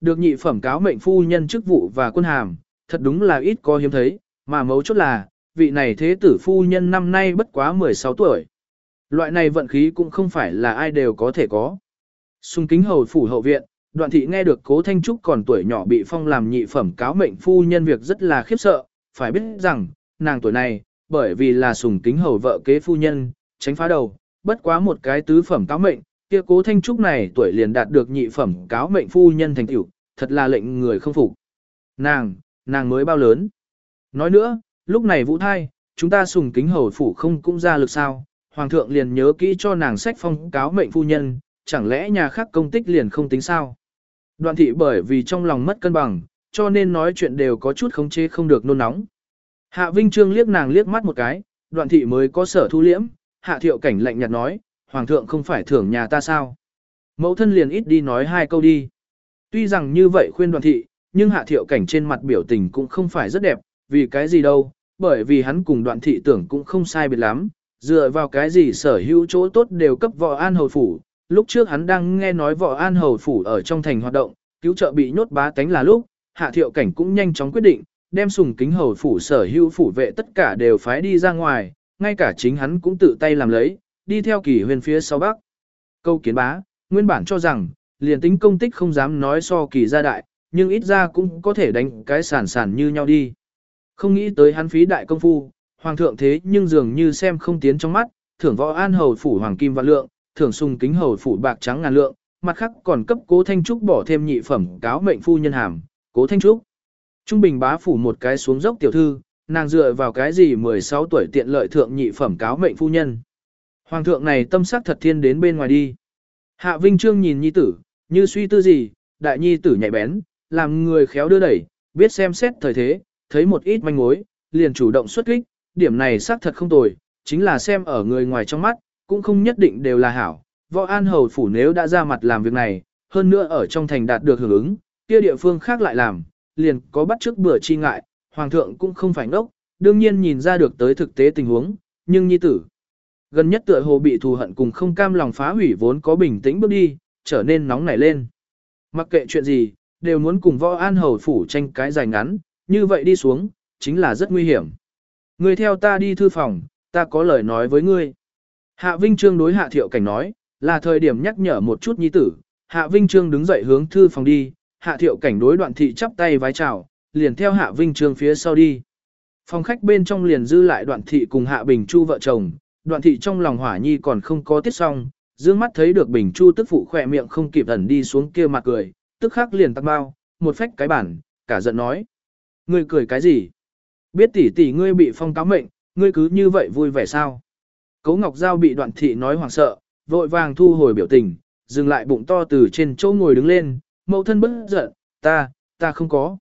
Được nhị phẩm cáo mệnh phu nhân chức vụ và quân hàm, thật đúng là ít có hiếm thấy, mà mấu chốt là, vị này thế tử phu nhân năm nay bất quá 16 tuổi. Loại này vận khí cũng không phải là ai đều có thể có. Xung kính hầu phủ hậu viện, đoạn thị nghe được cố Thanh Trúc còn tuổi nhỏ bị phong làm nhị phẩm cáo mệnh phu nhân việc rất là khiếp sợ, phải biết rằng, nàng tuổi này, bởi vì là sùng kính hầu vợ kế phu nhân, tránh phá đầu, bất quá một cái tứ phẩm cáo mệnh, kia cố Thanh Trúc này tuổi liền đạt được nhị phẩm cáo mệnh phu nhân thành tiểu, thật là lệnh người không phục. Nàng, nàng mới bao lớn. Nói nữa, lúc này vũ thai, chúng ta sùng kính hầu phủ không cũng ra lực sao, hoàng thượng liền nhớ kỹ cho nàng sách phong cáo mệnh phu nhân, chẳng lẽ nhà khác công tích liền không tính sao? Đoạn thị bởi vì trong lòng mất cân bằng, cho nên nói chuyện đều có chút khống chế không được nôn nóng. Hạ Vinh Trương liếc nàng liếc mắt một cái, đoạn thị mới có sở thu liễm, hạ thiệu cảnh lạnh nhạt nói, hoàng thượng không phải thưởng nhà ta sao? Mẫu thân liền ít đi nói hai câu đi. Tuy rằng như vậy khuyên Đoàn thị, nhưng hạ thiệu cảnh trên mặt biểu tình cũng không phải rất đẹp, vì cái gì đâu, bởi vì hắn cùng đoạn thị tưởng cũng không sai biệt lắm, dựa vào cái gì sở hữu chỗ tốt đều cấp võ an hầu phủ. Lúc trước hắn đang nghe nói võ an hầu phủ ở trong thành hoạt động, cứu trợ bị nhốt bá tánh là lúc, hạ thiệu cảnh cũng nhanh chóng quyết định, đem sùng kính hầu phủ sở hữu phủ vệ tất cả đều phái đi ra ngoài, ngay cả chính hắn cũng tự tay làm lấy, đi theo kỳ huyền phía sau bắc. Câu kiến bá, nguyên bản cho rằng, liền tính công tích không dám nói so kỳ gia đại, nhưng ít ra cũng có thể đánh cái sản sản như nhau đi. Không nghĩ tới hắn phí đại công phu, hoàng thượng thế nhưng dường như xem không tiến trong mắt, thưởng võ an hầu phủ hoàng kim vạn lượng, thưởng sung kính hầu phủ bạc trắng ngàn lượng, mặt khác còn cấp cố thanh trúc bỏ thêm nhị phẩm cáo mệnh phu nhân hàm, cố thanh trúc. Trung bình bá phủ một cái xuống dốc tiểu thư, nàng dựa vào cái gì 16 tuổi tiện lợi thượng nhị phẩm cáo mệnh phu nhân. Hoàng thượng này tâm sắc thật thiên đến bên ngoài đi. Hạ Vinh Trương nhìn nhi tử, như suy tư gì, đại nhi tử nhạy bén, làm người khéo đưa đẩy, biết xem xét thời thế, thấy một ít manh mối, liền chủ động xuất kích, điểm này xác thật không tồi, chính là xem ở người ngoài trong mắt, cũng không nhất định đều là hảo. Võ An Hầu Phủ nếu đã ra mặt làm việc này, hơn nữa ở trong thành đạt được hưởng ứng, kia địa phương khác lại làm, liền có bắt trước bữa chi ngại, Hoàng thượng cũng không phải ngốc, đương nhiên nhìn ra được tới thực tế tình huống, nhưng nhi tử. Gần nhất tựa hồ bị thù hận cùng không cam lòng phá hủy vốn có bình tĩnh bước đi, trở nên nóng nảy lên. Mặc kệ chuyện gì, đều muốn cùng võ an hầu phủ tranh cái dài ngắn, như vậy đi xuống, chính là rất nguy hiểm. Người theo ta đi thư phòng, ta có lời nói với ngươi. Hạ Vinh Trương đối Hạ Thiệu Cảnh nói, là thời điểm nhắc nhở một chút nhi tử. Hạ Vinh Trương đứng dậy hướng thư phòng đi, Hạ Thiệu Cảnh đối đoạn thị chắp tay vái chào, liền theo Hạ Vinh Trương phía sau đi. Phòng khách bên trong liền dư lại đoạn thị cùng Hạ Bình Chu vợ chồng, đoạn thị trong lòng hỏa nhi còn không có tiết xong, dương mắt thấy được Bình Chu tức phụ khỏe miệng không kịp ẩn đi xuống kia mặt cười, tức khắc liền tắc bao, một phách cái bản, cả giận nói. Ngươi cười cái gì? Biết tỷ tỷ ngươi bị phong cáo mệnh, ngươi cứ như vậy vui vẻ sao? Cấu Ngọc Giao bị đoạn thị nói hoảng sợ, vội vàng thu hồi biểu tình, dừng lại bụng to từ trên chỗ ngồi đứng lên, mẫu thân bất giận, ta, ta không có.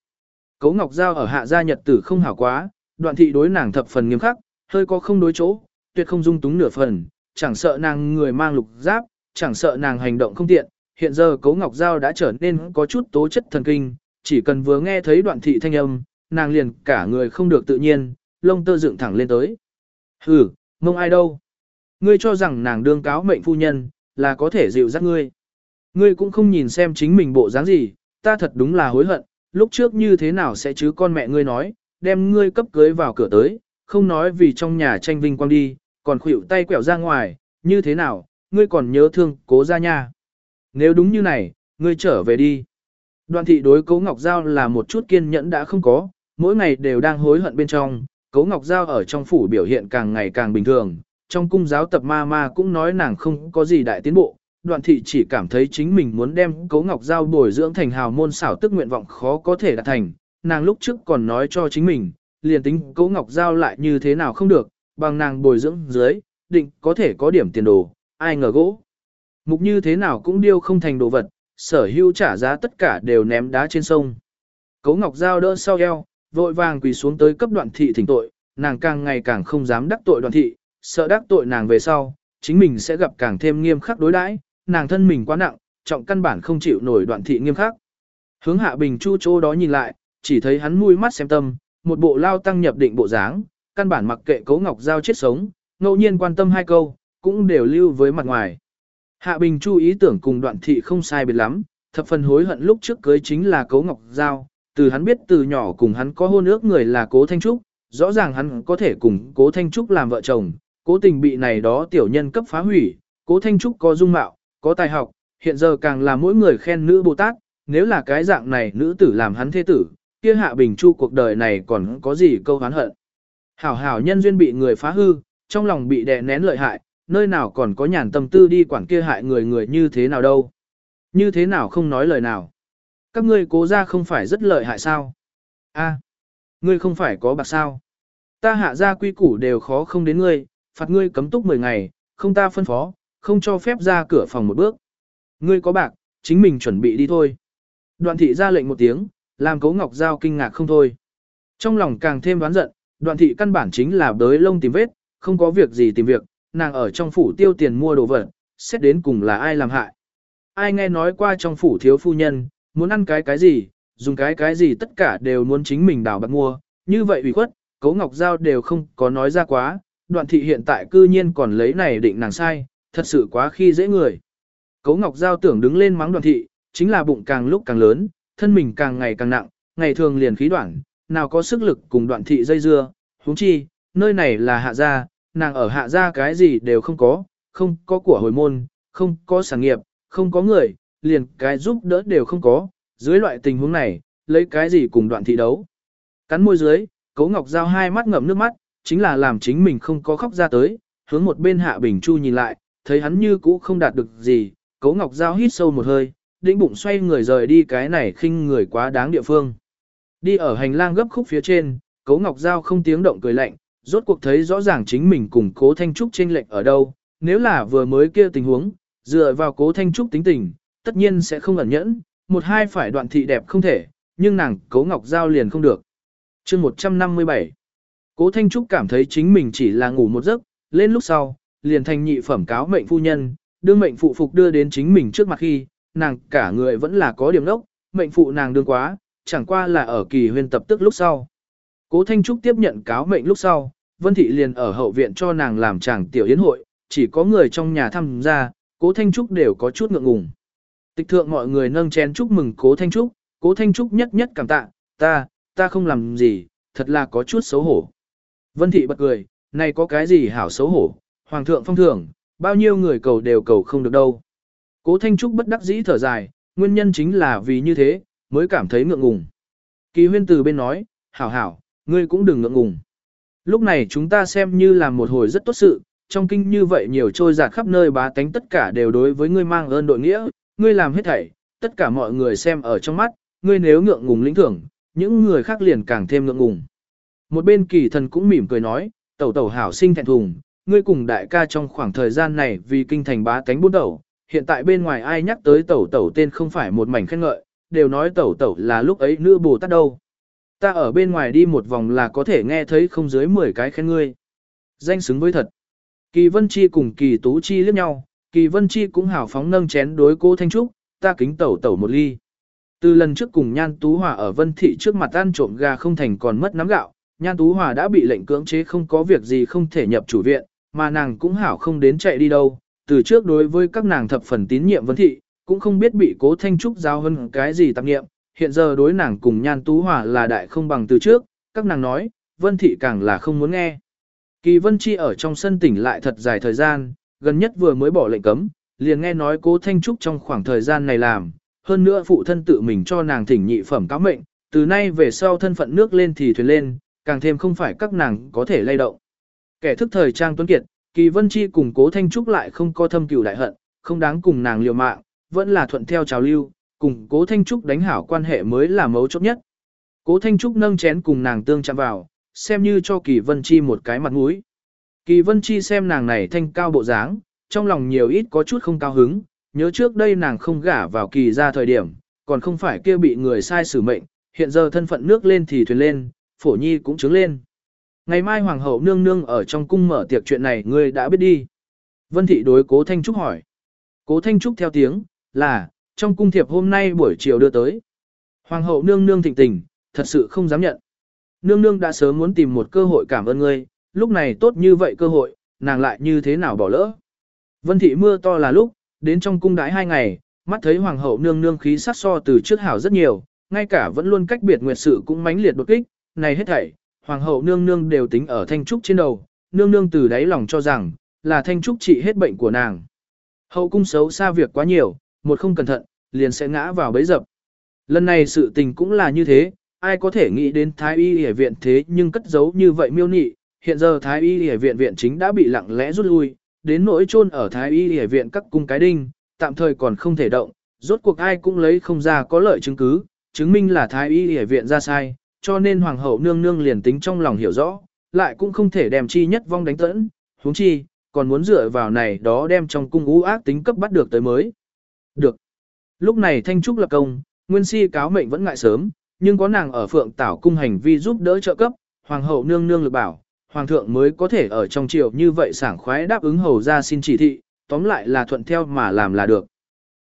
Cấu Ngọc Giao ở hạ gia nhật tử không hảo quá, đoạn thị đối nàng thập phần nghiêm khắc, hơi có không đối chỗ, tuyệt không dung túng nửa phần, chẳng sợ nàng người mang lục giáp, chẳng sợ nàng hành động không tiện. Hiện giờ Cố Ngọc Giao đã trở nên có chút tố chất thần kinh, chỉ cần vừa nghe thấy đoạn thị thanh âm, nàng liền cả người không được tự nhiên, lông tơ dựng thẳng lên tới. Hừ, mông ai đâu? Ngươi cho rằng nàng đương cáo mệnh phu nhân, là có thể dịu dắt ngươi. Ngươi cũng không nhìn xem chính mình bộ dáng gì, ta thật đúng là hối hận, lúc trước như thế nào sẽ chứ con mẹ ngươi nói, đem ngươi cấp cưới vào cửa tới, không nói vì trong nhà tranh vinh quang đi, còn khuỵu tay quẹo ra ngoài, như thế nào, ngươi còn nhớ thương cố ra nha. Nếu đúng như này, ngươi trở về đi. đoàn thị đối Cố Ngọc Giao là một chút kiên nhẫn đã không có, mỗi ngày đều đang hối hận bên trong, Cố Ngọc Giao ở trong phủ biểu hiện càng ngày càng bình thường, trong cung giáo tập ma ma cũng nói nàng không có gì đại tiến bộ, đoạn thị chỉ cảm thấy chính mình muốn đem Cố Ngọc Giao bồi dưỡng thành hào môn xảo tức nguyện vọng khó có thể đạt thành, nàng lúc trước còn nói cho chính mình, liền tính Cố Ngọc Giao lại như thế nào không được, bằng nàng bồi dưỡng dưới, định có thể có điểm tiền đồ, ai ngờ gỗ. Mục như thế nào cũng điêu không thành đồ vật, sở hữu trả giá tất cả đều ném đá trên sông. Cấu Ngọc Giao đỡ sau eo, vội vàng quỳ xuống tới cấp đoạn thị thỉnh tội, nàng càng ngày càng không dám đắc tội đoạn thị, sợ đắc tội nàng về sau, chính mình sẽ gặp càng thêm nghiêm khắc đối đãi, nàng thân mình quá nặng, trọng căn bản không chịu nổi đoạn thị nghiêm khắc. Hướng hạ bình chu chỗ đó nhìn lại, chỉ thấy hắn mui mắt xem tâm, một bộ lao tăng nhập định bộ dáng, căn bản mặc kệ cấu ngọc giao chết sống, ngẫu nhiên quan tâm hai câu, cũng đều lưu với mặt ngoài. Hạ bình chu ý tưởng cùng đoạn thị không sai biệt lắm, thập phần hối hận lúc trước cưới chính là Cố Ngọc Giao, từ hắn biết từ nhỏ cùng hắn có hôn ước người là Cố Thanh Trúc, rõ ràng hắn có thể cùng Cố Thanh Trúc làm vợ chồng, cố tình bị này đó tiểu nhân cấp phá hủy, Cố Thanh Trúc có dung mạo, có tài học, hiện giờ càng là mỗi người khen nữ Bồ Tát, nếu là cái dạng này nữ tử làm hắn thế tử, kia hạ bình chu cuộc đời này còn có gì câu hán hận. Hảo hảo nhân duyên bị người phá hư, trong lòng bị đè nén lợi hại, nơi nào còn có nhàn tâm tư đi quản kia hại người người như thế nào đâu. Như thế nào không nói lời nào. Các ngươi cố ra không phải rất lợi hại sao? a ngươi không phải có bạc sao? Ta hạ ra quy củ đều khó không đến ngươi, phạt ngươi cấm túc 10 ngày, không ta phân phó, không cho phép ra cửa phòng một bước. Ngươi có bạc, chính mình chuẩn bị đi thôi. Đoạn thị ra lệnh một tiếng, làm cấu ngọc giao kinh ngạc không thôi. Trong lòng càng thêm đoán giận, đoạn thị căn bản chính là đới lông tìm vết, không có việc gì tìm việc, nàng ở trong phủ tiêu tiền mua đồ vật, xét đến cùng là ai làm hại. Ai nghe nói qua trong phủ thiếu phu nhân, muốn ăn cái cái gì, dùng cái cái gì tất cả đều muốn chính mình đào bạc mua, như vậy ủy khuất, cấu ngọc giao đều không có nói ra quá, đoạn thị hiện tại cư nhiên còn lấy này định nàng sai, thật sự quá khi dễ người. Cấu ngọc giao tưởng đứng lên mắng đoạn thị, chính là bụng càng lúc càng lớn, thân mình càng ngày càng nặng, ngày thường liền khí đoạn, nào có sức lực cùng đoạn thị dây dưa, huống chi, nơi này là hạ gia, nàng ở hạ gia cái gì đều không có, không có của hồi môn, không có sản nghiệp, không có người, liền cái giúp đỡ đều không có, dưới loại tình huống này, lấy cái gì cùng đoạn thị đấu. Cắn môi dưới, Cố Ngọc Giao hai mắt ngậm nước mắt, chính là làm chính mình không có khóc ra tới, hướng một bên Hạ Bình Chu nhìn lại, thấy hắn như cũ không đạt được gì, Cố Ngọc Giao hít sâu một hơi, đĩnh bụng xoay người rời đi cái này khinh người quá đáng địa phương. Đi ở hành lang gấp khúc phía trên, Cố Ngọc Giao không tiếng động cười lạnh, rốt cuộc thấy rõ ràng chính mình cùng Cố Thanh Trúc chênh lệch ở đâu, nếu là vừa mới kia tình huống, dựa vào Cố Thanh Trúc tính tình, tất nhiên sẽ không ẩn nhẫn, một hai phải đoạn thị đẹp không thể, nhưng nàng Cố Ngọc Giao liền không được. chương 157 Cố Thanh Trúc cảm thấy chính mình chỉ là ngủ một giấc, lên lúc sau, liền thành nhị phẩm cáo mệnh phu nhân, đương mệnh phụ phục đưa đến chính mình trước mặt khi, nàng cả người vẫn là có điểm đốc, mệnh phụ nàng đương quá, chẳng qua là ở kỳ huyên tập tức lúc sau. Cố Thanh Trúc tiếp nhận cáo mệnh lúc sau, Vân Thị liền ở hậu viện cho nàng làm chàng tiểu yến hội, chỉ có người trong nhà tham gia, Cố Thanh Trúc đều có chút ngượng ngùng. Tịch thượng mọi người nâng chén chúc mừng Cố Thanh Trúc, Cố Thanh Trúc nhất nhất cảm tạ, ta, ta không làm gì, thật là có chút xấu hổ. Vân Thị bật cười, này có cái gì hảo xấu hổ, Hoàng thượng phong thưởng, bao nhiêu người cầu đều cầu không được đâu. Cố Thanh Trúc bất đắc dĩ thở dài, nguyên nhân chính là vì như thế, mới cảm thấy ngượng ngùng. Kỳ huyên từ bên nói, hảo hảo, ngươi cũng đừng ngượng ngùng. Lúc này chúng ta xem như là một hồi rất tốt sự, trong kinh như vậy nhiều trôi giạt khắp nơi bá tánh tất cả đều đối với ngươi mang ơn đội nghĩa, ngươi làm hết thảy, tất cả mọi người xem ở trong mắt, ngươi nếu ngượng ngùng lĩnh thưởng, những người khác liền càng thêm ngượng ngùng. Một bên kỳ thần cũng mỉm cười nói, tẩu tẩu hảo sinh thẹn thùng, ngươi cùng đại ca trong khoảng thời gian này vì kinh thành bá tánh buôn tẩu, hiện tại bên ngoài ai nhắc tới tẩu tẩu tên không phải một mảnh khen ngợi, đều nói tẩu tẩu là lúc ấy nữ bồ tát đâu. Ta ở bên ngoài đi một vòng là có thể nghe thấy không dưới 10 cái khen ngươi. Danh xứng với thật. Kỳ Vân Chi cùng Kỳ Tú Chi liếc nhau, Kỳ Vân Chi cũng hào phóng nâng chén đối cô Thanh Trúc, ta kính tẩu tẩu một ly. Từ lần trước cùng Nhan Tú Hòa ở Vân Thị trước mặt ăn trộm gà không thành còn mất nắm gạo, Nhan Tú Hòa đã bị lệnh cưỡng chế không có việc gì không thể nhập chủ viện, mà nàng cũng hảo không đến chạy đi đâu, từ trước đối với các nàng thập phần tín nhiệm Vân Thị, cũng không biết bị cố Thanh Trúc giao hơn cái gì tạp nghiệm, hiện giờ đối nàng cùng Nhan Tú hỏa là đại không bằng từ trước, các nàng nói, Vân Thị càng là không muốn nghe. Kỳ Vân Chi ở trong sân tỉnh lại thật dài thời gian, gần nhất vừa mới bỏ lệnh cấm, liền nghe nói cố Thanh Trúc trong khoảng thời gian này làm, hơn nữa phụ thân tự mình cho nàng thỉnh nhị phẩm cáo mệnh, từ nay về sau thân phận nước lên thì thuyền lên, càng thêm không phải các nàng có thể lay động. Kẻ thức thời trang tuấn kiệt, Kỳ Vân Chi cùng cố Thanh Trúc lại không có thâm cừu đại hận, không đáng cùng nàng liều mạng, vẫn là thuận theo trào lưu, cùng cố Thanh Trúc đánh hảo quan hệ mới là mấu chốt nhất. Cố Thanh Trúc nâng chén cùng nàng tương chạm vào, xem như cho Kỳ Vân Chi một cái mặt mũi. Kỳ Vân Chi xem nàng này thanh cao bộ dáng, trong lòng nhiều ít có chút không cao hứng, nhớ trước đây nàng không gả vào kỳ ra thời điểm, còn không phải kia bị người sai xử mệnh, hiện giờ thân phận nước lên thì thuyền lên, phổ nhi cũng trứng lên. Ngày mai hoàng hậu nương nương ở trong cung mở tiệc chuyện này ngươi đã biết đi. Vân thị đối cố Thanh Trúc hỏi. Cố Thanh Trúc theo tiếng, là, trong cung thiệp hôm nay buổi chiều đưa tới. Hoàng hậu nương nương thịnh tình, thật sự không dám nhận. Nương nương đã sớm muốn tìm một cơ hội cảm ơn ngươi, lúc này tốt như vậy cơ hội, nàng lại như thế nào bỏ lỡ. Vân thị mưa to là lúc, đến trong cung đái hai ngày, Mắt thấy hoàng hậu nương nương khí sắc so từ trước hảo rất nhiều, ngay cả vẫn luôn cách biệt nguyệt sự cũng mãnh liệt đột kích, này hết thảy, hoàng hậu nương nương đều tính ở thanh trúc trên đầu, nương nương từ đáy lòng cho rằng, là thanh trúc trị hết bệnh của nàng. Hậu cung xấu xa việc quá nhiều, một không cẩn thận, liền sẽ ngã vào bẫy dập. Lần này sự tình cũng là như thế, ai có thể nghĩ đến thái y y viện thế nhưng cất giấu như vậy miêu nị, hiện giờ thái y y viện viện chính đã bị lặng lẽ rút lui, đến nỗi chôn ở thái y y viện các cung cái đinh, tạm thời còn không thể động, rốt cuộc ai cũng lấy không ra có lợi chứng cứ, chứng minh là thái y y viện ra sai, cho nên hoàng hậu nương nương liền tính trong lòng hiểu rõ, lại cũng không thể đem chi nhất vong đánh tẫn, huống chi, còn muốn dựa vào này đó đem trong cung ú ác tính cấp bắt được tới mới. Được. Lúc này Thanh Trúc lập công, Nguyên Si cáo mệnh vẫn ngại sớm, nhưng có nàng ở phượng tảo cung hành vi giúp đỡ trợ cấp, hoàng hậu nương nương lực bảo, hoàng thượng mới có thể ở trong triều như vậy sảng khoái đáp ứng hầu ra xin chỉ thị, tóm lại là thuận theo mà làm là được.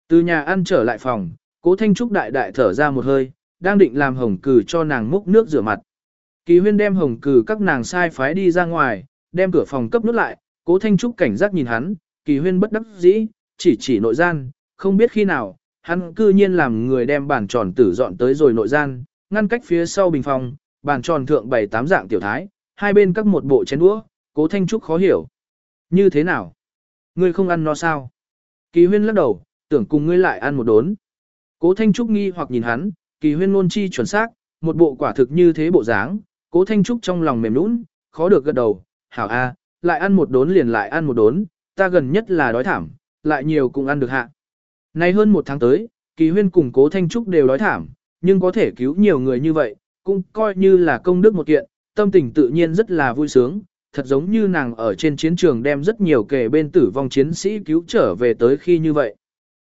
Từ nhà ăn trở lại phòng, cố Thanh Trúc đại đại thở ra một hơi, đang định làm hồng cử cho nàng múc nước rửa mặt. Kỳ huyên đem hồng cử các nàng sai phái đi ra ngoài, đem cửa phòng cấp nút lại, cố Thanh Trúc cảnh giác nhìn hắn, kỳ huyên bất đắc dĩ, chỉ chỉ nội gian, không biết khi nào, hắn cư nhiên làm người đem bàn tròn tử dọn tới rồi nội gian, ngăn cách phía sau bình phòng, bàn tròn thượng bày tám dạng tiểu thái, hai bên các một bộ chén đũa, cố Thanh Trúc khó hiểu. Như thế nào? Ngươi không ăn no sao? Kỳ huyên lắc đầu, tưởng cùng ngươi lại ăn một đốn. Cố Thanh Trúc nghi hoặc nhìn hắn, kỳ huyên ngôn chi chuẩn xác, một bộ quả thực như thế bộ dáng, cố Thanh Trúc trong lòng mềm nũng, khó được gật đầu, hảo a, lại ăn một đốn liền lại ăn một đốn, ta gần nhất là đói thảm, lại nhiều cũng ăn được hạ. Nay hơn một tháng tới, kỳ huyên cùng cố Thanh Trúc đều đói thảm, nhưng có thể cứu nhiều người như vậy, cũng coi như là công đức một kiện, tâm tình tự nhiên rất là vui sướng, thật giống như nàng ở trên chiến trường đem rất nhiều kẻ bên tử vong chiến sĩ cứu trở về tới khi như vậy.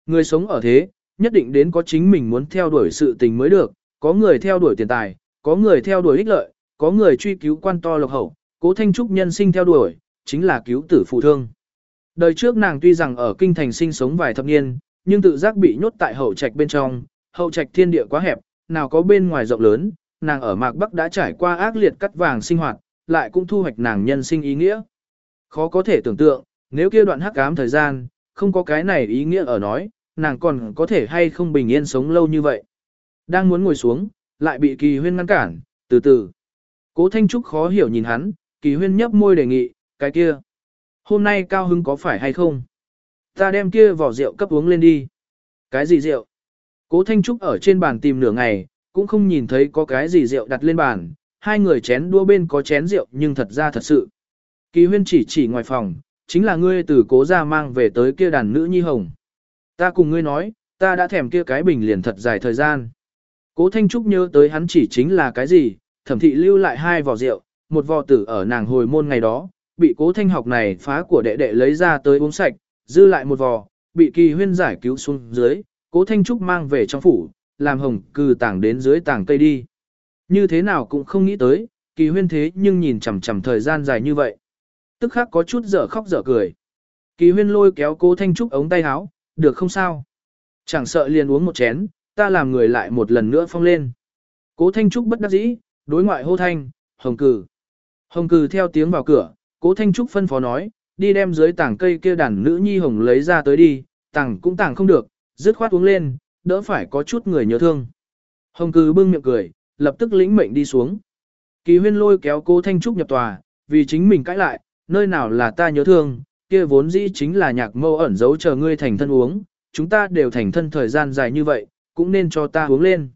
Người sống ở thế, nhất định đến có chính mình muốn theo đuổi sự tình mới được, có người theo đuổi tiền tài, có người theo đuổi ích lợi, có người truy cứu quan to lộc hậu, cố thanh trúc nhân sinh theo đuổi, chính là cứu tử phụ thương. Đời trước nàng tuy rằng ở kinh thành sinh sống vài thập niên, nhưng tự giác bị nhốt tại hậu trạch bên trong, hậu trạch thiên địa quá hẹp, nào có bên ngoài rộng lớn, nàng ở Mạc Bắc đã trải qua ác liệt cắt vàng sinh hoạt, lại cũng thu hoạch nàng nhân sinh ý nghĩa. Khó có thể tưởng tượng, nếu kia đoạn hắc ám thời gian, không có cái này ý nghĩa ở nói, nàng còn có thể hay không bình yên sống lâu như vậy. Đang muốn ngồi xuống, lại bị kỳ huyên ngăn cản, từ từ. Cố Thanh Trúc khó hiểu nhìn hắn, kỳ huyên nhấp môi đề nghị, cái kia. Hôm nay cao hưng có phải hay không? Ta đem kia vỏ rượu cấp uống lên đi. Cái gì rượu? Cố Thanh Trúc ở trên bàn tìm nửa ngày, cũng không nhìn thấy có cái gì rượu đặt lên bàn, hai người chén đua bên có chén rượu nhưng thật ra thật sự. Kỳ huyên chỉ chỉ ngoài phòng, chính là ngươi từ cố ra mang về tới kia đàn nữ nhi hồng. Ta cùng ngươi nói, ta đã thèm kia cái bình liền thật dài thời gian. Cố Thanh Trúc nhớ tới hắn chỉ chính là cái gì, thẩm thị lưu lại hai vò rượu, một vò tử ở nàng hồi môn ngày đó, bị cố thanh học này phá của đệ đệ lấy ra tới uống sạch, dư lại một vò, bị kỳ huyên giải cứu xuống dưới, cố thanh trúc mang về trong phủ, làm hồng cừ tảng đến dưới tảng cây đi. Như thế nào cũng không nghĩ tới, kỳ huyên thế nhưng nhìn chằm chằm thời gian dài như vậy. Tức khắc có chút dở khóc dở cười. Kỳ huyên lôi kéo cố thanh trúc ống tay áo, được không sao? Chẳng sợ liền uống một chén, ta làm người lại một lần nữa phong lên. Cố thanh trúc bất đắc dĩ, đối ngoại hô thanh, hồng cừ. Hồng cừ theo tiếng vào cửa, cố thanh trúc phân phó nói, đi đem dưới tảng cây kia đàn nữ nhi hồng lấy ra tới đi, tảng cũng tảng không được, dứt khoát uống lên, đỡ phải có chút người nhớ thương. Hồng cứ bưng miệng cười, lập tức lĩnh mệnh đi xuống. Kỳ huyên lôi kéo cô Thanh Trúc nhập tòa, vì chính mình cãi lại, nơi nào là ta nhớ thương, kia vốn dĩ chính là nhạc mâu ẩn giấu chờ ngươi thành thân uống, chúng ta đều thành thân thời gian dài như vậy, cũng nên cho ta uống lên.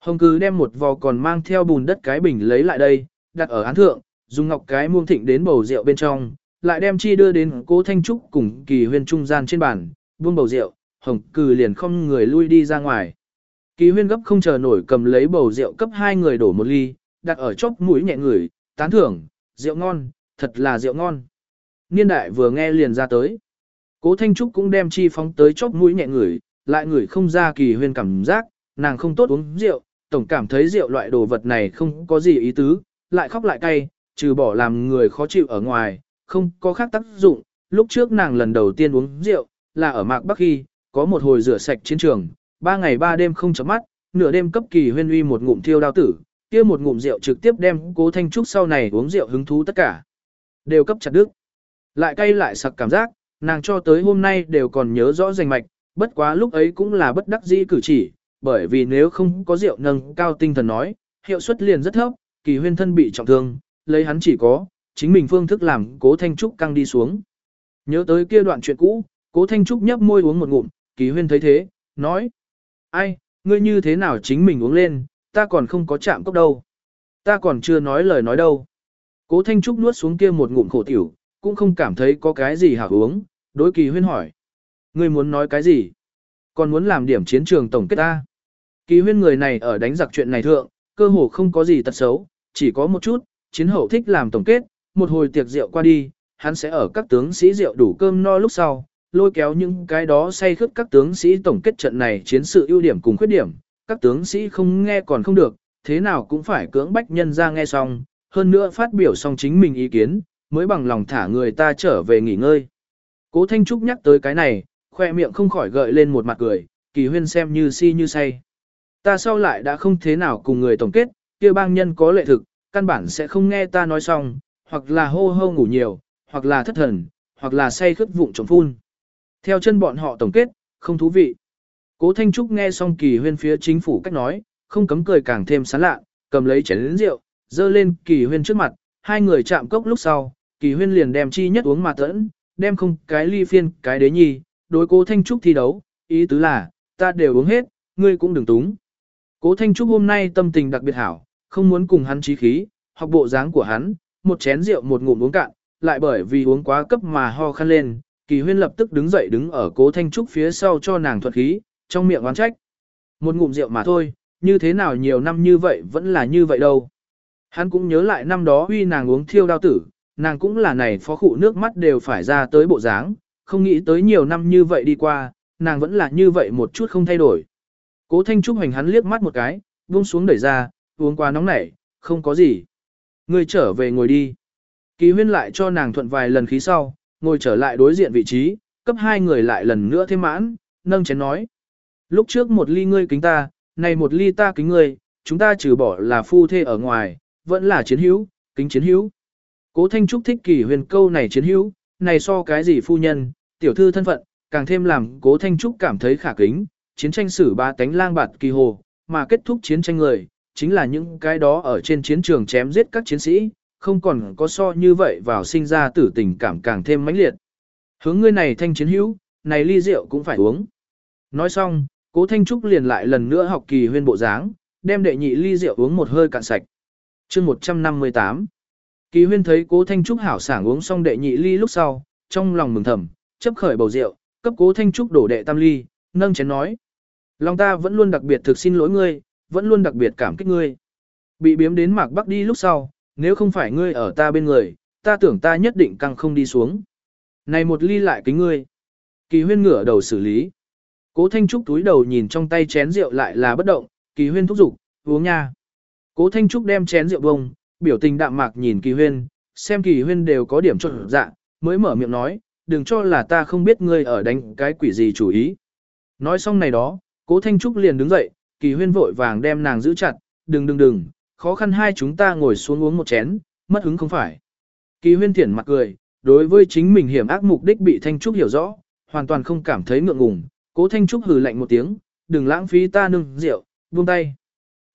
Hồng cứ đem một vò còn mang theo bùn đất cái bình lấy lại đây, đặt ở án thượng, dùng ngọc cái muông thịnh đến bầu rượu bên trong, lại đem chi đưa đến cố Thanh Trúc cùng kỳ huyên trung gian trên bàn, buông bầu rượu, hồng cừ liền không người lui đi ra ngoài. Kỳ huyên gấp không chờ nổi cầm lấy bầu rượu cấp hai người đổ một ly, đặt ở chốc mũi nhẹ người tán thưởng, rượu ngon, thật là rượu ngon. Niên đại vừa nghe liền ra tới. Cố Thanh Trúc cũng đem chi phóng tới chốc mũi nhẹ ngửi, lại ngửi không ra kỳ huyên cảm giác, nàng không tốt uống rượu, tổng cảm thấy rượu loại đồ vật này không có gì ý tứ, lại khóc lại cay, trừ bỏ làm người khó chịu ở ngoài, không có khác tác dụng. Lúc trước nàng lần đầu tiên uống rượu, là ở Mạc Bắc Khi, có một hồi rửa sạch chiến trường, ba ngày ba đêm không chấm mắt, nửa đêm cấp kỳ huyên uy một ngụm thiêu đao tử, kia một ngụm rượu trực tiếp đem cố thanh trúc sau này uống rượu hứng thú tất cả. Đều cấp chặt đứt. Lại cay lại sặc cảm giác, nàng cho tới hôm nay đều còn nhớ rõ rành mạch, Bất quá lúc ấy cũng là bất đắc dĩ cử chỉ, bởi vì nếu không có rượu nâng cao tinh thần nói, hiệu suất liền rất thấp, kỳ huyên thân bị trọng thương, lấy hắn chỉ có, chính mình phương thức làm cố Thanh Trúc căng đi xuống. Nhớ tới kia đoạn chuyện cũ, cố Thanh Trúc nhấp môi uống một ngụm, kỳ huyên thấy thế, nói. Ai, ngươi như thế nào chính mình uống lên, ta còn không có chạm cốc đâu. Ta còn chưa nói lời nói đâu. Cố Thanh Trúc nuốt xuống kia một ngụm khổ tiểu, cũng không cảm thấy có cái gì hảo uống, đối kỳ huyên hỏi. Ngươi muốn nói cái gì? Còn muốn làm điểm chiến trường tổng kết ta? Kỳ huyên người này ở đánh giặc chuyện này thượng, cơ hồ không có gì tật xấu, chỉ có một chút, chiến hậu thích làm tổng kết, một hồi tiệc rượu qua đi, hắn sẽ ở các tướng sĩ rượu đủ cơm no lúc sau, lôi kéo những cái đó say khướt các tướng sĩ tổng kết trận này chiến sự ưu điểm cùng khuyết điểm, các tướng sĩ không nghe còn không được, thế nào cũng phải cưỡng bách nhân ra nghe xong, hơn nữa phát biểu xong chính mình ý kiến, mới bằng lòng thả người ta trở về nghỉ ngơi. Cố Thanh Trúc nhắc tới cái này, khoe miệng không khỏi gợi lên một mặt cười, kỳ huyên xem như si như say. Ta sau lại đã không thế nào cùng người tổng kết, kia bang nhân có lệ thực, căn bản sẽ không nghe ta nói xong, hoặc là hô hô ngủ nhiều, hoặc là thất thần, hoặc là say khướt vụng trống phun. Theo chân bọn họ tổng kết, không thú vị. Cố Thanh Trúc nghe xong kỳ huyên phía chính phủ cách nói, không cấm cười càng thêm sán lạ, cầm lấy chén lĩnh rượu, dơ lên kỳ huyên trước mặt, hai người chạm cốc lúc sau, kỳ huyên liền đem chi nhất uống mà tẫn, đem không cái ly phiên cái đế nhi, đối cố Thanh Trúc thi đấu, ý tứ là, ta đều uống hết, ngươi cũng đừng túng. Cố Thanh Trúc hôm nay tâm tình đặc biệt hảo, không muốn cùng hắn trí khí, học bộ dáng của hắn, một chén rượu một ngụm uống cạn, lại bởi vì uống quá cấp mà ho khăn lên, Kỳ Huyên lập tức đứng dậy đứng ở Cố Thanh Trúc phía sau cho nàng thuật khí, trong miệng oán trách. Một ngụm rượu mà thôi, như thế nào nhiều năm như vậy vẫn là như vậy đâu. Hắn cũng nhớ lại năm đó huy nàng uống thiêu đao tử, nàng cũng là này phó khụ nước mắt đều phải ra tới bộ dáng, không nghĩ tới nhiều năm như vậy đi qua, nàng vẫn là như vậy một chút không thay đổi. Cố Thanh Trúc hành hắn liếc mắt một cái, buông xuống đẩy ra, uống quá nóng nảy, không có gì. Ngươi trở về ngồi đi. Kỳ huyên lại cho nàng thuận vài lần khí sau, ngồi trở lại đối diện vị trí, cấp hai người lại lần nữa thêm mãn, nâng chén nói. Lúc trước một ly ngươi kính ta, này một ly ta kính ngươi, chúng ta trừ bỏ là phu thê ở ngoài, vẫn là chiến hữu, kính chiến hữu. Cố Thanh Trúc thích kỳ huyền câu này chiến hữu, này so cái gì phu nhân, tiểu thư thân phận, càng thêm làm cố Thanh Trúc cảm thấy khả kính, chiến tranh sử ba tánh lang bạt kỳ hồ, mà kết thúc chiến tranh người, chính là những cái đó ở trên chiến trường chém giết các chiến sĩ, không còn có so như vậy vào sinh ra tử tình cảm càng thêm mãnh liệt. Hướng ngươi này thanh chiến hữu, này ly rượu cũng phải uống. Nói xong, cố Thanh Trúc liền lại lần nữa học kỳ huyên bộ dáng, đem đệ nhị ly rượu uống một hơi cạn sạch. chương 158 Kỳ huyên thấy cố Thanh Trúc hảo sảng uống xong đệ nhị ly lúc sau, trong lòng mừng thầm, chấp khởi bầu rượu, cấp cố Thanh Trúc đổ đệ tam ly, nâng chén nói. Lòng ta vẫn luôn đặc biệt thực xin lỗi ngươi, vẫn luôn đặc biệt cảm kích ngươi. Bị biếm đến mạc bắc đi lúc sau, nếu không phải ngươi ở ta bên người, ta tưởng ta nhất định căng không đi xuống. Này một ly lại kính ngươi. Kỳ huyên ngửa đầu xử lý. Cố Thanh Trúc túi đầu nhìn trong tay chén rượu lại là bất động, kỳ huyên thúc giục, uống nha. Cố Thanh Trúc đem chén rượu bông, biểu tình đạm mạc nhìn kỳ huyên, xem kỳ huyên đều có điểm trộn dạ, mới mở miệng nói, đừng cho là ta không biết ngươi ở đánh cái quỷ gì chủ ý. Nói xong này đó, cố Thanh Trúc liền đứng dậy, kỳ huyên vội vàng đem nàng giữ chặt, đừng đừng đừng, khó khăn hai chúng ta ngồi xuống uống một chén, mất hứng không phải. Kỳ huyên thiển mặt cười, đối với chính mình hiểm ác mục đích bị Thanh Trúc hiểu rõ, hoàn toàn không cảm thấy ngượng ngùng, cố Thanh Trúc hừ lạnh một tiếng, đừng lãng phí ta nương rượu, buông tay.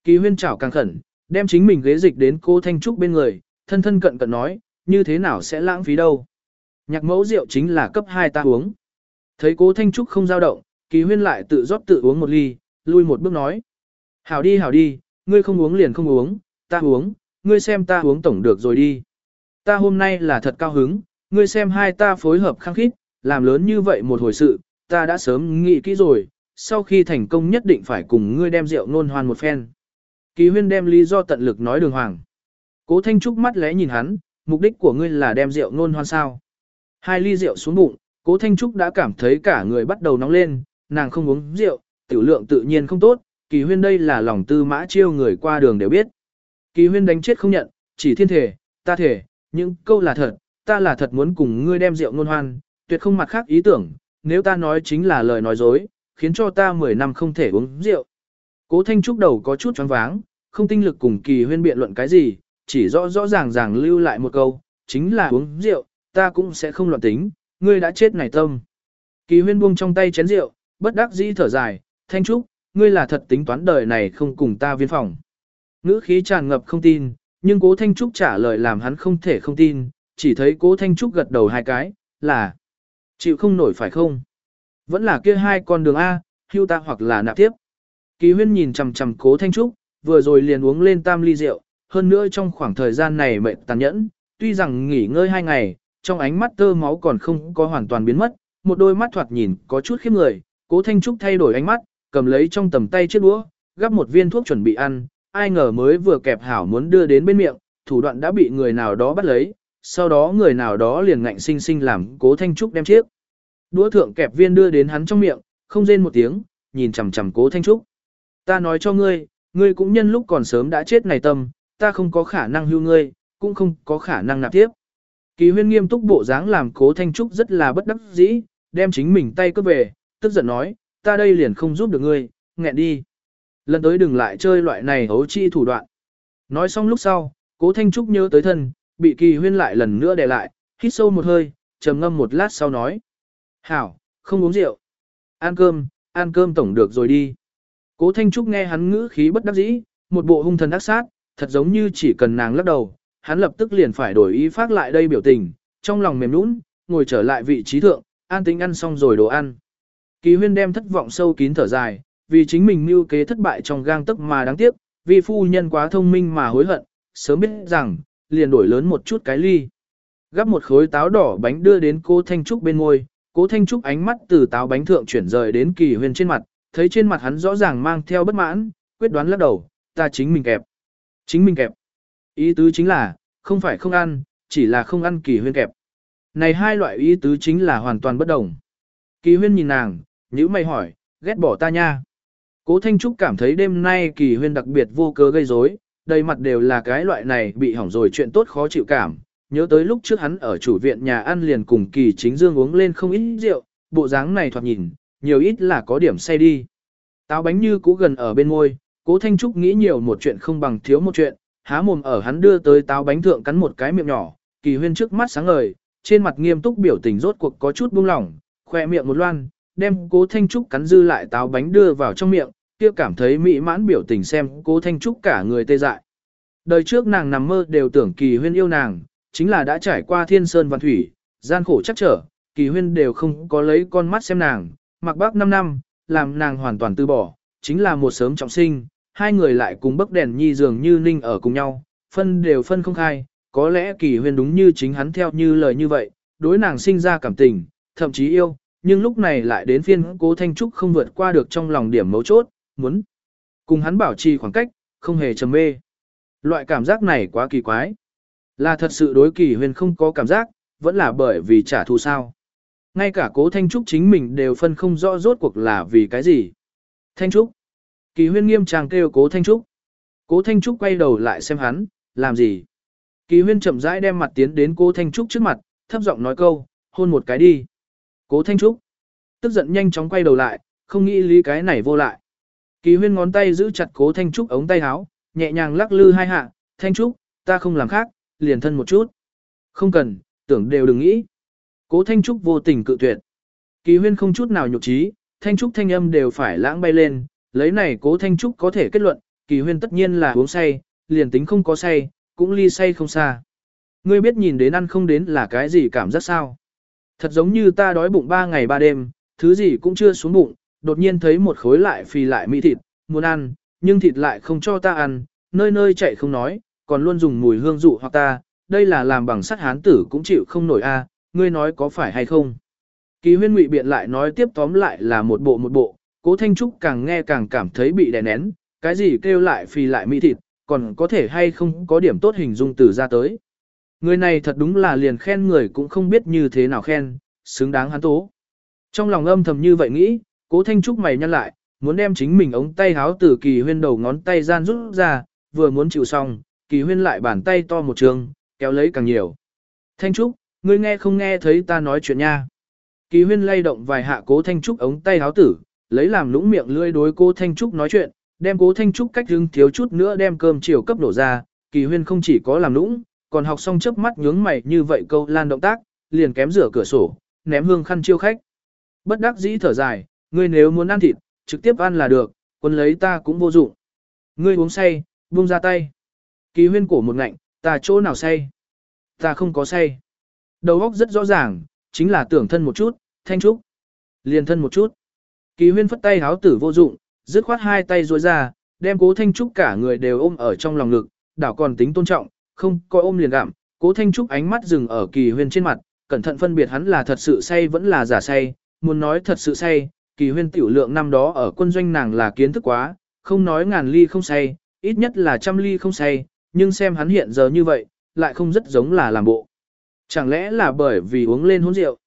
Kỳ huyên chảo càng khẩn, đem chính mình ghế dịch đến cô Thanh Trúc bên người, thân thân cận cận nói, như thế nào sẽ lãng phí đâu. Nhạc mẫu rượu chính là cấp 2 ta uống. Thấy cố Thanh Trúc không dao động, kỳ huyên lại tự rót tự uống một ly, lui một bước nói. Hảo đi hảo đi, ngươi không uống liền không uống, ta uống, ngươi xem ta uống tổng được rồi đi. Ta hôm nay là thật cao hứng, ngươi xem hai ta phối hợp khăng khít, làm lớn như vậy một hồi sự, ta đã sớm nghĩ kỹ rồi, sau khi thành công nhất định phải cùng ngươi đem rượu nôn hoan một phen. Kỳ huyên đem lý do tận lực nói đường hoàng. Cố Thanh Trúc mắt lẽ nhìn hắn, mục đích của ngươi là đem rượu nôn hoan sao. Hai ly rượu xuống bụng, Cố Thanh Trúc đã cảm thấy cả người bắt đầu nóng lên, nàng không uống rượu, tiểu lượng tự nhiên không tốt, kỳ huyên đây là lòng tư mã chiêu người qua đường đều biết. Kỳ huyên đánh chết không nhận, chỉ thiên thể, ta thể, những câu là thật, ta là thật muốn cùng ngươi đem rượu ngôn hoan, tuyệt không mặt khác ý tưởng, nếu ta nói chính là lời nói dối, khiến cho ta 10 năm không thể uống rượu. Cố Thanh Trúc đầu có chút choáng váng, không tinh lực cùng kỳ huyên biện luận cái gì, chỉ rõ rõ ràng ràng lưu lại một câu, chính là uống rượu, ta cũng sẽ không loạn tính, ngươi đã chết này tâm. Kỳ huyên buông trong tay chén rượu, bất đắc dĩ thở dài, Thanh Trúc, ngươi là thật tính toán đời này không cùng ta viên phòng. Ngữ khí tràn ngập không tin, nhưng cố Thanh Trúc trả lời làm hắn không thể không tin, chỉ thấy cố Thanh Trúc gật đầu hai cái, là chịu không nổi phải không? Vẫn là kia hai con đường A, hưu ta hoặc là nạp tiếp. Kỳ huyên nhìn chằm chằm cố Thanh Trúc, vừa rồi liền uống lên tam ly rượu, hơn nữa trong khoảng thời gian này mệt tàn nhẫn, tuy rằng nghỉ ngơi hai ngày, trong ánh mắt tơ máu còn không có hoàn toàn biến mất, một đôi mắt thoạt nhìn có chút khiếp người, cố Thanh Trúc thay đổi ánh mắt, cầm lấy trong tầm tay chiếc đũa, gắp một viên thuốc chuẩn bị ăn, ai ngờ mới vừa kẹp hảo muốn đưa đến bên miệng, thủ đoạn đã bị người nào đó bắt lấy, sau đó người nào đó liền ngạnh sinh sinh làm cố Thanh Trúc đem chiếc. Đũa thượng kẹp viên đưa đến hắn trong miệng, không rên một tiếng, nhìn chằm chằm cố Thanh Trúc. Ta nói cho ngươi, ngươi cũng nhân lúc còn sớm đã chết này tâm, ta không có khả năng hưu ngươi, cũng không có khả năng nạp tiếp. Kỳ huyên nghiêm túc bộ dáng làm cố Thanh Trúc rất là bất đắc dĩ, đem chính mình tay cướp về, tức giận nói, ta đây liền không giúp được ngươi, nghẹn đi. Lần tới đừng lại chơi loại này hấu chi thủ đoạn. Nói xong lúc sau, cố Thanh Trúc nhớ tới thân, bị kỳ huyên lại lần nữa đè lại, hít sâu một hơi, trầm ngâm một lát sau nói. Hảo, không uống rượu. Ăn cơm, ăn cơm tổng được rồi đi. Cố Thanh Trúc nghe hắn ngữ khí bất đắc dĩ, một bộ hung thần ác sát, thật giống như chỉ cần nàng lắc đầu, hắn lập tức liền phải đổi ý phát lại đây biểu tình, trong lòng mềm nũng, ngồi trở lại vị trí thượng, an tính ăn xong rồi đồ ăn. Kỳ huyên đem thất vọng sâu kín thở dài, vì chính mình mưu kế thất bại trong gang tức mà đáng tiếc, vì phu nhân quá thông minh mà hối hận, sớm biết rằng, liền đổi lớn một chút cái ly. Gắp một khối táo đỏ bánh đưa đến cô Thanh Trúc bên ngôi, cố Thanh Trúc ánh mắt từ táo bánh thượng chuyển rời đến kỳ huyên trên mặt, thấy trên mặt hắn rõ ràng mang theo bất mãn, quyết đoán lắc đầu, ta chính mình kẹp. Chính mình kẹp. Ý tứ chính là, không phải không ăn, chỉ là không ăn kỳ huyên kẹp. Này hai loại ý tứ chính là hoàn toàn bất đồng. Kỳ huyên nhìn nàng, nhữ mày hỏi, ghét bỏ ta nha. Cố Thanh Trúc cảm thấy đêm nay kỳ huyên đặc biệt vô cớ gây rối, đầy mặt đều là cái loại này bị hỏng rồi chuyện tốt khó chịu cảm. Nhớ tới lúc trước hắn ở chủ viện nhà ăn liền cùng kỳ chính dương uống lên không ít rượu, bộ dáng này thoạt nhìn, nhiều ít là có điểm say đi. Táo bánh như cũ gần ở bên môi, cố Thanh Trúc nghĩ nhiều một chuyện không bằng thiếu một chuyện, há mồm ở hắn đưa tới táo bánh thượng cắn một cái miệng nhỏ, kỳ huyên trước mắt sáng ngời, trên mặt nghiêm túc biểu tình rốt cuộc có chút buông lỏng, khoe miệng một loan, đem cố Thanh Trúc cắn dư lại táo bánh đưa vào trong miệng, kia cảm thấy mỹ mãn biểu tình xem cố Thanh Trúc cả người tê dại. Đời trước nàng nằm mơ đều tưởng kỳ huyên yêu nàng, chính là đã trải qua thiên sơn văn thủy, gian khổ chắc trở, kỳ huyên đều không có lấy con mắt xem nàng, mặc bác 5 năm, làm nàng hoàn toàn từ bỏ, chính là một sớm trọng sinh, hai người lại cùng bấc đèn nhi dường như ninh ở cùng nhau, phân đều phân không khai, có lẽ kỳ huyên đúng như chính hắn theo như lời như vậy, đối nàng sinh ra cảm tình, thậm chí yêu, nhưng lúc này lại đến phiên cố Thanh Trúc không vượt qua được trong lòng điểm mấu chốt, muốn cùng hắn bảo trì khoảng cách, không hề trầm mê. Loại cảm giác này quá kỳ quái. Là thật sự đối kỳ huyền không có cảm giác, vẫn là bởi vì trả thù sao. Ngay cả cố Thanh Trúc chính mình đều phân không rõ rốt cuộc là vì cái gì. Thanh Trúc. Kỳ huyên nghiêm trang kêu cố Thanh Trúc. Cố Thanh Trúc quay đầu lại xem hắn, làm gì. Kỳ huyên chậm rãi đem mặt tiến đến cố Thanh Trúc trước mặt, thấp giọng nói câu, hôn một cái đi. Cố Thanh Trúc. Tức giận nhanh chóng quay đầu lại, không nghĩ lý cái này vô lại. Kỳ huyên ngón tay giữ chặt cố Thanh Trúc ống tay áo, nhẹ nhàng lắc lư hai hạ, Thanh Trúc, ta không làm khác, liền thân một chút. Không cần, tưởng đều đừng nghĩ. Cố Thanh Trúc vô tình cự tuyệt. Kỳ huyên không chút nào nhục trí, Thanh Trúc thanh âm đều phải lãng bay lên, lấy này cố Thanh Trúc có thể kết luận, kỳ huyên tất nhiên là uống say, liền tính không có say, cũng ly say không xa. Ngươi biết nhìn đến ăn không đến là cái gì cảm giác sao? Thật giống như ta đói bụng ba ngày ba đêm, thứ gì cũng chưa xuống bụng, đột nhiên thấy một khối lại phì lại mỹ thịt, muốn ăn, nhưng thịt lại không cho ta ăn, nơi nơi chạy không nói, còn luôn dùng mùi hương dụ hoặc ta, đây là làm bằng sắt hán tử cũng chịu không nổi a, à, ngươi nói có phải hay không? Kỳ huyên ngụy biện lại nói tiếp tóm lại là một bộ một bộ, cố Thanh Trúc càng nghe càng cảm thấy bị đè nén, cái gì kêu lại phì lại mỹ thịt, còn có thể hay không có điểm tốt hình dung từ ra tới. Người này thật đúng là liền khen người cũng không biết như thế nào khen, xứng đáng hắn tố. Trong lòng âm thầm như vậy nghĩ, cố Thanh Trúc mày nhăn lại, muốn đem chính mình ống tay háo từ kỳ huyên đầu ngón tay gian rút ra, vừa muốn chịu xong, kỳ huyên lại bàn tay to một trường, kéo lấy càng nhiều. Thanh Trúc, ngươi nghe không nghe thấy ta nói chuyện nha. Kỳ huyên lay động vài hạ cố Thanh Trúc ống tay háo tử, lấy làm lũng miệng lưỡi đối cố Thanh Trúc nói chuyện, đem cố Thanh Trúc cách hưng thiếu chút nữa đem cơm chiều cấp đổ ra, kỳ huyên không chỉ có làm lũng, còn học xong chớp mắt nhướng mày như vậy câu lan động tác, liền kém rửa cửa sổ, ném hương khăn chiêu khách. Bất đắc dĩ thở dài, Ngươi nếu muốn ăn thịt, trực tiếp ăn là được, quân lấy ta cũng vô dụng. Ngươi uống say, buông ra tay. Kỳ huyên cổ một ngạnh, ta chỗ nào say? Ta không có say. Đầu óc rất rõ ràng, chính là tưởng thân một chút, thanh trúc. Liền thân một chút. Kỳ huyên phất tay háo tử vô dụng, dứt khoát hai tay duỗi ra, đem cố thanh trúc cả người đều ôm ở trong lòng ngực, đảo còn tính tôn trọng, không coi ôm liền gặm. Cố thanh trúc ánh mắt dừng ở kỳ huyên trên mặt, cẩn thận phân biệt hắn là thật sự say vẫn là giả say, muốn nói thật sự say, kỳ huyên tiểu lượng năm đó ở quân doanh nàng là kiến thức quá, không nói ngàn ly không say, ít nhất là trăm ly không say, nhưng xem hắn hiện giờ như vậy, lại không rất giống là làm bộ. Chẳng lẽ là bởi vì uống lên hỗn rượu?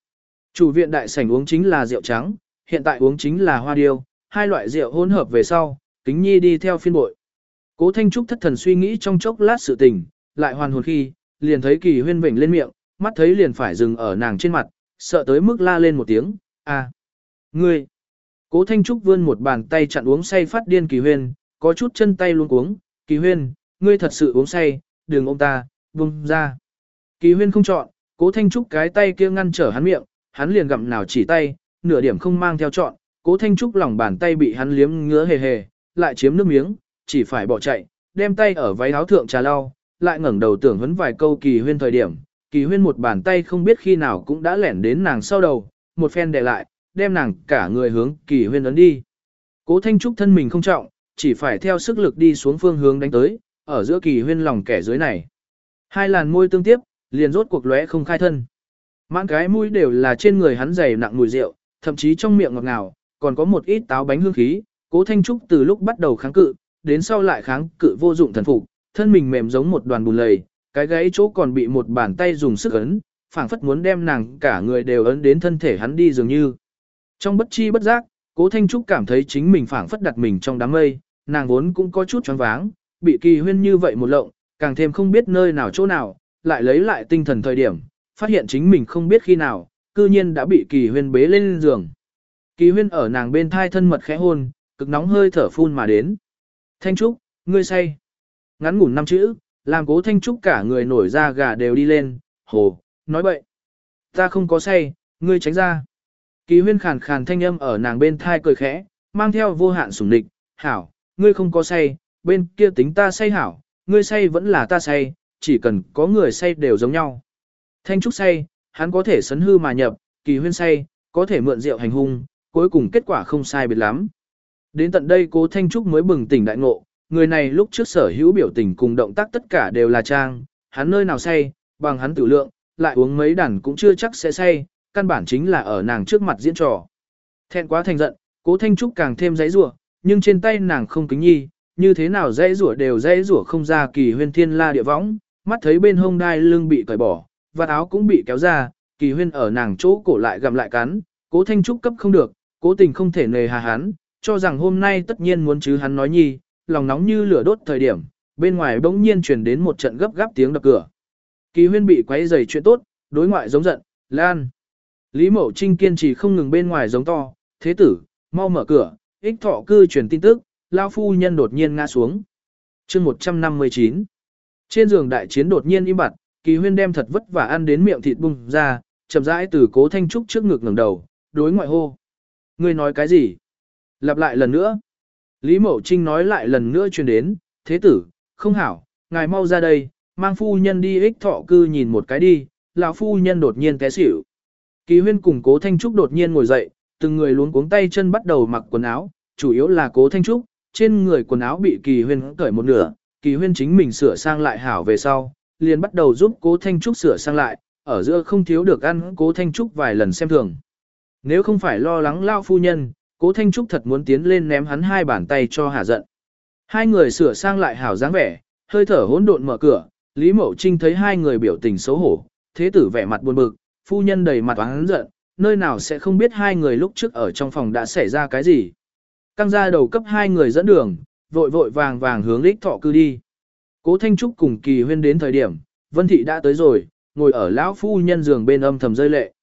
Chủ viện đại sảnh uống chính là rượu trắng, hiện tại uống chính là hoa điêu, hai loại rượu hỗn hợp về sau, kính nhi đi theo phiên bội. Cố Thanh Trúc thất thần suy nghĩ trong chốc lát sự tình, lại hoàn hồn khi, liền thấy kỳ huyên vệnh lên miệng, mắt thấy liền phải dừng ở nàng trên mặt, sợ tới mức la lên một tiếng, à, ngươi. Cố Thanh Trúc vươn một bàn tay chặn uống say phát điên kỳ huyên, có chút chân tay luôn uống, kỳ huyên, ngươi thật sự uống say, đừng ôm ta, buông ra. Kỳ huyên không chọn, cố Thanh Trúc cái tay kia ngăn trở hắn miệng, hắn liền gặm nào chỉ tay, nửa điểm không mang theo chọn, cố Thanh Trúc lòng bàn tay bị hắn liếm ngứa hề hề, lại chiếm nước miếng, chỉ phải bỏ chạy, đem tay ở váy áo thượng trà lau, lại ngẩng đầu tưởng vấn vài câu kỳ huyên thời điểm, kỳ huyên một bàn tay không biết khi nào cũng đã lẻn đến nàng sau đầu, một phen để lại, đem nàng cả người hướng kỳ huyên ấn đi. Cố Thanh Trúc thân mình không trọng, chỉ phải theo sức lực đi xuống phương hướng đánh tới, ở giữa kỳ huyên lòng kẻ dưới này. Hai làn môi tương tiếp, liền rốt cuộc lóe không khai thân. Mãn cái mũi đều là trên người hắn dày nặng mùi rượu, thậm chí trong miệng ngọt ngào, còn có một ít táo bánh hương khí. Cố Thanh Trúc từ lúc bắt đầu kháng cự, đến sau lại kháng cự vô dụng thần phục, thân mình mềm giống một đoàn bùn lầy, cái gãy chỗ còn bị một bàn tay dùng sức ấn, phảng phất muốn đem nàng cả người đều ấn đến thân thể hắn đi dường như. Trong bất chi bất giác, Cố Thanh Trúc cảm thấy chính mình phảng phất đặt mình trong đám mây, nàng vốn cũng có chút choáng váng, bị kỳ huyên như vậy một lộng, càng thêm không biết nơi nào chỗ nào, lại lấy lại tinh thần thời điểm, phát hiện chính mình không biết khi nào, cư nhiên đã bị kỳ huyên bế lên giường. Kỳ huyên ở nàng bên thai thân mật khẽ hôn, cực nóng hơi thở phun mà đến. Thanh Trúc, ngươi say. Ngắn ngủn năm chữ, làm cố Thanh Trúc cả người nổi ra gà đều đi lên, hồ, nói bậy. Ta không có say, ngươi tránh ra. Kỳ huyên khàn khàn thanh âm ở nàng bên thai cười khẽ, mang theo vô hạn sủng địch, hảo, ngươi không có say, bên kia tính ta say hảo, ngươi say vẫn là ta say, chỉ cần có người say đều giống nhau. Thanh Trúc say, hắn có thể sấn hư mà nhập, kỳ huyên say, có thể mượn rượu hành hung, cuối cùng kết quả không sai biệt lắm. Đến tận đây cố Thanh Trúc mới bừng tỉnh đại ngộ, người này lúc trước sở hữu biểu tình cùng động tác tất cả đều là trang, hắn nơi nào say, bằng hắn tử lượng, lại uống mấy đàn cũng chưa chắc sẽ say, căn bản chính là ở nàng trước mặt diễn trò. Thẹn quá thành giận, cố Thanh Trúc càng thêm dãy rủa nhưng trên tay nàng không kính nhi, như thế nào dãy rủa đều dãy rủa không ra kỳ huyên thiên la địa võng, mắt thấy bên hông đai lưng bị cởi bỏ, vạt áo cũng bị kéo ra, kỳ huyên ở nàng chỗ cổ lại gặm lại cắn, cố thanh trúc cấp không được, cố tình không thể nề hà hắn, cho rằng hôm nay tất nhiên muốn chứ hắn nói nhi, lòng nóng như lửa đốt thời điểm, bên ngoài bỗng nhiên truyền đến một trận gấp gáp tiếng đập cửa. Kỳ huyên bị quấy rầy chuyện tốt, đối ngoại giống giận, lan. Lý Mậu Trinh kiên trì không ngừng bên ngoài giống to, thế tử, mau mở cửa, ích thọ cư truyền tin tức, lao phu nhân đột nhiên ngã xuống. chương 159 Trên giường đại chiến đột nhiên im bặt, kỳ huyên đem thật vất vả ăn đến miệng thịt bung ra, chậm rãi từ cố thanh trúc trước ngực ngẩng đầu, đối ngoại hô. Ngươi nói cái gì? Lặp lại lần nữa. Lý Mậu Trinh nói lại lần nữa truyền đến, thế tử, không hảo, ngài mau ra đây, mang phu nhân đi ích thọ cư nhìn một cái đi, lão phu nhân đột nhiên té xỉu. Kỳ huyên cùng cố thanh trúc đột nhiên ngồi dậy, từng người luống cuống tay chân bắt đầu mặc quần áo, chủ yếu là cố thanh trúc, trên người quần áo bị kỳ huyên cởi một nửa, kỳ huyên chính mình sửa sang lại hảo về sau, liền bắt đầu giúp cố thanh trúc sửa sang lại, ở giữa không thiếu được ăn cố thanh trúc vài lần xem thường. Nếu không phải lo lắng lao phu nhân, cố thanh trúc thật muốn tiến lên ném hắn hai bàn tay cho hà giận. Hai người sửa sang lại hảo dáng vẻ, hơi thở hỗn độn mở cửa, Lý Mậu Trinh thấy hai người biểu tình xấu hổ, thế tử vẻ mặt buồn bực, phu nhân đầy mặt oán giận, nơi nào sẽ không biết hai người lúc trước ở trong phòng đã xảy ra cái gì. Căng ra đầu cấp hai người dẫn đường, vội vội vàng vàng hướng lích thọ cư đi. Cố Thanh Trúc cùng kỳ huyên đến thời điểm, Vân Thị đã tới rồi, ngồi ở lão phu nhân giường bên âm thầm rơi lệ.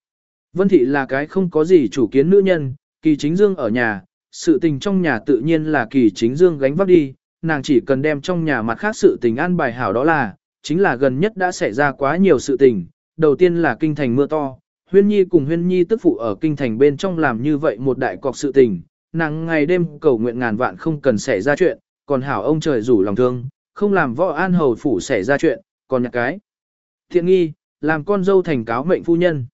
Vân Thị là cái không có gì chủ kiến nữ nhân, kỳ chính dương ở nhà, sự tình trong nhà tự nhiên là kỳ chính dương gánh vác đi, nàng chỉ cần đem trong nhà mặt khác sự tình an bài hảo đó là, chính là gần nhất đã xảy ra quá nhiều sự tình, đầu tiên là kinh thành mưa to, huyên nhi cùng huyên nhi tức phụ ở kinh thành bên trong làm như vậy một đại cọc sự tình, nàng ngày đêm cầu nguyện ngàn vạn không cần xảy ra chuyện, còn hảo ông trời rủ lòng thương, không làm võ an hầu phủ xảy ra chuyện, còn nhặt cái. Thiện nghi, làm con dâu thành cáo mệnh phu nhân.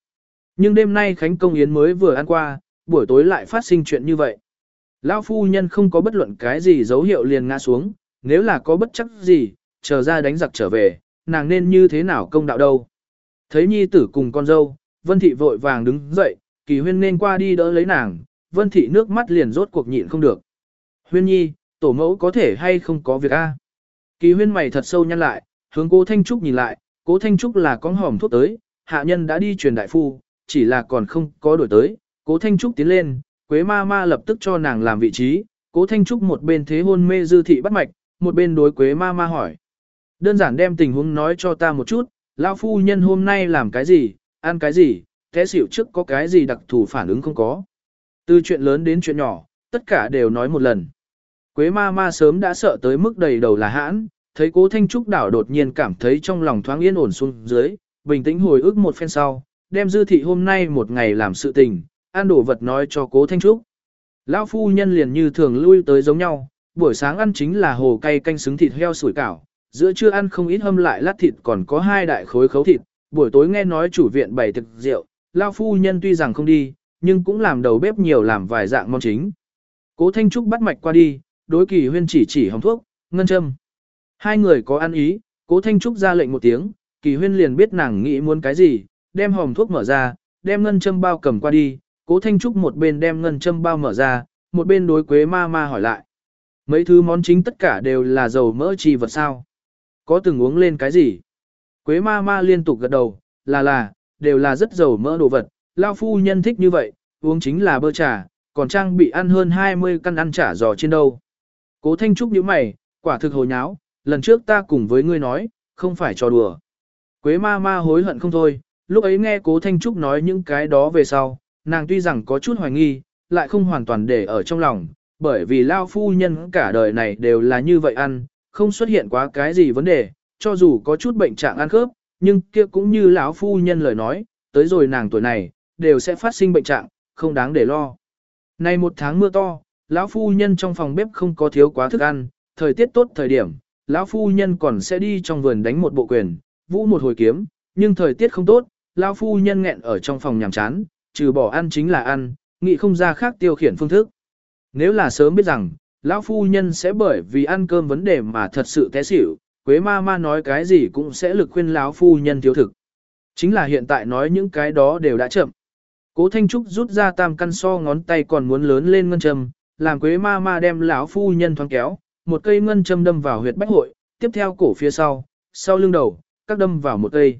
Nhưng đêm nay Khánh Công Yến mới vừa ăn qua, buổi tối lại phát sinh chuyện như vậy. Lão phu nhân không có bất luận cái gì dấu hiệu liền ngã xuống, nếu là có bất chắc gì, chờ ra đánh giặc trở về, nàng nên như thế nào công đạo đâu. Thấy nhi tử cùng con dâu, Vân Thị vội vàng đứng dậy, kỳ huyên nên qua đi đỡ lấy nàng, Vân Thị nước mắt liền rốt cuộc nhịn không được. Huyên nhi, tổ mẫu có thể hay không có việc a? Kỳ huyên mày thật sâu nhăn lại, hướng cố Thanh Trúc nhìn lại, cố Thanh Trúc là con hòm thuốc tới, hạ nhân đã đi truyền đại phu, chỉ là còn không có đổi tới, cố Thanh Trúc tiến lên, Quế ma ma lập tức cho nàng làm vị trí, cố Thanh Trúc một bên thế hôn mê dư thị bắt mạch, một bên đối Quế ma ma hỏi. Đơn giản đem tình huống nói cho ta một chút, lão phu nhân hôm nay làm cái gì, ăn cái gì, thế xỉu trước có cái gì đặc thù phản ứng không có. Từ chuyện lớn đến chuyện nhỏ, tất cả đều nói một lần. Quế ma ma sớm đã sợ tới mức đầy đầu là hãn, thấy cố Thanh Trúc đảo đột nhiên cảm thấy trong lòng thoáng yên ổn xuống dưới, bình tĩnh hồi ức một phen sau, đem dư thị hôm nay một ngày làm sự tình, ăn đồ vật nói cho cố Thanh Trúc. Lão phu nhân liền như thường lui tới giống nhau, buổi sáng ăn chính là hồ cay canh xứng thịt heo sủi cảo, giữa trưa ăn không ít hâm lại lát thịt còn có hai đại khối khấu thịt, buổi tối nghe nói chủ viện bày thực rượu, lão phu nhân tuy rằng không đi, nhưng cũng làm đầu bếp nhiều làm vài dạng món chính. Cố Thanh Trúc bắt mạch qua đi, đối kỳ huyên chỉ chỉ hồng thuốc, ngân châm. Hai người có ăn ý, cố Thanh Trúc ra lệnh một tiếng, kỳ huyên liền biết nàng nghĩ muốn cái gì, đem hồng thuốc mở ra, đem ngân châm bao cầm qua đi, cố Thanh Trúc một bên đem ngân châm bao mở ra, một bên đối quế ma ma hỏi lại. Mấy thứ món chính tất cả đều là dầu mỡ chi vật sao? Có từng uống lên cái gì? Quế ma ma liên tục gật đầu, là là, đều là rất dầu mỡ đồ vật, lao phu nhân thích như vậy, uống chính là bơ trà, còn trang bị ăn hơn 20 căn ăn chả giò trên đâu. Cố Thanh Trúc nhíu mày, quả thực hồi nháo, lần trước ta cùng với ngươi nói, không phải trò đùa. Quế ma ma hối hận không thôi, lúc ấy nghe Cố Thanh Trúc nói những cái đó về sau, nàng tuy rằng có chút hoài nghi, lại không hoàn toàn để ở trong lòng, bởi vì lao phu nhân cả đời này đều là như vậy ăn, không xuất hiện quá cái gì vấn đề, cho dù có chút bệnh trạng ăn khớp, nhưng kia cũng như lão phu nhân lời nói, tới rồi nàng tuổi này, đều sẽ phát sinh bệnh trạng, không đáng để lo. Nay một tháng mưa to, lão phu nhân trong phòng bếp không có thiếu quá thức ăn, thời tiết tốt thời điểm, lão phu nhân còn sẽ đi trong vườn đánh một bộ quyền, vũ một hồi kiếm, nhưng thời tiết không tốt, lão phu nhân nghẹn ở trong phòng nhàm chán, trừ bỏ ăn chính là ăn, nghĩ không ra khác tiêu khiển phương thức. Nếu là sớm biết rằng, lão phu nhân sẽ bởi vì ăn cơm vấn đề mà thật sự té xỉu, Quế ma ma nói cái gì cũng sẽ lực khuyên lão phu nhân thiếu thực. Chính là hiện tại nói những cái đó đều đã chậm. Cố Thanh Trúc rút ra tam căn so ngón tay còn muốn lớn lên ngân châm, làm Quế ma ma đem lão phu nhân thoáng kéo, một cây ngân châm đâm vào huyệt bách hội, tiếp theo cổ phía sau, sau lưng đầu, các đâm vào một cây.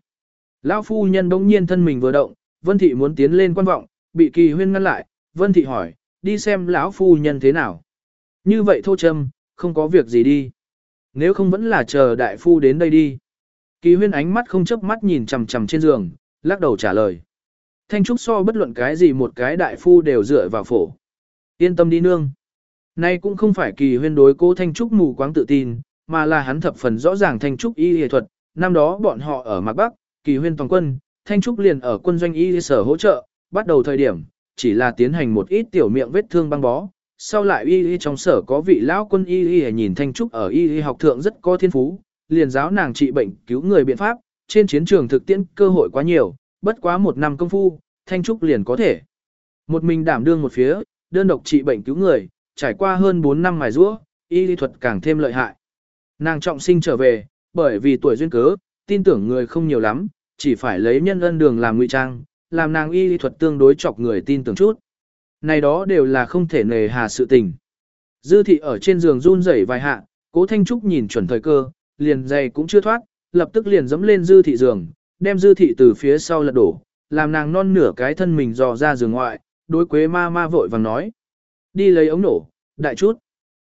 Lão phu nhân bỗng nhiên thân mình vừa động, Vân Thị muốn tiến lên quan vọng, bị kỳ huyên ngăn lại, Vân Thị hỏi, đi xem lão phu nhân thế nào. Như vậy thô châm, không có việc gì đi. Nếu không vẫn là chờ đại phu đến đây đi. Kỳ huyên ánh mắt không chớp mắt nhìn chằm chằm trên giường, lắc đầu trả lời. Thanh trúc so bất luận cái gì một cái đại phu đều dựa vào phổ. Yên tâm đi nương. Nay cũng không phải kỳ huyên đối cố Thanh trúc mù quáng tự tin, mà là hắn thập phần rõ ràng Thanh trúc y y thuật. Năm đó bọn họ ở Mạc Bắc, kỳ huyên toàn quân, Thanh trúc liền ở quân doanh y sở hỗ trợ, bắt đầu thời điểm, chỉ là tiến hành một ít tiểu miệng vết thương băng bó. Sau lại y y trong sở có vị lão quân y y nhìn Thanh Trúc ở y y học thượng rất có thiên phú, liền giáo nàng trị bệnh cứu người biện pháp, trên chiến trường thực tiễn cơ hội quá nhiều, bất quá một năm công phu, Thanh Trúc liền có thể. Một mình đảm đương một phía, đơn độc trị bệnh cứu người, trải qua hơn 4 năm mài rũa, y lý thuật càng thêm lợi hại. Nàng trọng sinh trở về, bởi vì tuổi duyên cớ, tin tưởng người không nhiều lắm, chỉ phải lấy nhân ân đường làm ngụy trang, làm nàng y lý thuật tương đối chọc người tin tưởng chút. Này đó đều là không thể nề hà sự tình. Dư thị ở trên giường run rẩy vài hạ, cố Thanh Trúc nhìn chuẩn thời cơ, liền giày cũng chưa thoát, lập tức liền dẫm lên dư thị giường, đem dư thị từ phía sau lật đổ, làm nàng non nửa cái thân mình dò ra giường ngoại, đối quế ma ma vội vàng nói. Đi lấy ống nổ, đại chút.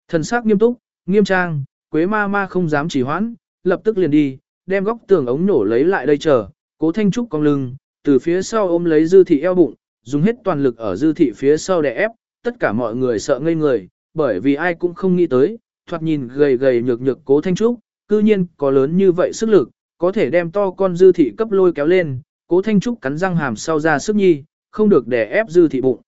Thần sắc nghiêm túc, nghiêm trang, quế ma ma không dám trì hoãn, lập tức liền đi, đem góc tường ống nổ lấy lại đây chờ, cố thanh trúc cong lưng, từ phía sau ôm lấy dư thị eo bụng, dùng hết toàn lực ở dư thị phía sau để ép, tất cả mọi người sợ ngây người, bởi vì ai cũng không nghĩ tới, thoạt nhìn gầy gầy nhược nhược cố thanh trúc, cư nhiên có lớn như vậy sức lực, có thể đem to con dư thị cấp lôi kéo lên, cố Thanh Trúc cắn răng hàm sau ra sức nhi, không được để ép dư thị bụng.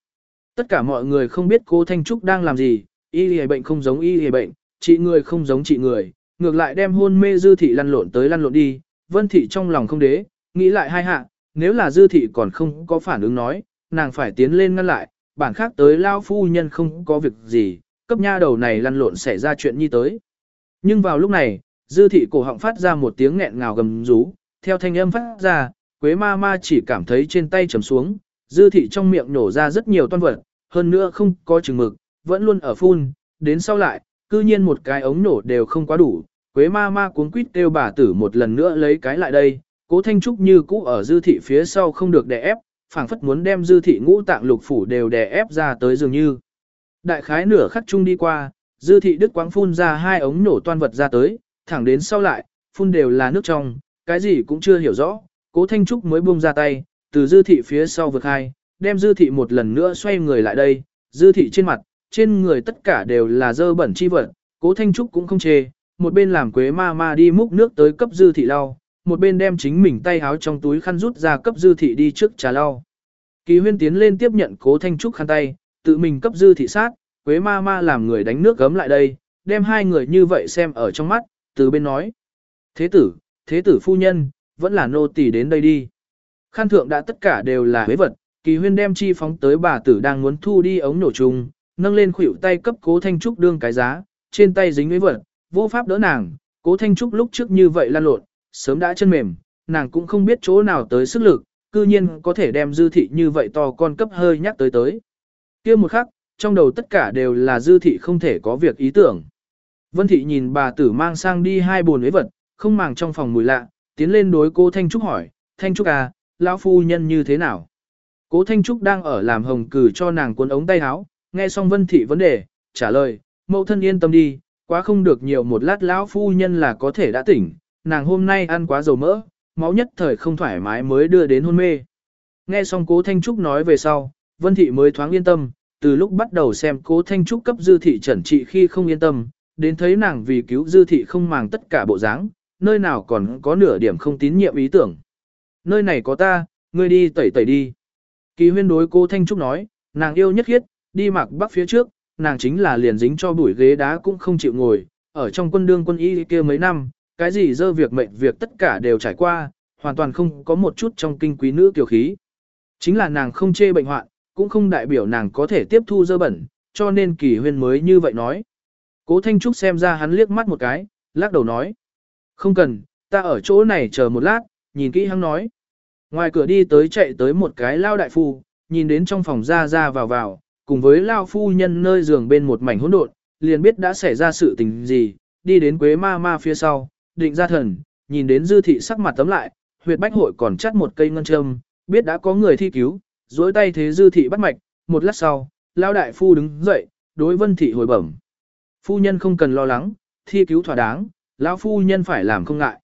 Tất cả mọi người không biết cố Thanh Trúc đang làm gì, y y bệnh không giống y y bệnh, trị người không giống trị người, ngược lại đem hôn mê dư thị lăn lộn tới lăn lộn đi, vân thị trong lòng không đế, nghĩ lại hai hạ, nếu là dư thị còn không có phản ứng nói, nàng phải tiến lên ngăn lại, bản khác tới lao phu nhân không có việc gì, cấp nha đầu này lăn lộn xảy ra chuyện như tới. Nhưng vào lúc này, dư thị cổ họng phát ra một tiếng nghẹn ngào gầm rú, theo thanh âm phát ra, quế ma ma chỉ cảm thấy trên tay trầm xuống, dư thị trong miệng nổ ra rất nhiều toan vật, hơn nữa không có chừng mực, vẫn luôn ở phun, đến sau lại, cư nhiên một cái ống nổ đều không quá đủ, quế ma ma cuốn quýt kêu bà tử một lần nữa lấy cái lại đây, cố thanh trúc như cũ ở dư thị phía sau không được đè ép, phảng phất muốn đem dư thị ngũ tạng lục phủ đều đè ép ra tới dường như. Đại khái nửa khắc chung đi qua, dư thị đức quáng phun ra hai ống nổ toan vật ra tới, thẳng đến sau lại, phun đều là nước trong, cái gì cũng chưa hiểu rõ, cố thanh trúc mới buông ra tay, từ dư thị phía sau vực hai, đem dư thị một lần nữa xoay người lại đây, dư thị trên mặt, trên người tất cả đều là dơ bẩn chi vật, cố thanh trúc cũng không chê, một bên làm quế ma ma đi múc nước tới cấp dư thị lau, một bên đem chính mình tay háo trong túi khăn rút ra cấp dư thị đi trước trà lau. Kỳ huyên tiến lên tiếp nhận cố thanh trúc khăn tay, tự mình cấp dư thị sát, quế ma ma làm người đánh nước gấm lại đây, đem hai người như vậy xem ở trong mắt, từ bên nói. Thế tử, thế tử phu nhân, vẫn là nô tỳ đến đây đi. Khăn thượng đã tất cả đều là huế vật, kỳ huyên đem chi phóng tới bà tử đang muốn thu đi ống nổ trùng, nâng lên khuỷu tay cấp cố thanh trúc đương cái giá, trên tay dính huế vật, vô pháp đỡ nàng, cố thanh trúc lúc trước như vậy lan lộn, sớm đã chân mềm, nàng cũng không biết chỗ nào tới sức lực, cư nhiên có thể đem dư thị như vậy to con cấp hơi nhắc tới tới. kia một khắc, trong đầu tất cả đều là dư thị không thể có việc ý tưởng. Vân thị nhìn bà tử mang sang đi hai bồn với vật, không màng trong phòng mùi lạ, tiến lên đối cô Thanh Trúc hỏi, Thanh Trúc à, lão phu nhân như thế nào? Cố Thanh Trúc đang ở làm hồng cử cho nàng cuốn ống tay áo, nghe xong Vân thị vấn đề, trả lời, mẫu thân yên tâm đi, quá không được nhiều một lát lão phu nhân là có thể đã tỉnh, nàng hôm nay ăn quá dầu mỡ, máu nhất thời không thoải mái mới đưa đến hôn mê. Nghe xong cố Thanh Trúc nói về sau, Vân Thị mới thoáng yên tâm, từ lúc bắt đầu xem cố Thanh Trúc cấp dư thị trần trị khi không yên tâm, đến thấy nàng vì cứu dư thị không màng tất cả bộ dáng, nơi nào còn có nửa điểm không tín nhiệm ý tưởng. Nơi này có ta, ngươi đi tẩy tẩy đi. Kỳ huyên đối cố Thanh Trúc nói, nàng yêu nhất khiết, đi mặc bắc phía trước, nàng chính là liền dính cho bụi ghế đá cũng không chịu ngồi, ở trong quân đương quân y kia mấy năm, cái gì dơ việc mệnh việc tất cả đều trải qua, hoàn toàn không có một chút trong kinh quý nữ kiều khí. Chính là nàng không chê bệnh hoạn, cũng không đại biểu nàng có thể tiếp thu dơ bẩn, cho nên kỳ huyên mới như vậy nói. Cố Thanh Trúc xem ra hắn liếc mắt một cái, lắc đầu nói. Không cần, ta ở chỗ này chờ một lát, nhìn kỹ hắn nói. Ngoài cửa đi tới chạy tới một cái lao đại phu, nhìn đến trong phòng ra ra vào vào, cùng với lao phu nhân nơi giường bên một mảnh hỗn độn, liền biết đã xảy ra sự tình gì, đi đến quế ma ma phía sau, định ra thần, nhìn đến dư thị sắc mặt tấm lại, huyệt bách hội còn chắt một cây ngân châm, biết đã có người thi cứu, duỗi tay thế dư thị bắt mạch, một lát sau, lao đại phu đứng dậy, đối vân thị hồi bẩm. Phu nhân không cần lo lắng, thi cứu thỏa đáng, lão phu nhân phải làm không ngại.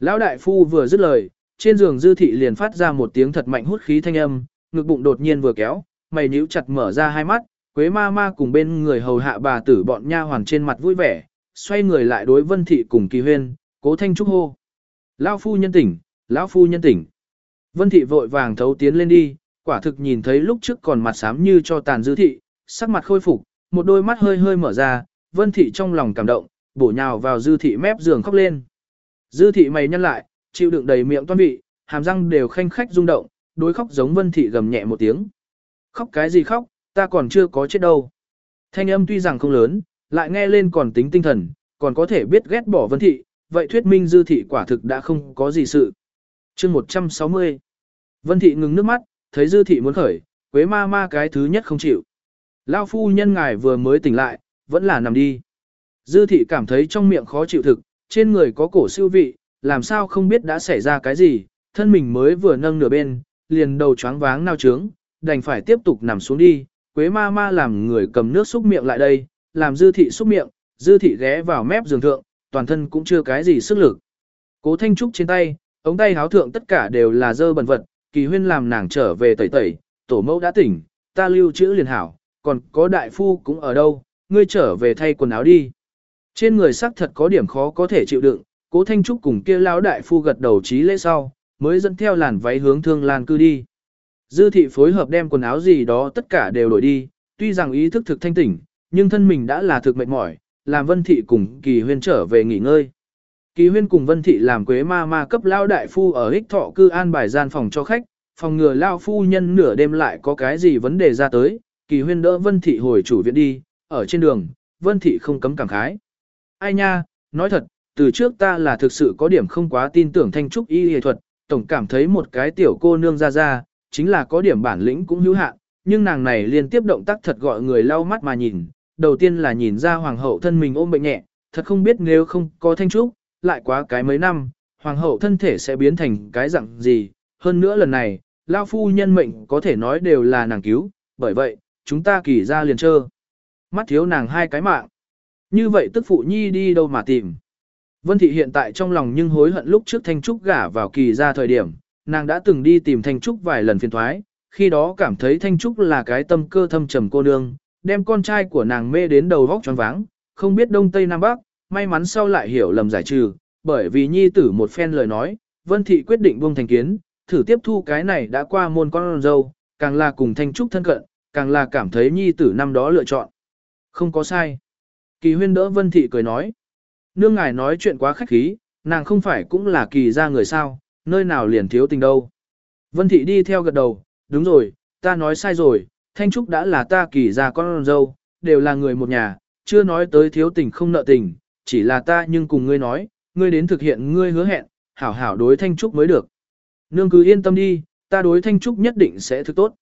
Lão đại phu vừa dứt lời, trên giường dư thị liền phát ra một tiếng thật mạnh hút khí thanh âm, ngực bụng đột nhiên vừa kéo, mày nhíu chặt mở ra hai mắt, Quế ma ma cùng bên người hầu hạ bà tử bọn nha hoàn trên mặt vui vẻ, xoay người lại đối vân thị cùng kỳ huyên, cố thanh trúc hô. Lão phu nhân tỉnh, lão phu nhân tỉnh. Vân thị vội vàng thấu tiến lên đi, quả thực nhìn thấy lúc trước còn mặt xám như cho tàn dư thị, sắc mặt khôi phục, một đôi mắt hơi hơi mở ra, vân thị trong lòng cảm động, bổ nhào vào dư thị mép giường khóc lên. Dư thị mày nhăn lại, chịu đựng đầy miệng toan vị, hàm răng đều khanh khách rung động, đối khóc giống vân thị gầm nhẹ một tiếng. Khóc cái gì khóc, ta còn chưa có chết đâu. Thanh âm tuy rằng không lớn, lại nghe lên còn tính tinh thần, còn có thể biết ghét bỏ vân thị, vậy thuyết minh dư thị quả thực đã không có gì sự. chương 160 Vân thị ngừng nước mắt, thấy dư thị muốn khởi, quế ma ma cái thứ nhất không chịu. Lao phu nhân ngài vừa mới tỉnh lại, vẫn là nằm đi. Dư thị cảm thấy trong miệng khó chịu thực, trên người có cổ siêu vị, làm sao không biết đã xảy ra cái gì, thân mình mới vừa nâng nửa bên, liền đầu choáng váng nao trướng, đành phải tiếp tục nằm xuống đi. Quế ma ma làm người cầm nước xúc miệng lại đây, làm dư thị xúc miệng, dư thị ghé vào mép giường thượng, toàn thân cũng chưa cái gì sức lực. Cố Thanh Trúc trên tay, ống tay háo thượng tất cả đều là dơ bẩn vật, kỳ huyên làm nàng trở về tẩy tẩy, tổ mẫu đã tỉnh, ta lưu trữ liền hảo, còn có đại phu cũng ở đâu, ngươi trở về thay quần áo đi. Trên người sắc thật có điểm khó có thể chịu đựng, cố Thanh Trúc cùng kia lão đại phu gật đầu trí lễ sau, mới dẫn theo làn váy hướng thương lan cư đi. Dư thị phối hợp đem quần áo gì đó tất cả đều đổi đi, tuy rằng ý thức thực thanh tỉnh, nhưng thân mình đã là thực mệt mỏi, làm vân thị cùng kỳ huyên trở về nghỉ ngơi. Kỳ huyên cùng vân thị làm quế ma ma cấp lao đại phu ở ích thọ cư an bài gian phòng cho khách, phòng ngừa lao phu nhân nửa đêm lại có cái gì vấn đề ra tới, kỳ huyên đỡ vân thị hồi chủ viện đi, ở trên đường, vân thị không cấm cảm khái. Ai nha, nói thật, từ trước ta là thực sự có điểm không quá tin tưởng thanh trúc y y thuật, tổng cảm thấy một cái tiểu cô nương ra ra, chính là có điểm bản lĩnh cũng hữu hạn, nhưng nàng này liên tiếp động tác thật gọi người lau mắt mà nhìn, đầu tiên là nhìn ra hoàng hậu thân mình ôm bệnh nhẹ, thật không biết nếu không có thanh trúc, lại quá cái mấy năm, hoàng hậu thân thể sẽ biến thành cái dạng gì, hơn nữa lần này, lao phu nhân mệnh có thể nói đều là nàng cứu, bởi vậy, chúng ta kỳ ra liền trơ. Mắt thiếu nàng hai cái mạng. Như vậy tức phụ nhi đi đâu mà tìm. Vân thị hiện tại trong lòng nhưng hối hận lúc trước Thanh Trúc gả vào kỳ ra thời điểm, nàng đã từng đi tìm Thanh Trúc vài lần phiền thoái, khi đó cảm thấy Thanh Trúc là cái tâm cơ thâm trầm cô nương, đem con trai của nàng mê đến đầu vóc tròn váng, không biết đông tây nam bắc, may mắn sau lại hiểu lầm giải trừ, bởi vì nhi tử một phen lời nói, Vân thị quyết định buông thành kiến, thử tiếp thu cái này đã qua môn con dâu, càng là cùng Thanh Trúc thân cận, càng là cảm thấy nhi tử năm đó lựa chọn. Không có sai. Kỳ huyên đỡ Vân thị cười nói. Nương ngài nói chuyện quá khách khí, nàng không phải cũng là kỳ ra người sao, nơi nào liền thiếu tình đâu. Vân thị đi theo gật đầu, đúng rồi, ta nói sai rồi, Thanh Trúc đã là ta kỳ ra con dâu, đều là người một nhà, chưa nói tới thiếu tình không nợ tình, chỉ là ta nhưng cùng ngươi nói, ngươi đến thực hiện ngươi hứa hẹn, hảo hảo đối Thanh Trúc mới được. Nương cứ yên tâm đi, ta đối Thanh Trúc nhất định sẽ thực tốt.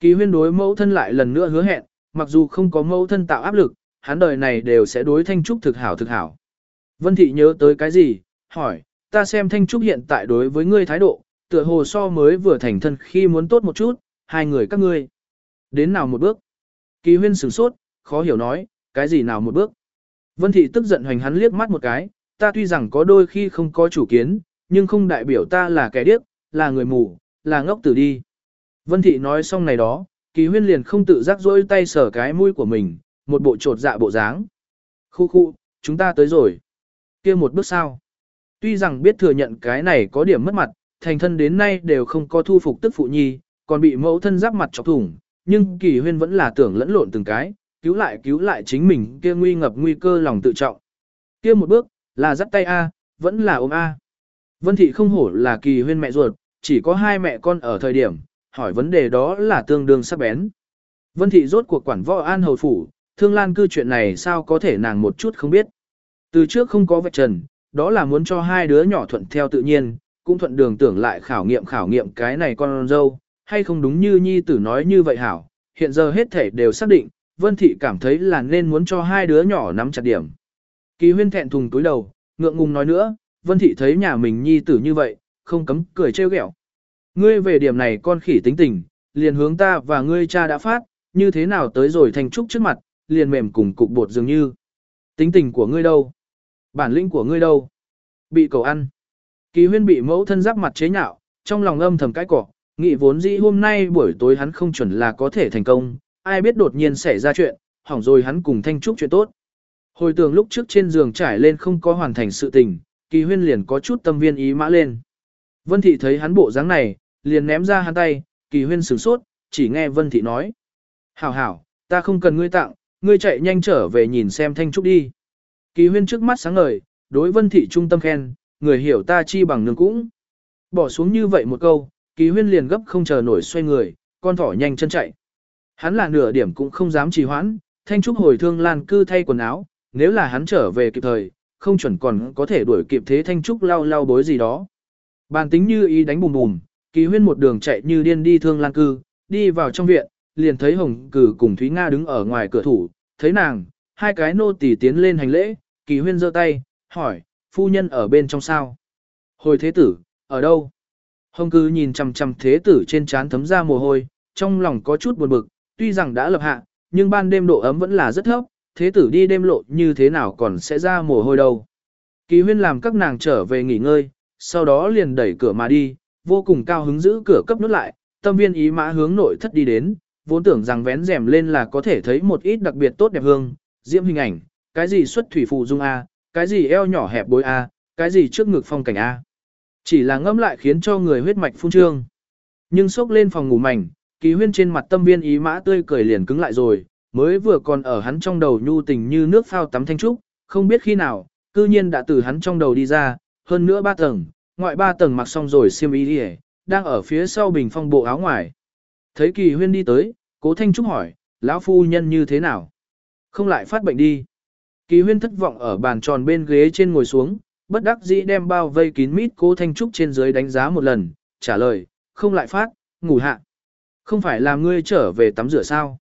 Kỳ huyên đối mẫu thân lại lần nữa hứa hẹn, mặc dù không có mẫu thân tạo áp lực, hắn đời này đều sẽ đối Thanh Trúc thực hảo thực hảo. Vân Thị nhớ tới cái gì, hỏi, ta xem Thanh Trúc hiện tại đối với ngươi thái độ, tựa hồ so mới vừa thành thân khi muốn tốt một chút, hai người các ngươi. Đến nào một bước? Kỳ huyên sửng sốt, khó hiểu nói, cái gì nào một bước? Vân Thị tức giận hoành hắn liếc mắt một cái, ta tuy rằng có đôi khi không có chủ kiến, nhưng không đại biểu ta là kẻ điếc, là người mù, là ngốc tử đi. Vân Thị nói xong này đó, kỳ huyên liền không tự giác rỗi tay sờ cái mũi của mình, một bộ trột dạ bộ dáng. Khu khu, chúng ta tới rồi kia một bước sao. Tuy rằng biết thừa nhận cái này có điểm mất mặt, thành thân đến nay đều không có thu phục tức phụ nhi, còn bị mẫu thân giáp mặt chọc thủng, nhưng kỳ huyên vẫn là tưởng lẫn lộn từng cái, cứu lại cứu lại chính mình kia nguy ngập nguy cơ lòng tự trọng. Kia một bước, là dắt tay A, vẫn là ôm A. Vân thị không hổ là kỳ huyên mẹ ruột, chỉ có hai mẹ con ở thời điểm, hỏi vấn đề đó là tương đương sắc bén. Vân thị rốt cuộc quản võ an hầu phủ, thương lan cư chuyện này sao có thể nàng một chút không biết. Từ trước không có vạch trần, đó là muốn cho hai đứa nhỏ thuận theo tự nhiên, cũng thuận đường tưởng lại khảo nghiệm khảo nghiệm cái này con dâu, hay không đúng như nhi tử nói như vậy hảo, hiện giờ hết thể đều xác định, Vân Thị cảm thấy là nên muốn cho hai đứa nhỏ nắm chặt điểm. Kỳ huyên thẹn thùng túi đầu, ngượng ngùng nói nữa, Vân Thị thấy nhà mình nhi tử như vậy, không cấm cười trêu ghẹo. Ngươi về điểm này con khỉ tính tình, liền hướng ta và ngươi cha đã phát, như thế nào tới rồi thành trúc trước mặt, liền mềm cùng cục bột dường như. Tính tình của ngươi đâu? Bản lĩnh của ngươi đâu? Bị cầu ăn. Kỳ huyên bị mẫu thân giáp mặt chế nhạo, trong lòng âm thầm cái cỏ, nghĩ vốn dĩ hôm nay buổi tối hắn không chuẩn là có thể thành công, ai biết đột nhiên xảy ra chuyện, hỏng rồi hắn cùng thanh trúc chuyện tốt. Hồi tưởng lúc trước trên giường trải lên không có hoàn thành sự tình, kỳ huyên liền có chút tâm viên ý mã lên. Vân thị thấy hắn bộ dáng này, liền ném ra hắn tay, kỳ huyên sửng sốt, chỉ nghe Vân thị nói. Hảo hảo, ta không cần ngươi tặng, ngươi chạy nhanh trở về nhìn xem thanh trúc đi. Kỳ huyên trước mắt sáng ngời, đối vân thị trung tâm khen, người hiểu ta chi bằng nương cũng. Bỏ xuống như vậy một câu, kỳ huyên liền gấp không chờ nổi xoay người, con thỏ nhanh chân chạy. Hắn là nửa điểm cũng không dám trì hoãn, thanh trúc hồi thương lan cư thay quần áo, nếu là hắn trở về kịp thời, không chuẩn còn có thể đuổi kịp thế thanh trúc lau lau bối gì đó. Bàn tính như ý đánh bùm bùm, kỳ huyên một đường chạy như điên đi thương lan cư, đi vào trong viện, liền thấy hồng cử cùng Thúy Nga đứng ở ngoài cửa thủ, thấy nàng, hai cái nô tỳ tiến lên hành lễ, kỳ huyên giơ tay, hỏi, phu nhân ở bên trong sao? Hồi thế tử, ở đâu? Hồng cư nhìn chằm chằm thế tử trên trán thấm ra mồ hôi, trong lòng có chút buồn bực, tuy rằng đã lập hạ, nhưng ban đêm độ ấm vẫn là rất thấp, thế tử đi đêm lộ như thế nào còn sẽ ra mồ hôi đâu. Kỳ huyên làm các nàng trở về nghỉ ngơi, sau đó liền đẩy cửa mà đi, vô cùng cao hứng giữ cửa cấp nút lại, tâm viên ý mã hướng nội thất đi đến, vốn tưởng rằng vén rèm lên là có thể thấy một ít đặc biệt tốt đẹp hương, diễm hình ảnh, cái gì xuất thủy phụ dung A, cái gì eo nhỏ hẹp bối A, cái gì trước ngực phong cảnh A. Chỉ là ngâm lại khiến cho người huyết mạch phun trương. Nhưng sốc lên phòng ngủ mảnh, kỳ huyên trên mặt tâm viên ý mã tươi cười liền cứng lại rồi, mới vừa còn ở hắn trong đầu nhu tình như nước phao tắm thanh trúc, không biết khi nào, cư nhiên đã từ hắn trong đầu đi ra, hơn nữa ba tầng, ngoại ba tầng mặc xong rồi xiêm y đi đang ở phía sau bình phong bộ áo ngoài. Thấy kỳ huyên đi tới, cố thanh trúc hỏi, lão phu nhân như thế nào? Không lại phát bệnh đi. Kỳ huyên thất vọng ở bàn tròn bên ghế trên ngồi xuống, bất đắc dĩ đem bao vây kín mít cố thanh trúc trên dưới đánh giá một lần, trả lời, không lại phát, ngủ hạ. Không phải là ngươi trở về tắm rửa sao?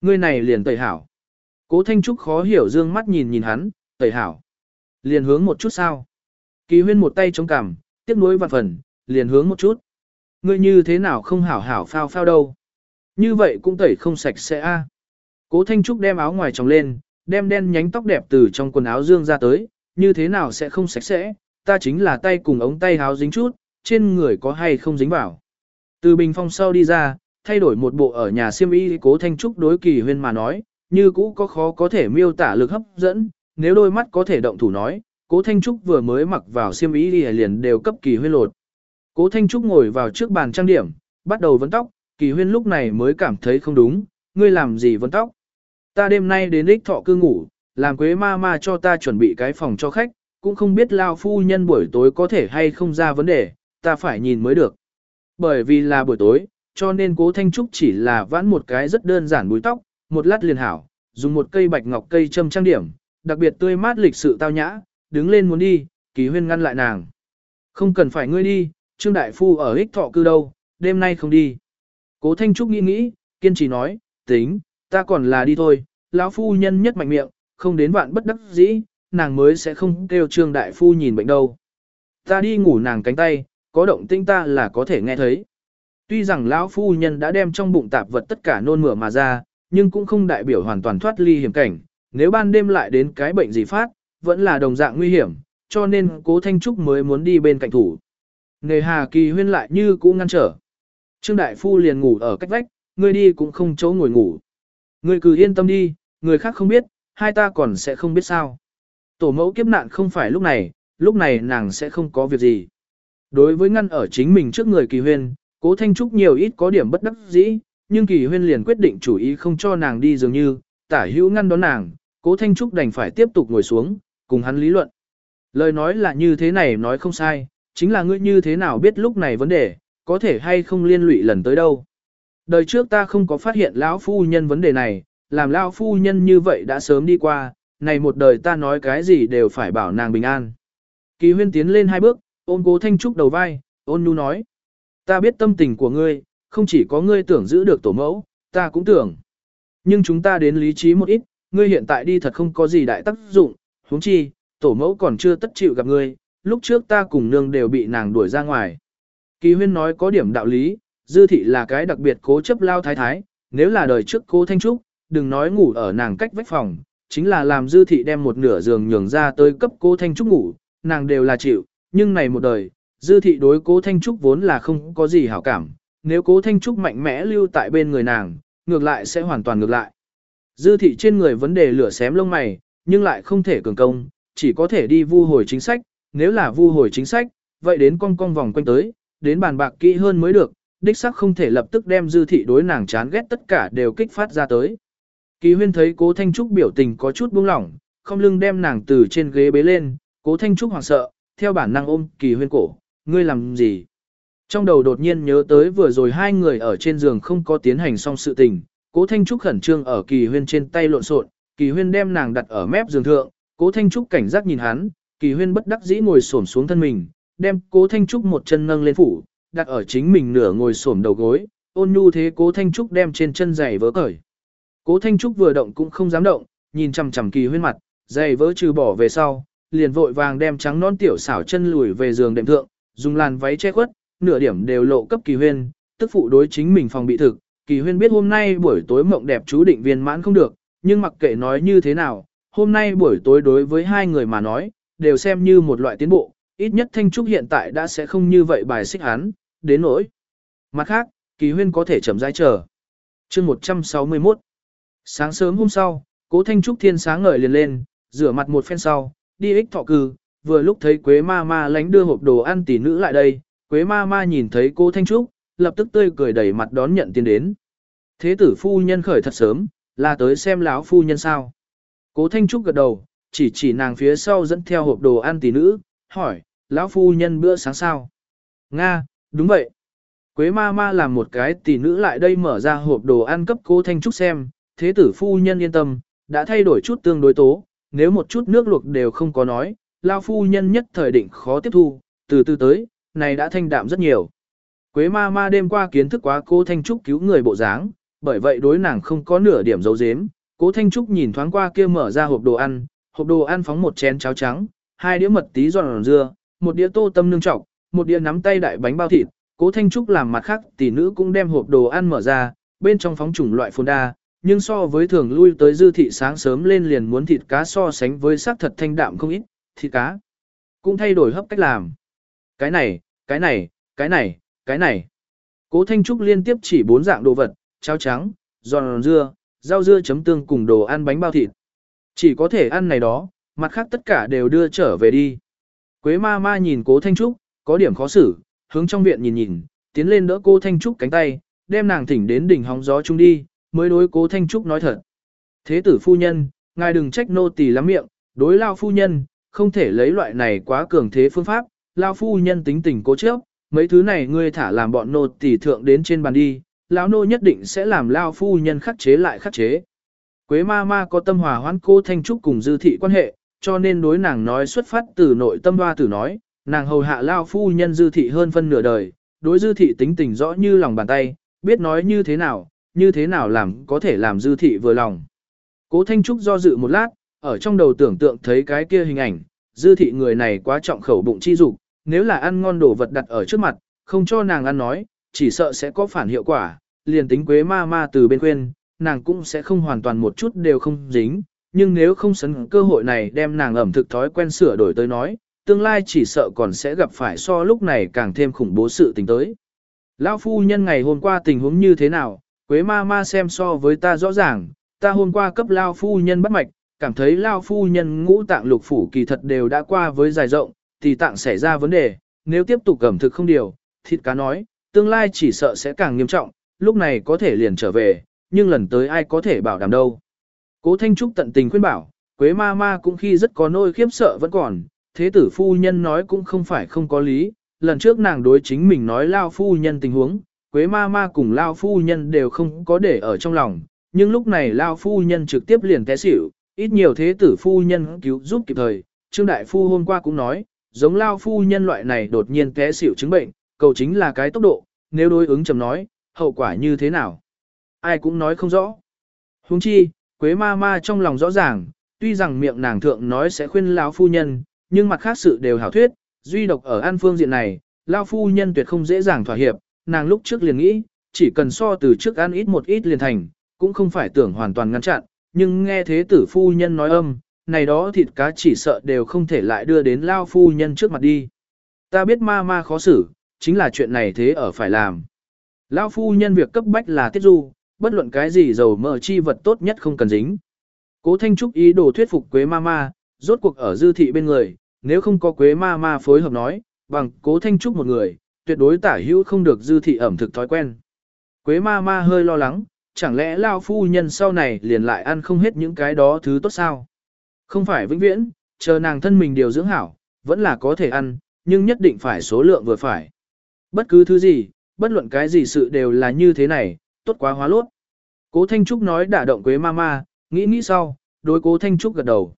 Ngươi này liền tẩy hảo. Cố thanh trúc khó hiểu dương mắt nhìn nhìn hắn, tẩy hảo. Liền hướng một chút sao? Kỳ huyên một tay chống cằm, tiếp nối vạn phần, liền hướng một chút. Ngươi như thế nào không hảo hảo phao phao đâu? Như vậy cũng tẩy không sạch sẽ a. Cố Thanh Trúc đem áo ngoài tròng lên, đem đen nhánh tóc đẹp từ trong quần áo dương ra tới, như thế nào sẽ không sạch sẽ, ta chính là tay cùng ống tay áo dính chút, trên người có hay không dính vào. Từ bình phong sau đi ra, thay đổi một bộ ở nhà siêm y cố Thanh Trúc đối kỳ huyên mà nói, như cũ có khó có thể miêu tả lực hấp dẫn, nếu đôi mắt có thể động thủ nói, cố Thanh Trúc vừa mới mặc vào siêm y liền đều cấp kỳ huyên lột. Cố Thanh Trúc ngồi vào trước bàn trang điểm, bắt đầu vấn tóc, kỳ huyên lúc này mới cảm thấy không đúng, ngươi làm gì vấn tóc. Ta đêm nay đến ích thọ cư ngủ, làm quế ma ma cho ta chuẩn bị cái phòng cho khách, cũng không biết lao phu nhân buổi tối có thể hay không ra vấn đề, ta phải nhìn mới được. Bởi vì là buổi tối, cho nên cố Thanh Trúc chỉ là vãn một cái rất đơn giản búi tóc, một lát liền hảo, dùng một cây bạch ngọc cây châm trang điểm, đặc biệt tươi mát lịch sự tao nhã, đứng lên muốn đi, kỳ huyên ngăn lại nàng. Không cần phải ngươi đi, Trương Đại Phu ở ích thọ cư đâu, đêm nay không đi. Cố Thanh Trúc nghĩ nghĩ, kiên trì nói, tính, ta còn là đi thôi, lão phu nhân nhất mạnh miệng, không đến vạn bất đắc dĩ, nàng mới sẽ không kêu Trương Đại Phu nhìn bệnh đâu. Ta đi ngủ nàng cánh tay, có động tinh ta là có thể nghe thấy. Tuy rằng lão phu nhân đã đem trong bụng tạp vật tất cả nôn mửa mà ra, nhưng cũng không đại biểu hoàn toàn thoát ly hiểm cảnh, nếu ban đêm lại đến cái bệnh gì phát, vẫn là đồng dạng nguy hiểm, cho nên cố Thanh Trúc mới muốn đi bên cạnh thủ. Nề hà kỳ huyên lại như cũ ngăn trở. Trương Đại Phu liền ngủ ở cách vách, người đi cũng không chỗ ngồi ngủ. người cứ yên tâm đi, người khác không biết, hai ta còn sẽ không biết sao. Tổ mẫu kiếp nạn không phải lúc này, lúc này nàng sẽ không có việc gì. Đối với ngăn ở chính mình trước người kỳ huyên, cố Thanh Trúc nhiều ít có điểm bất đắc dĩ, nhưng kỳ huyên liền quyết định chủ ý không cho nàng đi dường như, tả hữu ngăn đón nàng, cố Thanh Trúc đành phải tiếp tục ngồi xuống, cùng hắn lý luận. Lời nói là như thế này nói không sai, chính là ngươi như thế nào biết lúc này vấn đề, có thể hay không liên lụy lần tới đâu. Đời trước ta không có phát hiện lão phu nhân vấn đề này, làm lão phu nhân như vậy đã sớm đi qua, này một đời ta nói cái gì đều phải bảo nàng bình an. Kỳ huyên tiến lên hai bước, ôn cố thanh trúc đầu vai, ôn nhu nói. Ta biết tâm tình của ngươi, không chỉ có ngươi tưởng giữ được tổ mẫu, ta cũng tưởng. Nhưng chúng ta đến lý trí một ít, ngươi hiện tại đi thật không có gì đại tác dụng, huống chi, tổ mẫu còn chưa tất chịu gặp ngươi, lúc trước ta cùng nương đều bị nàng đuổi ra ngoài. Kỳ huyên nói có điểm đạo lý, dư thị là cái đặc biệt cố chấp lao thái thái, nếu là đời trước cố Thanh Trúc, đừng nói ngủ ở nàng cách vách phòng, chính là làm dư thị đem một nửa giường nhường ra tới cấp cô Thanh Trúc ngủ, nàng đều là chịu, nhưng này một đời, dư thị đối cố Thanh Trúc vốn là không có gì hảo cảm, nếu cố Thanh Trúc mạnh mẽ lưu tại bên người nàng, ngược lại sẽ hoàn toàn ngược lại. Dư thị trên người vấn đề lửa xém lông mày, nhưng lại không thể cường công, chỉ có thể đi vu hồi chính sách, nếu là vu hồi chính sách, vậy đến con cong vòng quanh tới, đến bàn bạc kỹ hơn mới được, đích sắc không thể lập tức đem dư thị đối nàng chán ghét tất cả đều kích phát ra tới. Kỳ huyên thấy cố Thanh Trúc biểu tình có chút buông lỏng, không lưng đem nàng từ trên ghế bế lên, cố Thanh Trúc hoảng sợ, theo bản năng ôm kỳ huyên cổ, ngươi làm gì? Trong đầu đột nhiên nhớ tới vừa rồi hai người ở trên giường không có tiến hành xong sự tình, cố Thanh Trúc khẩn trương ở kỳ huyên trên tay lộn xộn, kỳ huyên đem nàng đặt ở mép giường thượng, cố Thanh Trúc cảnh giác nhìn hắn, kỳ huyên bất đắc dĩ ngồi xổm xuống thân mình, đem cố Thanh Trúc một chân nâng lên phủ, đặt ở chính mình nửa ngồi xổm đầu gối, ôn nhu thế cố Thanh Trúc đem trên chân giày vỡ cởi. Cố Thanh Trúc vừa động cũng không dám động, nhìn chằm chằm kỳ huyên mặt, giày vỡ trừ bỏ về sau, liền vội vàng đem trắng non tiểu xảo chân lùi về giường đệm thượng, dùng làn váy che khuất, nửa điểm đều lộ cấp kỳ huyên, tức phụ đối chính mình phòng bị thực. Kỳ huyên biết hôm nay buổi tối mộng đẹp chú định viên mãn không được, nhưng mặc kệ nói như thế nào, hôm nay buổi tối đối với hai người mà nói, đều xem như một loại tiến bộ, ít nhất Thanh Trúc hiện tại đã sẽ không như vậy bài xích hắn, đến nỗi. Mặt khác, kỳ huyên có thể chậm rãi chờ. chương 161 Sáng sớm hôm sau, cố Thanh Trúc thiên sáng ngời liền lên, rửa mặt một phen sau, đi ích thọ cư, vừa lúc thấy Quế ma ma lánh đưa hộp đồ ăn tỷ nữ lại đây, Quế ma ma nhìn thấy Cố Thanh Trúc, lập tức tươi cười đẩy mặt đón nhận tiền đến. Thế tử phu nhân khởi thật sớm, là tới xem lão phu nhân sao. Cố Thanh Trúc gật đầu, chỉ chỉ nàng phía sau dẫn theo hộp đồ ăn tỷ nữ, hỏi, lão phu nhân bữa sáng sao? Nga, đúng vậy. Quế ma ma làm một cái tỷ nữ lại đây mở ra hộp đồ ăn cấp cố Thanh Trúc xem, thế tử phu nhân yên tâm, đã thay đổi chút tương đối tố, nếu một chút nước luộc đều không có nói, lao phu nhân nhất thời định khó tiếp thu, từ từ tới, này đã thanh đạm rất nhiều. Quế ma ma đêm qua kiến thức quá cô Thanh Trúc cứu người bộ dáng, bởi vậy đối nàng không có nửa điểm dấu dếm. Cố Thanh Trúc nhìn thoáng qua kia mở ra hộp đồ ăn, hộp đồ ăn phóng một chén cháo trắng, hai đĩa mật tí giòn dưa, một đĩa tô tâm nương trọc, một đĩa nắm tay đại bánh bao thịt. Cố Thanh Trúc làm mặt khác tỷ nữ cũng đem hộp đồ ăn mở ra, bên trong phóng chủng loại phồn đa, nhưng so với thường lui tới dư thị sáng sớm lên liền muốn thịt cá so sánh với sắc thật thanh đạm không ít, thịt cá cũng thay đổi hấp cách làm. Cái này, cái này, cái này, cái này. Cố Thanh Trúc liên tiếp chỉ bốn dạng đồ vật, cháo trắng, giòn dưa, rau dưa chấm tương cùng đồ ăn bánh bao thịt. Chỉ có thể ăn này đó, mặt khác tất cả đều đưa trở về đi. Quế ma ma nhìn cố Thanh Trúc, có điểm khó xử, hướng trong viện nhìn nhìn, tiến lên đỡ cô Thanh Trúc cánh tay, đem nàng thỉnh đến đỉnh hóng gió chung đi, mới đối cố Thanh Trúc nói thật. Thế tử phu nhân, ngài đừng trách nô tỳ lắm miệng, đối lao phu nhân, không thể lấy loại này quá cường thế phương pháp, lao phu nhân tính tình cố chấp, mấy thứ này ngươi thả làm bọn nô tỳ thượng đến trên bàn đi, lão nô nhất định sẽ làm lao phu nhân khắc chế lại khắc chế. Quế ma ma có tâm hòa hoãn cô Thanh Trúc cùng dư thị quan hệ, cho nên đối nàng nói xuất phát từ nội tâm hoa tử nói, nàng hầu hạ lao phu nhân dư thị hơn phân nửa đời, đối dư thị tính tình rõ như lòng bàn tay, biết nói như thế nào, như thế nào làm có thể làm dư thị vừa lòng. Cố Thanh Trúc do dự một lát, ở trong đầu tưởng tượng thấy cái kia hình ảnh, dư thị người này quá trọng khẩu bụng chi dục, nếu là ăn ngon đồ vật đặt ở trước mặt, không cho nàng ăn nói, chỉ sợ sẽ có phản hiệu quả, liền tính quế ma ma từ bên quên, nàng cũng sẽ không hoàn toàn một chút đều không dính, nhưng nếu không sấn cơ hội này đem nàng ẩm thực thói quen sửa đổi tới nói, tương lai chỉ sợ còn sẽ gặp phải so lúc này càng thêm khủng bố sự tình tới. Lão phu nhân ngày hôm qua tình huống như thế nào, quế ma ma xem so với ta rõ ràng, ta hôm qua cấp Lao phu nhân bắt mạch, cảm thấy Lao phu nhân ngũ tạng lục phủ kỳ thật đều đã qua với dài rộng, thì tạng xảy ra vấn đề, nếu tiếp tục cẩm thực không điều, thịt cá nói, tương lai chỉ sợ sẽ càng nghiêm trọng, lúc này có thể liền trở về, nhưng lần tới ai có thể bảo đảm đâu. Cố Thanh Trúc tận tình khuyên bảo, Quế ma ma cũng khi rất có nỗi khiếp sợ vẫn còn, thế tử phu nhân nói cũng không phải không có lý, lần trước nàng đối chính mình nói lao phu nhân tình huống, Quế ma ma cùng lao phu nhân đều không có để ở trong lòng, nhưng lúc này lao phu nhân trực tiếp liền té xỉu, ít nhiều thế tử phu nhân cứu giúp kịp thời, Trương Đại Phu hôm qua cũng nói, giống lao phu nhân loại này đột nhiên té xỉu chứng bệnh, cầu chính là cái tốc độ, nếu đối ứng chầm nói, hậu quả như thế nào? Ai cũng nói không rõ. Huống chi, Quế ma ma trong lòng rõ ràng, tuy rằng miệng nàng thượng nói sẽ khuyên lão phu nhân, nhưng mặt khác sự đều hảo thuyết, duy độc ở an phương diện này, lão phu nhân tuyệt không dễ dàng thỏa hiệp, nàng lúc trước liền nghĩ, chỉ cần so từ trước ăn ít một ít liền thành, cũng không phải tưởng hoàn toàn ngăn chặn, nhưng nghe thế tử phu nhân nói âm, này đó thịt cá chỉ sợ đều không thể lại đưa đến lao phu nhân trước mặt đi. Ta biết ma ma khó xử, chính là chuyện này thế ở phải làm. lao phu nhân việc cấp bách là tiết du, bất luận cái gì dầu mỡ chi vật tốt nhất không cần dính. Cố Thanh Trúc ý đồ thuyết phục Quế Mama, rốt cuộc ở dư thị bên người, nếu không có Quế Mama phối hợp nói, bằng Cố Thanh Trúc một người, tuyệt đối tả hữu không được dư thị ẩm thực thói quen. Quế Mama hơi lo lắng, chẳng lẽ Lao phu nhân sau này liền lại ăn không hết những cái đó thứ tốt sao? Không phải vĩnh viễn, chờ nàng thân mình điều dưỡng hảo, vẫn là có thể ăn, nhưng nhất định phải số lượng vừa phải. Bất cứ thứ gì, bất luận cái gì sự đều là như thế này, tốt quá hóa lốt. Cố Thanh Trúc nói đả động Quế Mama, nghĩ nghĩ sau, đối Cố Thanh Trúc gật đầu.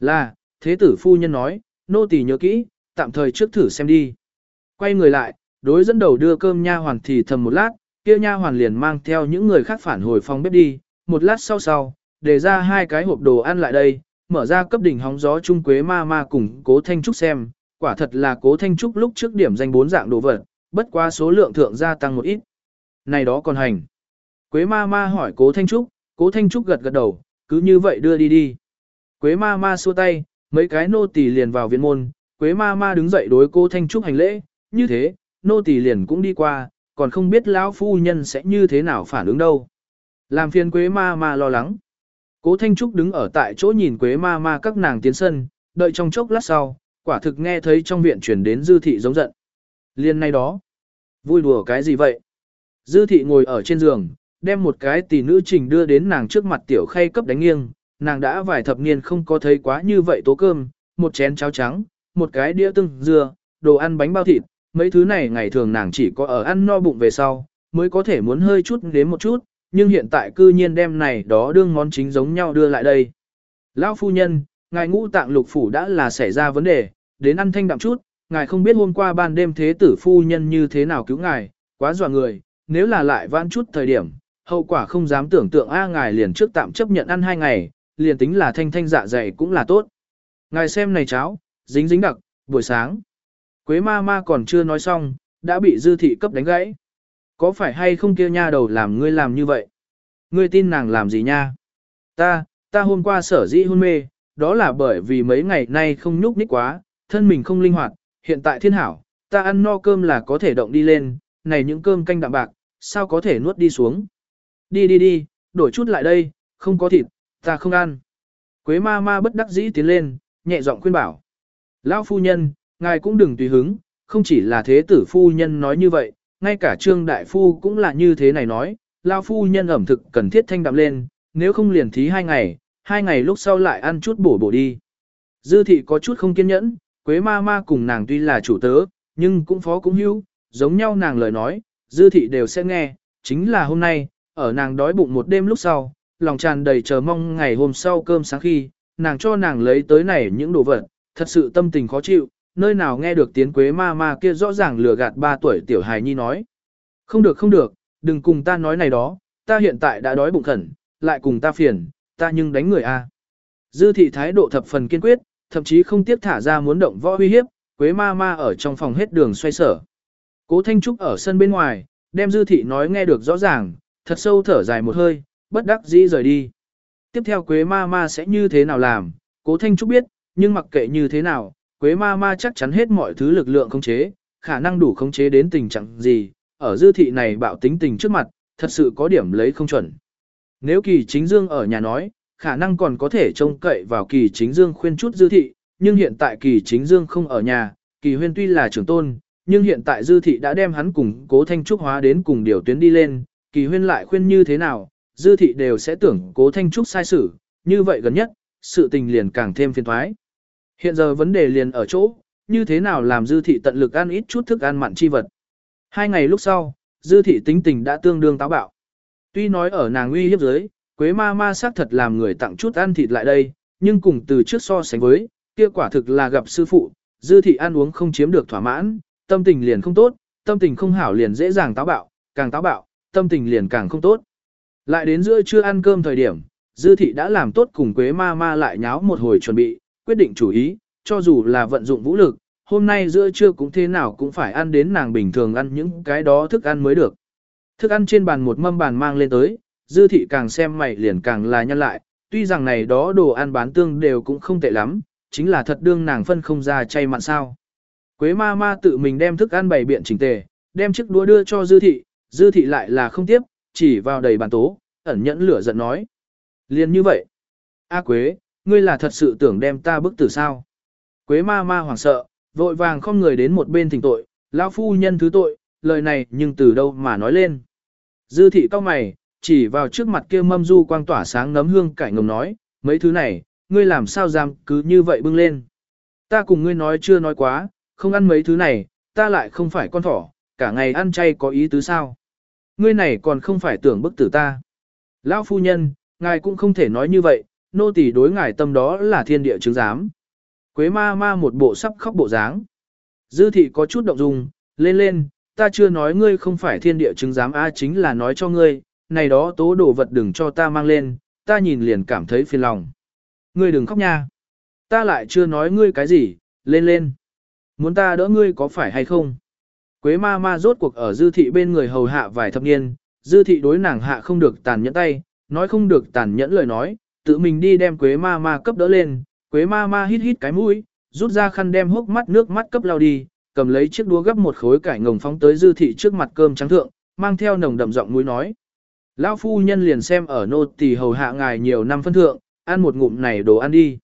Là, thế tử phu nhân nói, nô tỳ nhớ kỹ, tạm thời trước thử xem đi. Quay người lại, đối dẫn đầu đưa cơm nha hoàn thì thầm một lát, kia nha hoàn liền mang theo những người khác phản hồi phòng bếp đi, một lát sau sau, để ra hai cái hộp đồ ăn lại đây, mở ra cấp đỉnh hóng gió trung quế ma ma cùng cố thanh trúc xem, quả thật là cố thanh trúc lúc trước điểm danh bốn dạng đồ vật, bất quá số lượng thượng gia tăng một ít. Này đó còn hành. Quế ma ma hỏi cố Thanh Trúc, cố Thanh Trúc gật gật đầu, cứ như vậy đưa đi đi. Quế ma ma xua tay, mấy cái nô tỳ liền vào viện môn, Quế ma ma đứng dậy đối cố Thanh Trúc hành lễ, như thế, nô tỳ liền cũng đi qua, còn không biết lão phu nhân sẽ như thế nào phản ứng đâu. Làm phiền Quế ma ma lo lắng. Cố Thanh Trúc đứng ở tại chỗ nhìn Quế ma ma các nàng tiến sân, đợi trong chốc lát sau, Quả thực nghe thấy trong viện chuyển đến dư thị giống giận. Liên nay đó. Vui đùa cái gì vậy? Dư thị ngồi ở trên giường, đem một cái tỷ nữ trình đưa đến nàng trước mặt tiểu khay cấp đánh nghiêng. Nàng đã vài thập niên không có thấy quá như vậy tố cơm, một chén cháo trắng, một cái đĩa tương dưa, đồ ăn bánh bao thịt. Mấy thứ này ngày thường nàng chỉ có ở ăn no bụng về sau, mới có thể muốn hơi chút đến một chút, nhưng hiện tại cư nhiên đem này đó đương món chính giống nhau đưa lại đây. Lão phu nhân, ngài ngũ tạng lục phủ đã là xảy ra vấn đề, đến ăn thanh đạm chút, ngài không biết hôm qua ban đêm thế tử phu nhân như thế nào cứu ngài, quá dọa người, nếu là lại vãn chút thời điểm, hậu quả không dám tưởng tượng a ngài liền trước tạm chấp nhận ăn hai ngày, liền tính là thanh thanh dạ dày cũng là tốt. Ngài xem này cháo, dính dính đặc, buổi sáng. Quế ma ma còn chưa nói xong, đã bị dư thị cấp đánh gãy. Có phải hay không kia nha đầu làm ngươi làm như vậy? Ngươi tin nàng làm gì nha? Ta, ta hôm qua sở dĩ hôn mê, đó là bởi vì mấy ngày nay không nhúc nhích quá, thân mình không linh hoạt, hiện tại thiên hảo, ta ăn no cơm là có thể động đi lên, này những cơm canh đạm bạc, sao có thể nuốt đi xuống. Đi đi đi, đổi chút lại đây, không có thịt, ta không ăn. Quế ma ma bất đắc dĩ tiến lên, nhẹ giọng khuyên bảo. Lão phu nhân, ngài cũng đừng tùy hứng, không chỉ là thế tử phu nhân nói như vậy, ngay cả trương đại phu cũng là như thế này nói, lao phu nhân ẩm thực cần thiết thanh đạm lên, nếu không liền thí hai ngày, hai ngày lúc sau lại ăn chút bổ bổ đi. Dư thị có chút không kiên nhẫn, Quế ma ma cùng nàng tuy là chủ tớ, nhưng cũng phó cũng hữu, giống nhau nàng lời nói, dư thị đều sẽ nghe, chính là hôm nay, ở nàng đói bụng một đêm lúc sau, lòng tràn đầy chờ mong ngày hôm sau cơm sáng khi, nàng cho nàng lấy tới này những đồ vật, thật sự tâm tình khó chịu, nơi nào nghe được tiếng quế ma ma kia rõ ràng lừa gạt ba tuổi tiểu hài nhi nói. Không được không được, đừng cùng ta nói này đó, ta hiện tại đã đói bụng khẩn, lại cùng ta phiền, ta nhưng đánh người a. Dư thị thái độ thập phần kiên quyết, thậm chí không tiếc thả ra muốn động võ uy hiếp, Quế ma ma ở trong phòng hết đường xoay sở. Cố Thanh Trúc ở sân bên ngoài, đem Dư Thị nói nghe được rõ ràng, thật sâu thở dài một hơi, bất đắc dĩ rời đi. Tiếp theo Quế ma ma sẽ như thế nào làm, Cố Thanh Trúc biết, nhưng mặc kệ như thế nào, Quế ma ma chắc chắn hết mọi thứ lực lượng khống chế, khả năng đủ khống chế đến tình trạng gì, ở Dư Thị này bạo tính tình trước mặt, thật sự có điểm lấy không chuẩn. Nếu kỳ chính dương ở nhà nói, khả năng còn có thể trông cậy vào kỳ chính dương khuyên chút dư thị, nhưng hiện tại kỳ chính dương không ở nhà, kỳ huyên tuy là trưởng tôn, nhưng hiện tại dư thị đã đem hắn cùng cố thanh trúc hóa đến cùng điều tuyến đi lên, kỳ huyên lại khuyên như thế nào, dư thị đều sẽ tưởng cố thanh trúc sai xử, như vậy gần nhất, sự tình liền càng thêm phiền thoái. Hiện giờ vấn đề liền ở chỗ, như thế nào làm dư thị tận lực ăn ít chút thức ăn mặn chi vật. Hai ngày lúc sau, dư thị tính tình đã tương đương táo bạo. Tuy nói ở nàng uy hiếp dưới, Quế ma ma xác thật làm người tặng chút ăn thịt lại đây, nhưng cùng từ trước so sánh với, kia quả thực là gặp sư phụ, dư thị ăn uống không chiếm được thỏa mãn, tâm tình liền không tốt, tâm tình không hảo liền dễ dàng táo bạo, càng táo bạo, tâm tình liền càng không tốt. Lại đến giữa trưa ăn cơm thời điểm, dư thị đã làm tốt cùng Quế ma ma lại nháo một hồi chuẩn bị, quyết định chủ ý, cho dù là vận dụng vũ lực, hôm nay giữa trưa cũng thế nào cũng phải ăn đến nàng bình thường ăn những cái đó thức ăn mới được. Thức ăn trên bàn một mâm bàn mang lên tới, dư thị càng xem mày liền càng là nhăn lại, tuy rằng này đó đồ ăn bán tương đều cũng không tệ lắm, chính là thật đương nàng phân không ra chay mặn sao. Quế ma ma tự mình đem thức ăn bày biện chỉnh tề, đem chiếc đũa đưa cho dư thị, dư thị lại là không tiếp, chỉ vào đầy bàn tố, ẩn nhẫn lửa giận nói. Liền như vậy. A Quế, ngươi là thật sự tưởng đem ta bức tử sao? Quế ma ma hoảng sợ, vội vàng không người đến một bên thỉnh tội, lão phu nhân thứ tội, lời này nhưng từ đâu mà nói lên. Dư thị cao mày, chỉ vào trước mặt kia mâm du quang tỏa sáng nấm hương cải ngầm nói, mấy thứ này, ngươi làm sao dám cứ như vậy bưng lên. Ta cùng ngươi nói chưa nói quá, không ăn mấy thứ này, ta lại không phải con thỏ, cả ngày ăn chay có ý tứ sao. Ngươi này còn không phải tưởng bức tử ta. Lão phu nhân, ngài cũng không thể nói như vậy, nô tỳ đối ngài tâm đó là thiên địa chứng giám. Quế ma ma một bộ sắp khóc bộ dáng. Dư thị có chút động dung, lên lên, ta chưa nói ngươi không phải thiên địa chứng giám a chính là nói cho ngươi, này đó tố đồ vật đừng cho ta mang lên, ta nhìn liền cảm thấy phiền lòng. Ngươi đừng khóc nha. Ta lại chưa nói ngươi cái gì, lên lên. Muốn ta đỡ ngươi có phải hay không? Quế ma ma rốt cuộc ở dư thị bên người hầu hạ vài thập niên, dư thị đối nàng hạ không được tàn nhẫn tay, nói không được tàn nhẫn lời nói, tự mình đi đem quế ma ma cấp đỡ lên, quế ma ma hít hít cái mũi, rút ra khăn đem hốc mắt nước mắt cấp lao đi, cầm lấy chiếc đũa gấp một khối cải ngồng phóng tới dư thị trước mặt cơm trắng thượng, mang theo nồng đậm giọng mũi nói. Lão phu nhân liền xem ở nô tỳ hầu hạ ngài nhiều năm phân thượng, ăn một ngụm này đồ ăn đi.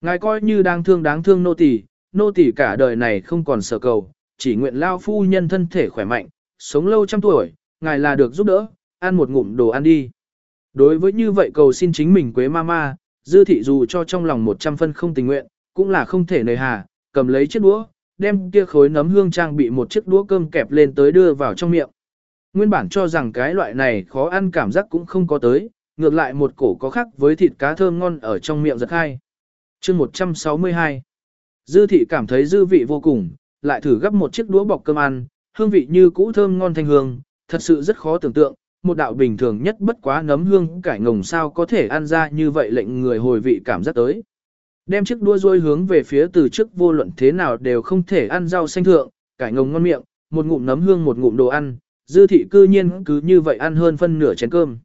Ngài coi như đang thương đáng thương nô tỳ, nô tỳ cả đời này không còn sợ cầu, chỉ nguyện lao phu nhân thân thể khỏe mạnh, sống lâu trăm tuổi, ngài là được giúp đỡ, ăn một ngụm đồ ăn đi. Đối với như vậy cầu xin chính mình quế ma ma, dư thị dù cho trong lòng một trăm phân không tình nguyện, cũng là không thể nề hà, cầm lấy chiếc đũa, đem kia khối nấm hương trang bị một chiếc đũa cơm kẹp lên tới đưa vào trong miệng. Nguyên bản cho rằng cái loại này khó ăn cảm giác cũng không có tới, ngược lại một cổ có khác với thịt cá thơm ngon ở trong miệng giật hai. chương 162 Dư thị cảm thấy dư vị vô cùng, lại thử gấp một chiếc đũa bọc cơm ăn, hương vị như cũ thơm ngon thanh hương, thật sự rất khó tưởng tượng, một đạo bình thường nhất bất quá nấm hương cải ngồng sao có thể ăn ra như vậy lệnh người hồi vị cảm giác tới. Đem chiếc đua rôi hướng về phía từ trước vô luận thế nào đều không thể ăn rau xanh thượng, cải ngồng ngon miệng, một ngụm nấm hương một ngụm đồ ăn, dư thị cư nhiên cứ như vậy ăn hơn phân nửa chén cơm.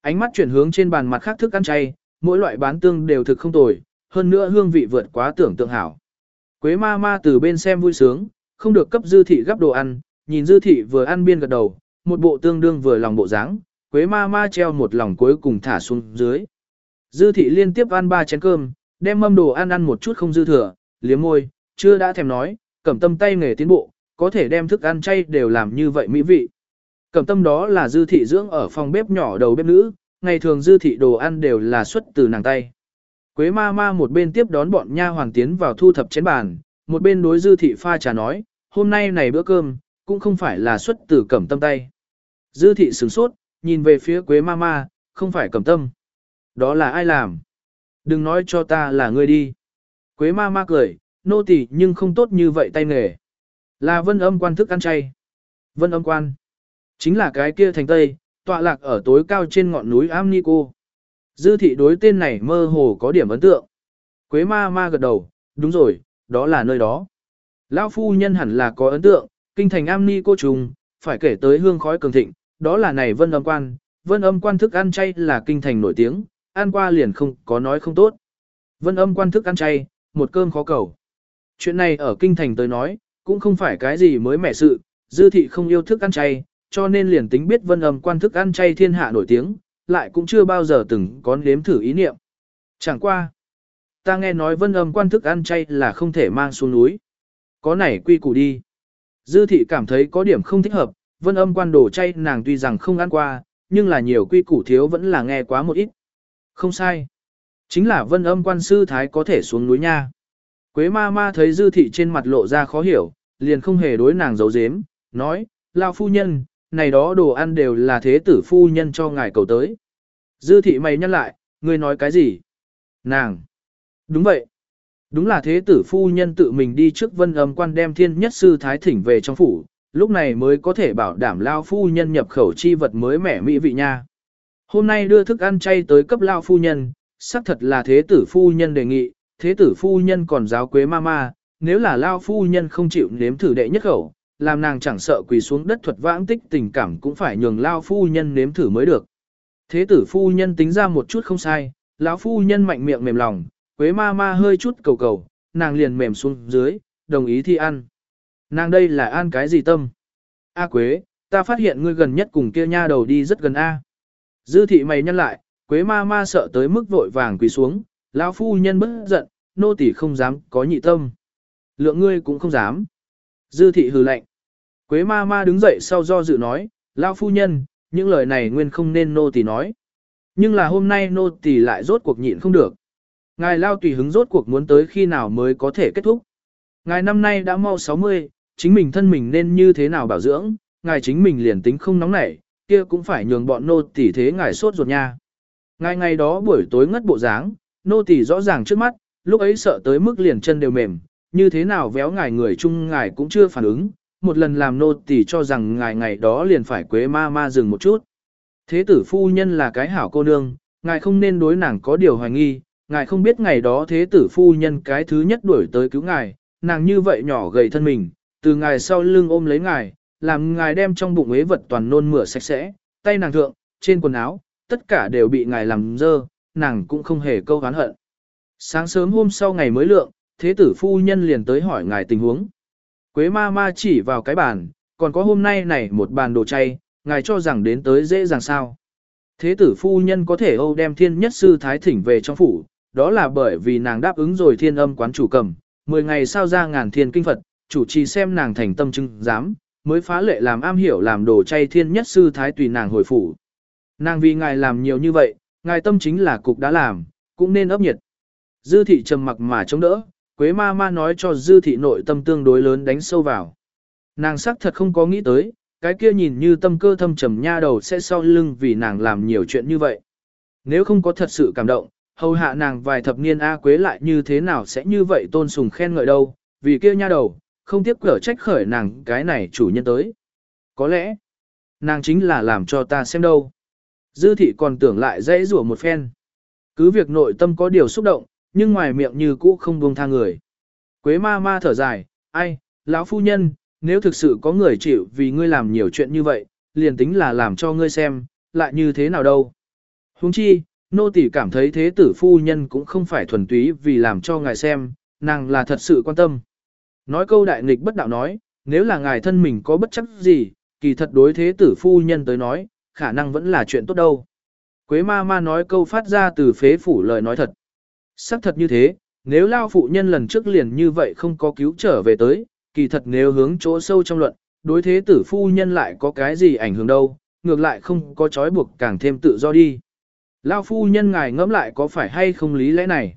Ánh mắt chuyển hướng trên bàn mặt khác thức ăn chay, mỗi loại bán tương đều thực không tồi, hơn nữa hương vị vượt quá tưởng tượng hảo. Quế ma ma từ bên xem vui sướng, không được cấp dư thị gấp đồ ăn, nhìn dư thị vừa ăn biên gật đầu, một bộ tương đương vừa lòng bộ dáng, quế ma ma treo một lòng cuối cùng thả xuống dưới. Dư thị liên tiếp ăn ba chén cơm, đem mâm đồ ăn ăn một chút không dư thừa, liếm môi, chưa đã thèm nói, cẩm tâm tay nghề tiến bộ, có thể đem thức ăn chay đều làm như vậy mỹ vị. Cẩm tâm đó là dư thị dưỡng ở phòng bếp nhỏ đầu bếp nữ, ngày thường dư thị đồ ăn đều là xuất từ nàng tay. Quế ma ma một bên tiếp đón bọn nha hoàng tiến vào thu thập chén bàn, một bên đối dư thị pha trà nói, hôm nay này bữa cơm, cũng không phải là xuất từ cẩm tâm tay. Dư thị sửng sốt, nhìn về phía quế ma ma, không phải cẩm tâm. Đó là ai làm? Đừng nói cho ta là ngươi đi. Quế ma ma cười, nô tỳ nhưng không tốt như vậy tay nghề. Là vân âm quan thức ăn chay. Vân âm quan. Chính là cái kia thành tây, tọa lạc ở tối cao trên ngọn núi Amnico. Dư thị đối tên này mơ hồ có điểm ấn tượng. Quế ma ma gật đầu, đúng rồi, đó là nơi đó. Lão phu nhân hẳn là có ấn tượng, kinh thành Am Ni Cô trùng, phải kể tới hương khói cường thịnh, đó là này vân âm quan. Vân âm quan thức ăn chay là kinh thành nổi tiếng, ăn qua liền không có nói không tốt. Vân âm quan thức ăn chay, một cơm khó cầu. Chuyện này ở kinh thành tới nói, cũng không phải cái gì mới mẻ sự, dư thị không yêu thức ăn chay, cho nên liền tính biết vân âm quan thức ăn chay thiên hạ nổi tiếng, lại cũng chưa bao giờ từng có nếm thử ý niệm. Chẳng qua. Ta nghe nói vân âm quan thức ăn chay là không thể mang xuống núi. Có này quy củ đi. Dư thị cảm thấy có điểm không thích hợp, vân âm quan đồ chay nàng tuy rằng không ăn qua, nhưng là nhiều quy củ thiếu vẫn là nghe quá một ít. Không sai. Chính là vân âm quan sư thái có thể xuống núi nha. Quế ma ma thấy dư thị trên mặt lộ ra khó hiểu, liền không hề đối nàng giấu giếm, nói, lao phu nhân, này đó đồ ăn đều là thế tử phu nhân cho ngài cầu tới. Dư thị mày nhắc lại, ngươi nói cái gì? Nàng! Đúng vậy! Đúng là thế tử phu nhân tự mình đi trước vân âm quan đem thiên nhất sư thái thỉnh về trong phủ, lúc này mới có thể bảo đảm lao phu nhân nhập khẩu chi vật mới mẻ mỹ vị nha. Hôm nay đưa thức ăn chay tới cấp lao phu nhân, xác thật là thế tử phu nhân đề nghị, thế tử phu nhân còn giáo quế ma ma, nếu là lao phu nhân không chịu nếm thử đệ nhất khẩu, làm nàng chẳng sợ quỳ xuống đất thuật vãng tích tình cảm cũng phải nhường lao phu nhân nếm thử mới được. Thế tử phu nhân tính ra một chút không sai, lão phu nhân mạnh miệng mềm lòng, quế ma ma hơi chút cầu cầu, nàng liền mềm xuống dưới, đồng ý thi ăn. Nàng đây là ăn cái gì tâm? A quế, ta phát hiện ngươi gần nhất cùng kia nha đầu đi rất gần A. Dư thị mày nhăn lại, quế ma ma sợ tới mức vội vàng quỳ xuống, lão phu nhân bất giận, nô tỳ không dám có nhị tâm. Lượng ngươi cũng không dám. Dư thị hừ lạnh. Quế ma ma đứng dậy sau do dự nói, lão phu nhân, những lời này nguyên không nên nô tỳ nói. Nhưng là hôm nay nô tỳ lại rốt cuộc nhịn không được. Ngài lao tùy hứng rốt cuộc muốn tới khi nào mới có thể kết thúc. Ngài năm nay đã mau 60, chính mình thân mình nên như thế nào bảo dưỡng, ngài chính mình liền tính không nóng nảy, kia cũng phải nhường bọn nô tỳ thế ngài sốt ruột nha. Ngài ngày đó buổi tối ngất bộ dáng, nô tỳ rõ ràng trước mắt, lúc ấy sợ tới mức liền chân đều mềm, như thế nào véo ngài người chung ngài cũng chưa phản ứng, một lần làm nô tỳ cho rằng ngài ngày đó liền phải quế ma ma dừng một chút. Thế tử phu nhân là cái hảo cô nương, ngài không nên đối nàng có điều hoài nghi, ngài không biết ngày đó thế tử phu nhân cái thứ nhất đuổi tới cứu ngài, nàng như vậy nhỏ gầy thân mình, từ ngài sau lưng ôm lấy ngài, làm ngài đem trong bụng ế vật toàn nôn mửa sạch sẽ, tay nàng thượng, trên quần áo, tất cả đều bị ngài làm dơ, nàng cũng không hề câu hán hận. Sáng sớm hôm sau ngày mới lượng, thế tử phu nhân liền tới hỏi ngài tình huống. Quế ma ma chỉ vào cái bàn, còn có hôm nay này một bàn đồ chay, ngài cho rằng đến tới dễ dàng sao. Thế tử phu nhân có thể âu đem thiên nhất sư thái thỉnh về trong phủ, đó là bởi vì nàng đáp ứng rồi thiên âm quán chủ cầm, 10 ngày sao ra ngàn thiên kinh Phật, chủ trì xem nàng thành tâm chứng giám mới phá lệ làm am hiểu làm đồ chay thiên nhất sư thái tùy nàng hồi phủ. Nàng vì ngài làm nhiều như vậy, ngài tâm chính là cục đã làm, cũng nên ấp nhiệt. Dư thị trầm mặc mà chống đỡ, Quế ma ma nói cho dư thị nội tâm tương đối lớn đánh sâu vào. Nàng sắc thật không có nghĩ tới, cái kia nhìn như tâm cơ thâm trầm nha đầu sẽ sau lưng vì nàng làm nhiều chuyện như vậy. Nếu không có thật sự cảm động, hầu hạ nàng vài thập niên A Quế lại như thế nào sẽ như vậy tôn sùng khen ngợi đâu, vì kia nha đầu, không tiếp cỡ trách khởi nàng cái này chủ nhân tới. Có lẽ, nàng chính là làm cho ta xem đâu. Dư thị còn tưởng lại dễ rủa một phen. Cứ việc nội tâm có điều xúc động, nhưng ngoài miệng như cũ không buông tha người. Quế ma ma thở dài, ai, lão phu nhân, nếu thực sự có người chịu vì ngươi làm nhiều chuyện như vậy, liền tính là làm cho ngươi xem, lại như thế nào đâu. Huống chi, nô tỳ cảm thấy thế tử phu nhân cũng không phải thuần túy vì làm cho ngài xem, nàng là thật sự quan tâm. Nói câu đại nghịch bất đạo nói, nếu là ngài thân mình có bất chấp gì, kỳ thật đối thế tử phu nhân tới nói, khả năng vẫn là chuyện tốt đâu. Quế ma ma nói câu phát ra từ phế phủ lời nói thật. Sắc thật như thế, nếu lao phụ nhân lần trước liền như vậy không có cứu trở về tới, kỳ thật nếu hướng chỗ sâu trong luận, đối thế tử phu nhân lại có cái gì ảnh hưởng đâu, ngược lại không có trói buộc càng thêm tự do đi. Lao phu nhân ngài ngẫm lại có phải hay không lý lẽ này?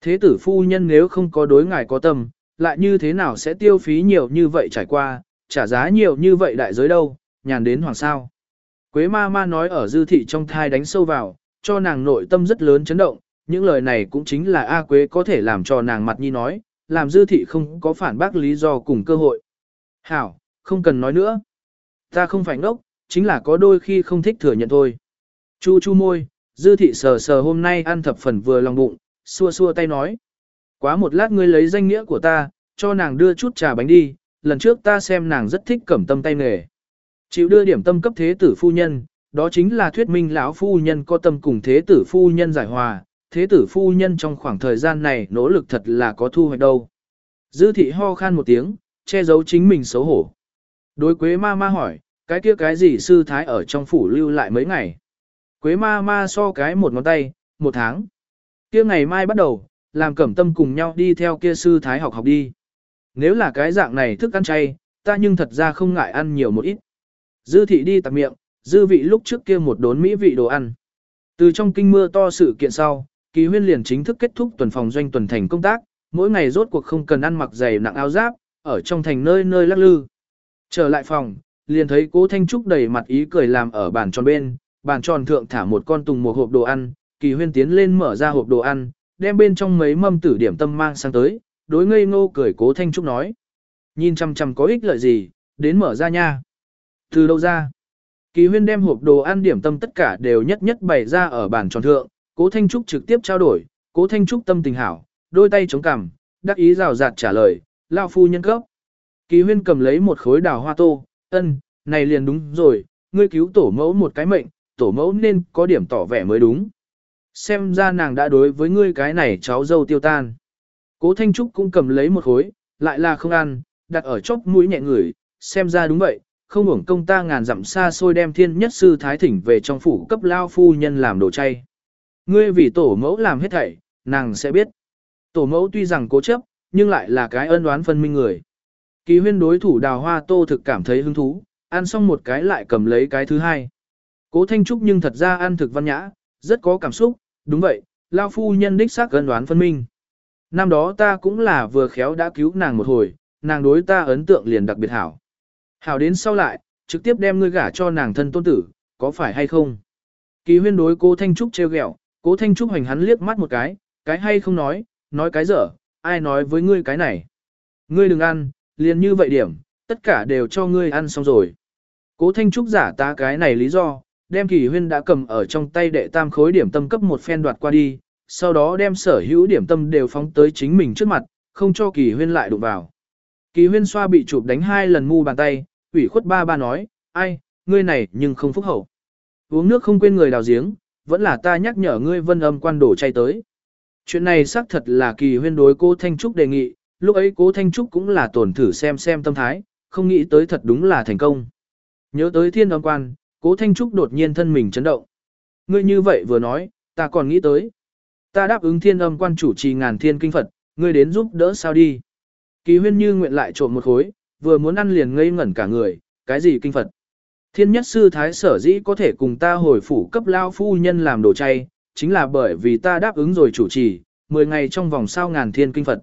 Thế tử phu nhân nếu không có đối ngài có tâm, lại như thế nào sẽ tiêu phí nhiều như vậy trải qua, trả giá nhiều như vậy đại giới đâu, nhàn đến hoàng sao. Quế ma ma nói ở dư thị trong thai đánh sâu vào, cho nàng nội tâm rất lớn chấn động, những lời này cũng chính là A Quế có thể làm cho nàng mặt nhi nói, làm dư thị không có phản bác lý do cùng cơ hội. Hảo, không cần nói nữa. Ta không phải ngốc, chính là có đôi khi không thích thừa nhận thôi. Chu chu môi, dư thị sờ sờ hôm nay ăn thập phần vừa lòng bụng, xua xua tay nói. Quá một lát ngươi lấy danh nghĩa của ta, cho nàng đưa chút trà bánh đi, lần trước ta xem nàng rất thích cẩm tâm tay nghề. Chịu đưa điểm tâm cấp thế tử phu nhân, đó chính là thuyết minh lão phu nhân có tâm cùng thế tử phu nhân giải hòa, thế tử phu nhân trong khoảng thời gian này nỗ lực thật là có thu hoạch đâu. Dư thị ho khan một tiếng, che giấu chính mình xấu hổ. Đối quế ma ma hỏi, cái kia cái gì sư thái ở trong phủ lưu lại mấy ngày. Quế ma ma so cái một ngón tay, một tháng. Kia ngày mai bắt đầu, làm cẩm tâm cùng nhau đi theo kia sư thái học học đi. Nếu là cái dạng này thức ăn chay, ta nhưng thật ra không ngại ăn nhiều một ít. Dư thị đi tạp miệng, dư vị lúc trước kia một đốn mỹ vị đồ ăn. Từ trong kinh mưa to sự kiện sau, kỳ huyên liền chính thức kết thúc tuần phòng doanh tuần thành công tác, mỗi ngày rốt cuộc không cần ăn mặc dày nặng áo giáp, ở trong thành nơi nơi lắc lư. Trở lại phòng, liền thấy cố Thanh Trúc đầy mặt ý cười làm ở bàn tròn bên, bàn tròn thượng thả một con tùng một hộp đồ ăn, kỳ huyên tiến lên mở ra hộp đồ ăn, đem bên trong mấy mâm tử điểm tâm mang sang tới, đối ngây ngô cười cố Thanh Trúc nói. Nhìn chăm chăm có ích lợi gì, đến mở ra nha. Từ đâu ra? Kỳ huyên đem hộp đồ ăn điểm tâm tất cả đều nhất nhất bày ra ở bàn tròn thượng, cố Thanh Trúc trực tiếp trao đổi, cố Thanh Trúc tâm tình hảo, đôi tay chống cằm, đắc ý rào rạt trả lời, lao phu nhân cấp. Kỳ huyên cầm lấy một khối đào hoa tô, ân, này liền đúng rồi, ngươi cứu tổ mẫu một cái mệnh, tổ mẫu nên có điểm tỏ vẻ mới đúng. Xem ra nàng đã đối với ngươi cái này cháu dâu tiêu tan. Cố Thanh Trúc cũng cầm lấy một khối, lại là không ăn, đặt ở chốc mũi nhẹ ngửi, xem ra đúng vậy, không hưởng công ta ngàn dặm xa xôi đem thiên nhất sư thái thỉnh về trong phủ cấp lao phu nhân làm đồ chay. Ngươi vì tổ mẫu làm hết thảy, nàng sẽ biết. Tổ mẫu tuy rằng cố chấp, nhưng lại là cái ân đoán phân minh người. Kỳ huyên đối thủ đào hoa tô thực cảm thấy hứng thú, ăn xong một cái lại cầm lấy cái thứ hai. Cố Thanh Trúc nhưng thật ra ăn thực văn nhã, rất có cảm xúc, đúng vậy, lao phu nhân đích xác Gần đoán phân minh. Năm đó ta cũng là vừa khéo đã cứu nàng một hồi, nàng đối ta ấn tượng liền đặc biệt hảo. Hảo đến sau lại, trực tiếp đem ngươi gả cho nàng thân tôn tử, có phải hay không? Kỳ huyên đối cố Thanh Trúc treo ghẹo, cố Thanh Trúc hành hắn liếc mắt một cái, cái hay không nói, nói cái dở, ai nói với ngươi cái này. Ngươi đừng ăn, liền như vậy điểm, tất cả đều cho ngươi ăn xong rồi. Cố Thanh Trúc giả ta cái này lý do, đem kỳ huyên đã cầm ở trong tay đệ tam khối điểm tâm cấp một phen đoạt qua đi, sau đó đem sở hữu điểm tâm đều phóng tới chính mình trước mặt, không cho kỳ huyên lại đụng vào. Kỳ huyên xoa bị chụp đánh hai lần mu bàn tay, ủy khuất ba ba nói, ai, ngươi này nhưng không phúc hậu. Uống nước không quên người đào giếng, vẫn là ta nhắc nhở ngươi vân âm quan đổ chay tới. Chuyện này xác thật là kỳ huyên đối cô Thanh Trúc đề nghị, lúc ấy cố Thanh Trúc cũng là tổn thử xem xem tâm thái, không nghĩ tới thật đúng là thành công. Nhớ tới thiên âm quan, cố Thanh Trúc đột nhiên thân mình chấn động. Ngươi như vậy vừa nói, ta còn nghĩ tới. Ta đáp ứng thiên âm quan chủ trì ngàn thiên kinh Phật, ngươi đến giúp đỡ sao đi. Kỳ huyên như nguyện lại trộm một khối, vừa muốn ăn liền ngây ngẩn cả người, cái gì kinh Phật. Thiên nhất sư thái sở dĩ có thể cùng ta hồi phủ cấp lao phu nhân làm đồ chay, chính là bởi vì ta đáp ứng rồi chủ trì, 10 ngày trong vòng sao ngàn thiên kinh Phật.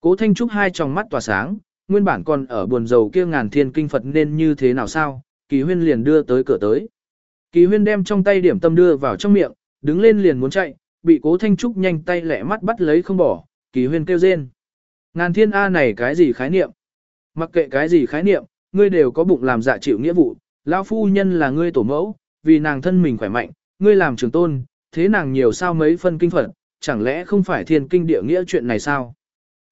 Cố Thanh Trúc hai tròng mắt tỏa sáng, nguyên bản còn ở buồn dầu kia ngàn thiên kinh Phật nên như thế nào sao, kỳ huyên liền đưa tới cửa tới. Kỳ huyên đem trong tay điểm tâm đưa vào trong miệng, đứng lên liền muốn chạy, bị cố Thanh Trúc nhanh tay lẹ mắt bắt lấy không bỏ, kỳ huyên kêu rên. Ngàn thiên A này cái gì khái niệm? Mặc kệ cái gì khái niệm, ngươi đều có bụng làm dạ chịu nghĩa vụ, lão phu nhân là ngươi tổ mẫu, vì nàng thân mình khỏe mạnh, ngươi làm trường tôn, thế nàng nhiều sao mấy phân kinh phật, chẳng lẽ không phải thiên kinh địa nghĩa chuyện này sao?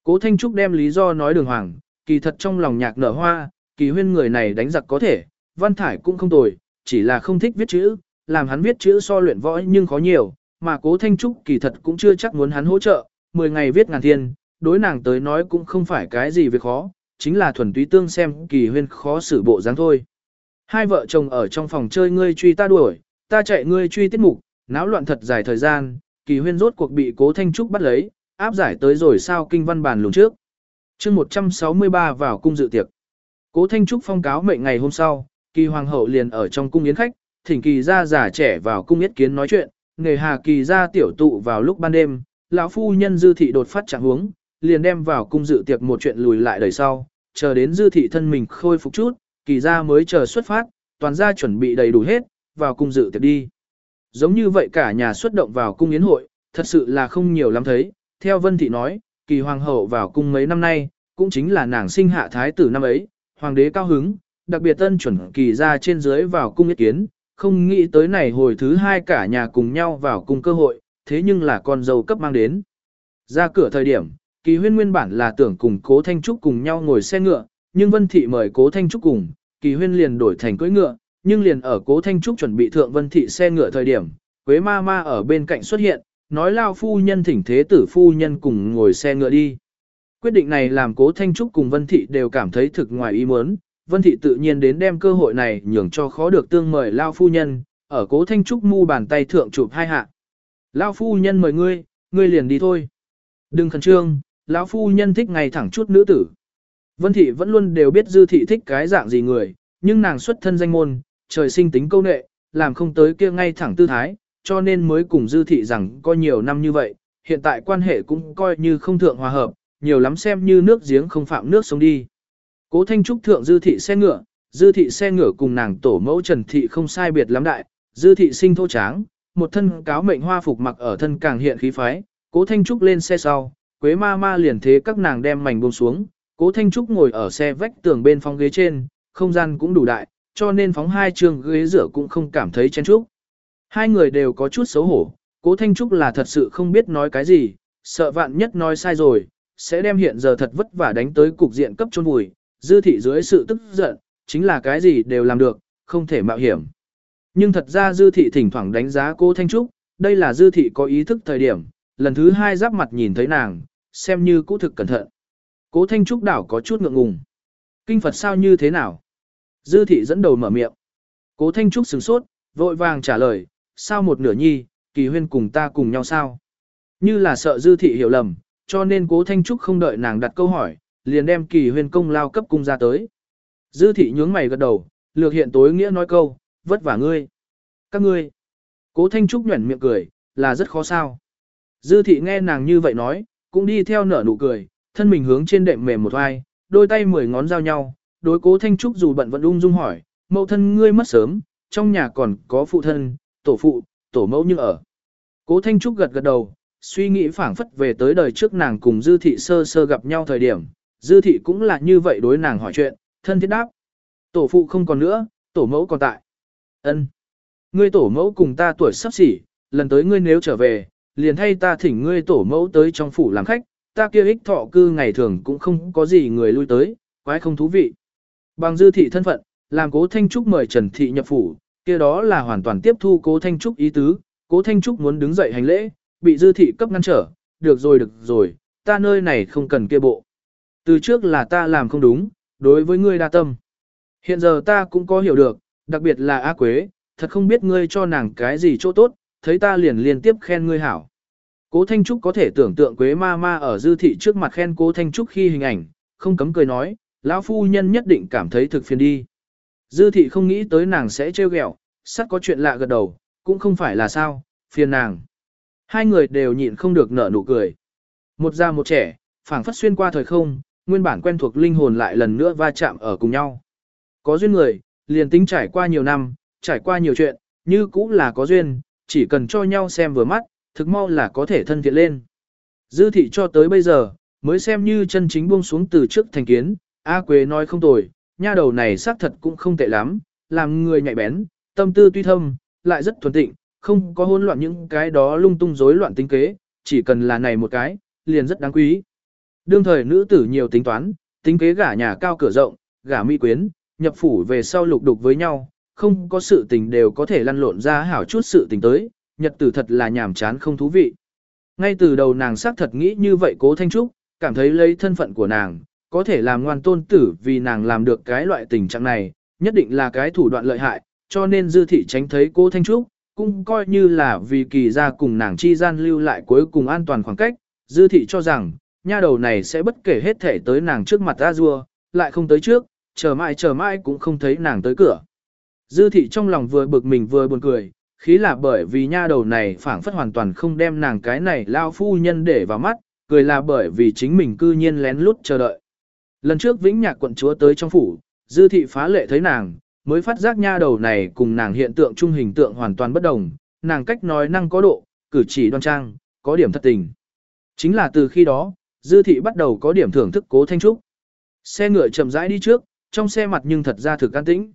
Cố Thanh Trúc đem lý do nói đường hoàng, kỳ thật trong lòng nhạc nở hoa, kỳ huyên người này đánh giặc có thể, văn thải cũng không tồi, chỉ là không thích viết chữ, làm hắn viết chữ so luyện võ nhưng khó nhiều, mà cố Thanh Trúc kỳ thật cũng chưa chắc muốn hắn hỗ trợ, 10 ngày viết ngàn thiên, đối nàng tới nói cũng không phải cái gì việc khó, chính là thuần túy tương xem kỳ huyên khó xử bộ dáng thôi. Hai vợ chồng ở trong phòng chơi ngươi truy ta đuổi, ta chạy ngươi truy tiết mục, náo loạn thật dài thời gian, kỳ huyên rốt cuộc bị cố Thanh Trúc bắt lấy, áp giải tới rồi sao kinh văn bàn lùng trước. chương 163 vào cung dự tiệc. Cố Thanh Trúc phong cáo mệnh ngày hôm sau, kỳ hoàng hậu liền ở trong cung yến khách, thỉnh kỳ gia già trẻ vào cung yết kiến nói chuyện, nghề hà kỳ gia tiểu tụ vào lúc ban đêm, lão phu nhân dư thị đột phát trạng huống, liền đem vào cung dự tiệc một chuyện lùi lại đời sau, chờ đến dư thị thân mình khôi phục chút, kỳ gia mới chờ xuất phát, toàn gia chuẩn bị đầy đủ hết, vào cung dự tiệc đi. Giống như vậy cả nhà xuất động vào cung yến hội, thật sự là không nhiều lắm thấy, theo Vân Thị nói, kỳ hoàng hậu vào cung mấy năm nay, cũng chính là nàng sinh hạ thái tử năm ấy, hoàng đế cao hứng, đặc biệt tân chuẩn kỳ ra trên dưới vào cung ý kiến, không nghĩ tới này hồi thứ hai cả nhà cùng nhau vào cung cơ hội, thế nhưng là con dâu cấp mang đến. Ra cửa thời điểm, kỳ huyên nguyên bản là tưởng cùng cố Thanh Trúc cùng nhau ngồi xe ngựa, nhưng Vân Thị mời cố Thanh Trúc cùng, kỳ huyên liền đổi thành cưỡi ngựa, nhưng liền ở cố Thanh Trúc chuẩn bị thượng Vân Thị xe ngựa thời điểm, Quế ma ma ở bên cạnh xuất hiện, nói lao phu nhân thỉnh thế tử phu nhân cùng ngồi xe ngựa đi. Quyết định này làm cố Thanh Trúc cùng Vân Thị đều cảm thấy thực ngoài ý muốn, Vân Thị tự nhiên đến đem cơ hội này nhường cho khó được tương mời lao phu nhân, ở cố Thanh Trúc mu bàn tay thượng chụp hai hạ. Lao phu nhân mời ngươi, ngươi liền đi thôi. Đừng khẩn trương, lão phu nhân thích ngày thẳng chút nữ tử. Vân Thị vẫn luôn đều biết Dư Thị thích cái dạng gì người, nhưng nàng xuất thân danh môn, trời sinh tính câu nệ, làm không tới kia ngay thẳng tư thái, cho nên mới cùng dư thị rằng có nhiều năm như vậy, hiện tại quan hệ cũng coi như không thượng hòa hợp, nhiều lắm xem như nước giếng không phạm nước sông đi. Cố Thanh Trúc thượng dư thị xe ngựa, dư thị xe ngựa cùng nàng tổ mẫu Trần Thị không sai biệt lắm đại, dư thị sinh thô tráng, một thân cáo mệnh hoa phục mặc ở thân càng hiện khí phái, cố Thanh Trúc lên xe sau, Quế ma ma liền thế các nàng đem mảnh buông xuống, cố Thanh Trúc ngồi ở xe vách tường bên phòng ghế trên, không gian cũng đủ đại, cho nên phóng hai trường ghế rửa cũng không cảm thấy chen trúc. Hai người đều có chút xấu hổ, cố Thanh Trúc là thật sự không biết nói cái gì, sợ vạn nhất nói sai rồi, sẽ đem hiện giờ thật vất vả đánh tới cục diện cấp chôn vùi, dư thị dưới sự tức giận, chính là cái gì đều làm được, không thể mạo hiểm. Nhưng thật ra dư thị thỉnh thoảng đánh giá cố Thanh Trúc, đây là dư thị có ý thức thời điểm, lần thứ hai giáp mặt nhìn thấy nàng, xem như cũ thực cẩn thận. Cố Thanh Trúc đảo có chút ngượng ngùng. Kinh Phật sao như thế nào? Dư thị dẫn đầu mở miệng. Cố Thanh Trúc sửng sốt, vội vàng trả lời, sao một nửa nhi, kỳ huyên cùng ta cùng nhau sao? Như là sợ dư thị hiểu lầm, cho nên cố Thanh Trúc không đợi nàng đặt câu hỏi, liền đem kỳ huyền công lao cấp cung ra tới. Dư thị nhướng mày gật đầu, lược hiện tối nghĩa nói câu, vất vả ngươi. Các ngươi. Cố Thanh Trúc nhuẩn miệng cười, là rất khó sao. Dư thị nghe nàng như vậy nói, cũng đi theo nở nụ cười, thân mình hướng trên đệm mềm một vai, đôi tay mười ngón giao nhau, đối cố Thanh Trúc dù bận vẫn ung dung hỏi, mẫu thân ngươi mất sớm, trong nhà còn có phụ thân, tổ phụ, tổ mẫu như ở. Cố Thanh Trúc gật gật đầu, suy nghĩ phảng phất về tới đời trước nàng cùng Dư Thị sơ sơ gặp nhau thời điểm, Dư Thị cũng là như vậy đối nàng hỏi chuyện, thân thiết đáp. Tổ phụ không còn nữa, tổ mẫu còn tại. ân Ngươi tổ mẫu cùng ta tuổi sắp xỉ, lần tới ngươi nếu trở về, liền thay ta thỉnh ngươi tổ mẫu tới trong phủ làm khách, ta kia ích thọ cư ngày thường cũng không có gì người lui tới, quái không thú vị. Bằng Dư Thị thân phận, làm cố Thanh Trúc mời Trần Thị nhập phủ, kia đó là hoàn toàn tiếp thu cố Thanh Trúc ý tứ, cố Thanh Trúc muốn đứng dậy hành lễ, bị dư thị cấp ngăn trở, được rồi được rồi, ta nơi này không cần kia bộ. Từ trước là ta làm không đúng, đối với ngươi đa tâm. Hiện giờ ta cũng có hiểu được, đặc biệt là A Quế, thật không biết ngươi cho nàng cái gì chỗ tốt, thấy ta liền liên tiếp khen ngươi hảo. Cố Thanh Trúc có thể tưởng tượng Quế ma ma ở dư thị trước mặt khen Cố Thanh Trúc khi hình ảnh, không cấm cười nói, lão phu nhân nhất định cảm thấy thực phiền đi. Dư thị không nghĩ tới nàng sẽ trêu ghẹo, sắt có chuyện lạ gật đầu, cũng không phải là sao, phiền nàng. Hai người đều nhịn không được nở nụ cười. Một già một trẻ, phảng phất xuyên qua thời không, nguyên bản quen thuộc linh hồn lại lần nữa va chạm ở cùng nhau. Có duyên người, liền tính trải qua nhiều năm, trải qua nhiều chuyện, như cũng là có duyên, chỉ cần cho nhau xem vừa mắt, thực mau là có thể thân thiện lên. Dư thị cho tới bây giờ, mới xem như chân chính buông xuống từ trước thành kiến, A Quế nói không tồi, nha đầu này xác thật cũng không tệ lắm, làm người nhạy bén, tâm tư tuy thâm, lại rất thuần tịnh, không có hỗn loạn những cái đó lung tung rối loạn tính kế, chỉ cần là này một cái, liền rất đáng quý. Đương thời nữ tử nhiều tính toán, tính kế gả nhà cao cửa rộng, gả mỹ quyến, nhập phủ về sau lục đục với nhau, không có sự tình đều có thể lăn lộn ra hảo chút sự tình tới, nhật tử thật là nhàm chán không thú vị. Ngay từ đầu nàng xác thật nghĩ như vậy cố Thanh Trúc, cảm thấy lấy thân phận của nàng, có thể làm ngoan tôn tử vì nàng làm được cái loại tình trạng này, nhất định là cái thủ đoạn lợi hại, cho nên dư thị tránh thấy cố Thanh Trúc, cũng coi như là vì kỳ ra cùng nàng chi gian lưu lại cuối cùng an toàn khoảng cách, dư thị cho rằng, nha đầu này sẽ bất kể hết thể tới nàng trước mặt A Dua, lại không tới trước, chờ mãi chờ mãi cũng không thấy nàng tới cửa. Dư thị trong lòng vừa bực mình vừa buồn cười, khí là bởi vì nha đầu này phảng phất hoàn toàn không đem nàng cái này lao phu nhân để vào mắt, cười là bởi vì chính mình cư nhiên lén lút chờ đợi. Lần trước Vĩnh Nhạc quận chúa tới trong phủ, dư thị phá lệ thấy nàng, mới phát giác nha đầu này cùng nàng hiện tượng trung hình tượng hoàn toàn bất đồng, nàng cách nói năng có độ, cử chỉ đoan trang, có điểm thật tình. Chính là từ khi đó, dư thị bắt đầu có điểm thưởng thức cố thanh trúc. Xe ngựa chậm rãi đi trước, trong xe mặt nhưng thật ra thực an tĩnh.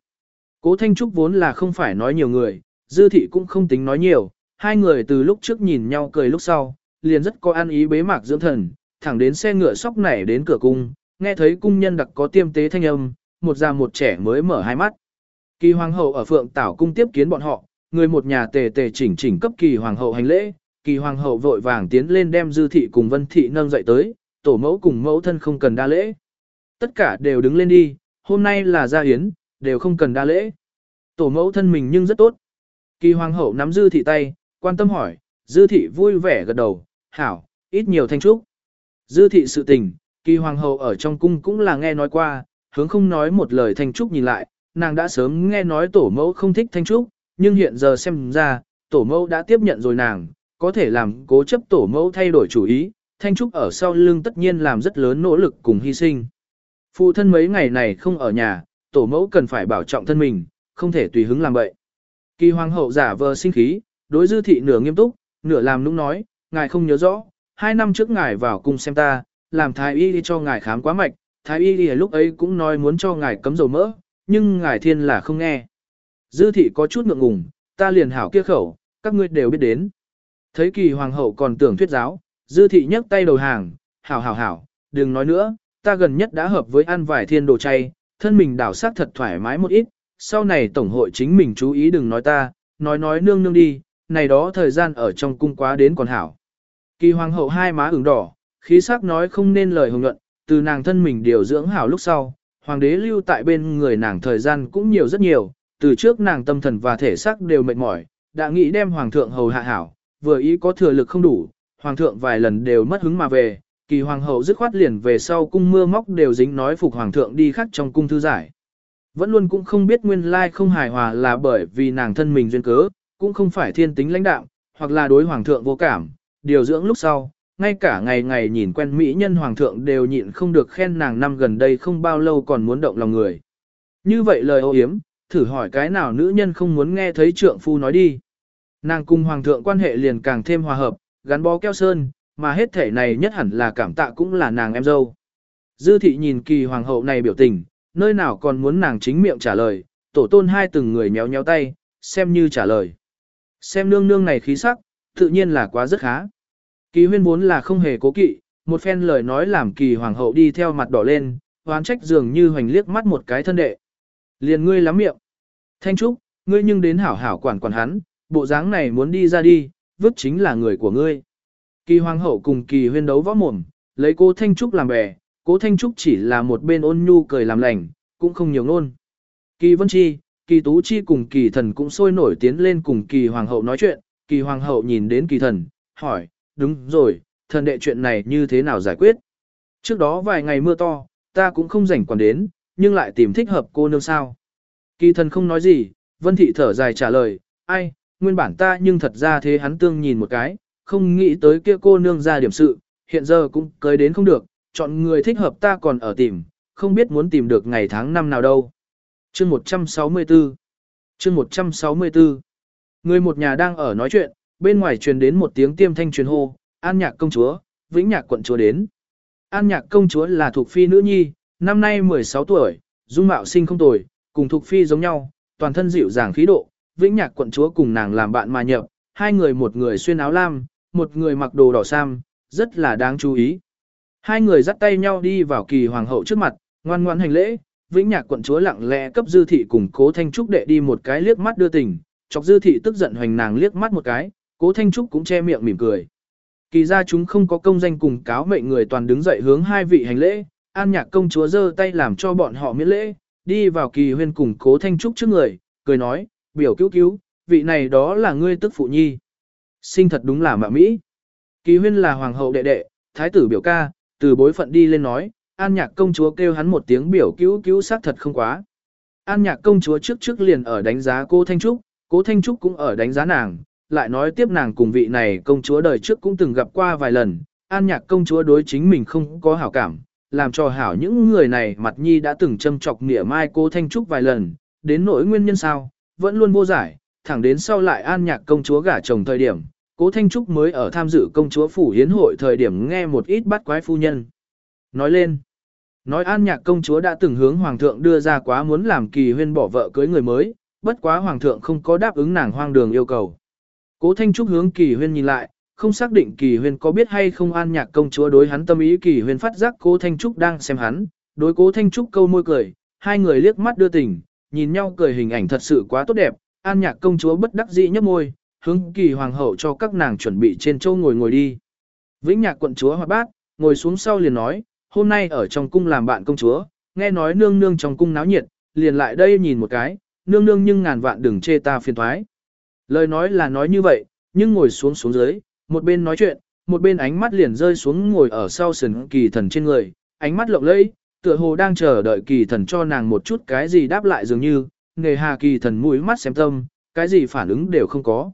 Cố thanh trúc vốn là không phải nói nhiều người, dư thị cũng không tính nói nhiều, hai người từ lúc trước nhìn nhau cười lúc sau, liền rất có an ý bế mạc dưỡng thần, thẳng đến xe ngựa sóc nảy đến cửa cung, nghe thấy cung nhân đặc có tiêm tế thanh âm, một già một trẻ mới mở hai mắt. Kỳ hoàng hậu ở phượng tảo cung tiếp kiến bọn họ, người một nhà tề tề chỉnh chỉnh cấp kỳ hoàng hậu hành lễ, kỳ hoàng hậu vội vàng tiến lên đem dư thị cùng vân thị nâng dậy tới, tổ mẫu cùng mẫu thân không cần đa lễ. Tất cả đều đứng lên đi, hôm nay là gia hiến, đều không cần đa lễ. Tổ mẫu thân mình nhưng rất tốt. Kỳ hoàng hậu nắm dư thị tay, quan tâm hỏi, dư thị vui vẻ gật đầu, hảo, ít nhiều thanh trúc. Dư thị sự tình, kỳ hoàng hậu ở trong cung cũng là nghe nói qua, hướng không nói một lời thanh trúc nhìn lại, nàng đã sớm nghe nói tổ mẫu không thích thanh trúc, nhưng hiện giờ xem ra, tổ mẫu đã tiếp nhận rồi nàng, có thể làm cố chấp tổ mẫu thay đổi chủ ý, thanh trúc ở sau lưng tất nhiên làm rất lớn nỗ lực cùng hy sinh. Phụ thân mấy ngày này không ở nhà, tổ mẫu cần phải bảo trọng thân mình, không thể tùy hứng làm vậy. Kỳ hoàng hậu giả vờ sinh khí, đối dư thị nửa nghiêm túc, nửa làm nũng nói, ngài không nhớ rõ, hai năm trước ngài vào cung xem ta, làm thái y cho ngài khám quá mạch, thái y lúc ấy cũng nói muốn cho ngài cấm dầu mỡ, nhưng ngài thiên là không nghe. Dư thị có chút ngượng ngùng, ta liền hảo kia khẩu, các ngươi đều biết đến. Thấy kỳ hoàng hậu còn tưởng thuyết giáo, dư thị nhấc tay đầu hàng, hảo hảo hảo, đừng nói nữa, ta gần nhất đã hợp với ăn vài thiên đồ chay, thân mình đảo sát thật thoải mái một ít, sau này tổng hội chính mình chú ý đừng nói ta, nói nói nương nương đi, này đó thời gian ở trong cung quá đến còn hảo. Kỳ hoàng hậu hai má ửng đỏ, khí sắc nói không nên lời hồng nhuận, từ nàng thân mình điều dưỡng hảo lúc sau, hoàng đế lưu tại bên người nàng thời gian cũng nhiều rất nhiều, từ trước nàng tâm thần và thể xác đều mệt mỏi, đã nghĩ đem hoàng thượng hầu hạ hảo, vừa ý có thừa lực không đủ, hoàng thượng vài lần đều mất hứng mà về, kỳ hoàng hậu dứt khoát liền về sau cung mưa móc đều dính nói phục hoàng thượng đi khắc trong cung thư giải. Vẫn luôn cũng không biết nguyên lai không hài hòa là bởi vì nàng thân mình duyên cớ, cũng không phải thiên tính lãnh đạo, hoặc là đối hoàng thượng vô cảm, điều dưỡng lúc sau, ngay cả ngày ngày nhìn quen mỹ nhân hoàng thượng đều nhịn không được khen nàng năm gần đây không bao lâu còn muốn động lòng người. Như vậy lời ô hiếm, thử hỏi cái nào nữ nhân không muốn nghe thấy trượng phu nói đi. Nàng cùng hoàng thượng quan hệ liền càng thêm hòa hợp, gắn bó keo sơn, mà hết thể này nhất hẳn là cảm tạ cũng là nàng em dâu. Dư thị nhìn kỳ hoàng hậu này biểu tình, nơi nào còn muốn nàng chính miệng trả lời, tổ tôn hai từng người nhéo nhéo tay, xem như trả lời. Xem nương nương này khí sắc, tự nhiên là quá rất khá. Kỳ huyên vốn là không hề cố kỵ, một phen lời nói làm kỳ hoàng hậu đi theo mặt đỏ lên, hoán trách dường như hoành liếc mắt một cái thân đệ. Liền ngươi lắm miệng. Thanh Trúc, ngươi nhưng đến hảo hảo quản quản hắn, bộ dáng này muốn đi ra đi, vứt chính là người của ngươi. Kỳ hoàng hậu cùng kỳ huyên đấu võ mồm, lấy cô Thanh Trúc làm bè, cố Thanh Trúc chỉ là một bên ôn nhu cười làm lành, cũng không nhiều ngôn. Kỳ Vân Chi, Kỳ Tú Chi cùng Kỳ Thần cũng sôi nổi tiến lên cùng Kỳ Hoàng hậu nói chuyện, Kỳ Hoàng hậu nhìn đến Kỳ Thần, hỏi, đúng rồi, thần đệ chuyện này như thế nào giải quyết. Trước đó vài ngày mưa to, ta cũng không rảnh quản đến, nhưng lại tìm thích hợp cô nương sao. Kỳ thần không nói gì, vân thị thở dài trả lời, ai, nguyên bản ta nhưng thật ra thế hắn tương nhìn một cái, không nghĩ tới kia cô nương ra điểm sự, hiện giờ cũng cưới đến không được, chọn người thích hợp ta còn ở tìm, không biết muốn tìm được ngày tháng năm nào đâu. Chương 164 Chương 164 Người một nhà đang ở nói chuyện, bên ngoài truyền đến một tiếng tiêm thanh truyền hô, an nhạc công chúa, vĩnh nhạc quận chúa đến. An nhạc công chúa là thuộc phi nữ nhi, năm nay 16 tuổi, dung mạo sinh không tồi, cùng thuộc phi giống nhau, toàn thân dịu dàng khí độ, vĩnh nhạc quận chúa cùng nàng làm bạn mà nhập, hai người một người xuyên áo lam, một người mặc đồ đỏ sam, rất là đáng chú ý. Hai người dắt tay nhau đi vào kỳ hoàng hậu trước mặt, ngoan ngoan hành lễ, vĩnh nhạc quận chúa lặng lẽ cấp dư thị cùng cố thanh trúc đệ đi một cái liếc mắt đưa tình, chọc dư thị tức giận hoành nàng liếc mắt một cái, cố thanh trúc cũng che miệng mỉm cười. Kỳ ra chúng không có công danh cùng cáo mệnh người toàn đứng dậy hướng hai vị hành lễ, an nhạc công chúa giơ tay làm cho bọn họ miễn lễ, đi vào kỳ huyên cùng cố thanh trúc trước người, cười nói, biểu cứu cứu, vị này đó là ngươi tức phụ nhi. Sinh thật đúng là mạ Mỹ. Kỳ huyên là hoàng hậu đệ đệ, thái tử biểu ca, từ bối phận đi lên nói, an nhạc công chúa kêu hắn một tiếng biểu cứu cứu sát thật không quá. An nhạc công chúa trước trước liền ở đánh giá cô Thanh Trúc, cô Thanh Trúc cũng ở đánh giá nàng, lại nói tiếp nàng cùng vị này công chúa đời trước cũng từng gặp qua vài lần, an nhạc công chúa đối chính mình không có hảo cảm, làm cho hảo những người này mặt nhi đã từng châm chọc nỉa mai cô Thanh Trúc vài lần, đến nỗi nguyên nhân sao, vẫn luôn vô giải, thẳng đến sau lại an nhạc công chúa gả chồng thời điểm, cố Thanh Trúc mới ở tham dự công chúa phủ hiến hội thời điểm nghe một ít bắt quái phu nhân. Nói lên, nói an nhạc công chúa đã từng hướng hoàng thượng đưa ra quá muốn làm kỳ huyên bỏ vợ cưới người mới, bất quá hoàng thượng không có đáp ứng nàng hoang đường yêu cầu. Cố Thanh Trúc hướng kỳ huyên nhìn lại, không xác định kỳ huyên có biết hay không an nhạc công chúa đối hắn tâm ý kỳ huyên phát giác cố Thanh Trúc đang xem hắn, đối cố Thanh Trúc câu môi cười, hai người liếc mắt đưa tình, nhìn nhau cười hình ảnh thật sự quá tốt đẹp, an nhạc công chúa bất đắc dĩ nhấp môi, hướng kỳ hoàng hậu cho các nàng chuẩn bị trên châu ngồi ngồi đi. Vĩnh nhạc quận chúa hoạt bát, ngồi xuống sau liền nói, hôm nay ở trong cung làm bạn công chúa, nghe nói nương nương trong cung náo nhiệt, liền lại đây nhìn một cái, nương nương nhưng ngàn vạn đừng chê ta phiền thoái. Lời nói là nói như vậy, nhưng ngồi xuống xuống dưới, một bên nói chuyện, một bên ánh mắt liền rơi xuống ngồi ở sau sườn kỳ thần trên người, ánh mắt lộng lẫy, tựa hồ đang chờ đợi kỳ thần cho nàng một chút cái gì đáp lại dường như, nghề hà kỳ thần mũi mắt xem tâm, cái gì phản ứng đều không có.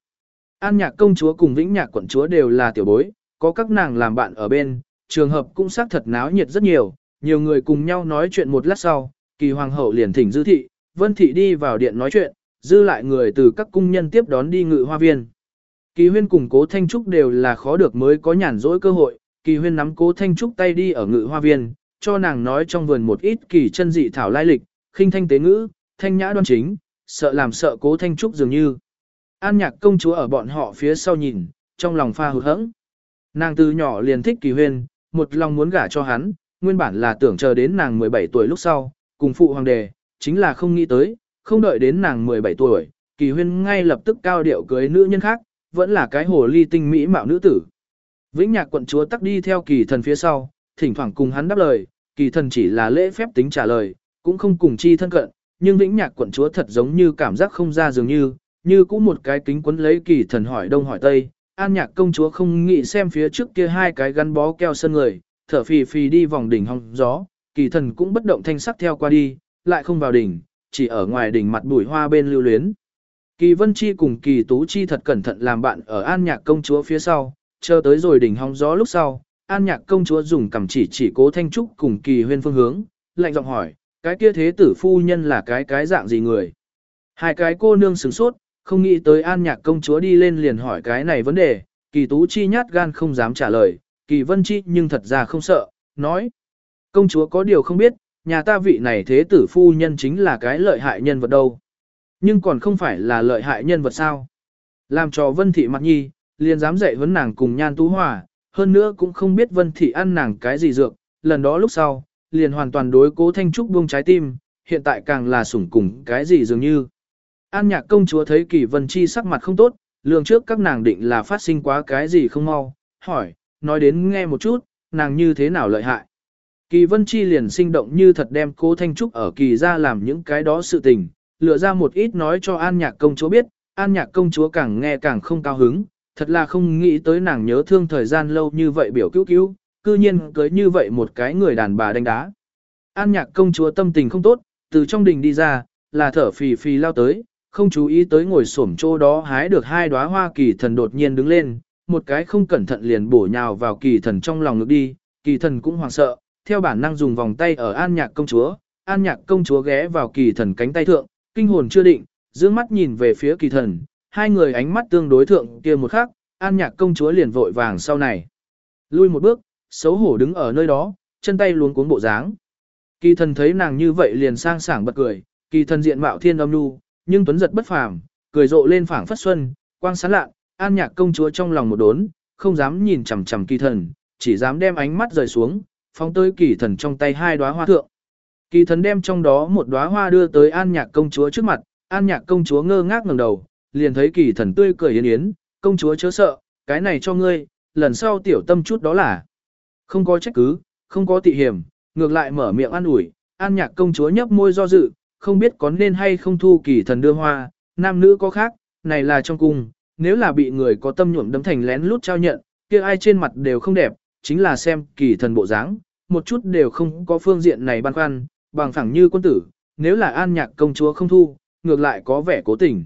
An nhạc công chúa cùng vĩnh nhạc quận chúa đều là tiểu bối, có các nàng làm bạn ở bên, trường hợp cũng xác thật náo nhiệt rất nhiều, nhiều người cùng nhau nói chuyện một lát sau, kỳ hoàng hậu liền thỉnh dư thị, vân thị đi vào điện nói chuyện, dư lại người từ các cung nhân tiếp đón đi ngự hoa viên. Kỳ huyên cùng cố Thanh Trúc đều là khó được mới có nhàn rỗi cơ hội, kỳ huyên nắm cố Thanh Trúc tay đi ở ngự hoa viên, cho nàng nói trong vườn một ít kỳ chân dị thảo lai lịch, khinh thanh tế ngữ, thanh nhã đoan chính, sợ làm sợ cố Thanh Trúc dường như. An nhạc công chúa ở bọn họ phía sau nhìn, trong lòng pha hụt hẫng. Nàng từ nhỏ liền thích kỳ huyên, một lòng muốn gả cho hắn, nguyên bản là tưởng chờ đến nàng 17 tuổi lúc sau, cùng phụ hoàng đề, chính là không nghĩ tới, không đợi đến nàng 17 tuổi, kỳ huyên ngay lập tức cao điệu cưới nữ nhân khác, vẫn là cái hồ ly tinh mỹ mạo nữ tử. Vĩnh nhạc quận chúa tắc đi theo kỳ thần phía sau, thỉnh thoảng cùng hắn đáp lời, kỳ thần chỉ là lễ phép tính trả lời, cũng không cùng chi thân cận, nhưng vĩnh nhạc quận chúa thật giống như cảm giác không ra dường như, như cũng một cái kính quấn lấy kỳ thần hỏi đông hỏi tây, an nhạc công chúa không nghĩ xem phía trước kia hai cái gắn bó keo sân người, thở phì phì đi vòng đỉnh hong gió, kỳ thần cũng bất động thanh sắc theo qua đi, lại không vào đỉnh, chỉ ở ngoài đỉnh mặt bụi hoa bên lưu luyến. Kỳ Vân Chi cùng Kỳ Tú Chi thật cẩn thận làm bạn ở An Nhạc công chúa phía sau, chờ tới rồi đỉnh hong gió lúc sau, An Nhạc công chúa dùng cầm chỉ chỉ cố Thanh Trúc cùng Kỳ Huyên phương hướng, lạnh giọng hỏi, cái kia thế tử phu nhân là cái cái dạng gì người? Hai cái cô nương sửng sốt, không nghĩ tới An Nhạc công chúa đi lên liền hỏi cái này vấn đề, Kỳ Tú Chi nhát gan không dám trả lời, Kỳ Vân Chi nhưng thật ra không sợ, nói, công chúa có điều không biết, nhà ta vị này thế tử phu nhân chính là cái lợi hại nhân vật đâu. Nhưng còn không phải là lợi hại nhân vật sao. Làm cho Vân Thị mặt nhi, liền dám dạy huấn nàng cùng nhan tú hòa, hơn nữa cũng không biết Vân Thị ăn nàng cái gì dược, lần đó lúc sau, liền hoàn toàn đối cố Thanh Trúc buông trái tim, hiện tại càng là sủng cùng cái gì dường như. An nhạc công chúa thấy kỳ Vân Chi sắc mặt không tốt, lường trước các nàng định là phát sinh quá cái gì không mau, hỏi, nói đến nghe một chút, nàng như thế nào lợi hại. Kỳ Vân Chi liền sinh động như thật đem cố Thanh Trúc ở kỳ ra làm những cái đó sự tình, lựa ra một ít nói cho An Nhạc công chúa biết, An Nhạc công chúa càng nghe càng không cao hứng, Thật là không nghĩ tới nàng nhớ thương thời gian lâu như vậy biểu cứu cứu, cư nhiên cưới như vậy một cái người đàn bà đánh đá. An nhạc công chúa tâm tình không tốt, từ trong đình đi ra, là thở phì phì lao tới, không chú ý tới ngồi xổm chỗ đó hái được hai đóa hoa kỳ thần đột nhiên đứng lên, một cái không cẩn thận liền bổ nhào vào kỳ thần trong lòng ngực đi, kỳ thần cũng hoảng sợ, theo bản năng dùng vòng tay ở an nhạc công chúa, an nhạc công chúa ghé vào kỳ thần cánh tay thượng, kinh hồn chưa định, dương mắt nhìn về phía kỳ thần, hai người ánh mắt tương đối thượng kia một khắc, an nhạc công chúa liền vội vàng sau này. Lui một bước, xấu hổ đứng ở nơi đó, chân tay luống cuống bộ dáng. Kỳ thần thấy nàng như vậy liền sang sảng bật cười, kỳ thần diện mạo thiên âm nu, nhưng tuấn giật bất phàm, cười rộ lên phảng phất xuân, quang sáng lạ, an nhạc công chúa trong lòng một đốn, không dám nhìn chằm chằm kỳ thần, chỉ dám đem ánh mắt rời xuống, phóng tới kỳ thần trong tay hai đóa hoa thượng. Kỳ thần đem trong đó một đóa hoa đưa tới an nhạc công chúa trước mặt, an nhạc công chúa ngơ ngác ngẩng đầu, liền thấy kỳ thần tươi cười yến yến, công chúa chớ sợ, cái này cho ngươi, lần sau tiểu tâm chút đó là. Không có trách cứ, không có tị hiểm, ngược lại mở miệng an ủi, an nhạc công chúa nhấp môi do dự, không biết có nên hay không thu kỳ thần đưa hoa, nam nữ có khác, này là trong cung, nếu là bị người có tâm nhuộm đấm thành lén lút trao nhận, kia ai trên mặt đều không đẹp, chính là xem kỳ thần bộ dáng, một chút đều không có phương diện này băn khoăn, bằng phẳng như quân tử, nếu là an nhạc công chúa không thu, ngược lại có vẻ cố tình.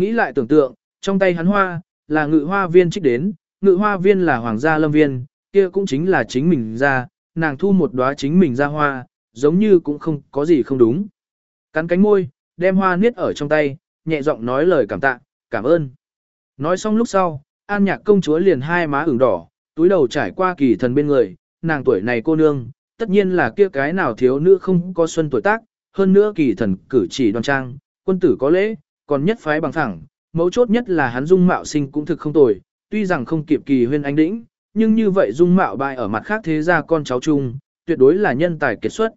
Nghĩ lại tưởng tượng, trong tay hắn hoa, là ngự hoa viên trích đến, ngự hoa viên là hoàng gia lâm viên, kia cũng chính là chính mình ra, nàng thu một đóa chính mình ra hoa, giống như cũng không có gì không đúng. Cắn cánh môi, đem hoa niết ở trong tay, nhẹ giọng nói lời cảm tạ, cảm ơn. Nói xong lúc sau, an nhạc công chúa liền hai má ửng đỏ, túi đầu trải qua kỳ thần bên người, nàng tuổi này cô nương, tất nhiên là kia cái nào thiếu nữ không có xuân tuổi tác, hơn nữa kỳ thần cử chỉ đoan trang, quân tử có lễ, còn nhất phái bằng thẳng, mấu chốt nhất là hắn dung mạo sinh cũng thực không tồi, tuy rằng không kịp kỳ huyên anh đĩnh, nhưng như vậy dung mạo bại ở mặt khác thế gia con cháu chung, tuyệt đối là nhân tài kiệt xuất.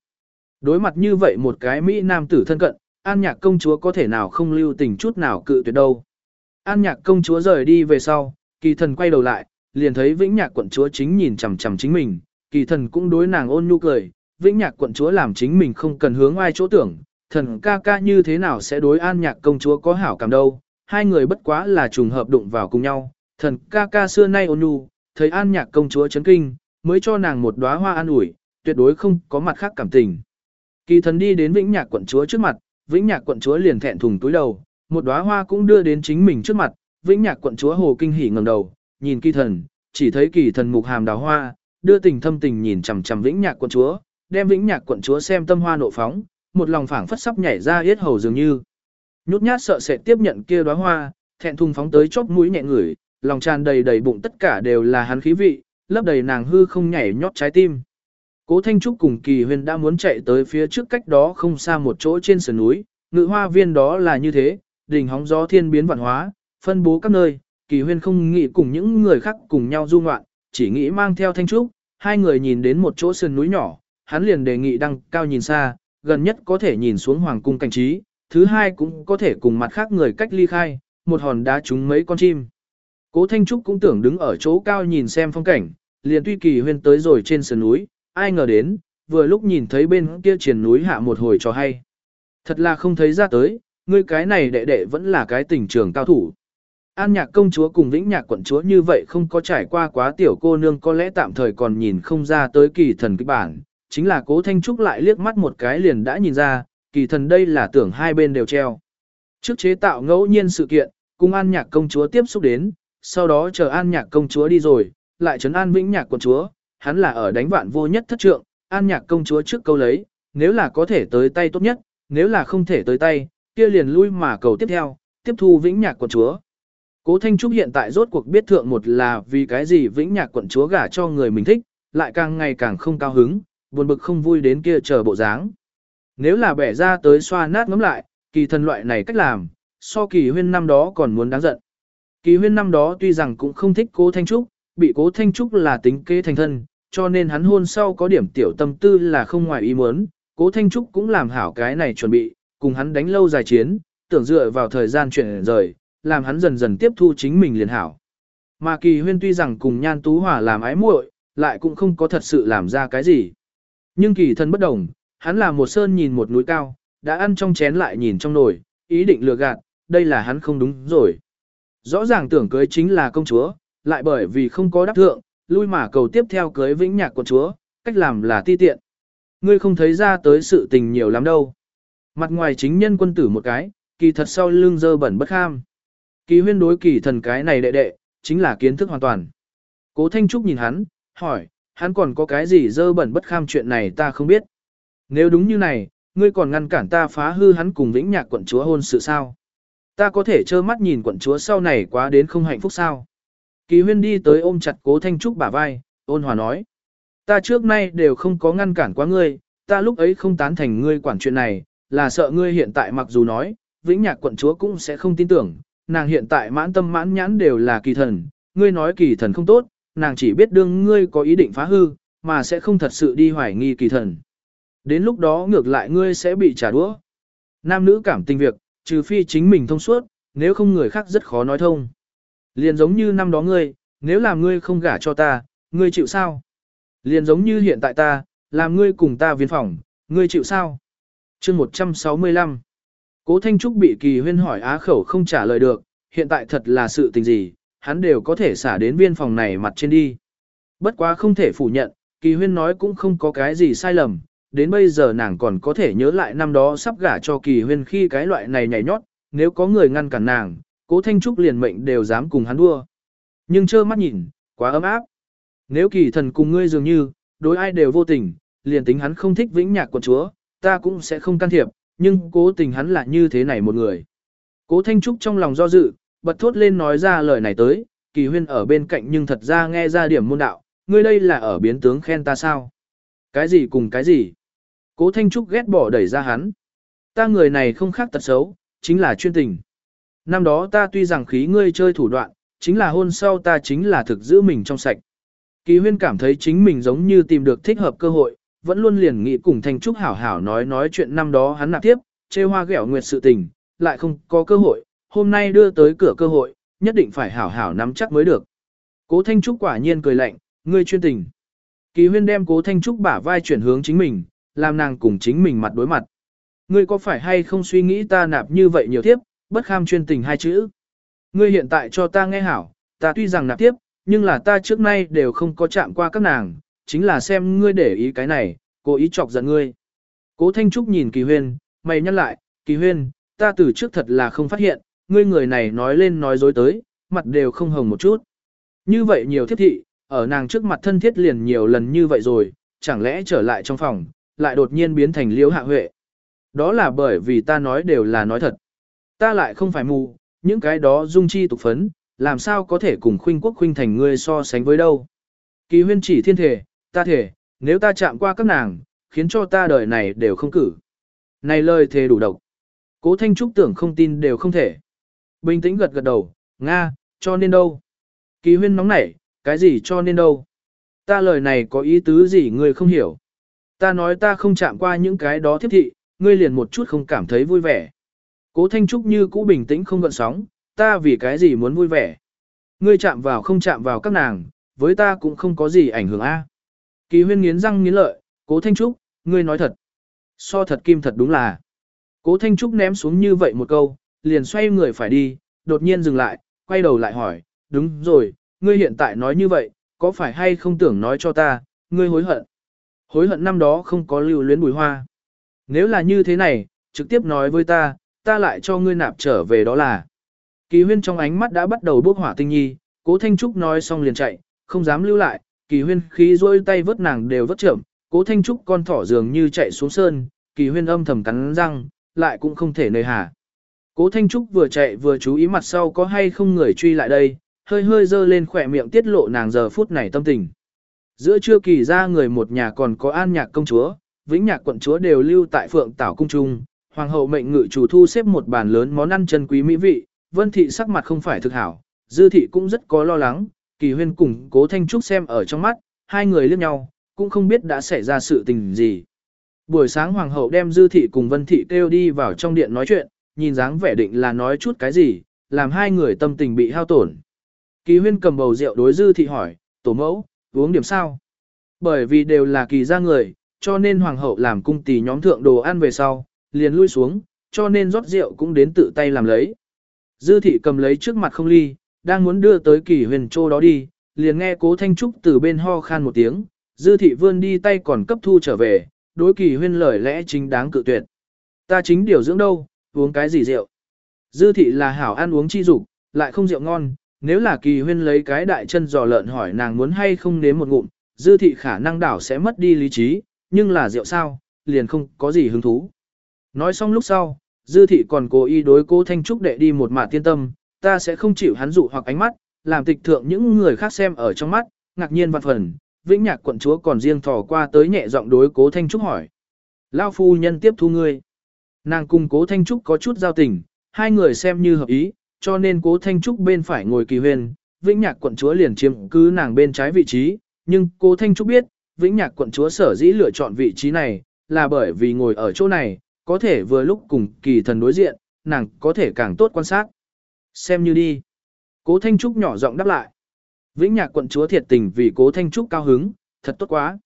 Đối mặt như vậy một cái Mỹ nam tử thân cận, an nhạc công chúa có thể nào không lưu tình chút nào cự tuyệt đâu. An nhạc công chúa rời đi về sau, kỳ thần quay đầu lại, liền thấy vĩnh nhạc quận chúa chính nhìn chằm chằm chính mình, kỳ thần cũng đối nàng ôn nhu cười, vĩnh nhạc quận chúa làm chính mình không cần hướng ai chỗ tưởng, thần ca ca như thế nào sẽ đối an nhạc công chúa có hảo cảm đâu, hai người bất quá là trùng hợp đụng vào cùng nhau, thần ca ca xưa nay ôn nhu, thấy an nhạc công chúa chấn kinh, mới cho nàng một đóa hoa an ủi, tuyệt đối không có mặt khác cảm tình. Kỳ thần đi đến vĩnh nhạc quận chúa trước mặt, vĩnh nhạc quận chúa liền thẹn thùng túi đầu, một đóa hoa cũng đưa đến chính mình trước mặt, vĩnh nhạc quận chúa hồ kinh hỉ ngẩng đầu, nhìn kỳ thần, chỉ thấy kỳ thần mục hàm đào hoa, đưa tình thâm tình nhìn chằm chằm vĩnh nhạc quận chúa, đem vĩnh nhạc quận chúa xem tâm hoa nộ phóng, một lòng phảng phất sắp nhảy ra yết hầu dường như. Nhút nhát sợ sẽ tiếp nhận kia đóa hoa, thẹn thùng phóng tới chóp mũi nhẹ ngửi, lòng tràn đầy đầy bụng tất cả đều là hắn khí vị, lấp đầy nàng hư không nhảy nhót trái tim. Cố Thanh Trúc cùng Kỳ Huyền đã muốn chạy tới phía trước cách đó không xa một chỗ trên sườn núi, ngự hoa viên đó là như thế, đỉnh hóng gió thiên biến vạn hóa, phân bố các nơi, Kỳ Huyền không nghĩ cùng những người khác cùng nhau du ngoạn, chỉ nghĩ mang theo Thanh Trúc, hai người nhìn đến một chỗ sườn núi nhỏ, hắn liền đề nghị đăng cao nhìn xa, gần nhất có thể nhìn xuống hoàng cung cảnh trí, thứ hai cũng có thể cùng mặt khác người cách ly khai, một hòn đá trúng mấy con chim. Cố Thanh Trúc cũng tưởng đứng ở chỗ cao nhìn xem phong cảnh, liền tuy kỳ huyên tới rồi trên sườn núi, ai ngờ đến, vừa lúc nhìn thấy bên kia triển núi hạ một hồi cho hay. Thật là không thấy ra tới, ngươi cái này đệ đệ vẫn là cái tình trường cao thủ. An nhạc công chúa cùng vĩnh nhạc quận chúa như vậy không có trải qua quá tiểu cô nương có lẽ tạm thời còn nhìn không ra tới kỳ thần kịch bản, chính là cố thanh trúc lại liếc mắt một cái liền đã nhìn ra, kỳ thần đây là tưởng hai bên đều treo. Trước chế tạo ngẫu nhiên sự kiện, cùng an nhạc công chúa tiếp xúc đến, sau đó chờ an nhạc công chúa đi rồi, lại trấn an vĩnh nhạc quận chúa, hắn là ở đánh vạn vô nhất thất trượng, an nhạc công chúa trước câu lấy, nếu là có thể tới tay tốt nhất, nếu là không thể tới tay, kia liền lui mà cầu tiếp theo, tiếp thu vĩnh nhạc quận chúa. Cố Thanh Trúc hiện tại rốt cuộc biết thượng một là vì cái gì vĩnh nhạc quận chúa gả cho người mình thích, lại càng ngày càng không cao hứng, buồn bực không vui đến kia chờ bộ dáng. Nếu là bẻ ra tới xoa nát ngấm lại, kỳ thần loại này cách làm, so kỳ huyên năm đó còn muốn đáng giận. Kỳ huyên năm đó tuy rằng cũng không thích cố Thanh Trúc, bị cố Thanh Trúc là tính kế thành thân, cho nên hắn hôn sau có điểm tiểu tâm tư là không ngoài ý muốn, cố Thanh Trúc cũng làm hảo cái này chuẩn bị, cùng hắn đánh lâu dài chiến, tưởng dựa vào thời gian chuyển rời, làm hắn dần dần tiếp thu chính mình liền hảo. Mà kỳ huyên tuy rằng cùng nhan tú hỏa làm ái muội, lại cũng không có thật sự làm ra cái gì. Nhưng kỳ thân bất đồng, hắn là một sơn nhìn một núi cao, đã ăn trong chén lại nhìn trong nồi, ý định lừa gạt, đây là hắn không đúng rồi. Rõ ràng tưởng cưới chính là công chúa, lại bởi vì không có đáp thượng, lui mà cầu tiếp theo cưới vĩnh nhạc quận chúa, cách làm là ti tiện. Ngươi không thấy ra tới sự tình nhiều lắm đâu. Mặt ngoài chính nhân quân tử một cái, kỳ thật sau lưng dơ bẩn bất kham. Kỳ huyên đối kỳ thần cái này đệ đệ, chính là kiến thức hoàn toàn. Cố Thanh Trúc nhìn hắn, hỏi, hắn còn có cái gì dơ bẩn bất kham chuyện này ta không biết. Nếu đúng như này, ngươi còn ngăn cản ta phá hư hắn cùng vĩnh nhạc quận chúa hôn sự sao? Ta có thể trơ mắt nhìn quận chúa sau này quá đến không hạnh phúc sao? Kỳ huyên đi tới ôm chặt cố Thanh Trúc bả vai, ôn hòa nói. Ta trước nay đều không có ngăn cản quá ngươi, ta lúc ấy không tán thành ngươi quản chuyện này, là sợ ngươi hiện tại mặc dù nói, vĩnh nhạc quận chúa cũng sẽ không tin tưởng, nàng hiện tại mãn tâm mãn nhãn đều là kỳ thần, ngươi nói kỳ thần không tốt, nàng chỉ biết đương ngươi có ý định phá hư, mà sẽ không thật sự đi hoài nghi kỳ thần. Đến lúc đó ngược lại ngươi sẽ bị trả đũa. Nam nữ cảm tình việc, trừ phi chính mình thông suốt, nếu không người khác rất khó nói thông. Liền giống như năm đó ngươi, nếu làm ngươi không gả cho ta, ngươi chịu sao? Liền giống như hiện tại ta, làm ngươi cùng ta viên phòng, ngươi chịu sao? chương 165 Cố Thanh Trúc bị kỳ huyên hỏi á khẩu không trả lời được, hiện tại thật là sự tình gì, hắn đều có thể xả đến viên phòng này mặt trên đi. Bất quá không thể phủ nhận, kỳ huyên nói cũng không có cái gì sai lầm, đến bây giờ nàng còn có thể nhớ lại năm đó sắp gả cho kỳ huyên khi cái loại này nhảy nhót, nếu có người ngăn cản nàng, cố Thanh Trúc liền mệnh đều dám cùng hắn đua. Nhưng trơ mắt nhìn, quá ấm áp. Nếu kỳ thần cùng ngươi dường như, đối ai đều vô tình, liền tính hắn không thích vĩnh nhạc quận chúa, ta cũng sẽ không can thiệp, nhưng cố tình hắn là như thế này một người. Cố Thanh Trúc trong lòng do dự, bật thốt lên nói ra lời này tới, kỳ huyên ở bên cạnh nhưng thật ra nghe ra điểm môn đạo, ngươi đây là ở biến tướng khen ta sao? Cái gì cùng cái gì? Cố Thanh Trúc ghét bỏ đẩy ra hắn. Ta người này không khác tật xấu, chính là chuyên tình. Năm đó ta tuy rằng khí ngươi chơi thủ đoạn, chính là hôn sau ta chính là thực giữ mình trong sạch. Kỳ huyên cảm thấy chính mình giống như tìm được thích hợp cơ hội, vẫn luôn liền nghĩ cùng Thanh Trúc hảo hảo nói nói chuyện năm đó hắn nạp tiếp, chê hoa ghẹo nguyệt sự tình, lại không có cơ hội, hôm nay đưa tới cửa cơ hội, nhất định phải hảo hảo nắm chắc mới được. Cố Thanh Trúc quả nhiên cười lạnh, ngươi chuyên tình. Kỳ huyên đem Cố Thanh Trúc bả vai chuyển hướng chính mình, làm nàng cùng chính mình mặt đối mặt. Ngươi có phải hay không suy nghĩ ta nạp như vậy nhiều tiếp, bất kham chuyên tình hai chữ. Ngươi hiện tại cho ta nghe hảo, ta tuy rằng nạp tiếp, nhưng là ta trước nay đều không có chạm qua các nàng, chính là xem ngươi để ý cái này, cố ý chọc giận ngươi. Cố Thanh Trúc nhìn Kỳ Huyên, mày nhắc lại, Kỳ Huyên, ta từ trước thật là không phát hiện, ngươi người này nói lên nói dối tới, mặt đều không hồng một chút. Như vậy nhiều thiết thị, ở nàng trước mặt thân thiết liền nhiều lần như vậy rồi, chẳng lẽ trở lại trong phòng, lại đột nhiên biến thành liễu hạ huệ. Đó là bởi vì ta nói đều là nói thật. Ta lại không phải mù, những cái đó dung chi tục phấn, làm sao có thể cùng khuynh quốc khuynh thành ngươi so sánh với đâu. Kỳ huyên chỉ thiên thể, ta thể, nếu ta chạm qua các nàng, khiến cho ta đời này đều không cử. Này lời thề đủ độc. Cố Thanh Trúc tưởng không tin đều không thể. Bình tĩnh gật gật đầu, Nga, cho nên đâu? Kỳ huyên nóng nảy, cái gì cho nên đâu? Ta lời này có ý tứ gì ngươi không hiểu. Ta nói ta không chạm qua những cái đó thiết thị, ngươi liền một chút không cảm thấy vui vẻ. Cố Thanh Trúc như cũ bình tĩnh không gợn sóng, ta vì cái gì muốn vui vẻ. Ngươi chạm vào không chạm vào các nàng, với ta cũng không có gì ảnh hưởng a. Kỳ huyên nghiến răng nghiến lợi, cố Thanh Trúc, ngươi nói thật. So thật kim thật đúng là. Cố Thanh Trúc ném xuống như vậy một câu, liền xoay người phải đi, đột nhiên dừng lại, quay đầu lại hỏi, đúng rồi, ngươi hiện tại nói như vậy, có phải hay không tưởng nói cho ta, ngươi hối hận. Hối hận năm đó không có lưu luyến bùi hoa. Nếu là như thế này, trực tiếp nói với ta, ta lại cho ngươi nạp trở về đó là. Kỳ huyên trong ánh mắt đã bắt đầu bốc hỏa tinh nhi, cố Thanh Trúc nói xong liền chạy, không dám lưu lại, kỳ huyên khí rôi tay vớt nàng đều vớt chậm, cố Thanh Trúc con thỏ dường như chạy xuống sơn, kỳ huyên âm thầm cắn răng, lại cũng không thể nơi hà. Cố Thanh Trúc vừa chạy vừa chú ý mặt sau có hay không người truy lại đây, hơi hơi dơ lên khỏe miệng tiết lộ nàng giờ phút này tâm tình. Giữa trưa kỳ ra người một nhà còn có an nhạc công chúa, vĩnh nhạc quận chúa đều lưu tại phượng tảo cung trung, hoàng hậu mệnh ngự chủ thu xếp một bàn lớn món ăn chân quý mỹ vị, vân thị sắc mặt không phải thực hảo, dư thị cũng rất có lo lắng, kỳ huyên cùng cố thanh trúc xem ở trong mắt, hai người liếc nhau, cũng không biết đã xảy ra sự tình gì. Buổi sáng hoàng hậu đem dư thị cùng vân thị kêu đi vào trong điện nói chuyện, nhìn dáng vẻ định là nói chút cái gì, làm hai người tâm tình bị hao tổn. Kỳ huyên cầm bầu rượu đối dư thị hỏi, tổ mẫu, uống điểm sao? Bởi vì đều là kỳ gia người, cho nên hoàng hậu làm cung tỷ nhóm thượng đồ ăn về sau, liền lui xuống, cho nên rót rượu cũng đến tự tay làm lấy. Dư thị cầm lấy trước mặt không ly, đang muốn đưa tới kỳ huyền châu đó đi, liền nghe cố thanh trúc từ bên ho khan một tiếng, dư thị vươn đi tay còn cấp thu trở về, đối kỳ huyên lời lẽ chính đáng cự tuyệt. Ta chính điều dưỡng đâu, uống cái gì rượu. Dư thị là hảo ăn uống chi dục lại không rượu ngon, nếu là kỳ huyên lấy cái đại chân giò lợn hỏi nàng muốn hay không nếm một ngụm, dư thị khả năng đảo sẽ mất đi lý trí, nhưng là rượu sao, liền không có gì hứng thú. Nói xong lúc sau, dư thị còn cố ý đối cố Thanh Trúc đệ đi một mạt tiên tâm, ta sẽ không chịu hắn dụ hoặc ánh mắt, làm tịch thượng những người khác xem ở trong mắt, ngạc nhiên vạn phần, vĩnh nhạc quận chúa còn riêng thò qua tới nhẹ giọng đối cố Thanh Trúc hỏi. Lao phu nhân tiếp thu ngươi. Nàng cùng cố Thanh Trúc có chút giao tình, hai người xem như hợp ý, cho nên cố Thanh Trúc bên phải ngồi kỳ huyền, vĩnh nhạc quận chúa liền chiếm cứ nàng bên trái vị trí, nhưng cố Thanh Trúc biết, vĩnh nhạc quận chúa sở dĩ lựa chọn vị trí này, là bởi vì ngồi ở chỗ này, có thể vừa lúc cùng kỳ thần đối diện, nàng có thể càng tốt quan sát. Xem như đi. Cố Thanh Trúc nhỏ giọng đáp lại. Vĩnh nhạc quận chúa thiệt tình vì cố Thanh Trúc cao hứng, thật tốt quá.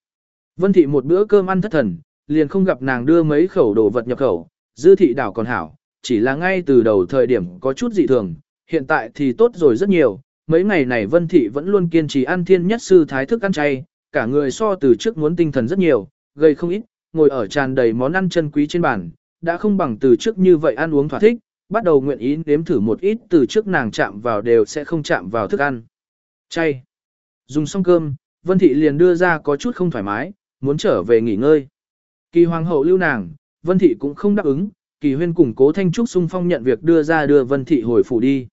Vân thị một bữa cơm ăn thất thần, liền không gặp nàng đưa mấy khẩu đồ vật nhập khẩu, dư thị đảo còn hảo, chỉ là ngay từ đầu thời điểm có chút dị thường, hiện tại thì tốt rồi rất nhiều. Mấy ngày này Vân thị vẫn luôn kiên trì ăn thiên nhất sư thái thức ăn chay, cả người so từ trước muốn tinh thần rất nhiều, gây không ít, ngồi ở tràn đầy món ăn chân quý trên bàn, đã không bằng từ trước như vậy ăn uống thỏa thích, bắt đầu nguyện ý nếm thử một ít từ trước nàng chạm vào đều sẽ không chạm vào thức ăn. Chay. Dùng xong cơm, Vân Thị liền đưa ra có chút không thoải mái, muốn trở về nghỉ ngơi. Kỳ hoàng hậu lưu nàng, Vân Thị cũng không đáp ứng, kỳ huyên cùng cố thanh trúc sung phong nhận việc đưa ra đưa Vân Thị hồi phủ đi.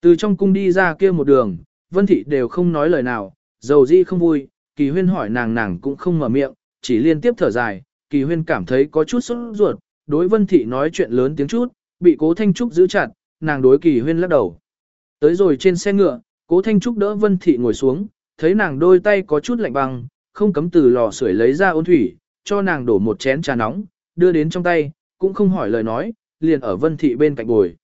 Từ trong cung đi ra kia một đường, Vân Thị đều không nói lời nào, dầu di không vui, kỳ huyên hỏi nàng nàng cũng không mở miệng, chỉ liên tiếp thở dài, kỳ huyên cảm thấy có chút sốt ruột, đối Vân Thị nói chuyện lớn tiếng chút, bị cố Thanh Trúc giữ chặt, nàng đối kỳ huyên lắc đầu. Tới rồi trên xe ngựa, cố Thanh Trúc đỡ Vân Thị ngồi xuống, thấy nàng đôi tay có chút lạnh băng, không cấm từ lò sưởi lấy ra ôn thủy, cho nàng đổ một chén trà nóng, đưa đến trong tay, cũng không hỏi lời nói, liền ở Vân Thị bên cạnh ngồi.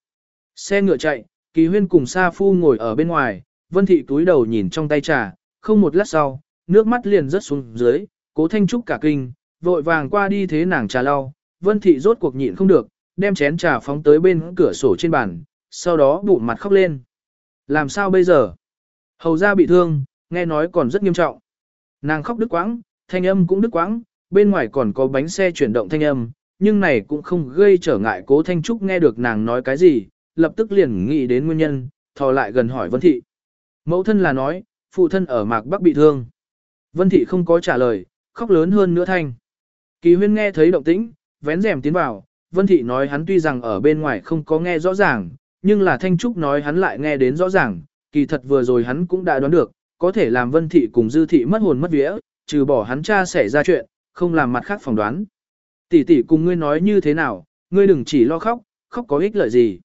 Xe ngựa chạy, kỳ huyên cùng Sa Phu ngồi ở bên ngoài, Vân Thị túi đầu nhìn trong tay trà, không một lát sau, nước mắt liền rớt xuống dưới, cố Thanh Trúc cả kinh, vội vàng qua đi thế nàng trà lau, Vân Thị rốt cuộc nhịn không được, đem chén trà phóng tới bên cửa sổ trên bàn, sau đó bụng mặt khóc lên. Làm sao bây giờ? Hầu ra bị thương, nghe nói còn rất nghiêm trọng. Nàng khóc đứt quãng, thanh âm cũng đứt quãng, bên ngoài còn có bánh xe chuyển động thanh âm, nhưng này cũng không gây trở ngại cố Thanh Trúc nghe được nàng nói cái gì, lập tức liền nghĩ đến nguyên nhân, thò lại gần hỏi Vân Thị. Mẫu thân là nói, phụ thân ở Mạc Bắc bị thương. Vân Thị không có trả lời, khóc lớn hơn nữa thanh. Kỳ huyên nghe thấy động tĩnh, vén rèm tiến vào, Vân Thị nói hắn tuy rằng ở bên ngoài không có nghe rõ ràng, nhưng là Thanh Trúc nói hắn lại nghe đến rõ ràng, kỳ thật vừa rồi hắn cũng đã đoán được, có thể làm Vân Thị cùng Dư Thị mất hồn mất vía, trừ bỏ hắn cha xảy ra chuyện, không làm mặt khác phỏng đoán. Tỷ tỷ cùng ngươi nói như thế nào, ngươi đừng chỉ lo khóc, khóc có ích lợi gì.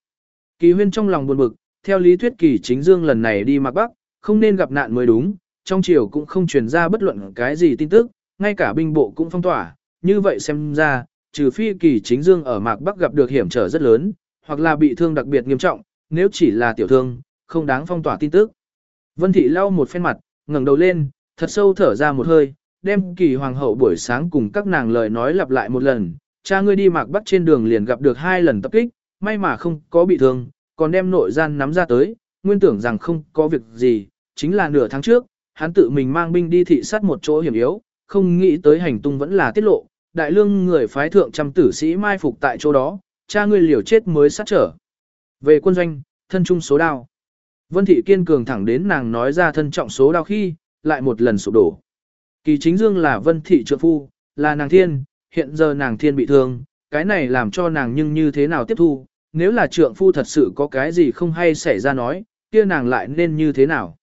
Kỳ huyên trong lòng buồn bực, theo lý thuyết kỳ chính dương lần này đi mặc bắc, không nên gặp nạn mới đúng, trong triều cũng không truyền ra bất luận cái gì tin tức, ngay cả binh bộ cũng phong tỏa, như vậy xem ra, trừ phi kỳ chính dương ở mạc bắc gặp được hiểm trở rất lớn, hoặc là bị thương đặc biệt nghiêm trọng, nếu chỉ là tiểu thương, không đáng phong tỏa tin tức. Vân thị lau một phen mặt, ngẩng đầu lên, thật sâu thở ra một hơi, đem kỳ hoàng hậu buổi sáng cùng các nàng lời nói lặp lại một lần, cha ngươi đi mạc bắc trên đường liền gặp được hai lần tập kích, may mà không có bị thương, còn đem nội gian nắm ra tới, nguyên tưởng rằng không có việc gì, chính là nửa tháng trước, hắn tự mình mang binh đi thị sát một chỗ hiểm yếu, không nghĩ tới hành tung vẫn là tiết lộ, đại lương người phái thượng trăm tử sĩ mai phục tại chỗ đó, cha ngươi liều chết mới sát trở. Về quân doanh, thân trung số đao. Vân thị kiên cường thẳng đến nàng nói ra thân trọng số đao khi, lại một lần sụp đổ. Kỳ chính dương là vân thị trượng phu, là nàng thiên, hiện giờ nàng thiên bị thương, cái này làm cho nàng nhưng như thế nào tiếp thu, nếu là trượng phu thật sự có cái gì không hay xảy ra nói, kia nàng lại nên như thế nào.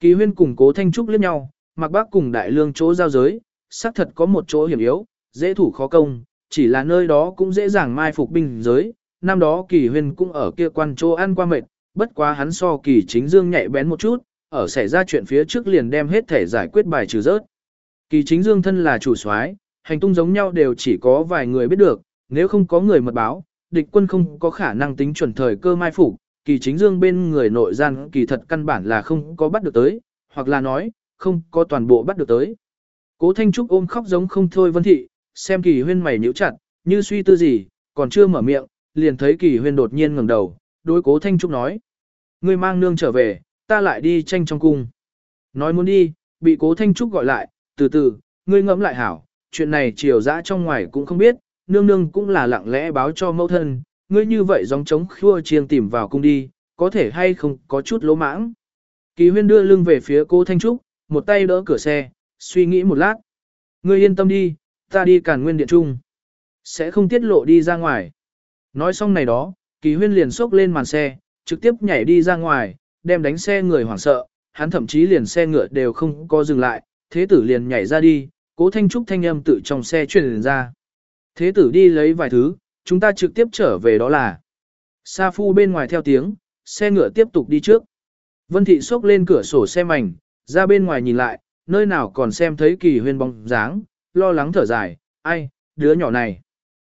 Kỳ huyên cùng cố thanh trúc liếc nhau, mặc bác cùng đại lương chỗ giao giới, xác thật có một chỗ hiểm yếu, dễ thủ khó công, chỉ là nơi đó cũng dễ dàng mai phục binh giới. Năm đó kỳ huyên cũng ở kia quan chỗ ăn qua mệt, bất quá hắn so kỳ chính dương nhạy bén một chút, ở xảy ra chuyện phía trước liền đem hết thể giải quyết bài trừ rớt. Kỳ chính dương thân là chủ soái, hành tung giống nhau đều chỉ có vài người biết được, nếu không có người mật báo, địch quân không có khả năng tính chuẩn thời cơ mai phục, kỳ chính dương bên người nội gian kỳ thật căn bản là không có bắt được tới, hoặc là nói, không có toàn bộ bắt được tới. Cố Thanh Trúc ôm khóc giống không thôi Vân Thị, xem kỳ huyên mày nhíu chặt, như suy tư gì, còn chưa mở miệng, liền thấy kỳ huyên đột nhiên ngẩng đầu, đối cố Thanh Trúc nói. Ngươi mang nương trở về, ta lại đi tranh trong cung. Nói muốn đi, bị cố Thanh Trúc gọi lại, từ từ, ngươi ngẫm lại hảo, chuyện này triều dã trong ngoài cũng không biết, nương nương cũng là lặng lẽ báo cho mẫu thân, ngươi như vậy giống trống khua chiêng tìm vào cung đi, có thể hay không có chút lỗ mãng. Kỳ huyên đưa lưng về phía cô Thanh Trúc, một tay đỡ cửa xe, suy nghĩ một lát. Ngươi yên tâm đi, ta đi càn nguyên điện trung. Sẽ không tiết lộ đi ra ngoài. Nói xong này đó, kỳ huyên liền xốc lên màn xe, trực tiếp nhảy đi ra ngoài, đem đánh xe người hoảng sợ, hắn thậm chí liền xe ngựa đều không có dừng lại, thế tử liền nhảy ra đi, cố thanh trúc thanh âm tự trong xe truyền ra. Thế tử đi lấy vài thứ, chúng ta trực tiếp trở về đó là. Sa phu bên ngoài theo tiếng, xe ngựa tiếp tục đi trước. Vân thị xốc lên cửa sổ xe mảnh, ra bên ngoài nhìn lại, nơi nào còn xem thấy kỳ huyên bóng dáng, lo lắng thở dài, ai, đứa nhỏ này.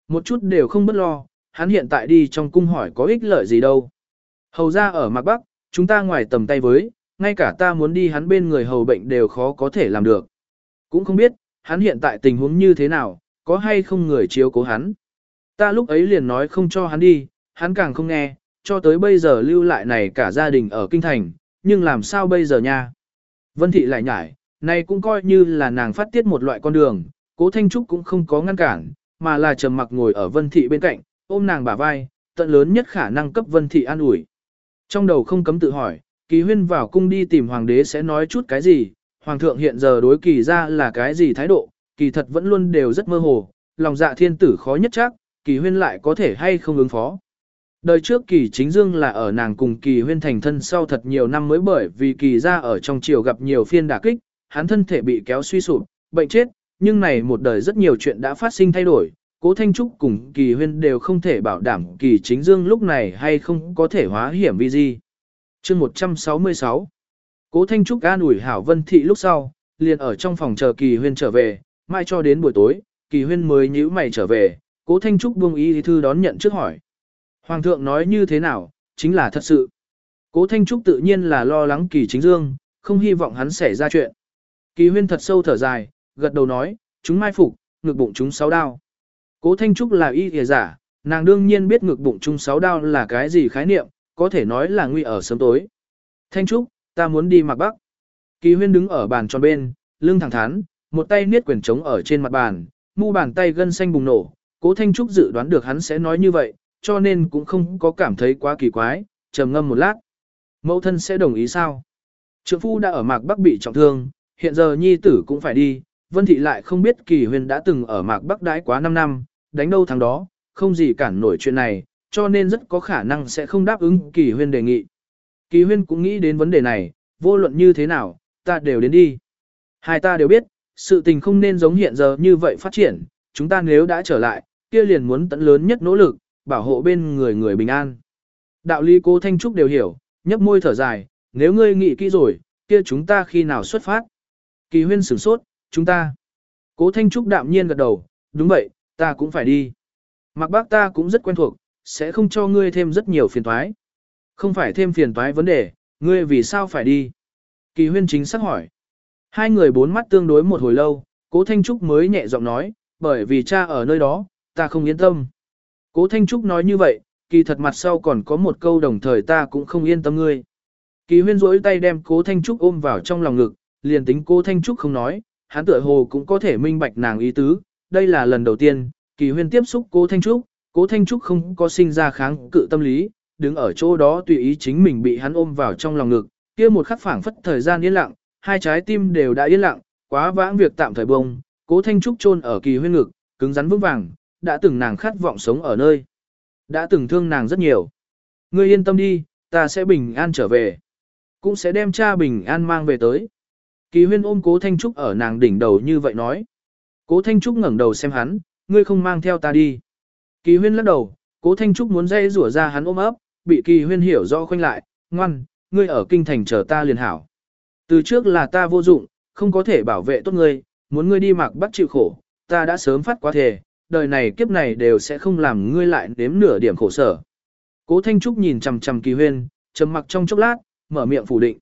Một chút đều không bất lo, hắn hiện tại đi trong cung hỏi có ích lợi gì đâu. Hầu ra ở mặt bắc, chúng ta ngoài tầm tay với, ngay cả ta muốn đi hắn bên người hầu bệnh đều khó có thể làm được. Cũng không biết, hắn hiện tại tình huống như thế nào, có hay không người chiếu cố hắn. Ta lúc ấy liền nói không cho hắn đi, hắn càng không nghe, cho tới bây giờ lưu lại này cả gia đình ở kinh thành, nhưng làm sao bây giờ nha. Vân thị lại nhải, này cũng coi như là nàng phát tiết một loại con đường, cố Thanh Trúc cũng không có ngăn cản, mà là trầm mặc ngồi ở Vân thị bên cạnh, ôm nàng bả vai, tận lớn nhất khả năng cấp Vân thị an ủi. Trong đầu không cấm tự hỏi, kỳ huyên vào cung đi tìm hoàng đế sẽ nói chút cái gì, hoàng thượng hiện giờ đối kỳ ra là cái gì thái độ, kỳ thật vẫn luôn đều rất mơ hồ, lòng dạ thiên tử khó nhất chắc, kỳ huyên lại có thể hay không ứng phó. Đời trước kỳ chính dương là ở nàng cùng kỳ huyên thành thân sau thật nhiều năm mới bởi vì kỳ ra ở trong triều gặp nhiều phiên đả kích, hắn thân thể bị kéo suy sụp, bệnh chết, nhưng này một đời rất nhiều chuyện đã phát sinh thay đổi, cố Thanh Trúc cùng kỳ huyên đều không thể bảo đảm kỳ chính dương lúc này hay không có thể hóa hiểm vi gì chương 166 Cố Thanh Trúc an ủi Hảo Vân Thị lúc sau, liền ở trong phòng chờ kỳ huyên trở về, mai cho đến buổi tối, kỳ huyên mới nhíu mày trở về, cố Thanh Trúc buông ý thư đón nhận trước hỏi. Hoàng thượng nói như thế nào, chính là thật sự. Cố Thanh Trúc tự nhiên là lo lắng kỳ chính dương, không hy vọng hắn xảy ra chuyện. Kỳ huyên thật sâu thở dài, gật đầu nói, chúng mai phục, ngực bụng chúng sáu đao. Cố Thanh Trúc là y thìa giả, nàng đương nhiên biết ngực bụng chúng sáu đao là cái gì khái niệm, có thể nói là nguy ở sớm tối. Thanh Trúc, ta muốn đi mặc bắc. Kỳ huyên đứng ở bàn tròn bên, lưng thẳng thắn, một tay niết quyển trống ở trên mặt bàn, mu bàn tay gân xanh bùng nổ. Cố Thanh Trúc dự đoán được hắn sẽ nói như vậy, cho nên cũng không có cảm thấy quá kỳ quái, trầm ngâm một lát. Mẫu thân sẽ đồng ý sao? Trượng phu đã ở mạc bắc bị trọng thương, hiện giờ nhi tử cũng phải đi, Vân Thị lại không biết kỳ huyền đã từng ở mạc bắc đãi quá 5 năm, đánh đâu thằng đó, không gì cản nổi chuyện này, cho nên rất có khả năng sẽ không đáp ứng kỳ Huyên đề nghị. Kỳ Huyên cũng nghĩ đến vấn đề này, vô luận như thế nào, ta đều đến đi. Hai ta đều biết, sự tình không nên giống hiện giờ như vậy phát triển, chúng ta nếu đã trở lại, kia liền muốn tận lớn nhất nỗ lực, bảo hộ bên người người bình an. Đạo lý cô Thanh Trúc đều hiểu, nhấp môi thở dài, nếu ngươi nghĩ kỹ rồi, kia chúng ta khi nào xuất phát. Kỳ huyên sửng sốt, chúng ta. Cố Thanh Trúc đạm nhiên gật đầu, đúng vậy, ta cũng phải đi. Mặc bác ta cũng rất quen thuộc, sẽ không cho ngươi thêm rất nhiều phiền toái. Không phải thêm phiền toái vấn đề, ngươi vì sao phải đi? Kỳ huyên chính xác hỏi. Hai người bốn mắt tương đối một hồi lâu, cố Thanh Trúc mới nhẹ giọng nói, bởi vì cha ở nơi đó, ta không yên tâm. Cố Thanh Trúc nói như vậy, kỳ thật mặt sau còn có một câu đồng thời ta cũng không yên tâm ngươi. Kỳ huyên rỗi tay đem cố Thanh Trúc ôm vào trong lòng ngực, liền tính cố Thanh Trúc không nói, hắn tựa hồ cũng có thể minh bạch nàng ý tứ, đây là lần đầu tiên, kỳ huyên tiếp xúc cố Thanh Trúc, cố Thanh Trúc không có sinh ra kháng cự tâm lý, đứng ở chỗ đó tùy ý chính mình bị hắn ôm vào trong lòng ngực, kia một khắc phảng phất thời gian yên lặng, hai trái tim đều đã yên lặng, quá vãng việc tạm thời bông, cố Thanh Trúc chôn ở kỳ huyên ngực, cứng rắn vững vàng, đã từng nàng khát vọng sống ở nơi. Đã từng thương nàng rất nhiều. Ngươi yên tâm đi, ta sẽ bình an trở về. Cũng sẽ đem cha bình an mang về tới. Kỳ huyên ôm cố Thanh Trúc ở nàng đỉnh đầu như vậy nói. Cố Thanh Trúc ngẩng đầu xem hắn, ngươi không mang theo ta đi. Kỳ huyên lắc đầu, cố Thanh Trúc muốn dây rủa ra hắn ôm ấp, bị kỳ huyên hiểu rõ khoanh lại, ngoan, ngươi ở kinh thành chờ ta liền hảo. Từ trước là ta vô dụng, không có thể bảo vệ tốt ngươi, muốn ngươi đi mặc bắt chịu khổ, ta đã sớm phát quá thề, đời này kiếp này đều sẽ không làm ngươi lại nếm nửa điểm khổ sở. Cố Thanh Trúc nhìn chằm chằm Kỳ Huyên, trầm mặc trong chốc lát, mở miệng phủ định.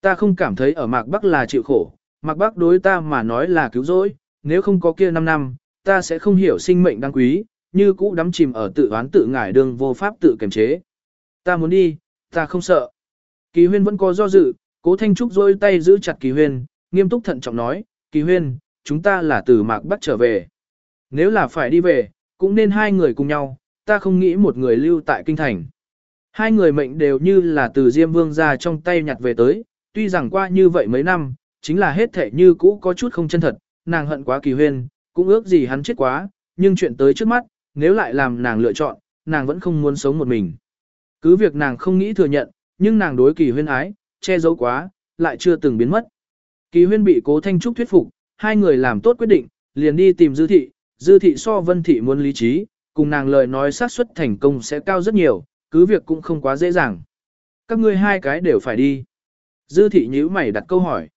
Ta không cảm thấy ở Mạc Bắc là chịu khổ, Mạc Bắc đối ta mà nói là cứu rỗi, nếu không có kia 5 năm, ta sẽ không hiểu sinh mệnh đáng quý, như cũ đắm chìm ở tự oán tự ngải đương vô pháp tự kiềm chế. Ta muốn đi, ta không sợ. Kỳ huyên vẫn có do dự, cố Thanh Trúc rôi tay giữ chặt kỳ huyên, nghiêm túc thận trọng nói, kỳ huyên, chúng ta là từ mạc bắc trở về. Nếu là phải đi về, cũng nên hai người cùng nhau, ta không nghĩ một người lưu tại kinh thành. Hai người mệnh đều như là từ Diêm Vương ra trong tay nhặt về tới, tuy rằng qua như vậy mấy năm, chính là hết thể như cũ có chút không chân thật, nàng hận quá kỳ huyên, cũng ước gì hắn chết quá, nhưng chuyện tới trước mắt, nếu lại làm nàng lựa chọn, nàng vẫn không muốn sống một mình. Cứ việc nàng không nghĩ thừa nhận, nhưng nàng đối kỳ huyên ái, che giấu quá, lại chưa từng biến mất. Kỳ huyên bị cố thanh trúc thuyết phục, hai người làm tốt quyết định, liền đi tìm dư thị, dư thị so vân thị muốn lý trí, cùng nàng lời nói xác suất thành công sẽ cao rất nhiều, cứ việc cũng không quá dễ dàng. Các ngươi hai cái đều phải đi. Dư thị nhíu mày đặt câu hỏi.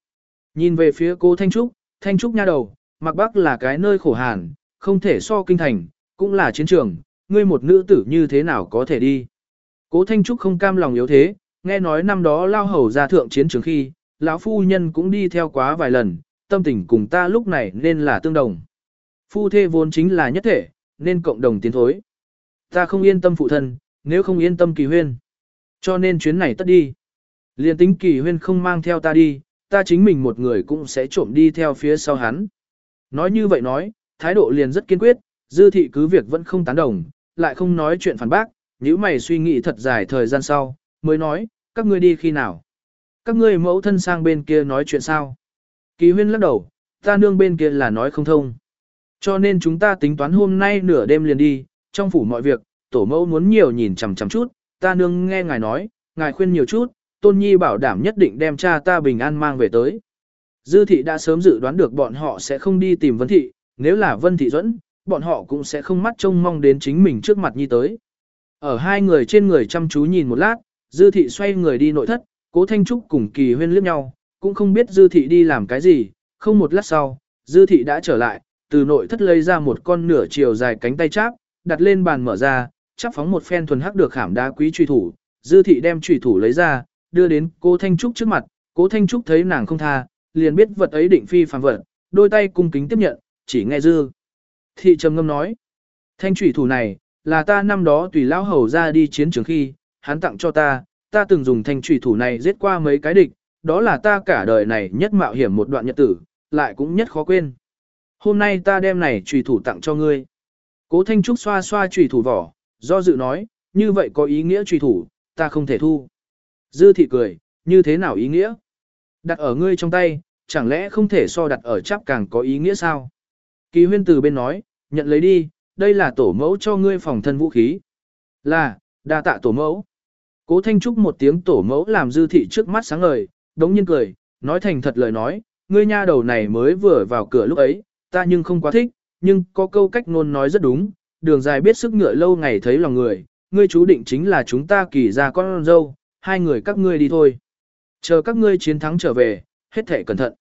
Nhìn về phía cô Thanh Trúc, Thanh Trúc nha đầu, mặc Bắc là cái nơi khổ hàn, không thể so kinh thành, cũng là chiến trường, ngươi một nữ tử như thế nào có thể đi. Cố Thanh Trúc không cam lòng yếu thế, nghe nói năm đó lao hầu ra thượng chiến trường khi, lão phu nhân cũng đi theo quá vài lần, tâm tình cùng ta lúc này nên là tương đồng. Phu thê vốn chính là nhất thể, nên cộng đồng tiến thối. Ta không yên tâm phụ thân, nếu không yên tâm kỳ huyên. Cho nên chuyến này tất đi. Liên tính kỳ huyên không mang theo ta đi, ta chính mình một người cũng sẽ trộm đi theo phía sau hắn. Nói như vậy nói, thái độ liền rất kiên quyết, dư thị cứ việc vẫn không tán đồng, lại không nói chuyện phản bác, nếu mày suy nghĩ thật dài thời gian sau, mới nói, các ngươi đi khi nào? Các ngươi mẫu thân sang bên kia nói chuyện sao? Kỳ huyên lắc đầu, ta nương bên kia là nói không thông. Cho nên chúng ta tính toán hôm nay nửa đêm liền đi, trong phủ mọi việc, tổ mẫu muốn nhiều nhìn chằm chằm chút, ta nương nghe ngài nói, ngài khuyên nhiều chút, tôn nhi bảo đảm nhất định đem cha ta bình an mang về tới. Dư thị đã sớm dự đoán được bọn họ sẽ không đi tìm vân thị, nếu là vân thị dẫn, bọn họ cũng sẽ không mắt trông mong đến chính mình trước mặt nhi tới. Ở hai người trên người chăm chú nhìn một lát, dư thị xoay người đi nội thất, cố thanh trúc cùng kỳ huyên liếc nhau, cũng không biết dư thị đi làm cái gì, không một lát sau, dư thị đã trở lại, từ nội thất lấy ra một con nửa chiều dài cánh tay cháp, đặt lên bàn mở ra, chắp phóng một phen thuần hắc được khảm đá quý truy thủ, dư thị đem truy thủ lấy ra, đưa đến cố Thanh Trúc trước mặt, cố Thanh Trúc thấy nàng không tha, liền biết vật ấy định phi phàm vật, đôi tay cung kính tiếp nhận, chỉ nghe dư. Thị trầm ngâm nói, thanh truy thủ này, là ta năm đó tùy lão hầu ra đi chiến trường khi, hắn tặng cho ta, ta từng dùng thanh truy thủ này giết qua mấy cái địch, đó là ta cả đời này nhất mạo hiểm một đoạn nhật tử, lại cũng nhất khó quên. Hôm nay ta đem này trùy thủ tặng cho ngươi. Cố Thanh Trúc xoa xoa trùy thủ vỏ, do dự nói, như vậy có ý nghĩa trùy thủ, ta không thể thu. Dư thị cười, như thế nào ý nghĩa? Đặt ở ngươi trong tay, chẳng lẽ không thể so đặt ở chắp càng có ý nghĩa sao? Kỳ huyên từ bên nói, nhận lấy đi, đây là tổ mẫu cho ngươi phòng thân vũ khí. Là, đa tạ tổ mẫu. Cố Thanh Trúc một tiếng tổ mẫu làm dư thị trước mắt sáng ngời, đống nhiên cười, nói thành thật lời nói, ngươi nha đầu này mới vừa vào cửa lúc ấy, ta nhưng không quá thích, nhưng có câu cách ngôn nói rất đúng, đường dài biết sức ngựa lâu ngày thấy lòng người, ngươi chú định chính là chúng ta kỳ ra con dâu, hai người các ngươi đi thôi. Chờ các ngươi chiến thắng trở về, hết thể cẩn thận.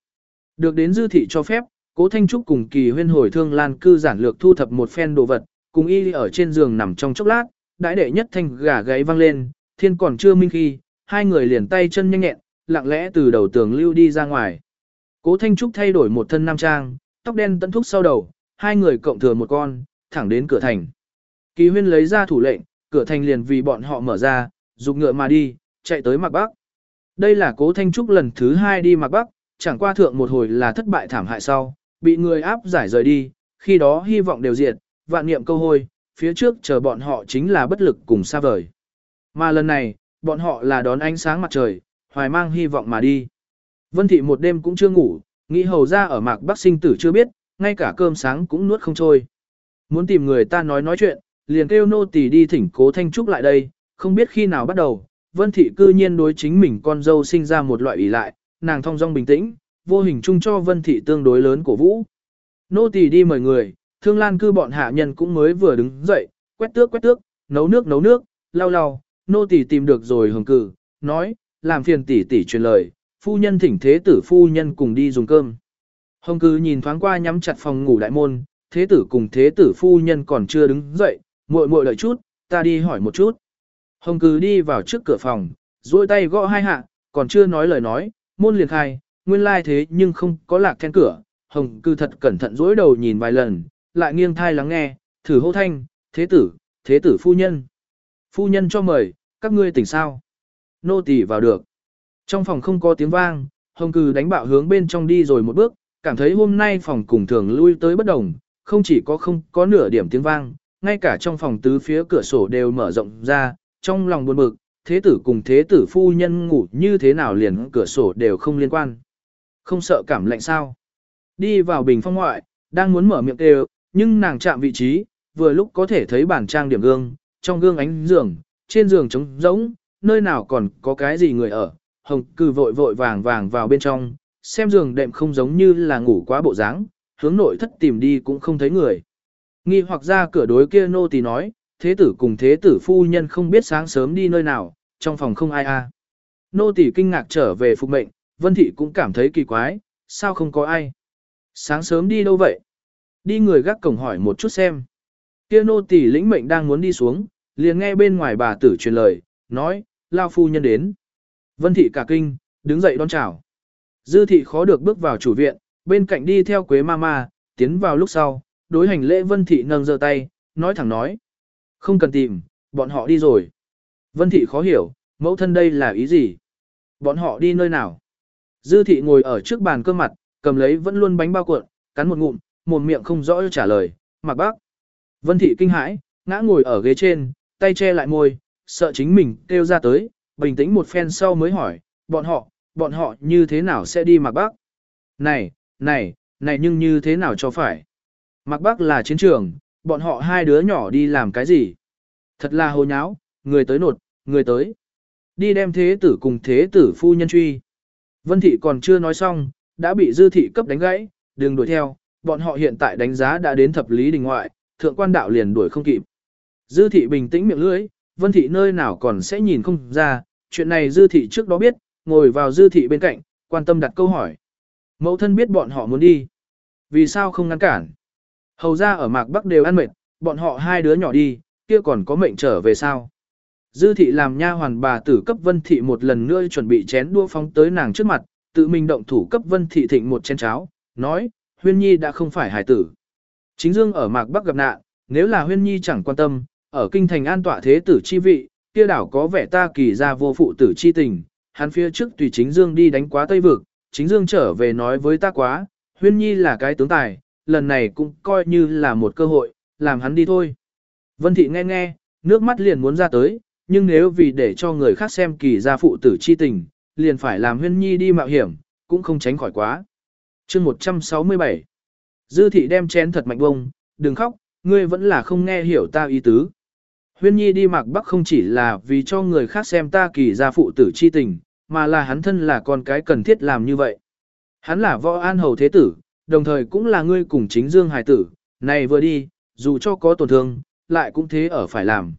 Được đến dư thị cho phép, cố Thanh Trúc cùng kỳ huyên hồi thương lan cư giản lược thu thập một phen đồ vật, cùng y ở trên giường nằm trong chốc lát, Đại đệ nhất thanh gà gáy vang lên, thiên còn chưa minh khi, hai người liền tay chân nhanh nhẹn, lặng lẽ từ đầu tường lưu đi ra ngoài. Cố Thanh Trúc thay đổi một thân nam trang, tóc đen tận thúc sau đầu, hai người cộng thừa một con, thẳng đến cửa thành. Kỳ huyên lấy ra thủ lệnh, cửa thành liền vì bọn họ mở ra, dục ngựa mà đi, chạy tới Mạc Bắc. Đây là cố Thanh Trúc lần thứ hai đi Mạc Bắc, chẳng qua thượng một hồi là thất bại thảm hại sau, bị người áp giải rời đi, khi đó hy vọng đều diệt, vạn niệm câu hôi, phía trước chờ bọn họ chính là bất lực cùng xa vời. Mà lần này, bọn họ là đón ánh sáng mặt trời, hoài mang hy vọng mà đi. Vân Thị một đêm cũng chưa ngủ, nghĩ hầu ra ở mạc bắc sinh tử chưa biết, ngay cả cơm sáng cũng nuốt không trôi. Muốn tìm người ta nói nói chuyện, liền kêu nô tỳ đi thỉnh cố Thanh Trúc lại đây, không biết khi nào bắt đầu, Vân Thị cư nhiên đối chính mình con dâu sinh ra một loại ủy lại, nàng thong dong bình tĩnh, vô hình chung cho Vân Thị tương đối lớn cổ vũ. Nô tỳ đi mời người, thương lan cư bọn hạ nhân cũng mới vừa đứng dậy, quét tước quét tước, nấu nước nấu nước, lau lau, nô tỳ tìm được rồi hưởng cử, nói, làm phiền tỷ tỷ truyền lời, phu nhân thỉnh thế tử phu nhân cùng đi dùng cơm. Hồng cư nhìn thoáng qua nhắm chặt phòng ngủ đại môn, thế tử cùng thế tử phu nhân còn chưa đứng dậy, muội muội đợi chút, ta đi hỏi một chút. Hồng cư đi vào trước cửa phòng, duỗi tay gõ hai hạ, còn chưa nói lời nói, môn liền khai, nguyên lai thế nhưng không có lạc then cửa. Hồng cư thật cẩn thận dỗi đầu nhìn vài lần, lại nghiêng thai lắng nghe, thử hô thanh, thế tử, thế tử phu nhân. Phu nhân cho mời, các ngươi tỉnh sao? Nô tỳ vào được. Trong phòng không có tiếng vang, hồng Cư đánh bạo hướng bên trong đi rồi một bước, cảm thấy hôm nay phòng cùng thường lui tới bất đồng, không chỉ có không có nửa điểm tiếng vang, ngay cả trong phòng tứ phía cửa sổ đều mở rộng ra, trong lòng buồn bực, thế tử cùng thế tử phu nhân ngủ như thế nào liền cửa sổ đều không liên quan. Không sợ cảm lạnh sao. Đi vào bình phong ngoại, đang muốn mở miệng kêu, nhưng nàng chạm vị trí, vừa lúc có thể thấy bản trang điểm gương, trong gương ánh giường, trên giường trống rỗng, nơi nào còn có cái gì người ở, hồng cư vội vội vàng vàng vào bên trong, xem giường đệm không giống như là ngủ quá bộ dáng, hướng nội thất tìm đi cũng không thấy người. Nghi hoặc ra cửa đối kia nô tỳ nói, thế tử cùng thế tử phu nhân không biết sáng sớm đi nơi nào, trong phòng không ai a. Nô tỳ kinh ngạc trở về phục mệnh, Vân Thị cũng cảm thấy kỳ quái, sao không có ai. Sáng sớm đi đâu vậy? Đi người gác cổng hỏi một chút xem. Kia nô tỷ lĩnh mệnh đang muốn đi xuống, liền nghe bên ngoài bà tử truyền lời, nói, lao phu nhân đến. Vân thị cả kinh, đứng dậy đón chào. Dư thị khó được bước vào chủ viện, bên cạnh đi theo quế Mama, tiến vào lúc sau, đối hành lễ vân thị nâng giơ tay, nói thẳng nói. Không cần tìm, bọn họ đi rồi. Vân thị khó hiểu, mẫu thân đây là ý gì? Bọn họ đi nơi nào? Dư thị ngồi ở trước bàn cơm mặt, cầm lấy vẫn luôn bánh bao cuộn, cắn một ngụm, mồm miệng không rõ trả lời, mặc bác. Vân thị kinh hãi, ngã ngồi ở ghế trên, tay che lại môi, sợ chính mình kêu ra tới, bình tĩnh một phen sau mới hỏi, bọn họ, bọn họ như thế nào sẽ đi mặc bác? Này, này, này nhưng như thế nào cho phải? Mặc bác là chiến trường, bọn họ hai đứa nhỏ đi làm cái gì? Thật là hồ nháo, người tới nột, người tới. Đi đem thế tử cùng thế tử phu nhân truy. Vân thị còn chưa nói xong, đã bị dư thị cấp đánh gãy, đừng đuổi theo, bọn họ hiện tại đánh giá đã đến thập lý đình ngoại, thượng quan đạo liền đuổi không kịp. Dư thị bình tĩnh miệng lưỡi, vân thị nơi nào còn sẽ nhìn không ra, chuyện này dư thị trước đó biết, ngồi vào dư thị bên cạnh, quan tâm đặt câu hỏi. Mẫu thân biết bọn họ muốn đi. Vì sao không ngăn cản? Hầu ra ở mạc bắc đều ăn mệt, bọn họ hai đứa nhỏ đi, kia còn có mệnh trở về sao? Dư thị làm nha hoàn bà tử cấp vân thị một lần nữa chuẩn bị chén đua phóng tới nàng trước mặt, tự mình động thủ cấp vân thị thịnh một chén cháo, nói, huyên nhi đã không phải hải tử. Chính dương ở mạc bắc gặp nạn, nếu là huyên nhi chẳng quan tâm, ở kinh thành an tọa thế tử chi vị, kia đảo có vẻ ta kỳ ra vô phụ tử chi tình, hắn phía trước tùy chính dương đi đánh quá Tây Vực, chính dương trở về nói với ta quá, huyên nhi là cái tướng tài, lần này cũng coi như là một cơ hội, làm hắn đi thôi. Vân thị nghe nghe, nước mắt liền muốn ra tới, nhưng nếu vì để cho người khác xem kỳ gia phụ tử chi tình, liền phải làm huyên nhi đi mạo hiểm, cũng không tránh khỏi quá. chương 167 Dư thị đem chén thật mạnh bông, đừng khóc, ngươi vẫn là không nghe hiểu ta ý tứ. Huyên nhi đi mạc bắc không chỉ là vì cho người khác xem ta kỳ gia phụ tử chi tình, mà là hắn thân là con cái cần thiết làm như vậy. Hắn là võ an hầu thế tử, đồng thời cũng là ngươi cùng chính dương hải tử, này vừa đi, dù cho có tổn thương, lại cũng thế ở phải làm.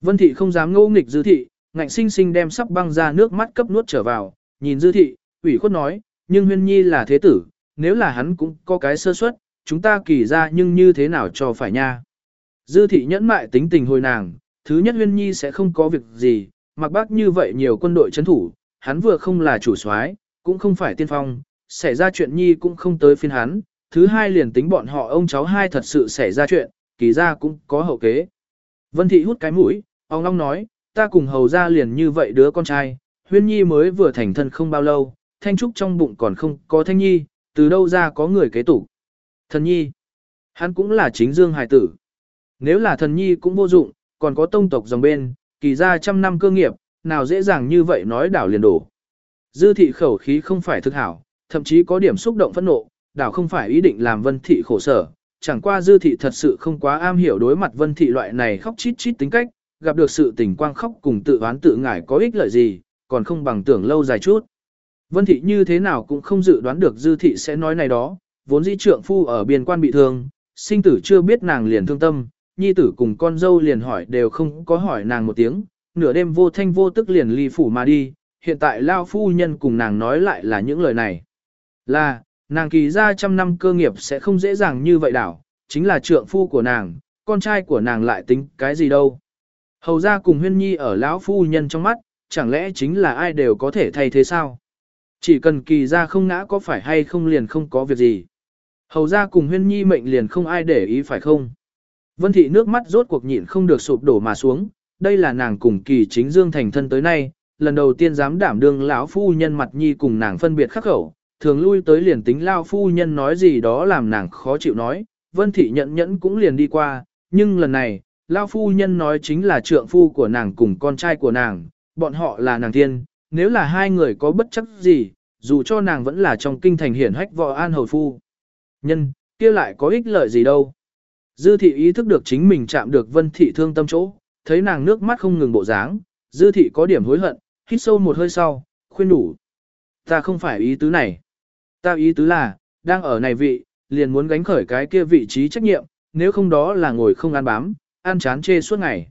Vân thị không dám ngỗ nghịch dư thị, ngạnh sinh sinh đem sắp băng ra nước mắt cấp nuốt trở vào, nhìn dư thị, ủy khuất nói, nhưng huyên nhi là thế tử, nếu là hắn cũng có cái sơ suất, chúng ta kỳ ra nhưng như thế nào cho phải nha. Dư thị nhẫn mại tính tình hồi nàng, thứ nhất huyên nhi sẽ không có việc gì, mặc bác như vậy nhiều quân đội chấn thủ, hắn vừa không là chủ soái, cũng không phải tiên phong, xảy ra chuyện nhi cũng không tới phiên hắn, thứ hai liền tính bọn họ ông cháu hai thật sự xảy ra chuyện, kỳ ra cũng có hậu kế. Vân thị hút cái mũi, ông long nói, ta cùng hầu ra liền như vậy đứa con trai, huyên nhi mới vừa thành thân không bao lâu, thanh trúc trong bụng còn không có thanh nhi, từ đâu ra có người kế tủ. Thần nhi, hắn cũng là chính dương hài tử. Nếu là thần nhi cũng vô dụng, còn có tông tộc dòng bên, kỳ ra trăm năm cơ nghiệp, nào dễ dàng như vậy nói đảo liền đổ. Dư thị khẩu khí không phải thực hảo, thậm chí có điểm xúc động phẫn nộ, đảo không phải ý định làm vân thị khổ sở, chẳng qua dư thị thật sự không quá am hiểu đối mặt vân thị loại này khóc chít chít tính cách, gặp được sự tình quang khóc cùng tự oán tự ngải có ích lợi gì, còn không bằng tưởng lâu dài chút. Vân thị như thế nào cũng không dự đoán được dư thị sẽ nói này đó, vốn dĩ trượng phu ở biên quan bị thương, sinh tử chưa biết nàng liền thương tâm, nhi tử cùng con dâu liền hỏi đều không có hỏi nàng một tiếng, nửa đêm vô thanh vô tức liền ly phủ mà đi, hiện tại lao phu nhân cùng nàng nói lại là những lời này. Là, nàng kỳ ra trăm năm cơ nghiệp sẽ không dễ dàng như vậy đảo, chính là trượng phu của nàng, con trai của nàng lại tính cái gì đâu. Hầu ra cùng huyên nhi ở lão phu nhân trong mắt, chẳng lẽ chính là ai đều có thể thay thế sao? Chỉ cần kỳ ra không ngã có phải hay không liền không có việc gì. Hầu ra cùng huyên nhi mệnh liền không ai để ý phải không? Vân thị nước mắt rốt cuộc nhịn không được sụp đổ mà xuống, đây là nàng cùng kỳ chính dương thành thân tới nay, lần đầu tiên dám đảm đương lão phu nhân mặt nhi cùng nàng phân biệt khắc khẩu, thường lui tới liền tính lao phu nhân nói gì đó làm nàng khó chịu nói, vân thị nhận nhẫn cũng liền đi qua, nhưng lần này, lao phu nhân nói chính là trượng phu của nàng cùng con trai của nàng, bọn họ là nàng thiên, nếu là hai người có bất chấp gì, dù cho nàng vẫn là trong kinh thành hiển hách vợ an hầu phu. Nhân, kia lại có ích lợi gì đâu. Dư thị ý thức được chính mình chạm được vân thị thương tâm chỗ, thấy nàng nước mắt không ngừng bộ dáng, dư thị có điểm hối hận, hít sâu một hơi sau, khuyên đủ. Ta không phải ý tứ này. Ta ý tứ là, đang ở này vị, liền muốn gánh khởi cái kia vị trí trách nhiệm, nếu không đó là ngồi không ăn bám, ăn chán chê suốt ngày.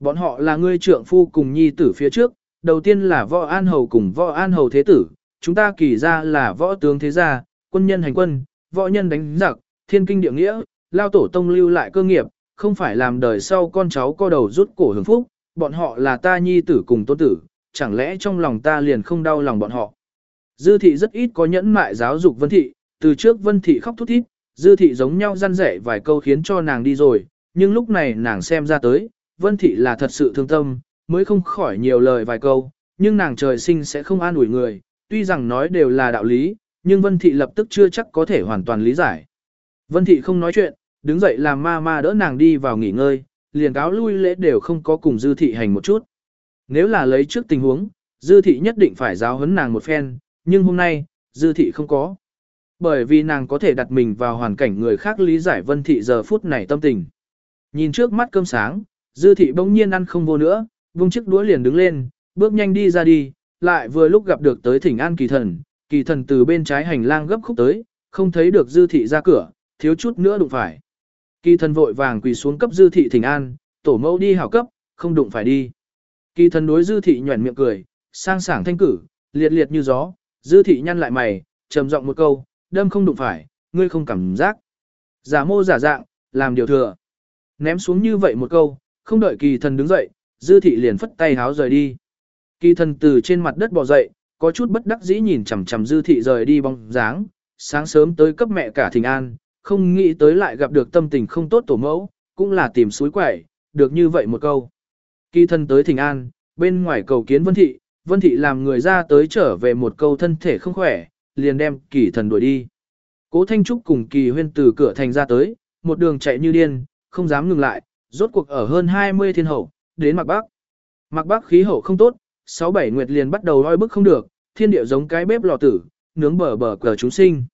Bọn họ là ngươi trượng phu cùng nhi tử phía trước, đầu tiên là võ an hầu cùng võ an hầu thế tử, chúng ta kỳ ra là võ tướng thế gia, quân nhân hành quân, võ nhân đánh giặc, thiên kinh địa nghĩa, lao tổ tông lưu lại cơ nghiệp, không phải làm đời sau con cháu co đầu rút cổ hưởng phúc, bọn họ là ta nhi tử cùng tôn tử, chẳng lẽ trong lòng ta liền không đau lòng bọn họ. Dư thị rất ít có nhẫn mại giáo dục vân thị, từ trước vân thị khóc thút thít, dư thị giống nhau răn rẻ vài câu khiến cho nàng đi rồi, nhưng lúc này nàng xem ra tới, vân thị là thật sự thương tâm, mới không khỏi nhiều lời vài câu, nhưng nàng trời sinh sẽ không an ủi người, tuy rằng nói đều là đạo lý, nhưng vân thị lập tức chưa chắc có thể hoàn toàn lý giải. Vân thị không nói chuyện, đứng dậy làm ma ma đỡ nàng đi vào nghỉ ngơi, liền cáo lui lễ đều không có cùng dư thị hành một chút. Nếu là lấy trước tình huống, dư thị nhất định phải giáo huấn nàng một phen, nhưng hôm nay, dư thị không có. Bởi vì nàng có thể đặt mình vào hoàn cảnh người khác lý giải vân thị giờ phút này tâm tình. Nhìn trước mắt cơm sáng, dư thị bỗng nhiên ăn không vô nữa, vung chiếc đũa liền đứng lên, bước nhanh đi ra đi, lại vừa lúc gặp được tới thỉnh an kỳ thần, kỳ thần từ bên trái hành lang gấp khúc tới, không thấy được dư thị ra cửa, thiếu chút nữa đụng phải. Kỳ thần vội vàng quỳ xuống cấp dư thị thỉnh an, tổ mẫu đi hảo cấp, không đụng phải đi. Kỳ thần đối dư thị nhuẩn miệng cười, sang sảng thanh cử, liệt liệt như gió, dư thị nhăn lại mày, trầm giọng một câu, đâm không đụng phải, ngươi không cảm giác. Giả mô giả dạng, làm điều thừa. Ném xuống như vậy một câu, không đợi kỳ thần đứng dậy, dư thị liền phất tay háo rời đi. Kỳ thần từ trên mặt đất bò dậy, có chút bất đắc dĩ nhìn chằm chằm dư thị rời đi bóng dáng, sáng sớm tới cấp mẹ cả thình an, không nghĩ tới lại gặp được tâm tình không tốt tổ mẫu, cũng là tìm suối quẩy, được như vậy một câu. Kỳ thần tới thình an, bên ngoài cầu kiến vân thị, vân thị làm người ra tới trở về một câu thân thể không khỏe, liền đem kỳ thần đuổi đi. Cố Thanh Trúc cùng kỳ huyên từ cửa thành ra tới, một đường chạy như điên, không dám ngừng lại, rốt cuộc ở hơn 20 thiên hậu, đến Mạc Bắc. Mạc Bắc khí hậu không tốt, 6-7 nguyệt liền bắt đầu oi bức không được, thiên địa giống cái bếp lò tử, nướng bờ bờ cờ chúng sinh.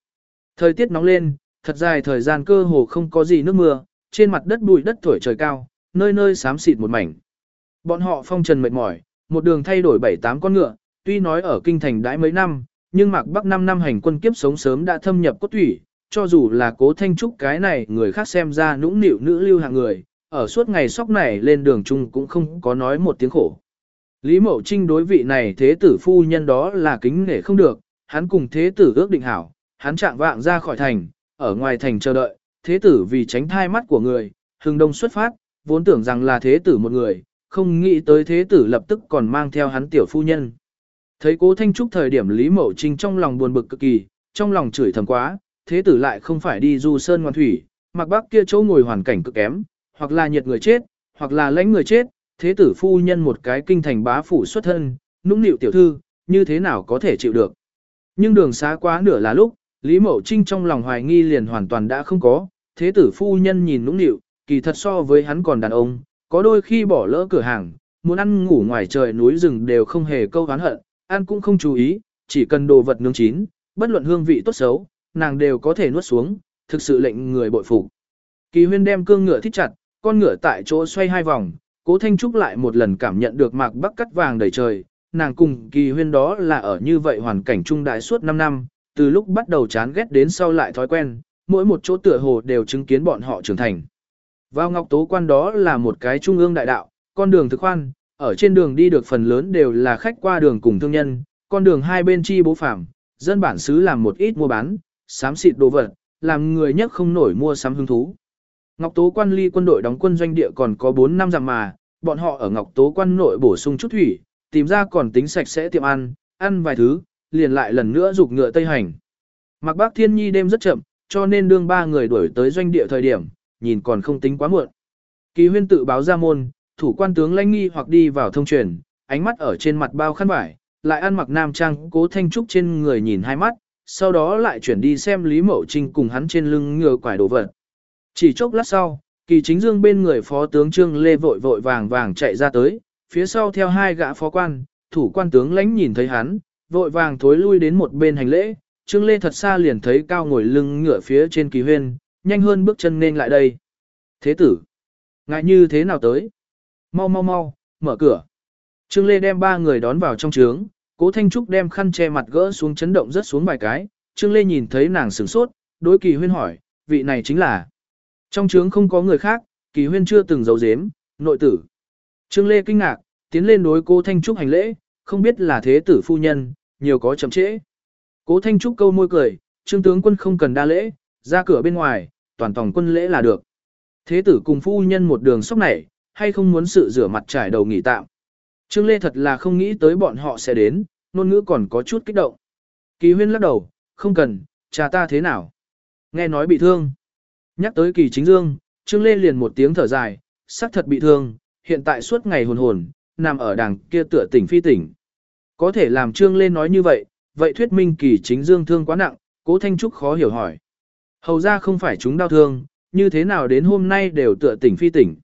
Thời tiết nóng lên, thật dài thời gian cơ hồ không có gì nước mưa, trên mặt đất bụi đất thổi trời cao, nơi nơi xám xịt một mảnh. Bọn họ phong trần mệt mỏi, một đường thay đổi 7-8 con ngựa, tuy nói ở kinh thành đãi mấy năm, nhưng Mạc Bắc 5 năm hành quân kiếp sống sớm đã thâm nhập cốt thủy, cho dù là cố thanh trúc cái này người khác xem ra nũng nịu nữ lưu hạng người, ở suốt ngày sóc này lên đường chung cũng không có nói một tiếng khổ. Lý Mậu Trinh đối vị này thế tử phu nhân đó là kính nể không được, hắn cùng thế tử ước định hảo, hắn chạm vạng ra khỏi thành, ở ngoài thành chờ đợi, thế tử vì tránh thai mắt của người, hừng đông xuất phát, vốn tưởng rằng là thế tử một người, không nghĩ tới thế tử lập tức còn mang theo hắn tiểu phu nhân. Thấy cố Thanh Trúc thời điểm Lý Mậu Trinh trong lòng buồn bực cực kỳ, trong lòng chửi thầm quá, thế tử lại không phải đi du sơn ngoan thủy, mặc bác kia chỗ ngồi hoàn cảnh cực kém, hoặc là nhiệt người chết, hoặc là lãnh người chết, thế tử phu nhân một cái kinh thành bá phủ xuất thân, nũng nịu tiểu thư, như thế nào có thể chịu được. Nhưng đường xá quá nửa là lúc, Lý Mậu Trinh trong lòng hoài nghi liền hoàn toàn đã không có, thế tử phu nhân nhìn nũng nịu, kỳ thật so với hắn còn đàn ông, có đôi khi bỏ lỡ cửa hàng, muốn ăn ngủ ngoài trời núi rừng đều không hề câu oán hận, ăn cũng không chú ý, chỉ cần đồ vật nướng chín, bất luận hương vị tốt xấu, nàng đều có thể nuốt xuống, thực sự lệnh người bội phục. Kỳ huyên đem cương ngựa thích chặt, con ngựa tại chỗ xoay hai vòng, cố thanh trúc lại một lần cảm nhận được mạc bắc cắt vàng đầy trời, nàng cùng kỳ huyên đó là ở như vậy hoàn cảnh trung đại suốt 5 năm, từ lúc bắt đầu chán ghét đến sau lại thói quen, mỗi một chỗ tựa hồ đều chứng kiến bọn họ trưởng thành. Vào ngọc tố quan đó là một cái trung ương đại đạo, con đường thực khoan, ở trên đường đi được phần lớn đều là khách qua đường cùng thương nhân, con đường hai bên chi bố phạm, dân bản xứ làm một ít mua bán, sám xịt đồ vật, làm người nhất không nổi mua sắm hứng thú. Ngọc Tố quan ly quân đội đóng quân doanh địa còn có 4 năm dặm mà, bọn họ ở Ngọc Tố quan nội bổ sung chút thủy, tìm ra còn tính sạch sẽ tiệm ăn, ăn vài thứ, liền lại lần nữa dục ngựa tây hành. Mặc bác thiên nhi đêm rất chậm, cho nên đương ba người đuổi tới doanh địa thời điểm, nhìn còn không tính quá muộn. Kỳ huyên tự báo ra môn, thủ quan tướng lãnh nghi hoặc đi vào thông truyền, ánh mắt ở trên mặt bao khăn vải, lại ăn mặc nam trang cố thanh trúc trên người nhìn hai mắt, sau đó lại chuyển đi xem Lý Mậu Trinh cùng hắn trên lưng ngựa quải đồ vật. Chỉ chốc lát sau, kỳ chính dương bên người phó tướng Trương Lê vội vội vàng vàng chạy ra tới, phía sau theo hai gã phó quan, thủ quan tướng lãnh nhìn thấy hắn, vội vàng thối lui đến một bên hành lễ, Trương Lê thật xa liền thấy cao ngồi lưng ngựa phía trên kỳ huyên, nhanh hơn bước chân nên lại đây. Thế tử, ngại như thế nào tới? Mau mau mau, mở cửa. Trương Lê đem ba người đón vào trong trướng, cố Thanh Trúc đem khăn che mặt gỡ xuống chấn động rất xuống vài cái, Trương Lê nhìn thấy nàng sửng sốt, đối kỳ huyên hỏi, vị này chính là. Trong trướng không có người khác, kỳ huyên chưa từng giấu giếm, nội tử. Trương Lê kinh ngạc, tiến lên đối cố Thanh Trúc hành lễ, không biết là thế tử phu nhân, nhiều có chậm trễ. Cố Thanh Trúc câu môi cười, trương tướng quân không cần đa lễ, ra cửa bên ngoài, toàn tòng quân lễ là được. Thế tử cùng phu nhân một đường sốc này, hay không muốn sự rửa mặt trải đầu nghỉ tạm. Trương Lê thật là không nghĩ tới bọn họ sẽ đến, ngôn ngữ còn có chút kích động. Kỳ huyên lắc đầu, không cần, cha ta thế nào. Nghe nói bị thương. Nhắc tới kỳ chính dương, Trương Lê liền một tiếng thở dài, xác thật bị thương, hiện tại suốt ngày hồn hồn, nằm ở đằng kia tựa tỉnh phi tỉnh. Có thể làm Trương Lê nói như vậy, vậy thuyết minh kỳ chính dương thương quá nặng, cố Thanh Trúc khó hiểu hỏi. Hầu ra không phải chúng đau thương, như thế nào đến hôm nay đều tựa tỉnh phi tỉnh.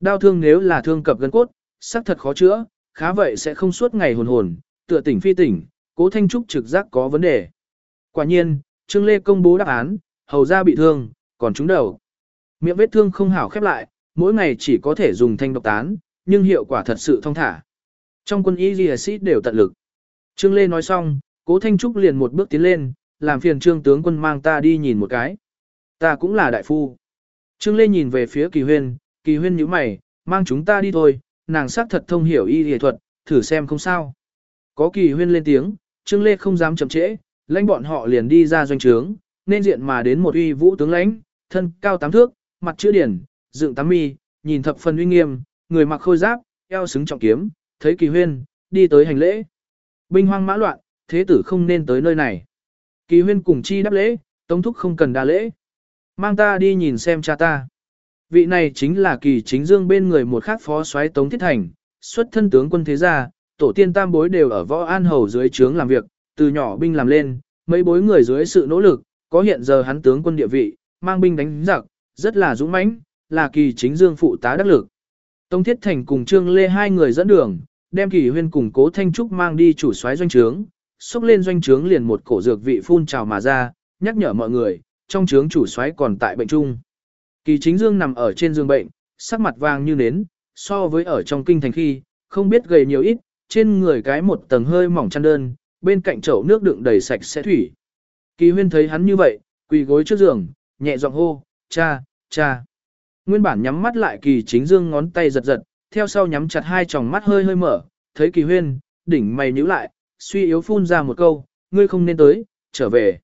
Đau thương nếu là thương cập gân cốt, sắc thật khó chữa, khá vậy sẽ không suốt ngày hồn hồn, tựa tỉnh phi tỉnh, cố Thanh Trúc trực giác có vấn đề. Quả nhiên, Trương Lê công bố đáp án, hầu ra bị thương, còn chúng đầu. Miệng vết thương không hảo khép lại, mỗi ngày chỉ có thể dùng thanh độc tán, nhưng hiệu quả thật sự thông thả. Trong quân y ghi sĩ đều tận lực. Trương Lê nói xong, cố Thanh Trúc liền một bước tiến lên, làm phiền trương tướng quân mang ta đi nhìn một cái. Ta cũng là đại phu. Trương Lê nhìn về phía kỳ huyên, kỳ huyên nhíu mày, mang chúng ta đi thôi, nàng xác thật thông hiểu y y thuật, thử xem không sao. Có kỳ huyên lên tiếng, Trương Lê không dám chậm trễ, lãnh bọn họ liền đi ra doanh trướng, nên diện mà đến một uy vũ tướng lãnh, thân cao tám thước, mặt chữ điển, dựng tám mi, nhìn thập phần uy nghiêm, người mặc khôi giáp, eo xứng trọng kiếm, thấy kỳ huyên, đi tới hành lễ. Binh hoang mã loạn, thế tử không nên tới nơi này. Kỳ huyên cùng chi đáp lễ, tống thúc không cần đa lễ. Mang ta đi nhìn xem cha ta. Vị này chính là kỳ chính dương bên người một khác phó soái tống thiết thành, xuất thân tướng quân thế gia, tổ tiên tam bối đều ở võ an hầu dưới trướng làm việc, từ nhỏ binh làm lên, mấy bối người dưới sự nỗ lực, có hiện giờ hắn tướng quân địa vị, mang binh đánh giặc, rất là dũng mãnh, là kỳ chính dương phụ tá đắc lực. Tống Thiết Thành cùng Trương Lê hai người dẫn đường, đem kỳ huyên cùng cố Thanh Trúc mang đi chủ soái doanh trướng, xúc lên doanh trướng liền một cổ dược vị phun trào mà ra, nhắc nhở mọi người, trong trướng chủ soái còn tại bệnh trung Kỳ chính dương nằm ở trên giường bệnh, sắc mặt vàng như nến, so với ở trong kinh thành khi, không biết gầy nhiều ít, trên người cái một tầng hơi mỏng chăn đơn, bên cạnh chậu nước đựng đầy sạch sẽ thủy. Kỳ huyên thấy hắn như vậy, quỳ gối trước giường, nhẹ giọng hô, cha, cha. Nguyên bản nhắm mắt lại kỳ chính dương ngón tay giật giật, theo sau nhắm chặt hai tròng mắt hơi hơi mở, thấy kỳ huyên, đỉnh mày nhíu lại, suy yếu phun ra một câu, ngươi không nên tới, trở về.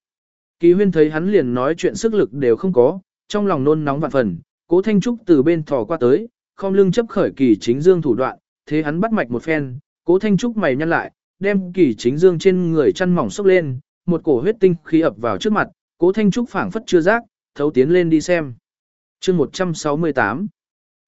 Kỳ huyên thấy hắn liền nói chuyện sức lực đều không có, trong lòng nôn nóng vạn phần, cố thanh trúc từ bên thò qua tới, không lưng chấp khởi kỳ chính dương thủ đoạn, thế hắn bắt mạch một phen, cố thanh trúc mày nhăn lại, đem kỳ chính dương trên người chăn mỏng sốc lên, một cổ huyết tinh khí ập vào trước mặt, cố thanh trúc phảng phất chưa giác, thấu tiến lên đi xem. chương 168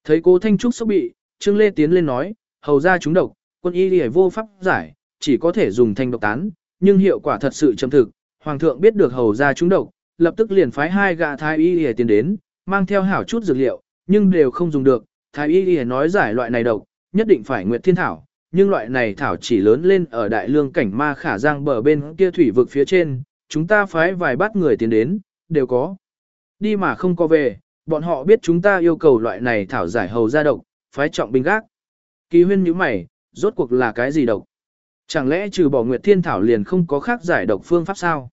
Thấy cố thanh trúc sốc bị, Trương Lê tiến lên nói, hầu ra chúng độc, quân y lì vô pháp giải, chỉ có thể dùng thanh độc tán, nhưng hiệu quả thật sự châm thực. Hoàng thượng biết được hầu ra chúng độc, lập tức liền phái hai gã thái y y tiến đến, mang theo hảo chút dược liệu, nhưng đều không dùng được. Thái y y nói giải loại này độc, nhất định phải nguyệt thiên thảo, nhưng loại này thảo chỉ lớn lên ở đại lương cảnh ma khả giang bờ bên kia thủy vực phía trên, chúng ta phái vài bát người tiến đến, đều có. Đi mà không có về, bọn họ biết chúng ta yêu cầu loại này thảo giải hầu ra độc, phái trọng binh gác. Kỳ huyên như mày, rốt cuộc là cái gì độc? Chẳng lẽ trừ bỏ Nguyệt Thiên Thảo liền không có khác giải độc phương pháp sao?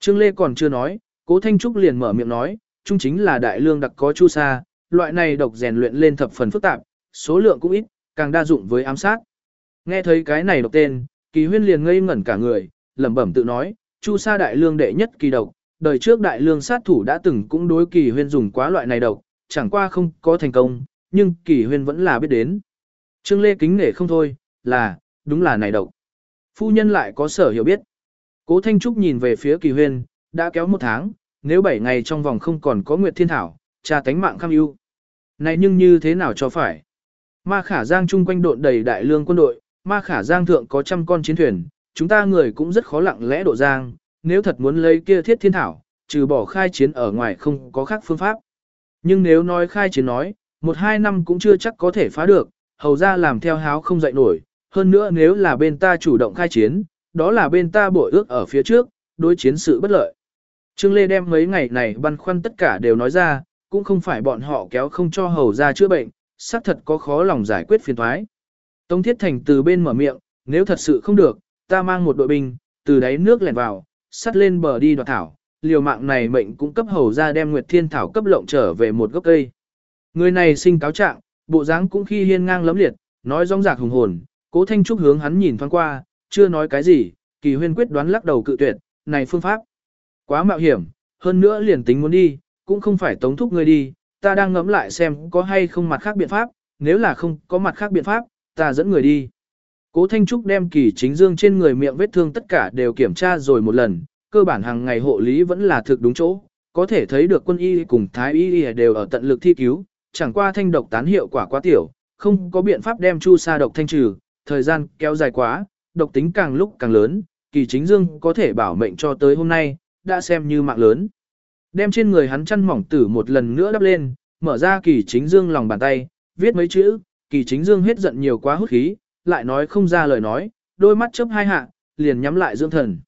Trương Lê còn chưa nói, Cố Thanh Trúc liền mở miệng nói, chung chính là đại lương đặc có chu sa, loại này độc rèn luyện lên thập phần phức tạp, số lượng cũng ít, càng đa dụng với ám sát. Nghe thấy cái này độc tên, Kỳ Huyên liền ngây ngẩn cả người, lẩm bẩm tự nói, chu sa đại lương đệ nhất kỳ độc, đời trước đại lương sát thủ đã từng cũng đối Kỳ Huyên dùng quá loại này độc, chẳng qua không có thành công, nhưng Kỳ Huyên vẫn là biết đến. Trương Lê kính nể không thôi, là, đúng là này độc. Phu nhân lại có sở hiểu biết. Cố Thanh Trúc nhìn về phía Kỳ Huyên, đã kéo một tháng, nếu bảy ngày trong vòng không còn có Nguyệt Thiên Thảo, cha tánh mạng kham ưu. Này nhưng như thế nào cho phải? Ma khả giang chung quanh độn đầy đại lương quân đội, ma khả giang thượng có trăm con chiến thuyền, chúng ta người cũng rất khó lặng lẽ độ giang, nếu thật muốn lấy kia thiết thiên thảo, trừ bỏ khai chiến ở ngoài không có khác phương pháp. Nhưng nếu nói khai chiến nói, một hai năm cũng chưa chắc có thể phá được, hầu ra làm theo háo không dậy nổi, hơn nữa nếu là bên ta chủ động khai chiến, đó là bên ta bội ước ở phía trước, đối chiến sự bất lợi. Trương Lê đem mấy ngày này băn khoăn tất cả đều nói ra, cũng không phải bọn họ kéo không cho hầu ra chữa bệnh, xác thật có khó lòng giải quyết phiền thoái. Tống Thiết Thành từ bên mở miệng, nếu thật sự không được, ta mang một đội binh, từ đáy nước lẻn vào, sắt lên bờ đi đoạt thảo, liều mạng này mệnh cũng cấp hầu ra đem Nguyệt Thiên Thảo cấp lộng trở về một gốc cây. Người này sinh cáo trạng, bộ dáng cũng khi hiên ngang lấm liệt, nói rong rạc hùng hồn, cố thanh trúc hướng hắn nhìn thoáng qua, chưa nói cái gì, kỳ huyên quyết đoán lắc đầu cự tuyệt, này phương pháp. Quá mạo hiểm, hơn nữa liền tính muốn đi, cũng không phải tống thúc ngươi đi, ta đang ngẫm lại xem có hay không mặt khác biện pháp, nếu là không có mặt khác biện pháp, ta dẫn người đi. Cố Thanh Trúc đem kỳ chính dương trên người miệng vết thương tất cả đều kiểm tra rồi một lần, cơ bản hàng ngày hộ lý vẫn là thực đúng chỗ, có thể thấy được quân y cùng thái y đều ở tận lực thi cứu, chẳng qua thanh độc tán hiệu quả quá tiểu, không có biện pháp đem chu sa độc thanh trừ, thời gian kéo dài quá, độc tính càng lúc càng lớn, kỳ chính dương có thể bảo mệnh cho tới hôm nay, đã xem như mạng lớn. Đem trên người hắn chăn mỏng tử một lần nữa đắp lên, mở ra kỳ chính dương lòng bàn tay, viết mấy chữ, kỳ chính dương hết giận nhiều quá hút khí, lại nói không ra lời nói, đôi mắt chớp hai hạ, liền nhắm lại dưỡng thần.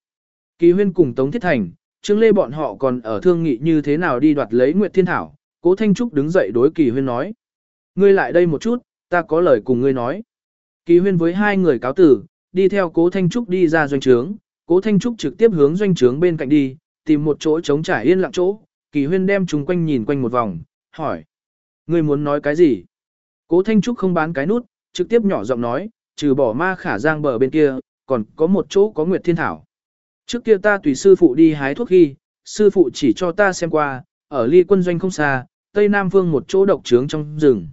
Kỳ huyên cùng Tống Thiết Thành, Trương Lê bọn họ còn ở thương nghị như thế nào đi đoạt lấy Nguyệt Thiên Thảo, Cố Thanh Trúc đứng dậy đối Kỳ huyên nói. Ngươi lại đây một chút, ta có lời cùng ngươi nói. Kỳ huyên với hai người cáo tử, đi theo Cố Thanh Trúc đi ra doanh trướng, Cố Thanh Trúc trực tiếp hướng doanh trướng bên cạnh đi, tìm một chỗ trống trải yên lặng chỗ, Kỳ huyên đem chúng quanh nhìn quanh một vòng, hỏi. Ngươi muốn nói cái gì? Cố Thanh Trúc không bán cái nút, trực tiếp nhỏ giọng nói, trừ bỏ ma khả giang bờ bên kia, còn có một chỗ có Nguyệt Thiên Thảo. Trước kia ta tùy sư phụ đi hái thuốc khi, sư phụ chỉ cho ta xem qua, ở ly quân doanh không xa, tây nam phương một chỗ độc trướng trong rừng.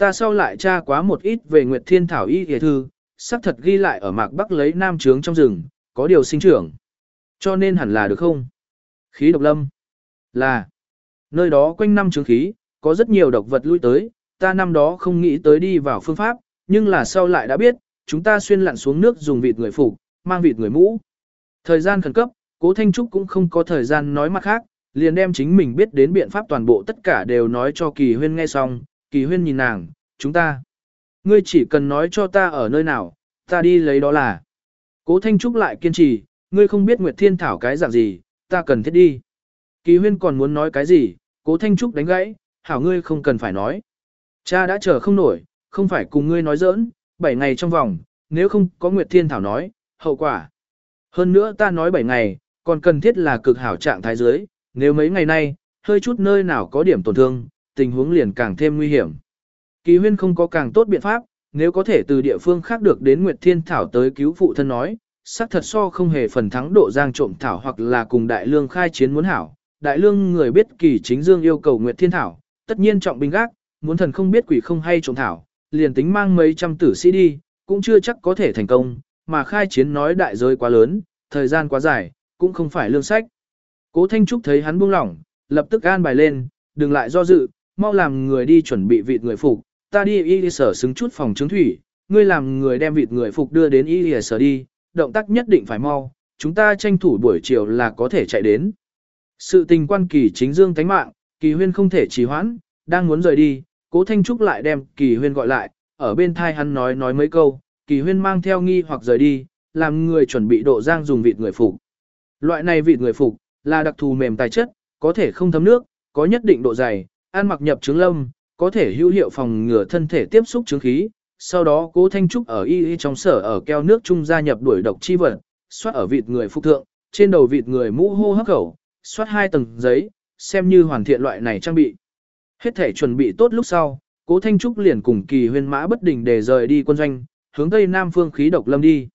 Ta sau lại tra quá một ít về Nguyệt Thiên Thảo y hề thư, xác thật ghi lại ở mạc bắc lấy nam trướng trong rừng, có điều sinh trưởng. Cho nên hẳn là được không? Khí độc lâm. Là. Nơi đó quanh năm trướng khí, có rất nhiều độc vật lui tới, ta năm đó không nghĩ tới đi vào phương pháp, nhưng là sau lại đã biết, chúng ta xuyên lặn xuống nước dùng vịt người phục, mang vịt người mũ. Thời gian khẩn cấp, Cố Thanh Trúc cũng không có thời gian nói mặt khác, liền đem chính mình biết đến biện pháp toàn bộ tất cả đều nói cho Kỳ Huyên nghe xong, Kỳ Huyên nhìn nàng, chúng ta. Ngươi chỉ cần nói cho ta ở nơi nào, ta đi lấy đó là. Cố Thanh Trúc lại kiên trì, ngươi không biết Nguyệt Thiên Thảo cái dạng gì, ta cần thiết đi. Kỳ Huyên còn muốn nói cái gì, Cố Thanh Trúc đánh gãy, hảo ngươi không cần phải nói. Cha đã chờ không nổi, không phải cùng ngươi nói giỡn, 7 ngày trong vòng, nếu không có Nguyệt Thiên Thảo nói, hậu quả. Hơn nữa ta nói 7 ngày, còn cần thiết là cực hảo trạng thái dưới, nếu mấy ngày nay, hơi chút nơi nào có điểm tổn thương, tình huống liền càng thêm nguy hiểm. Kỳ huyên không có càng tốt biện pháp, nếu có thể từ địa phương khác được đến Nguyệt Thiên Thảo tới cứu phụ thân nói, xác thật so không hề phần thắng độ giang trộm thảo hoặc là cùng đại lương khai chiến muốn hảo. Đại lương người biết kỳ chính dương yêu cầu Nguyệt Thiên Thảo, tất nhiên trọng binh gác, muốn thần không biết quỷ không hay trộm thảo, liền tính mang mấy trăm tử sĩ đi, cũng chưa chắc có thể thành công, mà khai chiến nói đại giới quá lớn, thời gian quá dài, cũng không phải lương sách. Cố Thanh Trúc thấy hắn buông lỏng, lập tức an bài lên, đừng lại do dự, mau làm người đi chuẩn bị vịt người phục, ta đi y sở xứng chút phòng chứng thủy, ngươi làm người đem vịt người phục đưa đến y sở đi, động tác nhất định phải mau, chúng ta tranh thủ buổi chiều là có thể chạy đến. Sự tình quan kỳ chính dương tánh mạng, kỳ huyên không thể trì hoãn, đang muốn rời đi, cố Thanh Trúc lại đem kỳ huyên gọi lại, ở bên thai hắn nói nói mấy câu, kỳ huyên mang theo nghi hoặc rời đi, làm người chuẩn bị độ giang dùng vịt người phục. Loại này vịt người phục là đặc thù mềm tài chất, có thể không thấm nước, có nhất định độ dày, ăn mặc nhập trứng lâm, có thể hữu hiệu phòng ngừa thân thể tiếp xúc trứng khí. Sau đó cố Thanh Trúc ở y y trong sở ở keo nước trung gia nhập đuổi độc chi vật, xoát ở vịt người phục thượng, trên đầu vịt người mũ hô hấp khẩu, xoát hai tầng giấy, xem như hoàn thiện loại này trang bị. Hết thể chuẩn bị tốt lúc sau, cố Thanh Trúc liền cùng kỳ huyên mã bất đình để rời đi quân doanh, hướng tây nam phương khí độc lâm đi.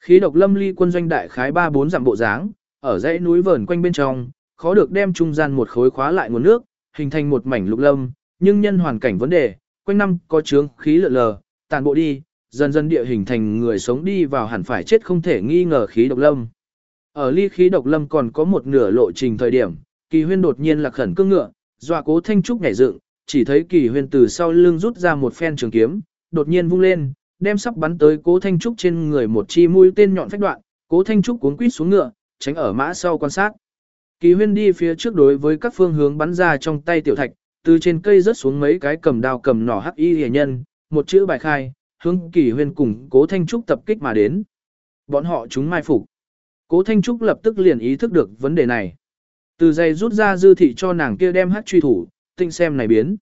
Khí độc lâm ly quân doanh đại khái 3-4 dặm bộ dáng, ở dãy núi vờn quanh bên trong, khó được đem trung gian một khối khóa lại nguồn nước, hình thành một mảnh lục lâm, nhưng nhân hoàn cảnh vấn đề, quanh năm có chướng khí lượn lờ, tàn bộ đi, dần dần địa hình thành người sống đi vào hẳn phải chết không thể nghi ngờ khí độc lâm. Ở ly khí độc lâm còn có một nửa lộ trình thời điểm, kỳ huyên đột nhiên lạc khẩn cương ngựa, dọa cố thanh trúc nhảy dựng, chỉ thấy kỳ huyên từ sau lưng rút ra một phen trường kiếm, đột nhiên vung lên, đem sắp bắn tới Cố Thanh Trúc trên người một chi mũi tên nhọn phách đoạn, Cố Thanh Trúc cuốn quýt xuống ngựa, tránh ở mã sau quan sát. Kỳ Huyên đi phía trước đối với các phương hướng bắn ra trong tay tiểu thạch, từ trên cây rớt xuống mấy cái cầm đao cầm nỏ hắc y hề nhân, một chữ bài khai, hướng Kỳ Huyên cùng Cố Thanh Trúc tập kích mà đến. Bọn họ chúng mai phục. Cố Thanh Trúc lập tức liền ý thức được vấn đề này. Từ giày rút ra dư thị cho nàng kia đem hắc truy thủ, tinh xem này biến.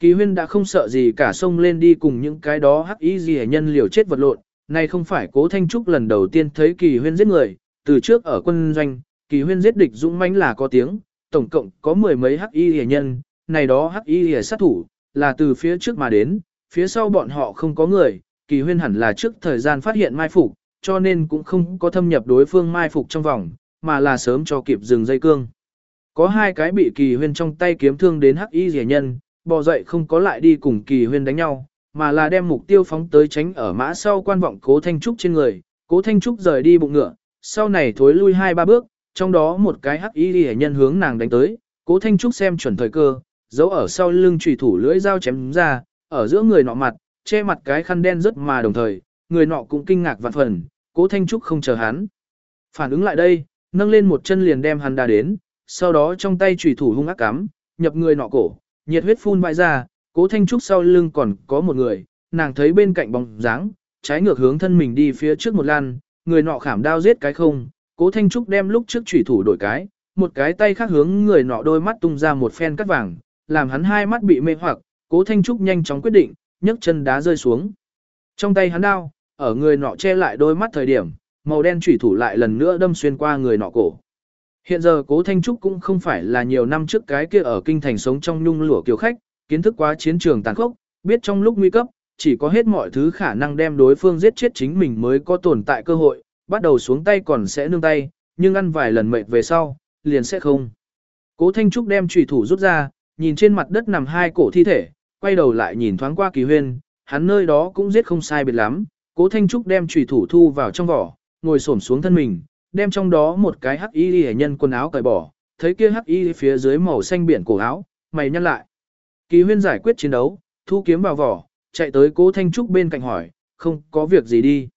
Kỳ huyên đã không sợ gì cả sông lên đi cùng những cái đó hắc y gì nhân liều chết vật lộn. Này không phải cố thanh trúc lần đầu tiên thấy kỳ huyên giết người, từ trước ở quân doanh, kỳ huyên giết địch dũng mãnh là có tiếng, tổng cộng có mười mấy hắc y hề nhân, này đó hắc y hề sát thủ, là từ phía trước mà đến, phía sau bọn họ không có người, kỳ huyên hẳn là trước thời gian phát hiện mai phục, cho nên cũng không có thâm nhập đối phương mai phục trong vòng, mà là sớm cho kịp dừng dây cương. Có hai cái bị kỳ huyên trong tay kiếm thương đến hắc y rẻ nhân, bò dậy không có lại đi cùng kỳ huyên đánh nhau, mà là đem mục tiêu phóng tới tránh ở mã sau quan vọng cố thanh trúc trên người, cố thanh trúc rời đi bụng ngựa, sau này thối lui hai ba bước, trong đó một cái hắc y hệ nhân hướng nàng đánh tới, cố thanh trúc xem chuẩn thời cơ, giấu ở sau lưng trùy thủ lưỡi dao chém ra, ở giữa người nọ mặt, che mặt cái khăn đen rất mà đồng thời, người nọ cũng kinh ngạc vạn phần, cố thanh trúc không chờ hắn. Phản ứng lại đây, nâng lên một chân liền đem hắn đá đến, sau đó trong tay chủy thủ hung ác cắm, nhập người nọ cổ, nhiệt huyết phun bại ra, cố thanh trúc sau lưng còn có một người, nàng thấy bên cạnh bóng dáng, trái ngược hướng thân mình đi phía trước một lan, người nọ khảm đao giết cái không, cố thanh trúc đem lúc trước chủy thủ đổi cái, một cái tay khác hướng người nọ đôi mắt tung ra một phen cắt vàng, làm hắn hai mắt bị mê hoặc, cố thanh trúc nhanh chóng quyết định, nhấc chân đá rơi xuống. Trong tay hắn đao, ở người nọ che lại đôi mắt thời điểm, màu đen chủy thủ lại lần nữa đâm xuyên qua người nọ cổ. Hiện giờ cố Thanh Trúc cũng không phải là nhiều năm trước cái kia ở kinh thành sống trong nhung lụa kiều khách, kiến thức quá chiến trường tàn khốc, biết trong lúc nguy cấp, chỉ có hết mọi thứ khả năng đem đối phương giết chết chính mình mới có tồn tại cơ hội, bắt đầu xuống tay còn sẽ nương tay, nhưng ăn vài lần mệt về sau, liền sẽ không. Cố Thanh Trúc đem trùy thủ rút ra, nhìn trên mặt đất nằm hai cổ thi thể, quay đầu lại nhìn thoáng qua kỳ huyên, hắn nơi đó cũng giết không sai biệt lắm, Cố Thanh Trúc đem trùy thủ thu vào trong vỏ, ngồi xổm xuống thân mình, đem trong đó một cái hắc y hệ nhân quần áo cởi bỏ, thấy kia hắc y phía dưới màu xanh biển cổ áo, mày nhăn lại. Kỳ huyên giải quyết chiến đấu, thu kiếm vào vỏ, chạy tới cố Thanh Trúc bên cạnh hỏi, không có việc gì đi.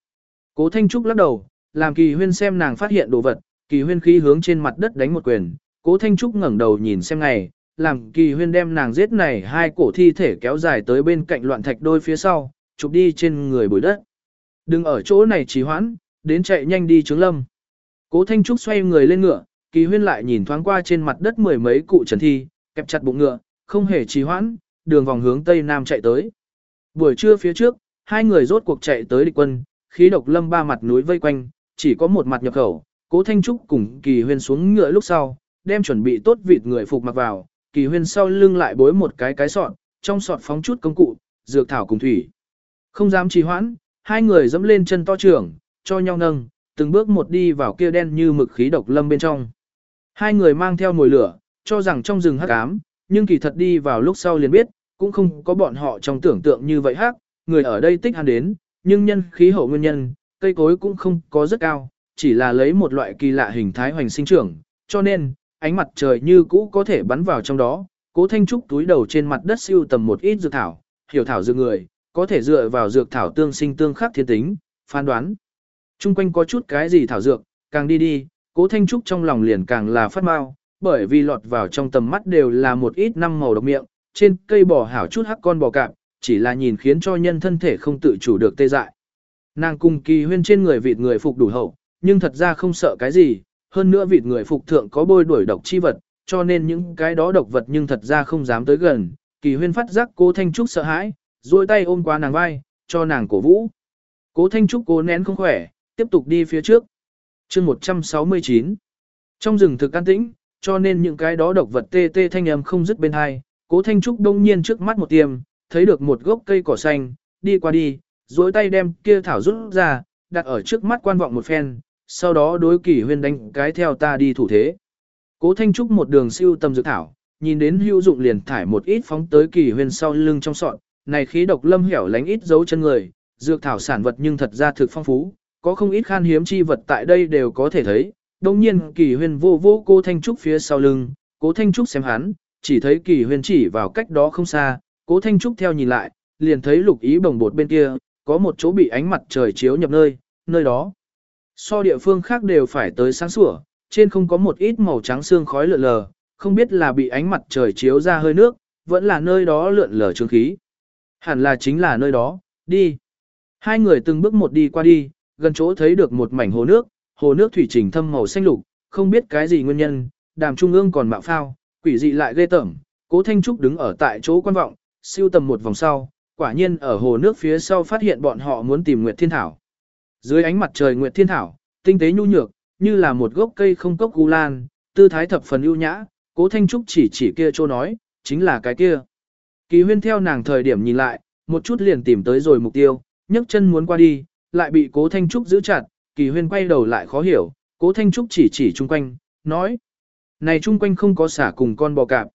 Cố Thanh Trúc lắc đầu, làm kỳ huyên xem nàng phát hiện đồ vật, kỳ huyên khí hướng trên mặt đất đánh một quyền, cố Thanh Trúc ngẩng đầu nhìn xem ngày, làm kỳ huyên đem nàng giết này hai cổ thi thể kéo dài tới bên cạnh loạn thạch đôi phía sau, chụp đi trên người bụi đất. Đừng ở chỗ này trì hoãn, đến chạy nhanh đi trướng lâm. Cố Thanh Trúc xoay người lên ngựa, kỳ huyên lại nhìn thoáng qua trên mặt đất mười mấy cụ trần thi, kẹp chặt bụng ngựa, không hề trì hoãn, đường vòng hướng tây nam chạy tới. Buổi trưa phía trước, hai người rốt cuộc chạy tới địch quân, khí độc lâm ba mặt núi vây quanh, chỉ có một mặt nhập khẩu, cố Thanh Trúc cùng kỳ huyên xuống ngựa lúc sau, đem chuẩn bị tốt vịt người phục mặc vào, kỳ huyên sau lưng lại bối một cái cái sọt, trong sọt phóng chút công cụ, dược thảo cùng thủy. Không dám trì hoãn, hai người dẫm lên chân to trưởng, cho nhau nâng, từng bước một đi vào kia đen như mực khí độc lâm bên trong. Hai người mang theo mồi lửa, cho rằng trong rừng hắc ám, nhưng kỳ thật đi vào lúc sau liền biết, cũng không có bọn họ trong tưởng tượng như vậy hắc, người ở đây tích hắn đến, nhưng nhân khí hậu nguyên nhân, cây cối cũng không có rất cao, chỉ là lấy một loại kỳ lạ hình thái hoành sinh trưởng, cho nên, ánh mặt trời như cũ có thể bắn vào trong đó, cố thanh trúc túi đầu trên mặt đất siêu tầm một ít dược thảo, hiểu thảo dược người, có thể dựa vào dược thảo tương sinh tương khắc thiên tính, phán đoán. Trung quanh có chút cái gì thảo dược, càng đi đi, cố thanh trúc trong lòng liền càng là phát mau, bởi vì lọt vào trong tầm mắt đều là một ít năm màu độc miệng, trên cây bò hảo chút hắc con bò cạp, chỉ là nhìn khiến cho nhân thân thể không tự chủ được tê dại. Nàng cùng kỳ huyên trên người vịt người phục đủ hậu, nhưng thật ra không sợ cái gì, hơn nữa vịt người phục thượng có bôi đuổi độc chi vật, cho nên những cái đó độc vật nhưng thật ra không dám tới gần. Kỳ huyên phát giác cố Thanh Trúc sợ hãi, duỗi tay ôm qua nàng vai, cho nàng cổ vũ. Cố Thanh Trúc cố nén không khỏe, tiếp tục đi phía trước. chương 169 Trong rừng thực an tĩnh, cho nên những cái đó độc vật tê tê thanh âm không dứt bên hai, cố thanh trúc đông nhiên trước mắt một tiêm, thấy được một gốc cây cỏ xanh, đi qua đi, duỗi tay đem kia thảo rút ra, đặt ở trước mắt quan vọng một phen, sau đó đối kỳ huyên đánh cái theo ta đi thủ thế. Cố thanh trúc một đường siêu tầm dược thảo, nhìn đến hữu dụng liền thải một ít phóng tới kỳ huyên sau lưng trong sọn, này khí độc lâm hẻo lánh ít dấu chân người, dược thảo sản vật nhưng thật ra thực phong phú, có không ít khan hiếm chi vật tại đây đều có thể thấy. Đồng nhiên kỳ huyên vô vô cô Thanh Trúc phía sau lưng, cố Thanh Trúc xem hắn, chỉ thấy kỳ huyên chỉ vào cách đó không xa, cố Thanh Trúc theo nhìn lại, liền thấy lục ý bồng bột bên kia, có một chỗ bị ánh mặt trời chiếu nhập nơi, nơi đó. So địa phương khác đều phải tới sáng sủa, trên không có một ít màu trắng xương khói lượn lờ, không biết là bị ánh mặt trời chiếu ra hơi nước, vẫn là nơi đó lượn lờ trương khí. Hẳn là chính là nơi đó, đi. Hai người từng bước một đi qua đi, gần chỗ thấy được một mảnh hồ nước, hồ nước thủy trình thâm màu xanh lục, không biết cái gì nguyên nhân, đàm trung ương còn mạo phao, quỷ dị lại ghê tởm. Cố Thanh Trúc đứng ở tại chỗ quan vọng, siêu tầm một vòng sau, quả nhiên ở hồ nước phía sau phát hiện bọn họ muốn tìm Nguyệt Thiên Thảo. Dưới ánh mặt trời Nguyệt Thiên Thảo, tinh tế nhu nhược, như là một gốc cây không cốc gu lan, tư thái thập phần ưu nhã, Cố Thanh Trúc chỉ chỉ kia chỗ nói, chính là cái kia. Kỳ huyên theo nàng thời điểm nhìn lại, một chút liền tìm tới rồi mục tiêu, nhấc chân muốn qua đi, lại bị Cố Thanh Trúc giữ chặt, Kỳ huyên quay đầu lại khó hiểu, Cố Thanh Trúc chỉ chỉ chung quanh, nói. Này chung quanh không có xả cùng con bò cạp.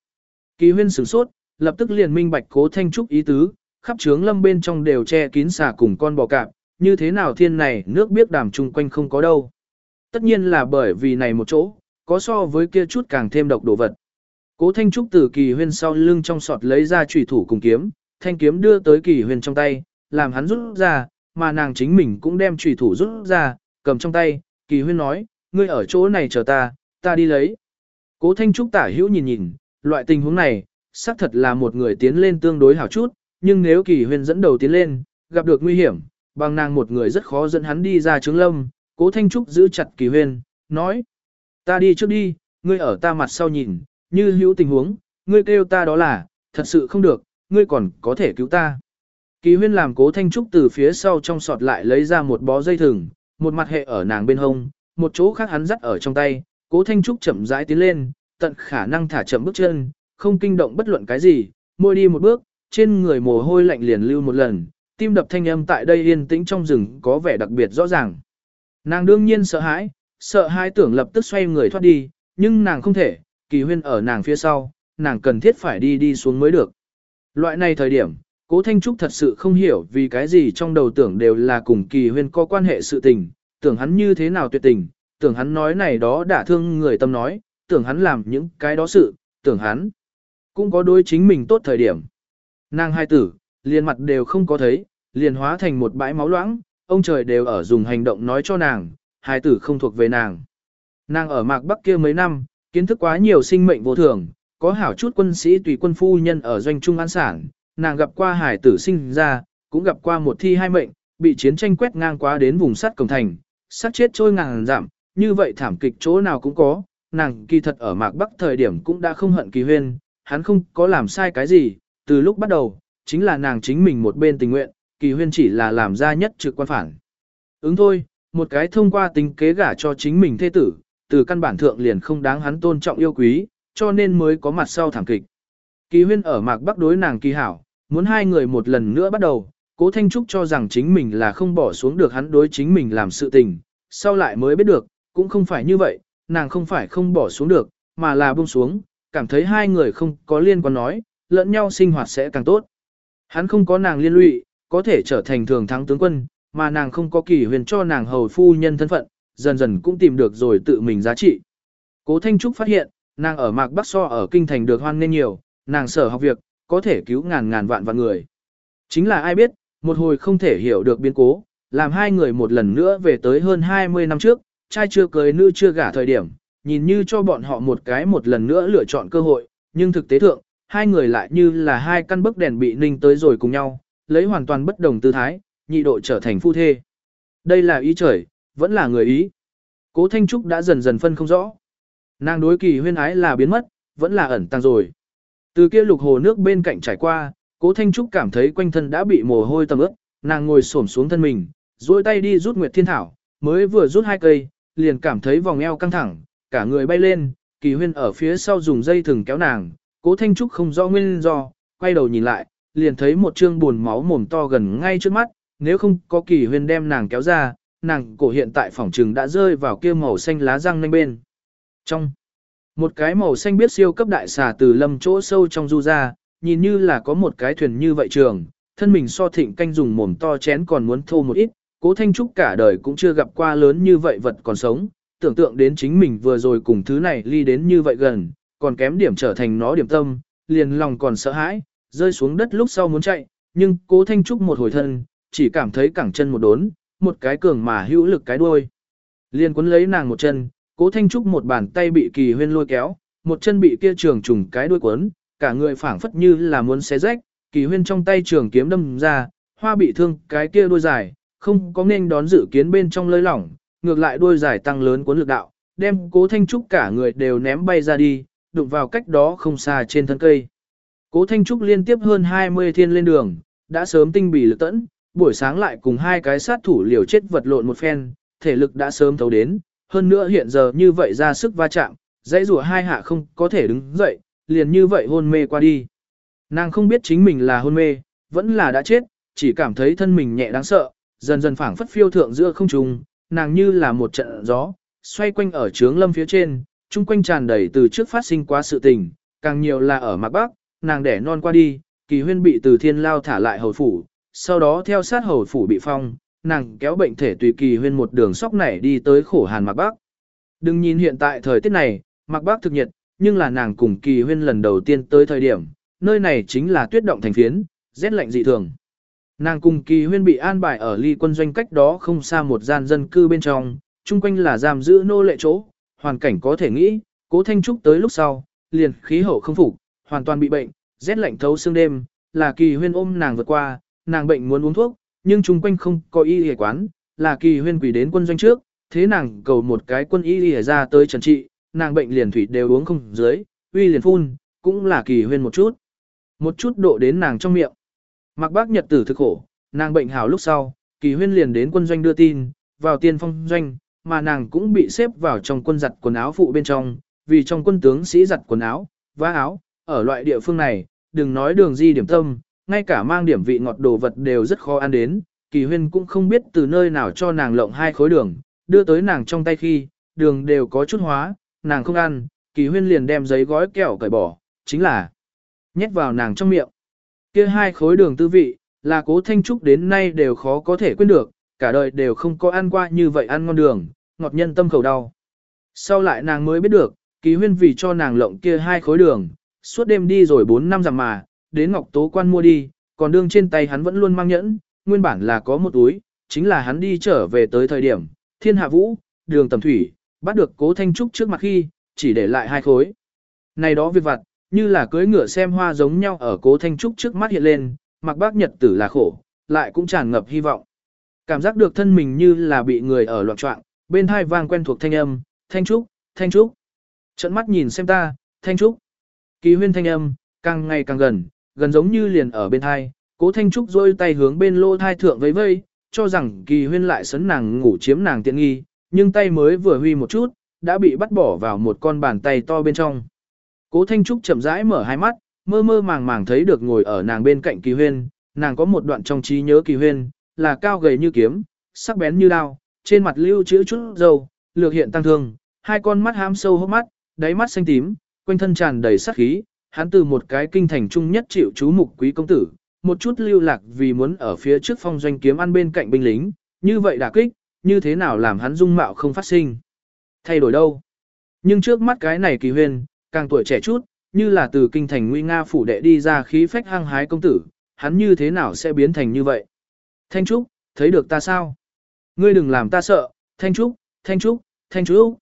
Kỳ huyên sửng sốt, lập tức liền minh bạch Cố Thanh Trúc ý tứ, khắp trướng lâm bên trong đều che kín xả cùng con bò cạp, như thế nào thiên này nước biết đàm chung quanh không có đâu. Tất nhiên là bởi vì này một chỗ, có so với kia chút càng thêm độc đồ vật. Cố Thanh Trúc từ kỳ huyên sau lưng trong sọt lấy ra trùy thủ cùng kiếm, thanh kiếm đưa tới kỳ huyên trong tay, làm hắn rút ra, mà nàng chính mình cũng đem trùy thủ rút ra, cầm trong tay, kỳ huyên nói, ngươi ở chỗ này chờ ta, ta đi lấy. Cố Thanh Trúc tả hữu nhìn nhìn, loại tình huống này, xác thật là một người tiến lên tương đối hảo chút, nhưng nếu kỳ huyên dẫn đầu tiến lên, gặp được nguy hiểm, bằng nàng một người rất khó dẫn hắn đi ra trướng lâm, cố Thanh Trúc giữ chặt kỳ huyên, nói, ta đi trước đi, ngươi ở ta mặt sau nhìn, như hữu tình huống, ngươi kêu ta đó là, thật sự không được, ngươi còn có thể cứu ta. Kỳ huyên làm cố thanh trúc từ phía sau trong sọt lại lấy ra một bó dây thừng, một mặt hệ ở nàng bên hông, một chỗ khác hắn dắt ở trong tay, cố thanh trúc chậm rãi tiến lên, tận khả năng thả chậm bước chân, không kinh động bất luận cái gì, môi đi một bước, trên người mồ hôi lạnh liền lưu một lần, tim đập thanh âm tại đây yên tĩnh trong rừng có vẻ đặc biệt rõ ràng. Nàng đương nhiên sợ hãi, sợ hãi tưởng lập tức xoay người thoát đi, nhưng nàng không thể, kỳ huyên ở nàng phía sau, nàng cần thiết phải đi đi xuống mới được. Loại này thời điểm, cố Thanh Trúc thật sự không hiểu vì cái gì trong đầu tưởng đều là cùng kỳ huyên có quan hệ sự tình, tưởng hắn như thế nào tuyệt tình, tưởng hắn nói này đó đã thương người tâm nói, tưởng hắn làm những cái đó sự, tưởng hắn cũng có đối chính mình tốt thời điểm. Nàng hai tử, liền mặt đều không có thấy, liền hóa thành một bãi máu loãng, ông trời đều ở dùng hành động nói cho nàng, hai tử không thuộc về nàng. Nàng ở mạc bắc kia mấy năm, Kiến thức quá nhiều sinh mệnh vô thường, có hảo chút quân sĩ tùy quân phu nhân ở doanh trung an sản, nàng gặp qua hải tử sinh ra, cũng gặp qua một thi hai mệnh, bị chiến tranh quét ngang quá đến vùng sắt cổng thành, sát chết trôi ngàn giảm, như vậy thảm kịch chỗ nào cũng có, nàng kỳ thật ở mạc bắc thời điểm cũng đã không hận kỳ huyên, hắn không có làm sai cái gì, từ lúc bắt đầu, chính là nàng chính mình một bên tình nguyện, kỳ huyên chỉ là làm ra nhất trực quan phản. Ứng thôi, một cái thông qua tính kế gả cho chính mình thê tử, từ căn bản thượng liền không đáng hắn tôn trọng yêu quý, cho nên mới có mặt sau thảm kịch. Kỳ huyên ở mạc bắc đối nàng kỳ hảo, muốn hai người một lần nữa bắt đầu, cố Thanh Trúc cho rằng chính mình là không bỏ xuống được hắn đối chính mình làm sự tình, sau lại mới biết được, cũng không phải như vậy, nàng không phải không bỏ xuống được, mà là buông xuống, cảm thấy hai người không có liên quan nói, lẫn nhau sinh hoạt sẽ càng tốt. Hắn không có nàng liên lụy, có thể trở thành thường thắng tướng quân, mà nàng không có kỳ huyền cho nàng hầu phu nhân thân phận, dần dần cũng tìm được rồi tự mình giá trị. Cố Thanh Trúc phát hiện, nàng ở Mạc Bắc So ở kinh thành được hoan nên nhiều, nàng sở học việc, có thể cứu ngàn ngàn vạn vạn người. Chính là ai biết, một hồi không thể hiểu được biến cố, làm hai người một lần nữa về tới hơn 20 năm trước, trai chưa cưới nữ chưa gả thời điểm, nhìn như cho bọn họ một cái một lần nữa lựa chọn cơ hội, nhưng thực tế thượng, hai người lại như là hai căn bức đèn bị ninh tới rồi cùng nhau, lấy hoàn toàn bất đồng tư thái, nhị độ trở thành phu thê. Đây là ý trời, vẫn là người ý. Cố Thanh Trúc đã dần dần phân không rõ. Nàng đối kỳ huyên ái là biến mất, vẫn là ẩn tăng rồi. Từ kia lục hồ nước bên cạnh trải qua, Cố Thanh Trúc cảm thấy quanh thân đã bị mồ hôi tầm ướt, nàng ngồi xổm xuống thân mình, duỗi tay đi rút Nguyệt Thiên Thảo, mới vừa rút hai cây, liền cảm thấy vòng eo căng thẳng, cả người bay lên, kỳ huyên ở phía sau dùng dây thừng kéo nàng, Cố Thanh Trúc không rõ nguyên do, quay đầu nhìn lại, liền thấy một trương buồn máu mồm to gần ngay trước mắt, nếu không có kỳ huyên đem nàng kéo ra, nàng cổ hiện tại phòng trừng đã rơi vào kia màu xanh lá răng nanh bên. Trong một cái màu xanh biết siêu cấp đại xà từ lâm chỗ sâu trong du ra, nhìn như là có một cái thuyền như vậy trường, thân mình so thịnh canh dùng mồm to chén còn muốn thô một ít, cố thanh trúc cả đời cũng chưa gặp qua lớn như vậy vật còn sống, tưởng tượng đến chính mình vừa rồi cùng thứ này ly đến như vậy gần, còn kém điểm trở thành nó điểm tâm, liền lòng còn sợ hãi, rơi xuống đất lúc sau muốn chạy, nhưng cố Thanh Trúc một hồi thân, chỉ cảm thấy cẳng chân một đốn, một cái cường mà hữu lực cái đuôi. liền quấn lấy nàng một chân, cố Thanh Trúc một bàn tay bị kỳ huyên lôi kéo, một chân bị kia trường trùng cái đuôi quấn, cả người phảng phất như là muốn xé rách, kỳ huyên trong tay trường kiếm đâm ra, hoa bị thương cái kia đuôi dài, không có nên đón dự kiến bên trong lơi lỏng, ngược lại đuôi dài tăng lớn cuốn lực đạo, đem cố thanh trúc cả người đều ném bay ra đi, đụng vào cách đó không xa trên thân cây. Cố thanh trúc liên tiếp hơn 20 thiên lên đường, đã sớm tinh bì lực tẫn, buổi sáng lại cùng hai cái sát thủ liều chết vật lộn một phen, thể lực đã sớm thấu đến, hơn nữa hiện giờ như vậy ra sức va chạm, dãy rùa hai hạ không có thể đứng dậy, liền như vậy hôn mê qua đi. Nàng không biết chính mình là hôn mê, vẫn là đã chết, chỉ cảm thấy thân mình nhẹ đáng sợ, dần dần phảng phất phiêu thượng giữa không trung, nàng như là một trận gió, xoay quanh ở trướng lâm phía trên, chung quanh tràn đầy từ trước phát sinh quá sự tình, càng nhiều là ở mặt bắc, nàng đẻ non qua đi, kỳ huyên bị từ thiên lao thả lại hầu phủ, sau đó theo sát hầu phủ bị phong, nàng kéo bệnh thể tùy kỳ huyên một đường sóc nảy đi tới khổ hàn mạc bắc. Đừng nhìn hiện tại thời tiết này, mạc bắc thực nhiệt, nhưng là nàng cùng kỳ huyên lần đầu tiên tới thời điểm, nơi này chính là tuyết động thành phiến, rét lạnh dị thường. Nàng cùng kỳ huyên bị an bài ở ly quân doanh cách đó không xa một gian dân cư bên trong, chung quanh là giam giữ nô lệ chỗ, hoàn cảnh có thể nghĩ, cố thanh trúc tới lúc sau, liền khí hậu không phục, hoàn toàn bị bệnh, rét lạnh thấu xương đêm, là kỳ huyên ôm nàng vượt qua, nàng bệnh muốn uống thuốc, nhưng chung quanh không có y y quán, là kỳ huyên quỷ đến quân doanh trước, thế nàng cầu một cái quân y y ra tới trần trị, nàng bệnh liền thủy đều uống không dưới, uy liền phun, cũng là kỳ huyên một chút. Một chút độ đến nàng trong miệng. Mặc bác nhật tử thực khổ, nàng bệnh hảo lúc sau, kỳ huyên liền đến quân doanh đưa tin, vào tiên phong doanh, mà nàng cũng bị xếp vào trong quân giặt quần áo phụ bên trong, vì trong quân tướng sĩ giặt quần áo, vá áo, ở loại địa phương này, đừng nói đường di điểm tâm, ngay cả mang điểm vị ngọt đồ vật đều rất khó ăn đến, kỳ huyên cũng không biết từ nơi nào cho nàng lộng hai khối đường, đưa tới nàng trong tay khi, đường đều có chút hóa, nàng không ăn, kỳ huyên liền đem giấy gói kẹo cởi bỏ, chính là nhét vào nàng trong miệng. Kia hai khối đường tư vị, là cố thanh trúc đến nay đều khó có thể quên được, cả đời đều không có ăn qua như vậy ăn ngon đường, ngọt nhân tâm khẩu đau. Sau lại nàng mới biết được, kỳ huyên vì cho nàng lộng kia hai khối đường, suốt đêm đi rồi 4 năm rằng mà, đến Ngọc Tố Quan mua đi, còn đương trên tay hắn vẫn luôn mang nhẫn, nguyên bản là có một túi, chính là hắn đi trở về tới thời điểm, thiên hạ vũ, đường tầm thủy, bắt được cố thanh trúc trước mặt khi, chỉ để lại hai khối. Này đó việc vặt, như là cưới ngựa xem hoa giống nhau ở cố thanh trúc trước mắt hiện lên, mặc bác nhật tử là khổ, lại cũng tràn ngập hy vọng. Cảm giác được thân mình như là bị người ở loạn trọng, bên hai vang quen thuộc thanh âm, thanh trúc, thanh trúc. Trận mắt nhìn xem ta, thanh trúc. Kỳ huyên thanh âm, càng ngày càng gần, gần giống như liền ở bên hai, cố thanh trúc rôi tay hướng bên lô thai thượng vẫy vây, cho rằng kỳ huyên lại sấn nàng ngủ chiếm nàng tiện nghi, nhưng tay mới vừa huy một chút, đã bị bắt bỏ vào một con bàn tay to bên trong. Cố thanh trúc chậm rãi mở hai mắt, mơ mơ màng màng thấy được ngồi ở nàng bên cạnh kỳ huyên, nàng có một đoạn trong trí nhớ kỳ huyên, là cao gầy như kiếm, sắc bén như đao, trên mặt lưu chữ chút dầu, lược hiện tăng thương, hai con mắt hám sâu hốc mắt, đáy mắt xanh tím, quanh thân tràn đầy sát khí, hắn từ một cái kinh thành trung nhất chịu chú mục quý công tử, một chút lưu lạc vì muốn ở phía trước phong doanh kiếm ăn bên cạnh binh lính, như vậy đả kích, như thế nào làm hắn dung mạo không phát sinh. Thay đổi đâu? Nhưng trước mắt cái này kỳ huyền, càng tuổi trẻ chút, như là từ kinh thành nguy nga phủ đệ đi ra khí phách hăng hái công tử, hắn như thế nào sẽ biến thành như vậy? Thanh Trúc, thấy được ta sao? Ngươi đừng làm ta sợ, Thanh Trúc, Thanh Trúc, Thanh Trúc.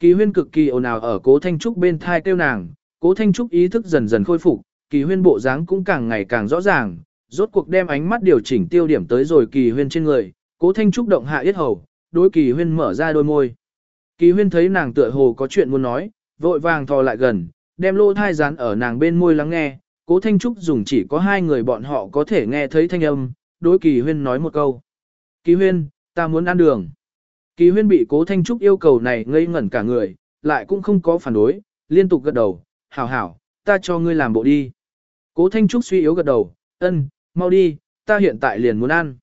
Kỳ huyên cực kỳ ồn ào ở cố Thanh Trúc bên thai kêu nàng, cố Thanh Trúc ý thức dần dần khôi phục, kỳ huyên bộ dáng cũng càng ngày càng rõ ràng, rốt cuộc đem ánh mắt điều chỉnh tiêu điểm tới rồi kỳ huyên trên người, cố Thanh Trúc động hạ yết hầu, đối kỳ huyên mở ra đôi môi. Kỳ huyên thấy nàng tựa hồ có chuyện muốn nói, vội vàng thò lại gần, đem lô thai dán ở nàng bên môi lắng nghe, cố Thanh Trúc dùng chỉ có hai người bọn họ có thể nghe thấy thanh âm, đối kỳ huyên nói một câu. Kỳ huyên, ta muốn ăn đường. Kỳ huyên bị cố Thanh Trúc yêu cầu này ngây ngẩn cả người, lại cũng không có phản đối, liên tục gật đầu, hảo hảo, ta cho ngươi làm bộ đi. Cố Thanh Trúc suy yếu gật đầu, ân, mau đi, ta hiện tại liền muốn ăn.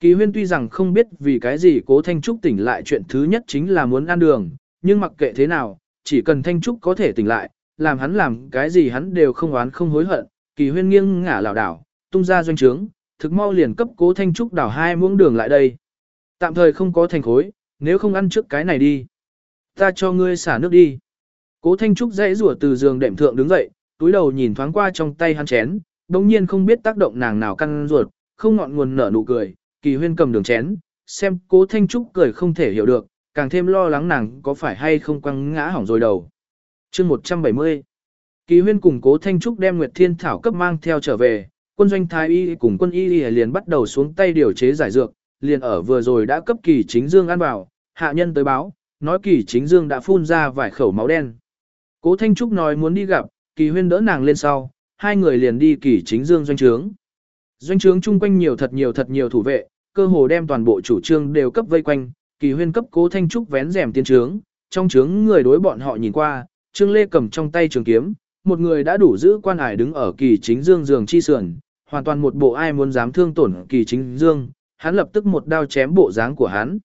Kỳ huyên tuy rằng không biết vì cái gì cố Thanh Trúc tỉnh lại chuyện thứ nhất chính là muốn ăn đường, nhưng mặc kệ thế nào, chỉ cần Thanh Trúc có thể tỉnh lại, làm hắn làm cái gì hắn đều không oán không hối hận. Kỳ huyên nghiêng ngả lảo đảo, tung ra doanh trướng, thực mau liền cấp cố Thanh Trúc đảo hai muỗng đường lại đây. Tạm thời không có thành khối, nếu không ăn trước cái này đi. Ta cho ngươi xả nước đi. Cố Thanh Trúc dãy rủa từ giường đệm thượng đứng dậy, túi đầu nhìn thoáng qua trong tay hắn chén, đồng nhiên không biết tác động nàng nào căn ruột, không ngọn nguồn nở nụ cười, kỳ huyên cầm đường chén, xem cố Thanh Trúc cười không thể hiểu được, càng thêm lo lắng nàng có phải hay không quăng ngã hỏng rồi đầu. chương 170 Kỳ huyên cùng cố Thanh Trúc đem Nguyệt Thiên Thảo cấp mang theo trở về, quân doanh thái y cùng quân y liền bắt đầu xuống tay điều chế giải dược, liền ở vừa rồi đã cấp kỳ chính dương ăn vào, hạ nhân tới báo, nói kỳ chính dương đã phun ra vài khẩu máu đen. Cố Thanh Trúc nói muốn đi gặp, kỳ huyên đỡ nàng lên sau, hai người liền đi kỳ chính dương doanh trướng. Doanh trướng chung quanh nhiều thật nhiều thật nhiều thủ vệ, cơ hồ đem toàn bộ chủ trương đều cấp vây quanh, kỳ huyên cấp cố Thanh Trúc vén rèm tiên trướng, trong trướng người đối bọn họ nhìn qua, Trương Lê cầm trong tay trường kiếm, một người đã đủ giữ quan ải đứng ở kỳ chính dương giường chi sườn, hoàn toàn một bộ ai muốn dám thương tổn kỳ chính dương, hắn lập tức một đao chém bộ dáng của hắn.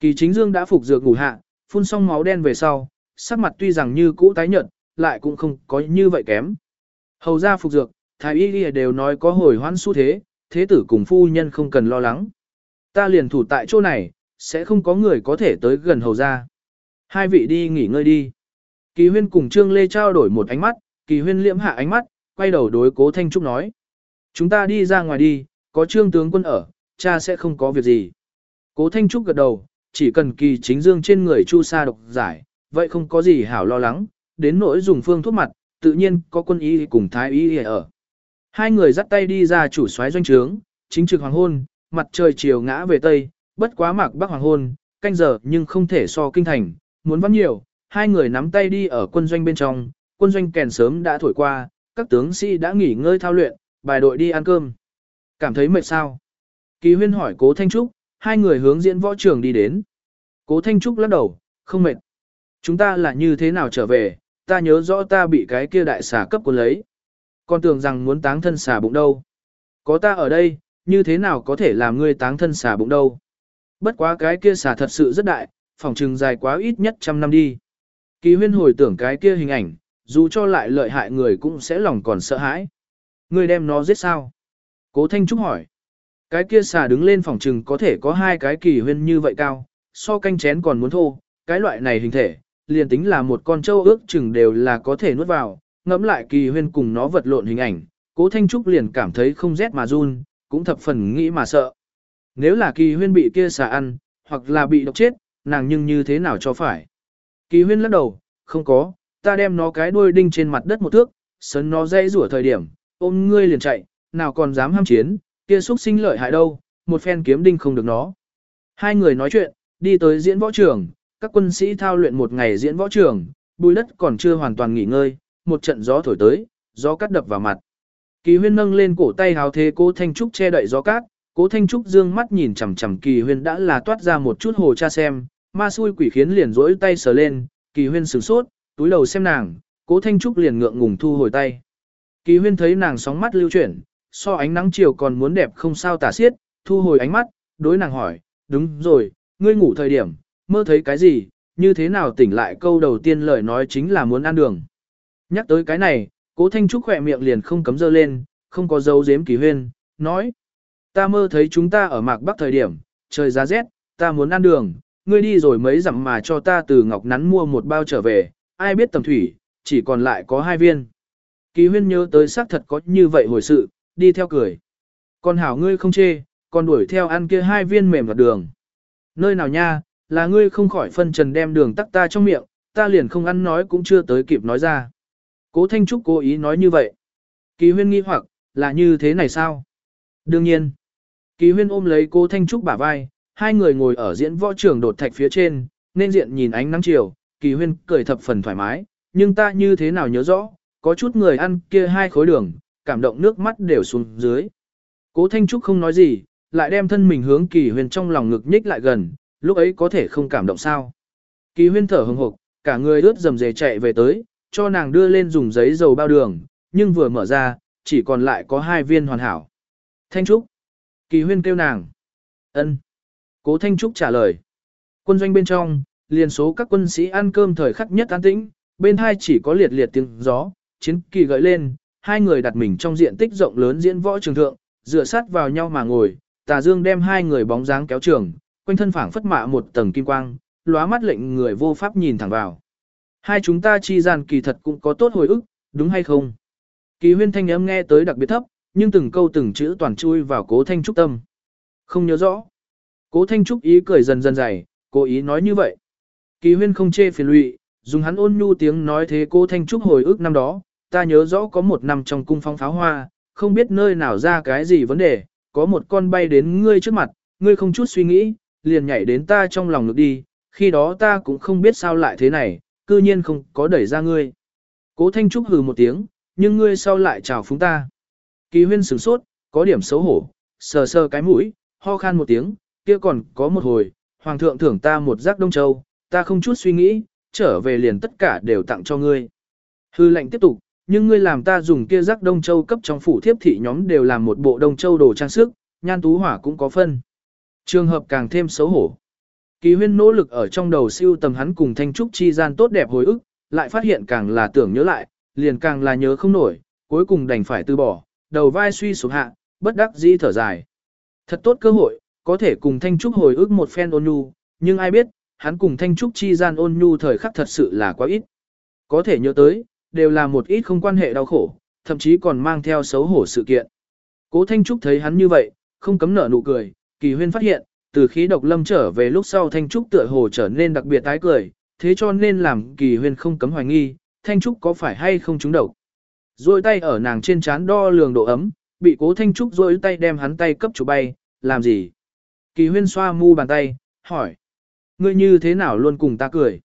Kỳ chính dương đã phục dược ngủ hạ, phun xong máu đen về sau, sắc mặt tuy rằng như cũ tái nhợt, lại cũng không có như vậy kém. Hầu ra phục dược, thái y đều nói có hồi hoãn xu thế, thế tử cùng phu nhân không cần lo lắng. Ta liền thủ tại chỗ này, sẽ không có người có thể tới gần hầu ra. Hai vị đi nghỉ ngơi đi. Kỳ huyên cùng Trương Lê trao đổi một ánh mắt, kỳ huyên liễm hạ ánh mắt, quay đầu đối cố Thanh Trúc nói. Chúng ta đi ra ngoài đi, có trương tướng quân ở, cha sẽ không có việc gì. Cố Thanh Trúc gật đầu, chỉ cần kỳ chính dương trên người chu sa độc giải, vậy không có gì hảo lo lắng, đến nỗi dùng phương thuốc mặt, tự nhiên có quân y cùng thái y ở. Hai người dắt tay đi ra chủ soái doanh trướng, chính trực hoàng hôn, mặt trời chiều ngã về tây, bất quá mạc bắc hoàng hôn, canh giờ nhưng không thể so kinh thành, muốn vắng nhiều, hai người nắm tay đi ở quân doanh bên trong, quân doanh kèn sớm đã thổi qua, các tướng sĩ đã nghỉ ngơi thao luyện, bài đội đi ăn cơm. Cảm thấy mệt sao? Kỳ huyên hỏi cố Thanh Trúc, hai người hướng diễn võ trường đi đến. Cố Thanh Trúc lắc đầu, không mệt. Chúng ta là như thế nào trở về, ta nhớ rõ ta bị cái kia đại xà cấp cuốn lấy. Con tưởng rằng muốn táng thân xà bụng đâu. Có ta ở đây, như thế nào có thể làm ngươi táng thân xà bụng đâu. Bất quá cái kia xà thật sự rất đại, phòng trừng dài quá ít nhất trăm năm đi. Kỳ huyên hồi tưởng cái kia hình ảnh, dù cho lại lợi hại người cũng sẽ lòng còn sợ hãi. Ngươi đem nó giết sao? Cố Thanh Trúc hỏi. Cái kia xà đứng lên phòng trừng có thể có hai cái kỳ huyên như vậy cao, so canh chén còn muốn thô, cái loại này hình thể, liền tính là một con trâu ước chừng đều là có thể nuốt vào, ngẫm lại kỳ huyên cùng nó vật lộn hình ảnh, cố Thanh Trúc liền cảm thấy không rét mà run, cũng thập phần nghĩ mà sợ. Nếu là kỳ huyên bị kia xà ăn, hoặc là bị độc chết, nàng nhưng như thế nào cho phải. Kỳ huyên lắc đầu, không có, ta đem nó cái đuôi đinh trên mặt đất một thước, sấn nó dây rủa thời điểm, ôm ngươi liền chạy, nào còn dám ham chiến, kia xúc sinh lợi hại đâu, một phen kiếm đinh không được nó. Hai người nói chuyện, đi tới diễn võ trường, các quân sĩ thao luyện một ngày diễn võ trường, bùi đất còn chưa hoàn toàn nghỉ ngơi, một trận gió thổi tới, gió cắt đập vào mặt. Kỳ huyên nâng lên cổ tay hào thế cố Thanh Trúc che đậy gió cát, cố Thanh Trúc dương mắt nhìn chằm chằm kỳ huyên đã là toát ra một chút hồ cha xem, ma xui quỷ khiến liền rỗi tay sờ lên, kỳ huyên sửng sốt, túi đầu xem nàng, cố Thanh Trúc liền ngượng ngùng thu hồi tay. Kỳ huyên thấy nàng sóng mắt lưu chuyển, so ánh nắng chiều còn muốn đẹp không sao tả xiết, thu hồi ánh mắt, đối nàng hỏi, đúng rồi, ngươi ngủ thời điểm, mơ thấy cái gì, như thế nào tỉnh lại câu đầu tiên lời nói chính là muốn ăn đường. Nhắc tới cái này, cố Thanh Trúc khỏe miệng liền không cấm dơ lên, không có dấu giếm kỳ huyên, nói. Ta mơ thấy chúng ta ở mạc bắc thời điểm, trời giá rét, ta muốn ăn đường, ngươi đi rồi mấy dặm mà cho ta từ ngọc nắn mua một bao trở về, ai biết tầm thủy, chỉ còn lại có hai viên. Kỳ huyên nhớ tới xác thật có như vậy hồi sự, đi theo cười. Còn hảo ngươi không chê, còn đuổi theo ăn kia hai viên mềm vào đường. Nơi nào nha, là ngươi không khỏi phân trần đem đường tắc ta trong miệng, ta liền không ăn nói cũng chưa tới kịp nói ra. Cố Thanh Trúc cố ý nói như vậy. Kỳ huyên nghi hoặc, là như thế này sao? Đương nhiên. Kỳ huyên ôm lấy cố Thanh Trúc bả vai, hai người ngồi ở diễn võ trường đột thạch phía trên, nên diện nhìn ánh nắng chiều, kỳ huyên cười thập phần thoải mái, nhưng ta như thế nào nhớ rõ, có chút người ăn kia hai khối đường, cảm động nước mắt đều xuống dưới. Cố Thanh Trúc không nói gì, lại đem thân mình hướng kỳ huyên trong lòng ngực nhích lại gần, lúc ấy có thể không cảm động sao. Kỳ huyên thở hừng hực, cả người ướt dầm dề chạy về tới, cho nàng đưa lên dùng giấy dầu bao đường, nhưng vừa mở ra, chỉ còn lại có hai viên hoàn hảo. Thanh Trúc. Kỳ huyên kêu nàng. ân. Cố Thanh Trúc trả lời. Quân doanh bên trong, liền số các quân sĩ ăn cơm thời khắc nhất an tĩnh, bên hai chỉ có liệt liệt tiếng gió, chiến kỳ gợi lên, hai người đặt mình trong diện tích rộng lớn diễn võ trường thượng, dựa sát vào nhau mà ngồi, tà dương đem hai người bóng dáng kéo trường, quanh thân phảng phất mạ một tầng kim quang, lóa mắt lệnh người vô pháp nhìn thẳng vào. Hai chúng ta chi gian kỳ thật cũng có tốt hồi ức, đúng hay không? Kỳ huyên thanh âm nghe tới đặc biệt thấp, nhưng từng câu từng chữ toàn chui vào cố Thanh Trúc tâm. Không nhớ rõ. Cố Thanh Trúc ý cười dần dần dày, cố ý nói như vậy. Kỳ huyên không chê phiền lụy, dùng hắn ôn nhu tiếng nói thế cô Thanh Trúc hồi ức năm đó, ta nhớ rõ có một năm trong cung phong pháo hoa, không biết nơi nào ra cái gì vấn đề, có một con bay đến ngươi trước mặt, ngươi không chút suy nghĩ, liền nhảy đến ta trong lòng ngực đi, khi đó ta cũng không biết sao lại thế này, cư nhiên không có đẩy ra ngươi. Cố Thanh Trúc hừ một tiếng, nhưng ngươi sau lại chào phúng ta. Kỳ huyên sửng sốt, có điểm xấu hổ, sờ sờ cái mũi, ho khan một tiếng, kia còn có một hồi, hoàng thượng thưởng ta một giác đông châu, ta không chút suy nghĩ, trở về liền tất cả đều tặng cho ngươi. Hư lệnh tiếp tục, nhưng ngươi làm ta dùng kia rắc đông châu cấp trong phủ thiếp thị nhóm đều làm một bộ đông châu đồ trang sức, nhan tú hỏa cũng có phân. Trường hợp càng thêm xấu hổ. Kỳ huyên nỗ lực ở trong đầu siêu tầm hắn cùng thanh trúc chi gian tốt đẹp hồi ức, lại phát hiện càng là tưởng nhớ lại, liền càng là nhớ không nổi, cuối cùng đành phải từ bỏ, đầu vai suy xuống hạ, bất đắc dĩ thở dài. Thật tốt cơ hội, có thể cùng thanh trúc hồi ức một phen ôn nhu, nhưng ai biết, hắn cùng thanh trúc chi gian ôn nhu thời khắc thật sự là quá ít. Có thể nhớ tới, đều là một ít không quan hệ đau khổ, thậm chí còn mang theo xấu hổ sự kiện. Cố Thanh Trúc thấy hắn như vậy, không cấm nở nụ cười, kỳ huyên phát hiện, từ khí độc lâm trở về lúc sau Thanh Trúc tựa hồ trở nên đặc biệt tái cười, thế cho nên làm kỳ huyên không cấm hoài nghi, Thanh Trúc có phải hay không trúng độc. Rồi tay ở nàng trên chán đo lường độ ấm, bị cố Thanh Trúc rồi tay đem hắn tay cấp chủ bay, làm gì? Kỳ huyên xoa mu bàn tay, hỏi. Ngươi như thế nào luôn cùng ta cười?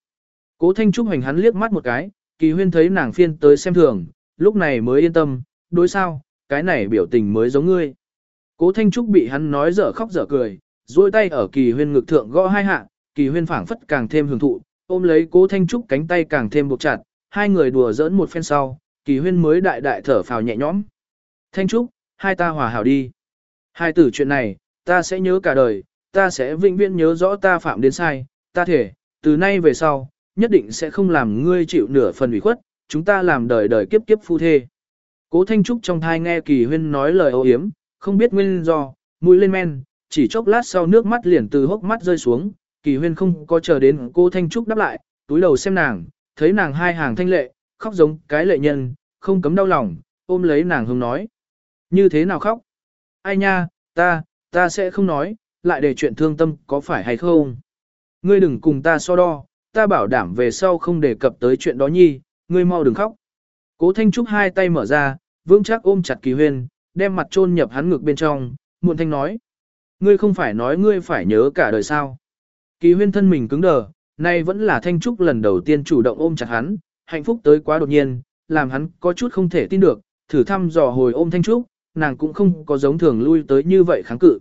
Cố Thanh Trúc hành hắn liếc mắt một cái, kỳ huyên thấy nàng phiên tới xem thường, lúc này mới yên tâm, đối sao, cái này biểu tình mới giống ngươi. Cố Thanh Trúc bị hắn nói dở khóc dở cười, duỗi tay ở kỳ huyên ngực thượng gõ hai hạ, kỳ huyên phảng phất càng thêm hưởng thụ, ôm lấy cố Thanh Trúc cánh tay càng thêm buộc chặt, hai người đùa giỡn một phen sau, kỳ huyên mới đại đại thở phào nhẹ nhõm. Thanh Trúc, hai ta hòa hảo đi. Hai tử chuyện này, ta sẽ nhớ cả đời, ta sẽ vĩnh viễn nhớ rõ ta phạm đến sai, ta thể, từ nay về sau, nhất định sẽ không làm ngươi chịu nửa phần ủy khuất, chúng ta làm đời đời kiếp kiếp phu thê. Cố Thanh Trúc trong thai nghe Kỳ Huyên nói lời ô hiếm, không biết nguyên do, mũi lên men, chỉ chốc lát sau nước mắt liền từ hốc mắt rơi xuống, Kỳ Huyên không có chờ đến cô Thanh Trúc đáp lại, túi đầu xem nàng, thấy nàng hai hàng thanh lệ, khóc giống cái lệ nhân, không cấm đau lòng, ôm lấy nàng hùng nói. Như thế nào khóc? Ai nha, ta, ta sẽ không nói, lại để chuyện thương tâm có phải hay không? Ngươi đừng cùng ta so đo, ta bảo đảm về sau không đề cập tới chuyện đó nhi, ngươi mau đừng khóc. Cố Thanh Trúc hai tay mở ra, vững chắc ôm chặt Kỳ Huyên, đem mặt chôn nhập hắn ngực bên trong, muộn thanh nói. Ngươi không phải nói ngươi phải nhớ cả đời sao. Kỳ Huyên thân mình cứng đờ, nay vẫn là Thanh Trúc lần đầu tiên chủ động ôm chặt hắn, hạnh phúc tới quá đột nhiên, làm hắn có chút không thể tin được, thử thăm dò hồi ôm Thanh Trúc, nàng cũng không có giống thường lui tới như vậy kháng cự.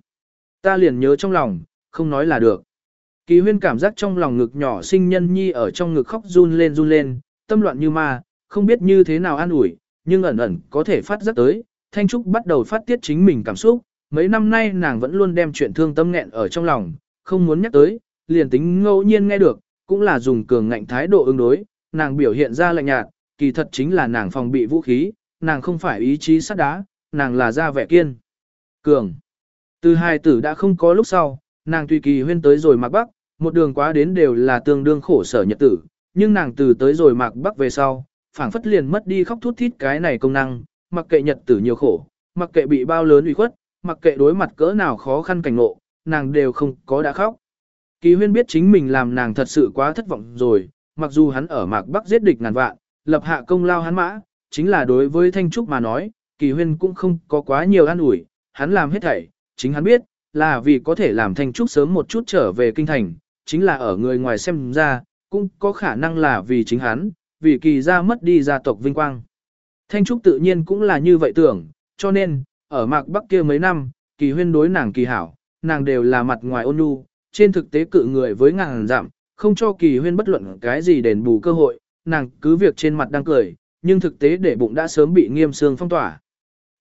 Ta liền nhớ trong lòng, không nói là được. Kỳ huyên cảm giác trong lòng ngực nhỏ sinh nhân nhi ở trong ngực khóc run lên run lên, tâm loạn như ma, không biết như thế nào an ủi, nhưng ẩn ẩn có thể phát giác tới. Thanh Trúc bắt đầu phát tiết chính mình cảm xúc, mấy năm nay nàng vẫn luôn đem chuyện thương tâm nghẹn ở trong lòng, không muốn nhắc tới, liền tính ngẫu nhiên nghe được, cũng là dùng cường ngạnh thái độ ứng đối, nàng biểu hiện ra lạnh nhạt, kỳ thật chính là nàng phòng bị vũ khí, nàng không phải ý chí sắt đá, nàng là ra vẻ kiên. Cường. Từ hai tử đã không có lúc sau, nàng tùy kỳ huyên tới rồi mạc bắc, một đường quá đến đều là tương đương khổ sở nhật tử, nhưng nàng từ tới rồi mạc bắc về sau, phảng phất liền mất đi khóc thút thít cái này công năng, mặc kệ nhật tử nhiều khổ, mặc kệ bị bao lớn ủy khuất, mặc kệ đối mặt cỡ nào khó khăn cảnh ngộ, nàng đều không có đã khóc. Kỳ huyên biết chính mình làm nàng thật sự quá thất vọng rồi, mặc dù hắn ở mạc bắc giết địch ngàn vạn, lập hạ công lao hắn mã, chính là đối với Thanh Trúc mà nói, kỳ huyên cũng không có quá nhiều an ủi, hắn làm hết thảy, chính hắn biết, là vì có thể làm Thanh Trúc sớm một chút trở về kinh thành, chính là ở người ngoài xem ra, cũng có khả năng là vì chính hắn, vì kỳ gia mất đi gia tộc vinh quang. Thanh Trúc tự nhiên cũng là như vậy tưởng, cho nên, ở mạc bắc kia mấy năm, kỳ huyên đối nàng kỳ hảo, nàng đều là mặt ngoài ôn nhu, trên thực tế cự người với ngàn giảm, không cho kỳ huyên bất luận cái gì đền bù cơ hội, nàng cứ việc trên mặt đang cười, nhưng thực tế để bụng đã sớm bị nghiêm xương phong tỏa.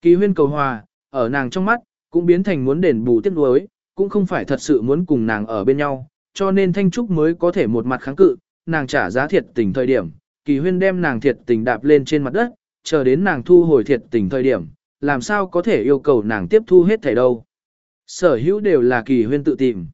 Kỳ huyên cầu hòa, ở nàng trong mắt, cũng biến thành muốn đền bù tiếc nuối, cũng không phải thật sự muốn cùng nàng ở bên nhau, cho nên Thanh Trúc mới có thể một mặt kháng cự, nàng trả giá thiệt tình thời điểm, kỳ huyên đem nàng thiệt tình đạp lên trên mặt đất, chờ đến nàng thu hồi thiệt tình thời điểm, làm sao có thể yêu cầu nàng tiếp thu hết thảy đâu. Sở hữu đều là kỳ huyên tự tìm.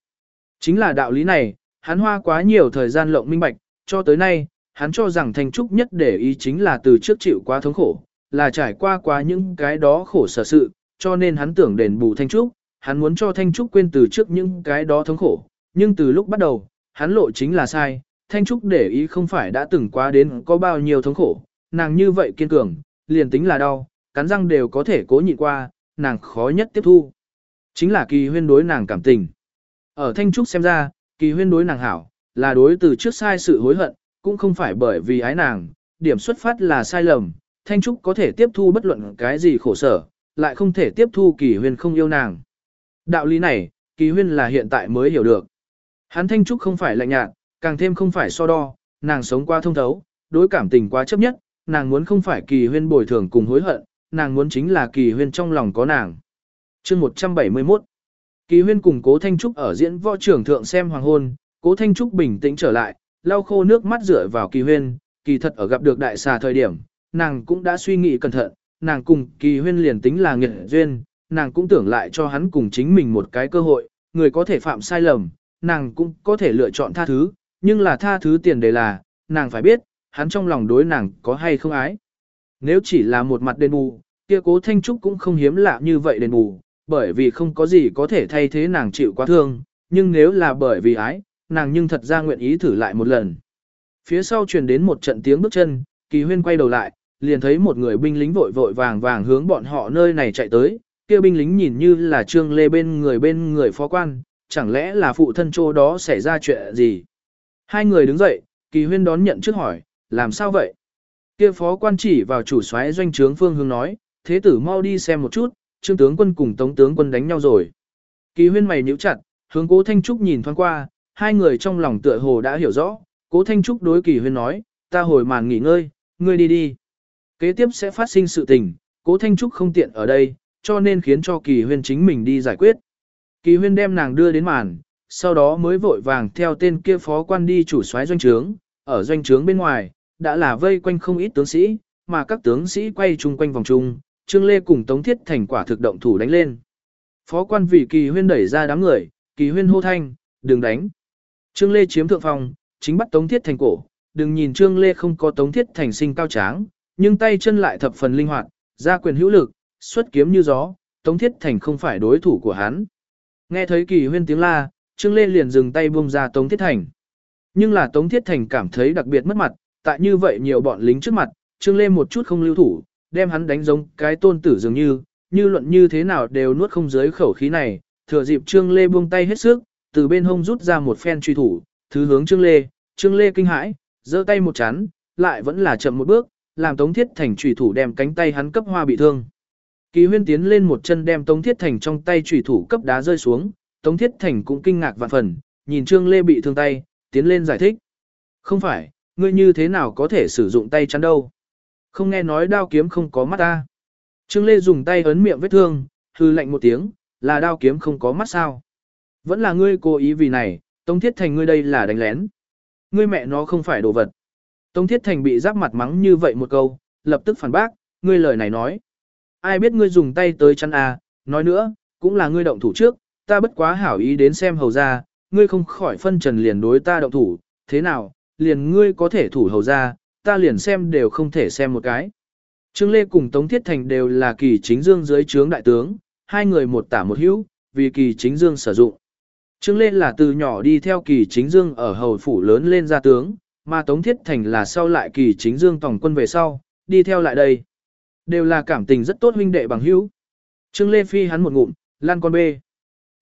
Chính là đạo lý này, hắn hoa quá nhiều thời gian lộng minh bạch, cho tới nay, hắn cho rằng Thanh Trúc nhất để ý chính là từ trước chịu quá thống khổ, là trải qua quá những cái đó khổ sở sự, cho nên hắn tưởng đền bù Thanh Trúc, hắn muốn cho Thanh Trúc quên từ trước những cái đó thống khổ, nhưng từ lúc bắt đầu, hắn lộ chính là sai, Thanh Trúc để ý không phải đã từng quá đến có bao nhiêu thống khổ, nàng như vậy kiên cường, liền tính là đau, cắn răng đều có thể cố nhịn qua, nàng khó nhất tiếp thu. Chính là kỳ huyên đối nàng cảm tình. Ở Thanh Trúc xem ra, kỳ huyên đối nàng hảo, là đối từ trước sai sự hối hận, cũng không phải bởi vì ái nàng, điểm xuất phát là sai lầm, Thanh Trúc có thể tiếp thu bất luận cái gì khổ sở, lại không thể tiếp thu kỳ huyên không yêu nàng. Đạo lý này, kỳ huyên là hiện tại mới hiểu được. Hắn Thanh Trúc không phải lạnh nhạt, càng thêm không phải so đo, nàng sống qua thông thấu, đối cảm tình quá chấp nhất, nàng muốn không phải kỳ huyên bồi thường cùng hối hận, nàng muốn chính là kỳ huyên trong lòng có nàng. chương 171 Kỳ huyên cùng cố Thanh Trúc ở diễn võ trưởng thượng xem hoàng hôn, cố Thanh Trúc bình tĩnh trở lại, lau khô nước mắt rửa vào kỳ huyên, kỳ thật ở gặp được đại xà thời điểm, nàng cũng đã suy nghĩ cẩn thận, nàng cùng kỳ huyên liền tính là nghiệt duyên, nàng cũng tưởng lại cho hắn cùng chính mình một cái cơ hội, người có thể phạm sai lầm, nàng cũng có thể lựa chọn tha thứ, nhưng là tha thứ tiền đề là, nàng phải biết, hắn trong lòng đối nàng có hay không ái. Nếu chỉ là một mặt đền bù, kia cố Thanh Trúc cũng không hiếm lạ như vậy đền bù, bởi vì không có gì có thể thay thế nàng chịu quá thương, nhưng nếu là bởi vì ái, nàng nhưng thật ra nguyện ý thử lại một lần. Phía sau truyền đến một trận tiếng bước chân, kỳ huyên quay đầu lại, liền thấy một người binh lính vội vội vàng vàng hướng bọn họ nơi này chạy tới, kia binh lính nhìn như là trương lê bên người bên người phó quan, chẳng lẽ là phụ thân chỗ đó xảy ra chuyện gì. Hai người đứng dậy, kỳ huyên đón nhận trước hỏi, làm sao vậy? Kia phó quan chỉ vào chủ soái doanh trướng phương hướng nói, thế tử mau đi xem một chút, trương tướng quân cùng tống tướng quân đánh nhau rồi. Kỳ huyên mày nhíu chặt, hướng cố Thanh Trúc nhìn thoáng qua, hai người trong lòng tựa hồ đã hiểu rõ, cố Thanh Trúc đối kỳ huyên nói, ta hồi màn nghỉ ngơi, ngươi đi đi. Kế tiếp sẽ phát sinh sự tình, cố Thanh Trúc không tiện ở đây, cho nên khiến cho kỳ huyên chính mình đi giải quyết. Kỳ huyên đem nàng đưa đến màn, sau đó mới vội vàng theo tên kia phó quan đi chủ soái doanh trướng, ở doanh trướng bên ngoài, đã là vây quanh không ít tướng sĩ, mà các tướng sĩ quay chung quanh vòng chung, Trương Lê cùng Tống Thiết thành quả thực động thủ đánh lên. Phó quan vì kỳ huyên đẩy ra đám người, kỳ huyên hô thanh, đừng đánh. Trương Lê chiếm thượng phòng, chính bắt Tống Thiết thành cổ, đừng nhìn Trương Lê không có Tống Thiết thành sinh cao tráng, nhưng tay chân lại thập phần linh hoạt, ra quyền hữu lực, xuất kiếm như gió, Tống Thiết thành không phải đối thủ của hắn. Nghe thấy kỳ huyên tiếng la, Trương Lê liền dừng tay buông ra Tống Thiết Thành. Nhưng là Tống Thiết Thành cảm thấy đặc biệt mất mặt, tại như vậy nhiều bọn lính trước mặt, Trương Lê một chút không lưu thủ, đem hắn đánh giống cái tôn tử dường như, như luận như thế nào đều nuốt không dưới khẩu khí này, thừa dịp Trương Lê buông tay hết sức, từ bên hông rút ra một phen truy thủ, thứ hướng Trương Lê, Trương Lê kinh hãi, giơ tay một chán, lại vẫn là chậm một bước, làm Tống Thiết Thành chủy thủ đem cánh tay hắn cấp hoa bị thương. Kỳ huyên tiến lên một chân đem Tống Thiết Thành trong tay chủy thủ cấp đá rơi xuống, Tống Thiết Thành cũng kinh ngạc vạn phần, nhìn Trương Lê bị thương tay, tiến lên giải thích. Không phải, ngươi như thế nào có thể sử dụng tay chắn đâu? Không nghe nói đao kiếm không có mắt ta. Trương Lê dùng tay ấn miệng vết thương, hư lạnh một tiếng, là đao kiếm không có mắt sao? Vẫn là ngươi cố ý vì này, Tống Thiết Thành ngươi đây là đánh lén. Ngươi mẹ nó không phải đồ vật. Tống Thiết Thành bị giáp mặt mắng như vậy một câu, lập tức phản bác, ngươi lời này nói. Ai biết ngươi dùng tay tới chăn à, nói nữa, cũng là ngươi động thủ trước, ta bất quá hảo ý đến xem hầu ra, ngươi không khỏi phân trần liền đối ta động thủ, thế nào, liền ngươi có thể thủ hầu ra, ta liền xem đều không thể xem một cái. Trương Lê cùng Tống Thiết Thành đều là kỳ chính dương dưới trướng đại tướng, hai người một tả một hữu, vì kỳ chính dương sử dụng. Trương Lê là từ nhỏ đi theo kỳ chính dương ở hầu phủ lớn lên ra tướng, mà Tống Thiết Thành là sau lại kỳ chính dương tổng quân về sau, đi theo lại đây. Đều là cảm tình rất tốt huynh đệ bằng hữu. Trương Lê phi hắn một ngụm, lan con bê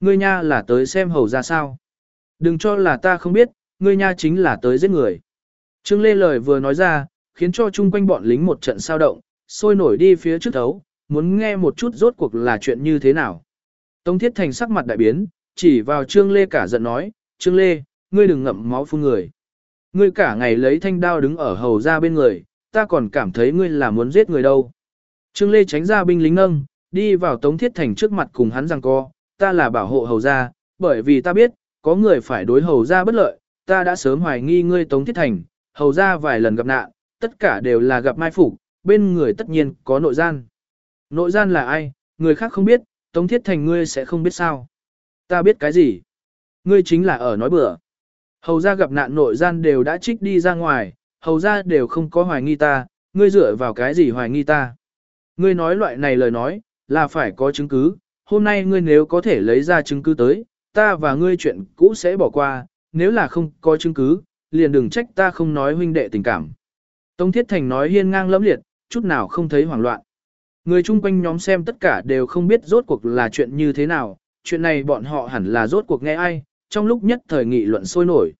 ngươi nha là tới xem hầu ra sao. Đừng cho là ta không biết, ngươi nha chính là tới giết người. Trương Lê lời vừa nói ra, khiến cho chung quanh bọn lính một trận sao động, sôi nổi đi phía trước thấu, muốn nghe một chút rốt cuộc là chuyện như thế nào. Tống Thiết Thành sắc mặt đại biến, chỉ vào Trương Lê cả giận nói, Trương Lê, ngươi đừng ngậm máu phun người. Ngươi cả ngày lấy thanh đao đứng ở hầu ra bên người, ta còn cảm thấy ngươi là muốn giết người đâu. Trương Lê tránh ra binh lính nâng, đi vào Tống Thiết Thành trước mặt cùng hắn rằng co, ta là bảo hộ hầu gia, bởi vì ta biết, có người phải đối hầu gia bất lợi, ta đã sớm hoài nghi ngươi Tống Thiết Thành, hầu gia vài lần gặp nạn, tất cả đều là gặp mai phục, bên người tất nhiên có nội gian. Nội gian là ai, người khác không biết, Tống Thiết Thành ngươi sẽ không biết sao. Ta biết cái gì? Ngươi chính là ở nói bừa. Hầu gia gặp nạn nội gian đều đã trích đi ra ngoài, hầu gia đều không có hoài nghi ta, ngươi dựa vào cái gì hoài nghi ta. Ngươi nói loại này lời nói, là phải có chứng cứ, hôm nay ngươi nếu có thể lấy ra chứng cứ tới, ta và ngươi chuyện cũ sẽ bỏ qua, nếu là không có chứng cứ, liền đừng trách ta không nói huynh đệ tình cảm. Tống Thiết Thành nói hiên ngang lẫm liệt, chút nào không thấy hoảng loạn. Người chung quanh nhóm xem tất cả đều không biết rốt cuộc là chuyện như thế nào, chuyện này bọn họ hẳn là rốt cuộc nghe ai, trong lúc nhất thời nghị luận sôi nổi.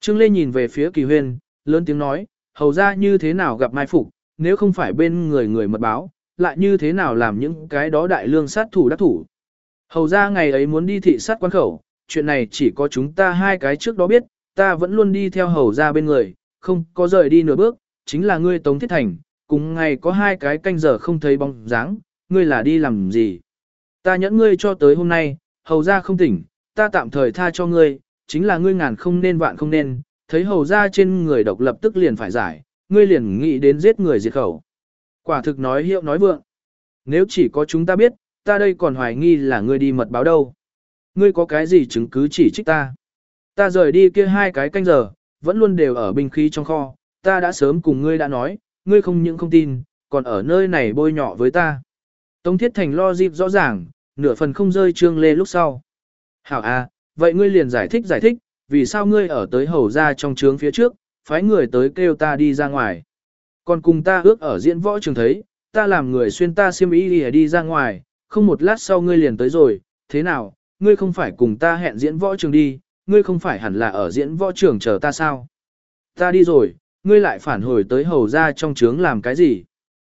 Trương Lê nhìn về phía kỳ huyên, lớn tiếng nói, hầu ra như thế nào gặp mai phục, nếu không phải bên người người mật báo, lại như thế nào làm những cái đó đại lương sát thủ đắc thủ. Hầu ra ngày ấy muốn đi thị sát quan khẩu, chuyện này chỉ có chúng ta hai cái trước đó biết, ta vẫn luôn đi theo hầu ra bên người, không có rời đi nửa bước, chính là ngươi Tống Thiết Thành, cùng ngày có hai cái canh giờ không thấy bóng dáng, ngươi là đi làm gì? Ta nhẫn ngươi cho tới hôm nay, hầu ra không tỉnh, ta tạm thời tha cho ngươi, chính là ngươi ngàn không nên vạn không nên, thấy hầu ra trên người độc lập tức liền phải giải, ngươi liền nghĩ đến giết người diệt khẩu. Quả thực nói hiệu nói vượng. Nếu chỉ có chúng ta biết, ta đây còn hoài nghi là ngươi đi mật báo đâu. Ngươi có cái gì chứng cứ chỉ trích ta. Ta rời đi kia hai cái canh giờ, vẫn luôn đều ở binh khí trong kho, ta đã sớm cùng ngươi đã nói, ngươi không những không tin, còn ở nơi này bôi nhọ với ta. Tống Thiết Thành lo dịp rõ ràng, nửa phần không rơi trương lê lúc sau. Hảo à, vậy ngươi liền giải thích giải thích, vì sao ngươi ở tới hầu ra trong trướng phía trước, phái người tới kêu ta đi ra ngoài. Còn cùng ta ước ở diễn võ trường thấy, ta làm người xuyên ta xiêm y đi, đi ra ngoài, không một lát sau ngươi liền tới rồi, thế nào, ngươi không phải cùng ta hẹn diễn võ trường đi, ngươi không phải hẳn là ở diễn võ trường chờ ta sao? Ta đi rồi, ngươi lại phản hồi tới hầu ra trong trướng làm cái gì?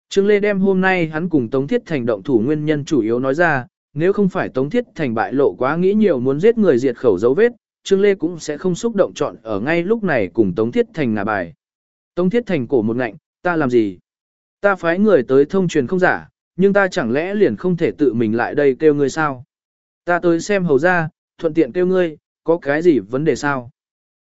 Trương Lê đem hôm nay hắn cùng Tống Thiết Thành động thủ nguyên nhân chủ yếu nói ra, nếu không phải Tống Thiết Thành bại lộ quá nghĩ nhiều muốn giết người diệt khẩu dấu vết, Trương Lê cũng sẽ không xúc động chọn ở ngay lúc này cùng Tống Thiết Thành nà bài. Tống Thiết Thành cổ một ngạnh, ta làm gì? Ta phái người tới thông truyền không giả, nhưng ta chẳng lẽ liền không thể tự mình lại đây kêu ngươi sao? Ta tới xem hầu ra, thuận tiện kêu ngươi, có cái gì vấn đề sao?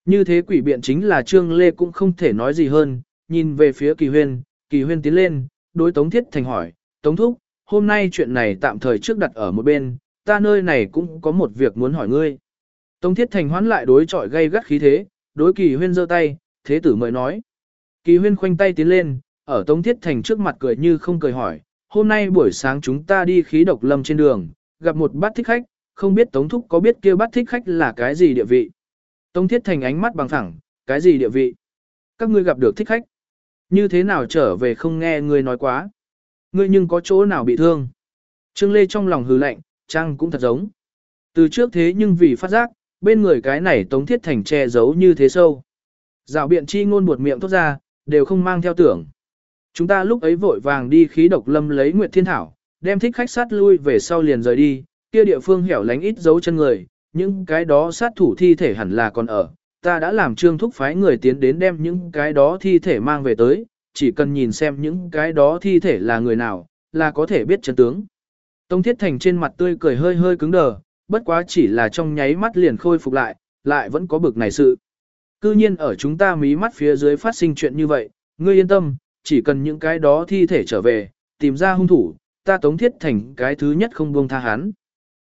Như thế quỷ biện chính là Trương Lê cũng không thể nói gì hơn, nhìn về phía kỳ huyên, kỳ huyên tiến lên, đối Tống Thiết Thành hỏi, Tống Thúc, hôm nay chuyện này tạm thời trước đặt ở một bên, ta nơi này cũng có một việc muốn hỏi ngươi. Tống Thiết Thành hoán lại đối chọi gây gắt khí thế, đối kỳ huyên giơ tay, thế tử mời nói. Kỳ huyên khoanh tay tiến lên, ở Tống Thiết Thành trước mặt cười như không cười hỏi, hôm nay buổi sáng chúng ta đi khí độc lâm trên đường, gặp một bát thích khách, không biết Tống Thúc có biết kia bát thích khách là cái gì địa vị. Tống Thiết Thành ánh mắt bằng thẳng, cái gì địa vị? Các ngươi gặp được thích khách. Như thế nào trở về không nghe ngươi nói quá? Ngươi nhưng có chỗ nào bị thương? Trương Lê trong lòng hừ lạnh, Trang cũng thật giống. Từ trước thế nhưng vì phát giác, bên người cái này Tống Thiết Thành che giấu như thế sâu. Dạo biện chi ngôn buột miệng thốt ra, đều không mang theo tưởng. Chúng ta lúc ấy vội vàng đi khí độc lâm lấy Nguyệt Thiên Thảo, đem thích khách sát lui về sau liền rời đi, kia địa phương hẻo lánh ít dấu chân người, những cái đó sát thủ thi thể hẳn là còn ở. Ta đã làm trương thúc phái người tiến đến đem những cái đó thi thể mang về tới, chỉ cần nhìn xem những cái đó thi thể là người nào, là có thể biết chân tướng. Tống Thiết Thành trên mặt tươi cười hơi hơi cứng đờ, bất quá chỉ là trong nháy mắt liền khôi phục lại, lại vẫn có bực này sự. Cư nhiên ở chúng ta mí mắt phía dưới phát sinh chuyện như vậy, ngươi yên tâm, chỉ cần những cái đó thi thể trở về, tìm ra hung thủ, ta Tống Thiết Thành cái thứ nhất không buông tha hắn.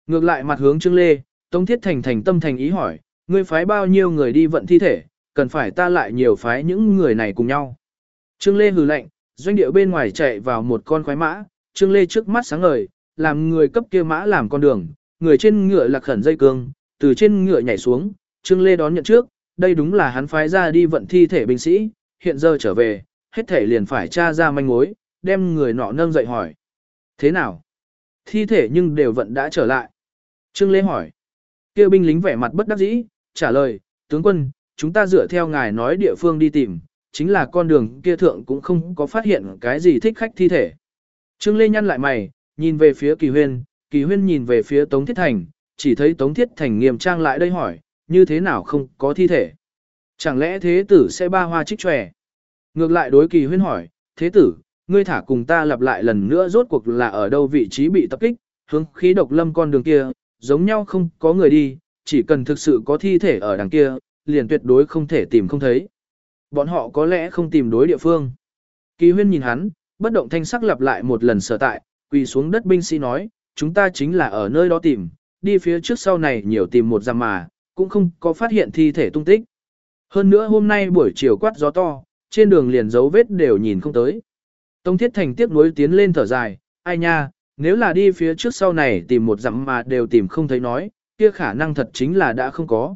Ngược lại mặt hướng Trương Lê, Tống Thiết Thành thành tâm thành ý hỏi, ngươi phái bao nhiêu người đi vận thi thể, cần phải ta lại nhiều phái những người này cùng nhau. Trương Lê hừ lạnh, doanh điệu bên ngoài chạy vào một con khoái mã, Trương Lê trước mắt sáng ngời, làm người cấp kia mã làm con đường, người trên ngựa lạc khẩn dây cương, từ trên ngựa nhảy xuống, Trương Lê đón nhận trước, đây đúng là hắn phái ra đi vận thi thể binh sĩ, hiện giờ trở về, hết thể liền phải tra ra manh mối, đem người nọ nâng dậy hỏi. Thế nào? Thi thể nhưng đều vận đã trở lại. Trương Lê hỏi. Kêu binh lính vẻ mặt bất đắc dĩ, trả lời, tướng quân, chúng ta dựa theo ngài nói địa phương đi tìm, chính là con đường kia thượng cũng không có phát hiện cái gì thích khách thi thể. Trương Lê nhăn lại mày, nhìn về phía kỳ huyên, kỳ huyên nhìn về phía Tống Thiết Thành, chỉ thấy Tống Thiết Thành nghiêm trang lại đây hỏi, như thế nào không có thi thể. Chẳng lẽ thế tử sẽ ba hoa trích tròe? Ngược lại đối kỳ huyên hỏi, thế tử, ngươi thả cùng ta lặp lại lần nữa rốt cuộc là ở đâu vị trí bị tập kích, hướng khí độc lâm con đường kia, giống nhau không có người đi, chỉ cần thực sự có thi thể ở đằng kia, liền tuyệt đối không thể tìm không thấy. Bọn họ có lẽ không tìm đối địa phương. Kỳ huyên nhìn hắn, bất động thanh sắc lặp lại một lần sở tại, quỳ xuống đất binh sĩ nói, chúng ta chính là ở nơi đó tìm, đi phía trước sau này nhiều tìm một giam mà, cũng không có phát hiện thi thể tung tích. Hơn nữa hôm nay buổi chiều quát gió to, trên đường liền dấu vết đều nhìn không tới. Tông Thiết Thành tiếp nối tiến lên thở dài, ai nha, Nếu là đi phía trước sau này tìm một dặm mà đều tìm không thấy nói, kia khả năng thật chính là đã không có.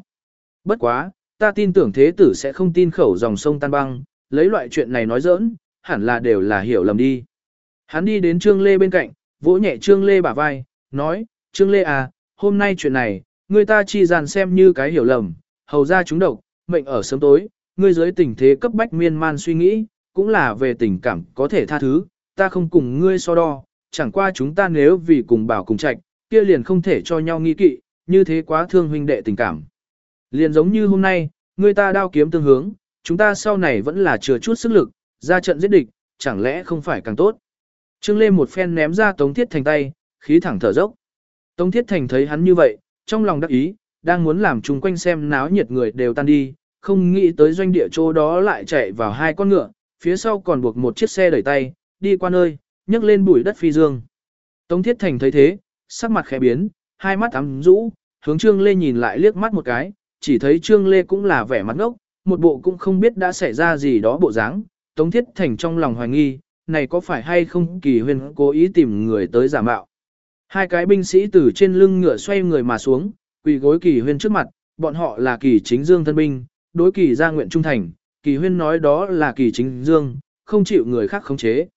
Bất quá, ta tin tưởng thế tử sẽ không tin khẩu dòng sông tan băng, lấy loại chuyện này nói giỡn, hẳn là đều là hiểu lầm đi. Hắn đi đến Trương Lê bên cạnh, vỗ nhẹ Trương Lê bả vai, nói, Trương Lê à, hôm nay chuyện này, người ta chi dàn xem như cái hiểu lầm, hầu ra chúng độc, mệnh ở sớm tối, ngươi dưới tình thế cấp bách miên man suy nghĩ, cũng là về tình cảm có thể tha thứ, ta không cùng ngươi so đo, chẳng qua chúng ta nếu vì cùng bảo cùng trạch, kia liền không thể cho nhau nghi kỵ, như thế quá thương huynh đệ tình cảm. Liền giống như hôm nay, người ta đao kiếm tương hướng, chúng ta sau này vẫn là chừa chút sức lực, ra trận giết địch, chẳng lẽ không phải càng tốt. Trương Lê một phen ném ra Tống Thiết Thành tay, khí thẳng thở dốc. Tống Thiết Thành thấy hắn như vậy, trong lòng đắc ý, đang muốn làm chung quanh xem náo nhiệt người đều tan đi, không nghĩ tới doanh địa chỗ đó lại chạy vào hai con ngựa, phía sau còn buộc một chiếc xe đẩy tay, đi qua nơi, nhấc lên bụi đất phi dương. Tống Thiết Thành thấy thế, sắc mặt khẽ biến, hai mắt ám rũ, hướng Trương Lê nhìn lại liếc mắt một cái, chỉ thấy Trương Lê cũng là vẻ mặt ngốc, một bộ cũng không biết đã xảy ra gì đó bộ dáng. Tống Thiết Thành trong lòng hoài nghi, này có phải hay không kỳ huyền cố ý tìm người tới giả mạo. Hai cái binh sĩ từ trên lưng ngựa xoay người mà xuống, quỳ gối kỳ huyên trước mặt, bọn họ là kỳ chính dương thân binh, đối kỳ gia nguyện trung thành, kỳ huyên nói đó là kỳ chính dương, không chịu người khác khống chế.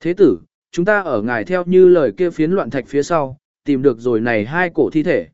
Thế tử, chúng ta ở ngài theo như lời kia phiến loạn thạch phía sau, tìm được rồi này hai cổ thi thể.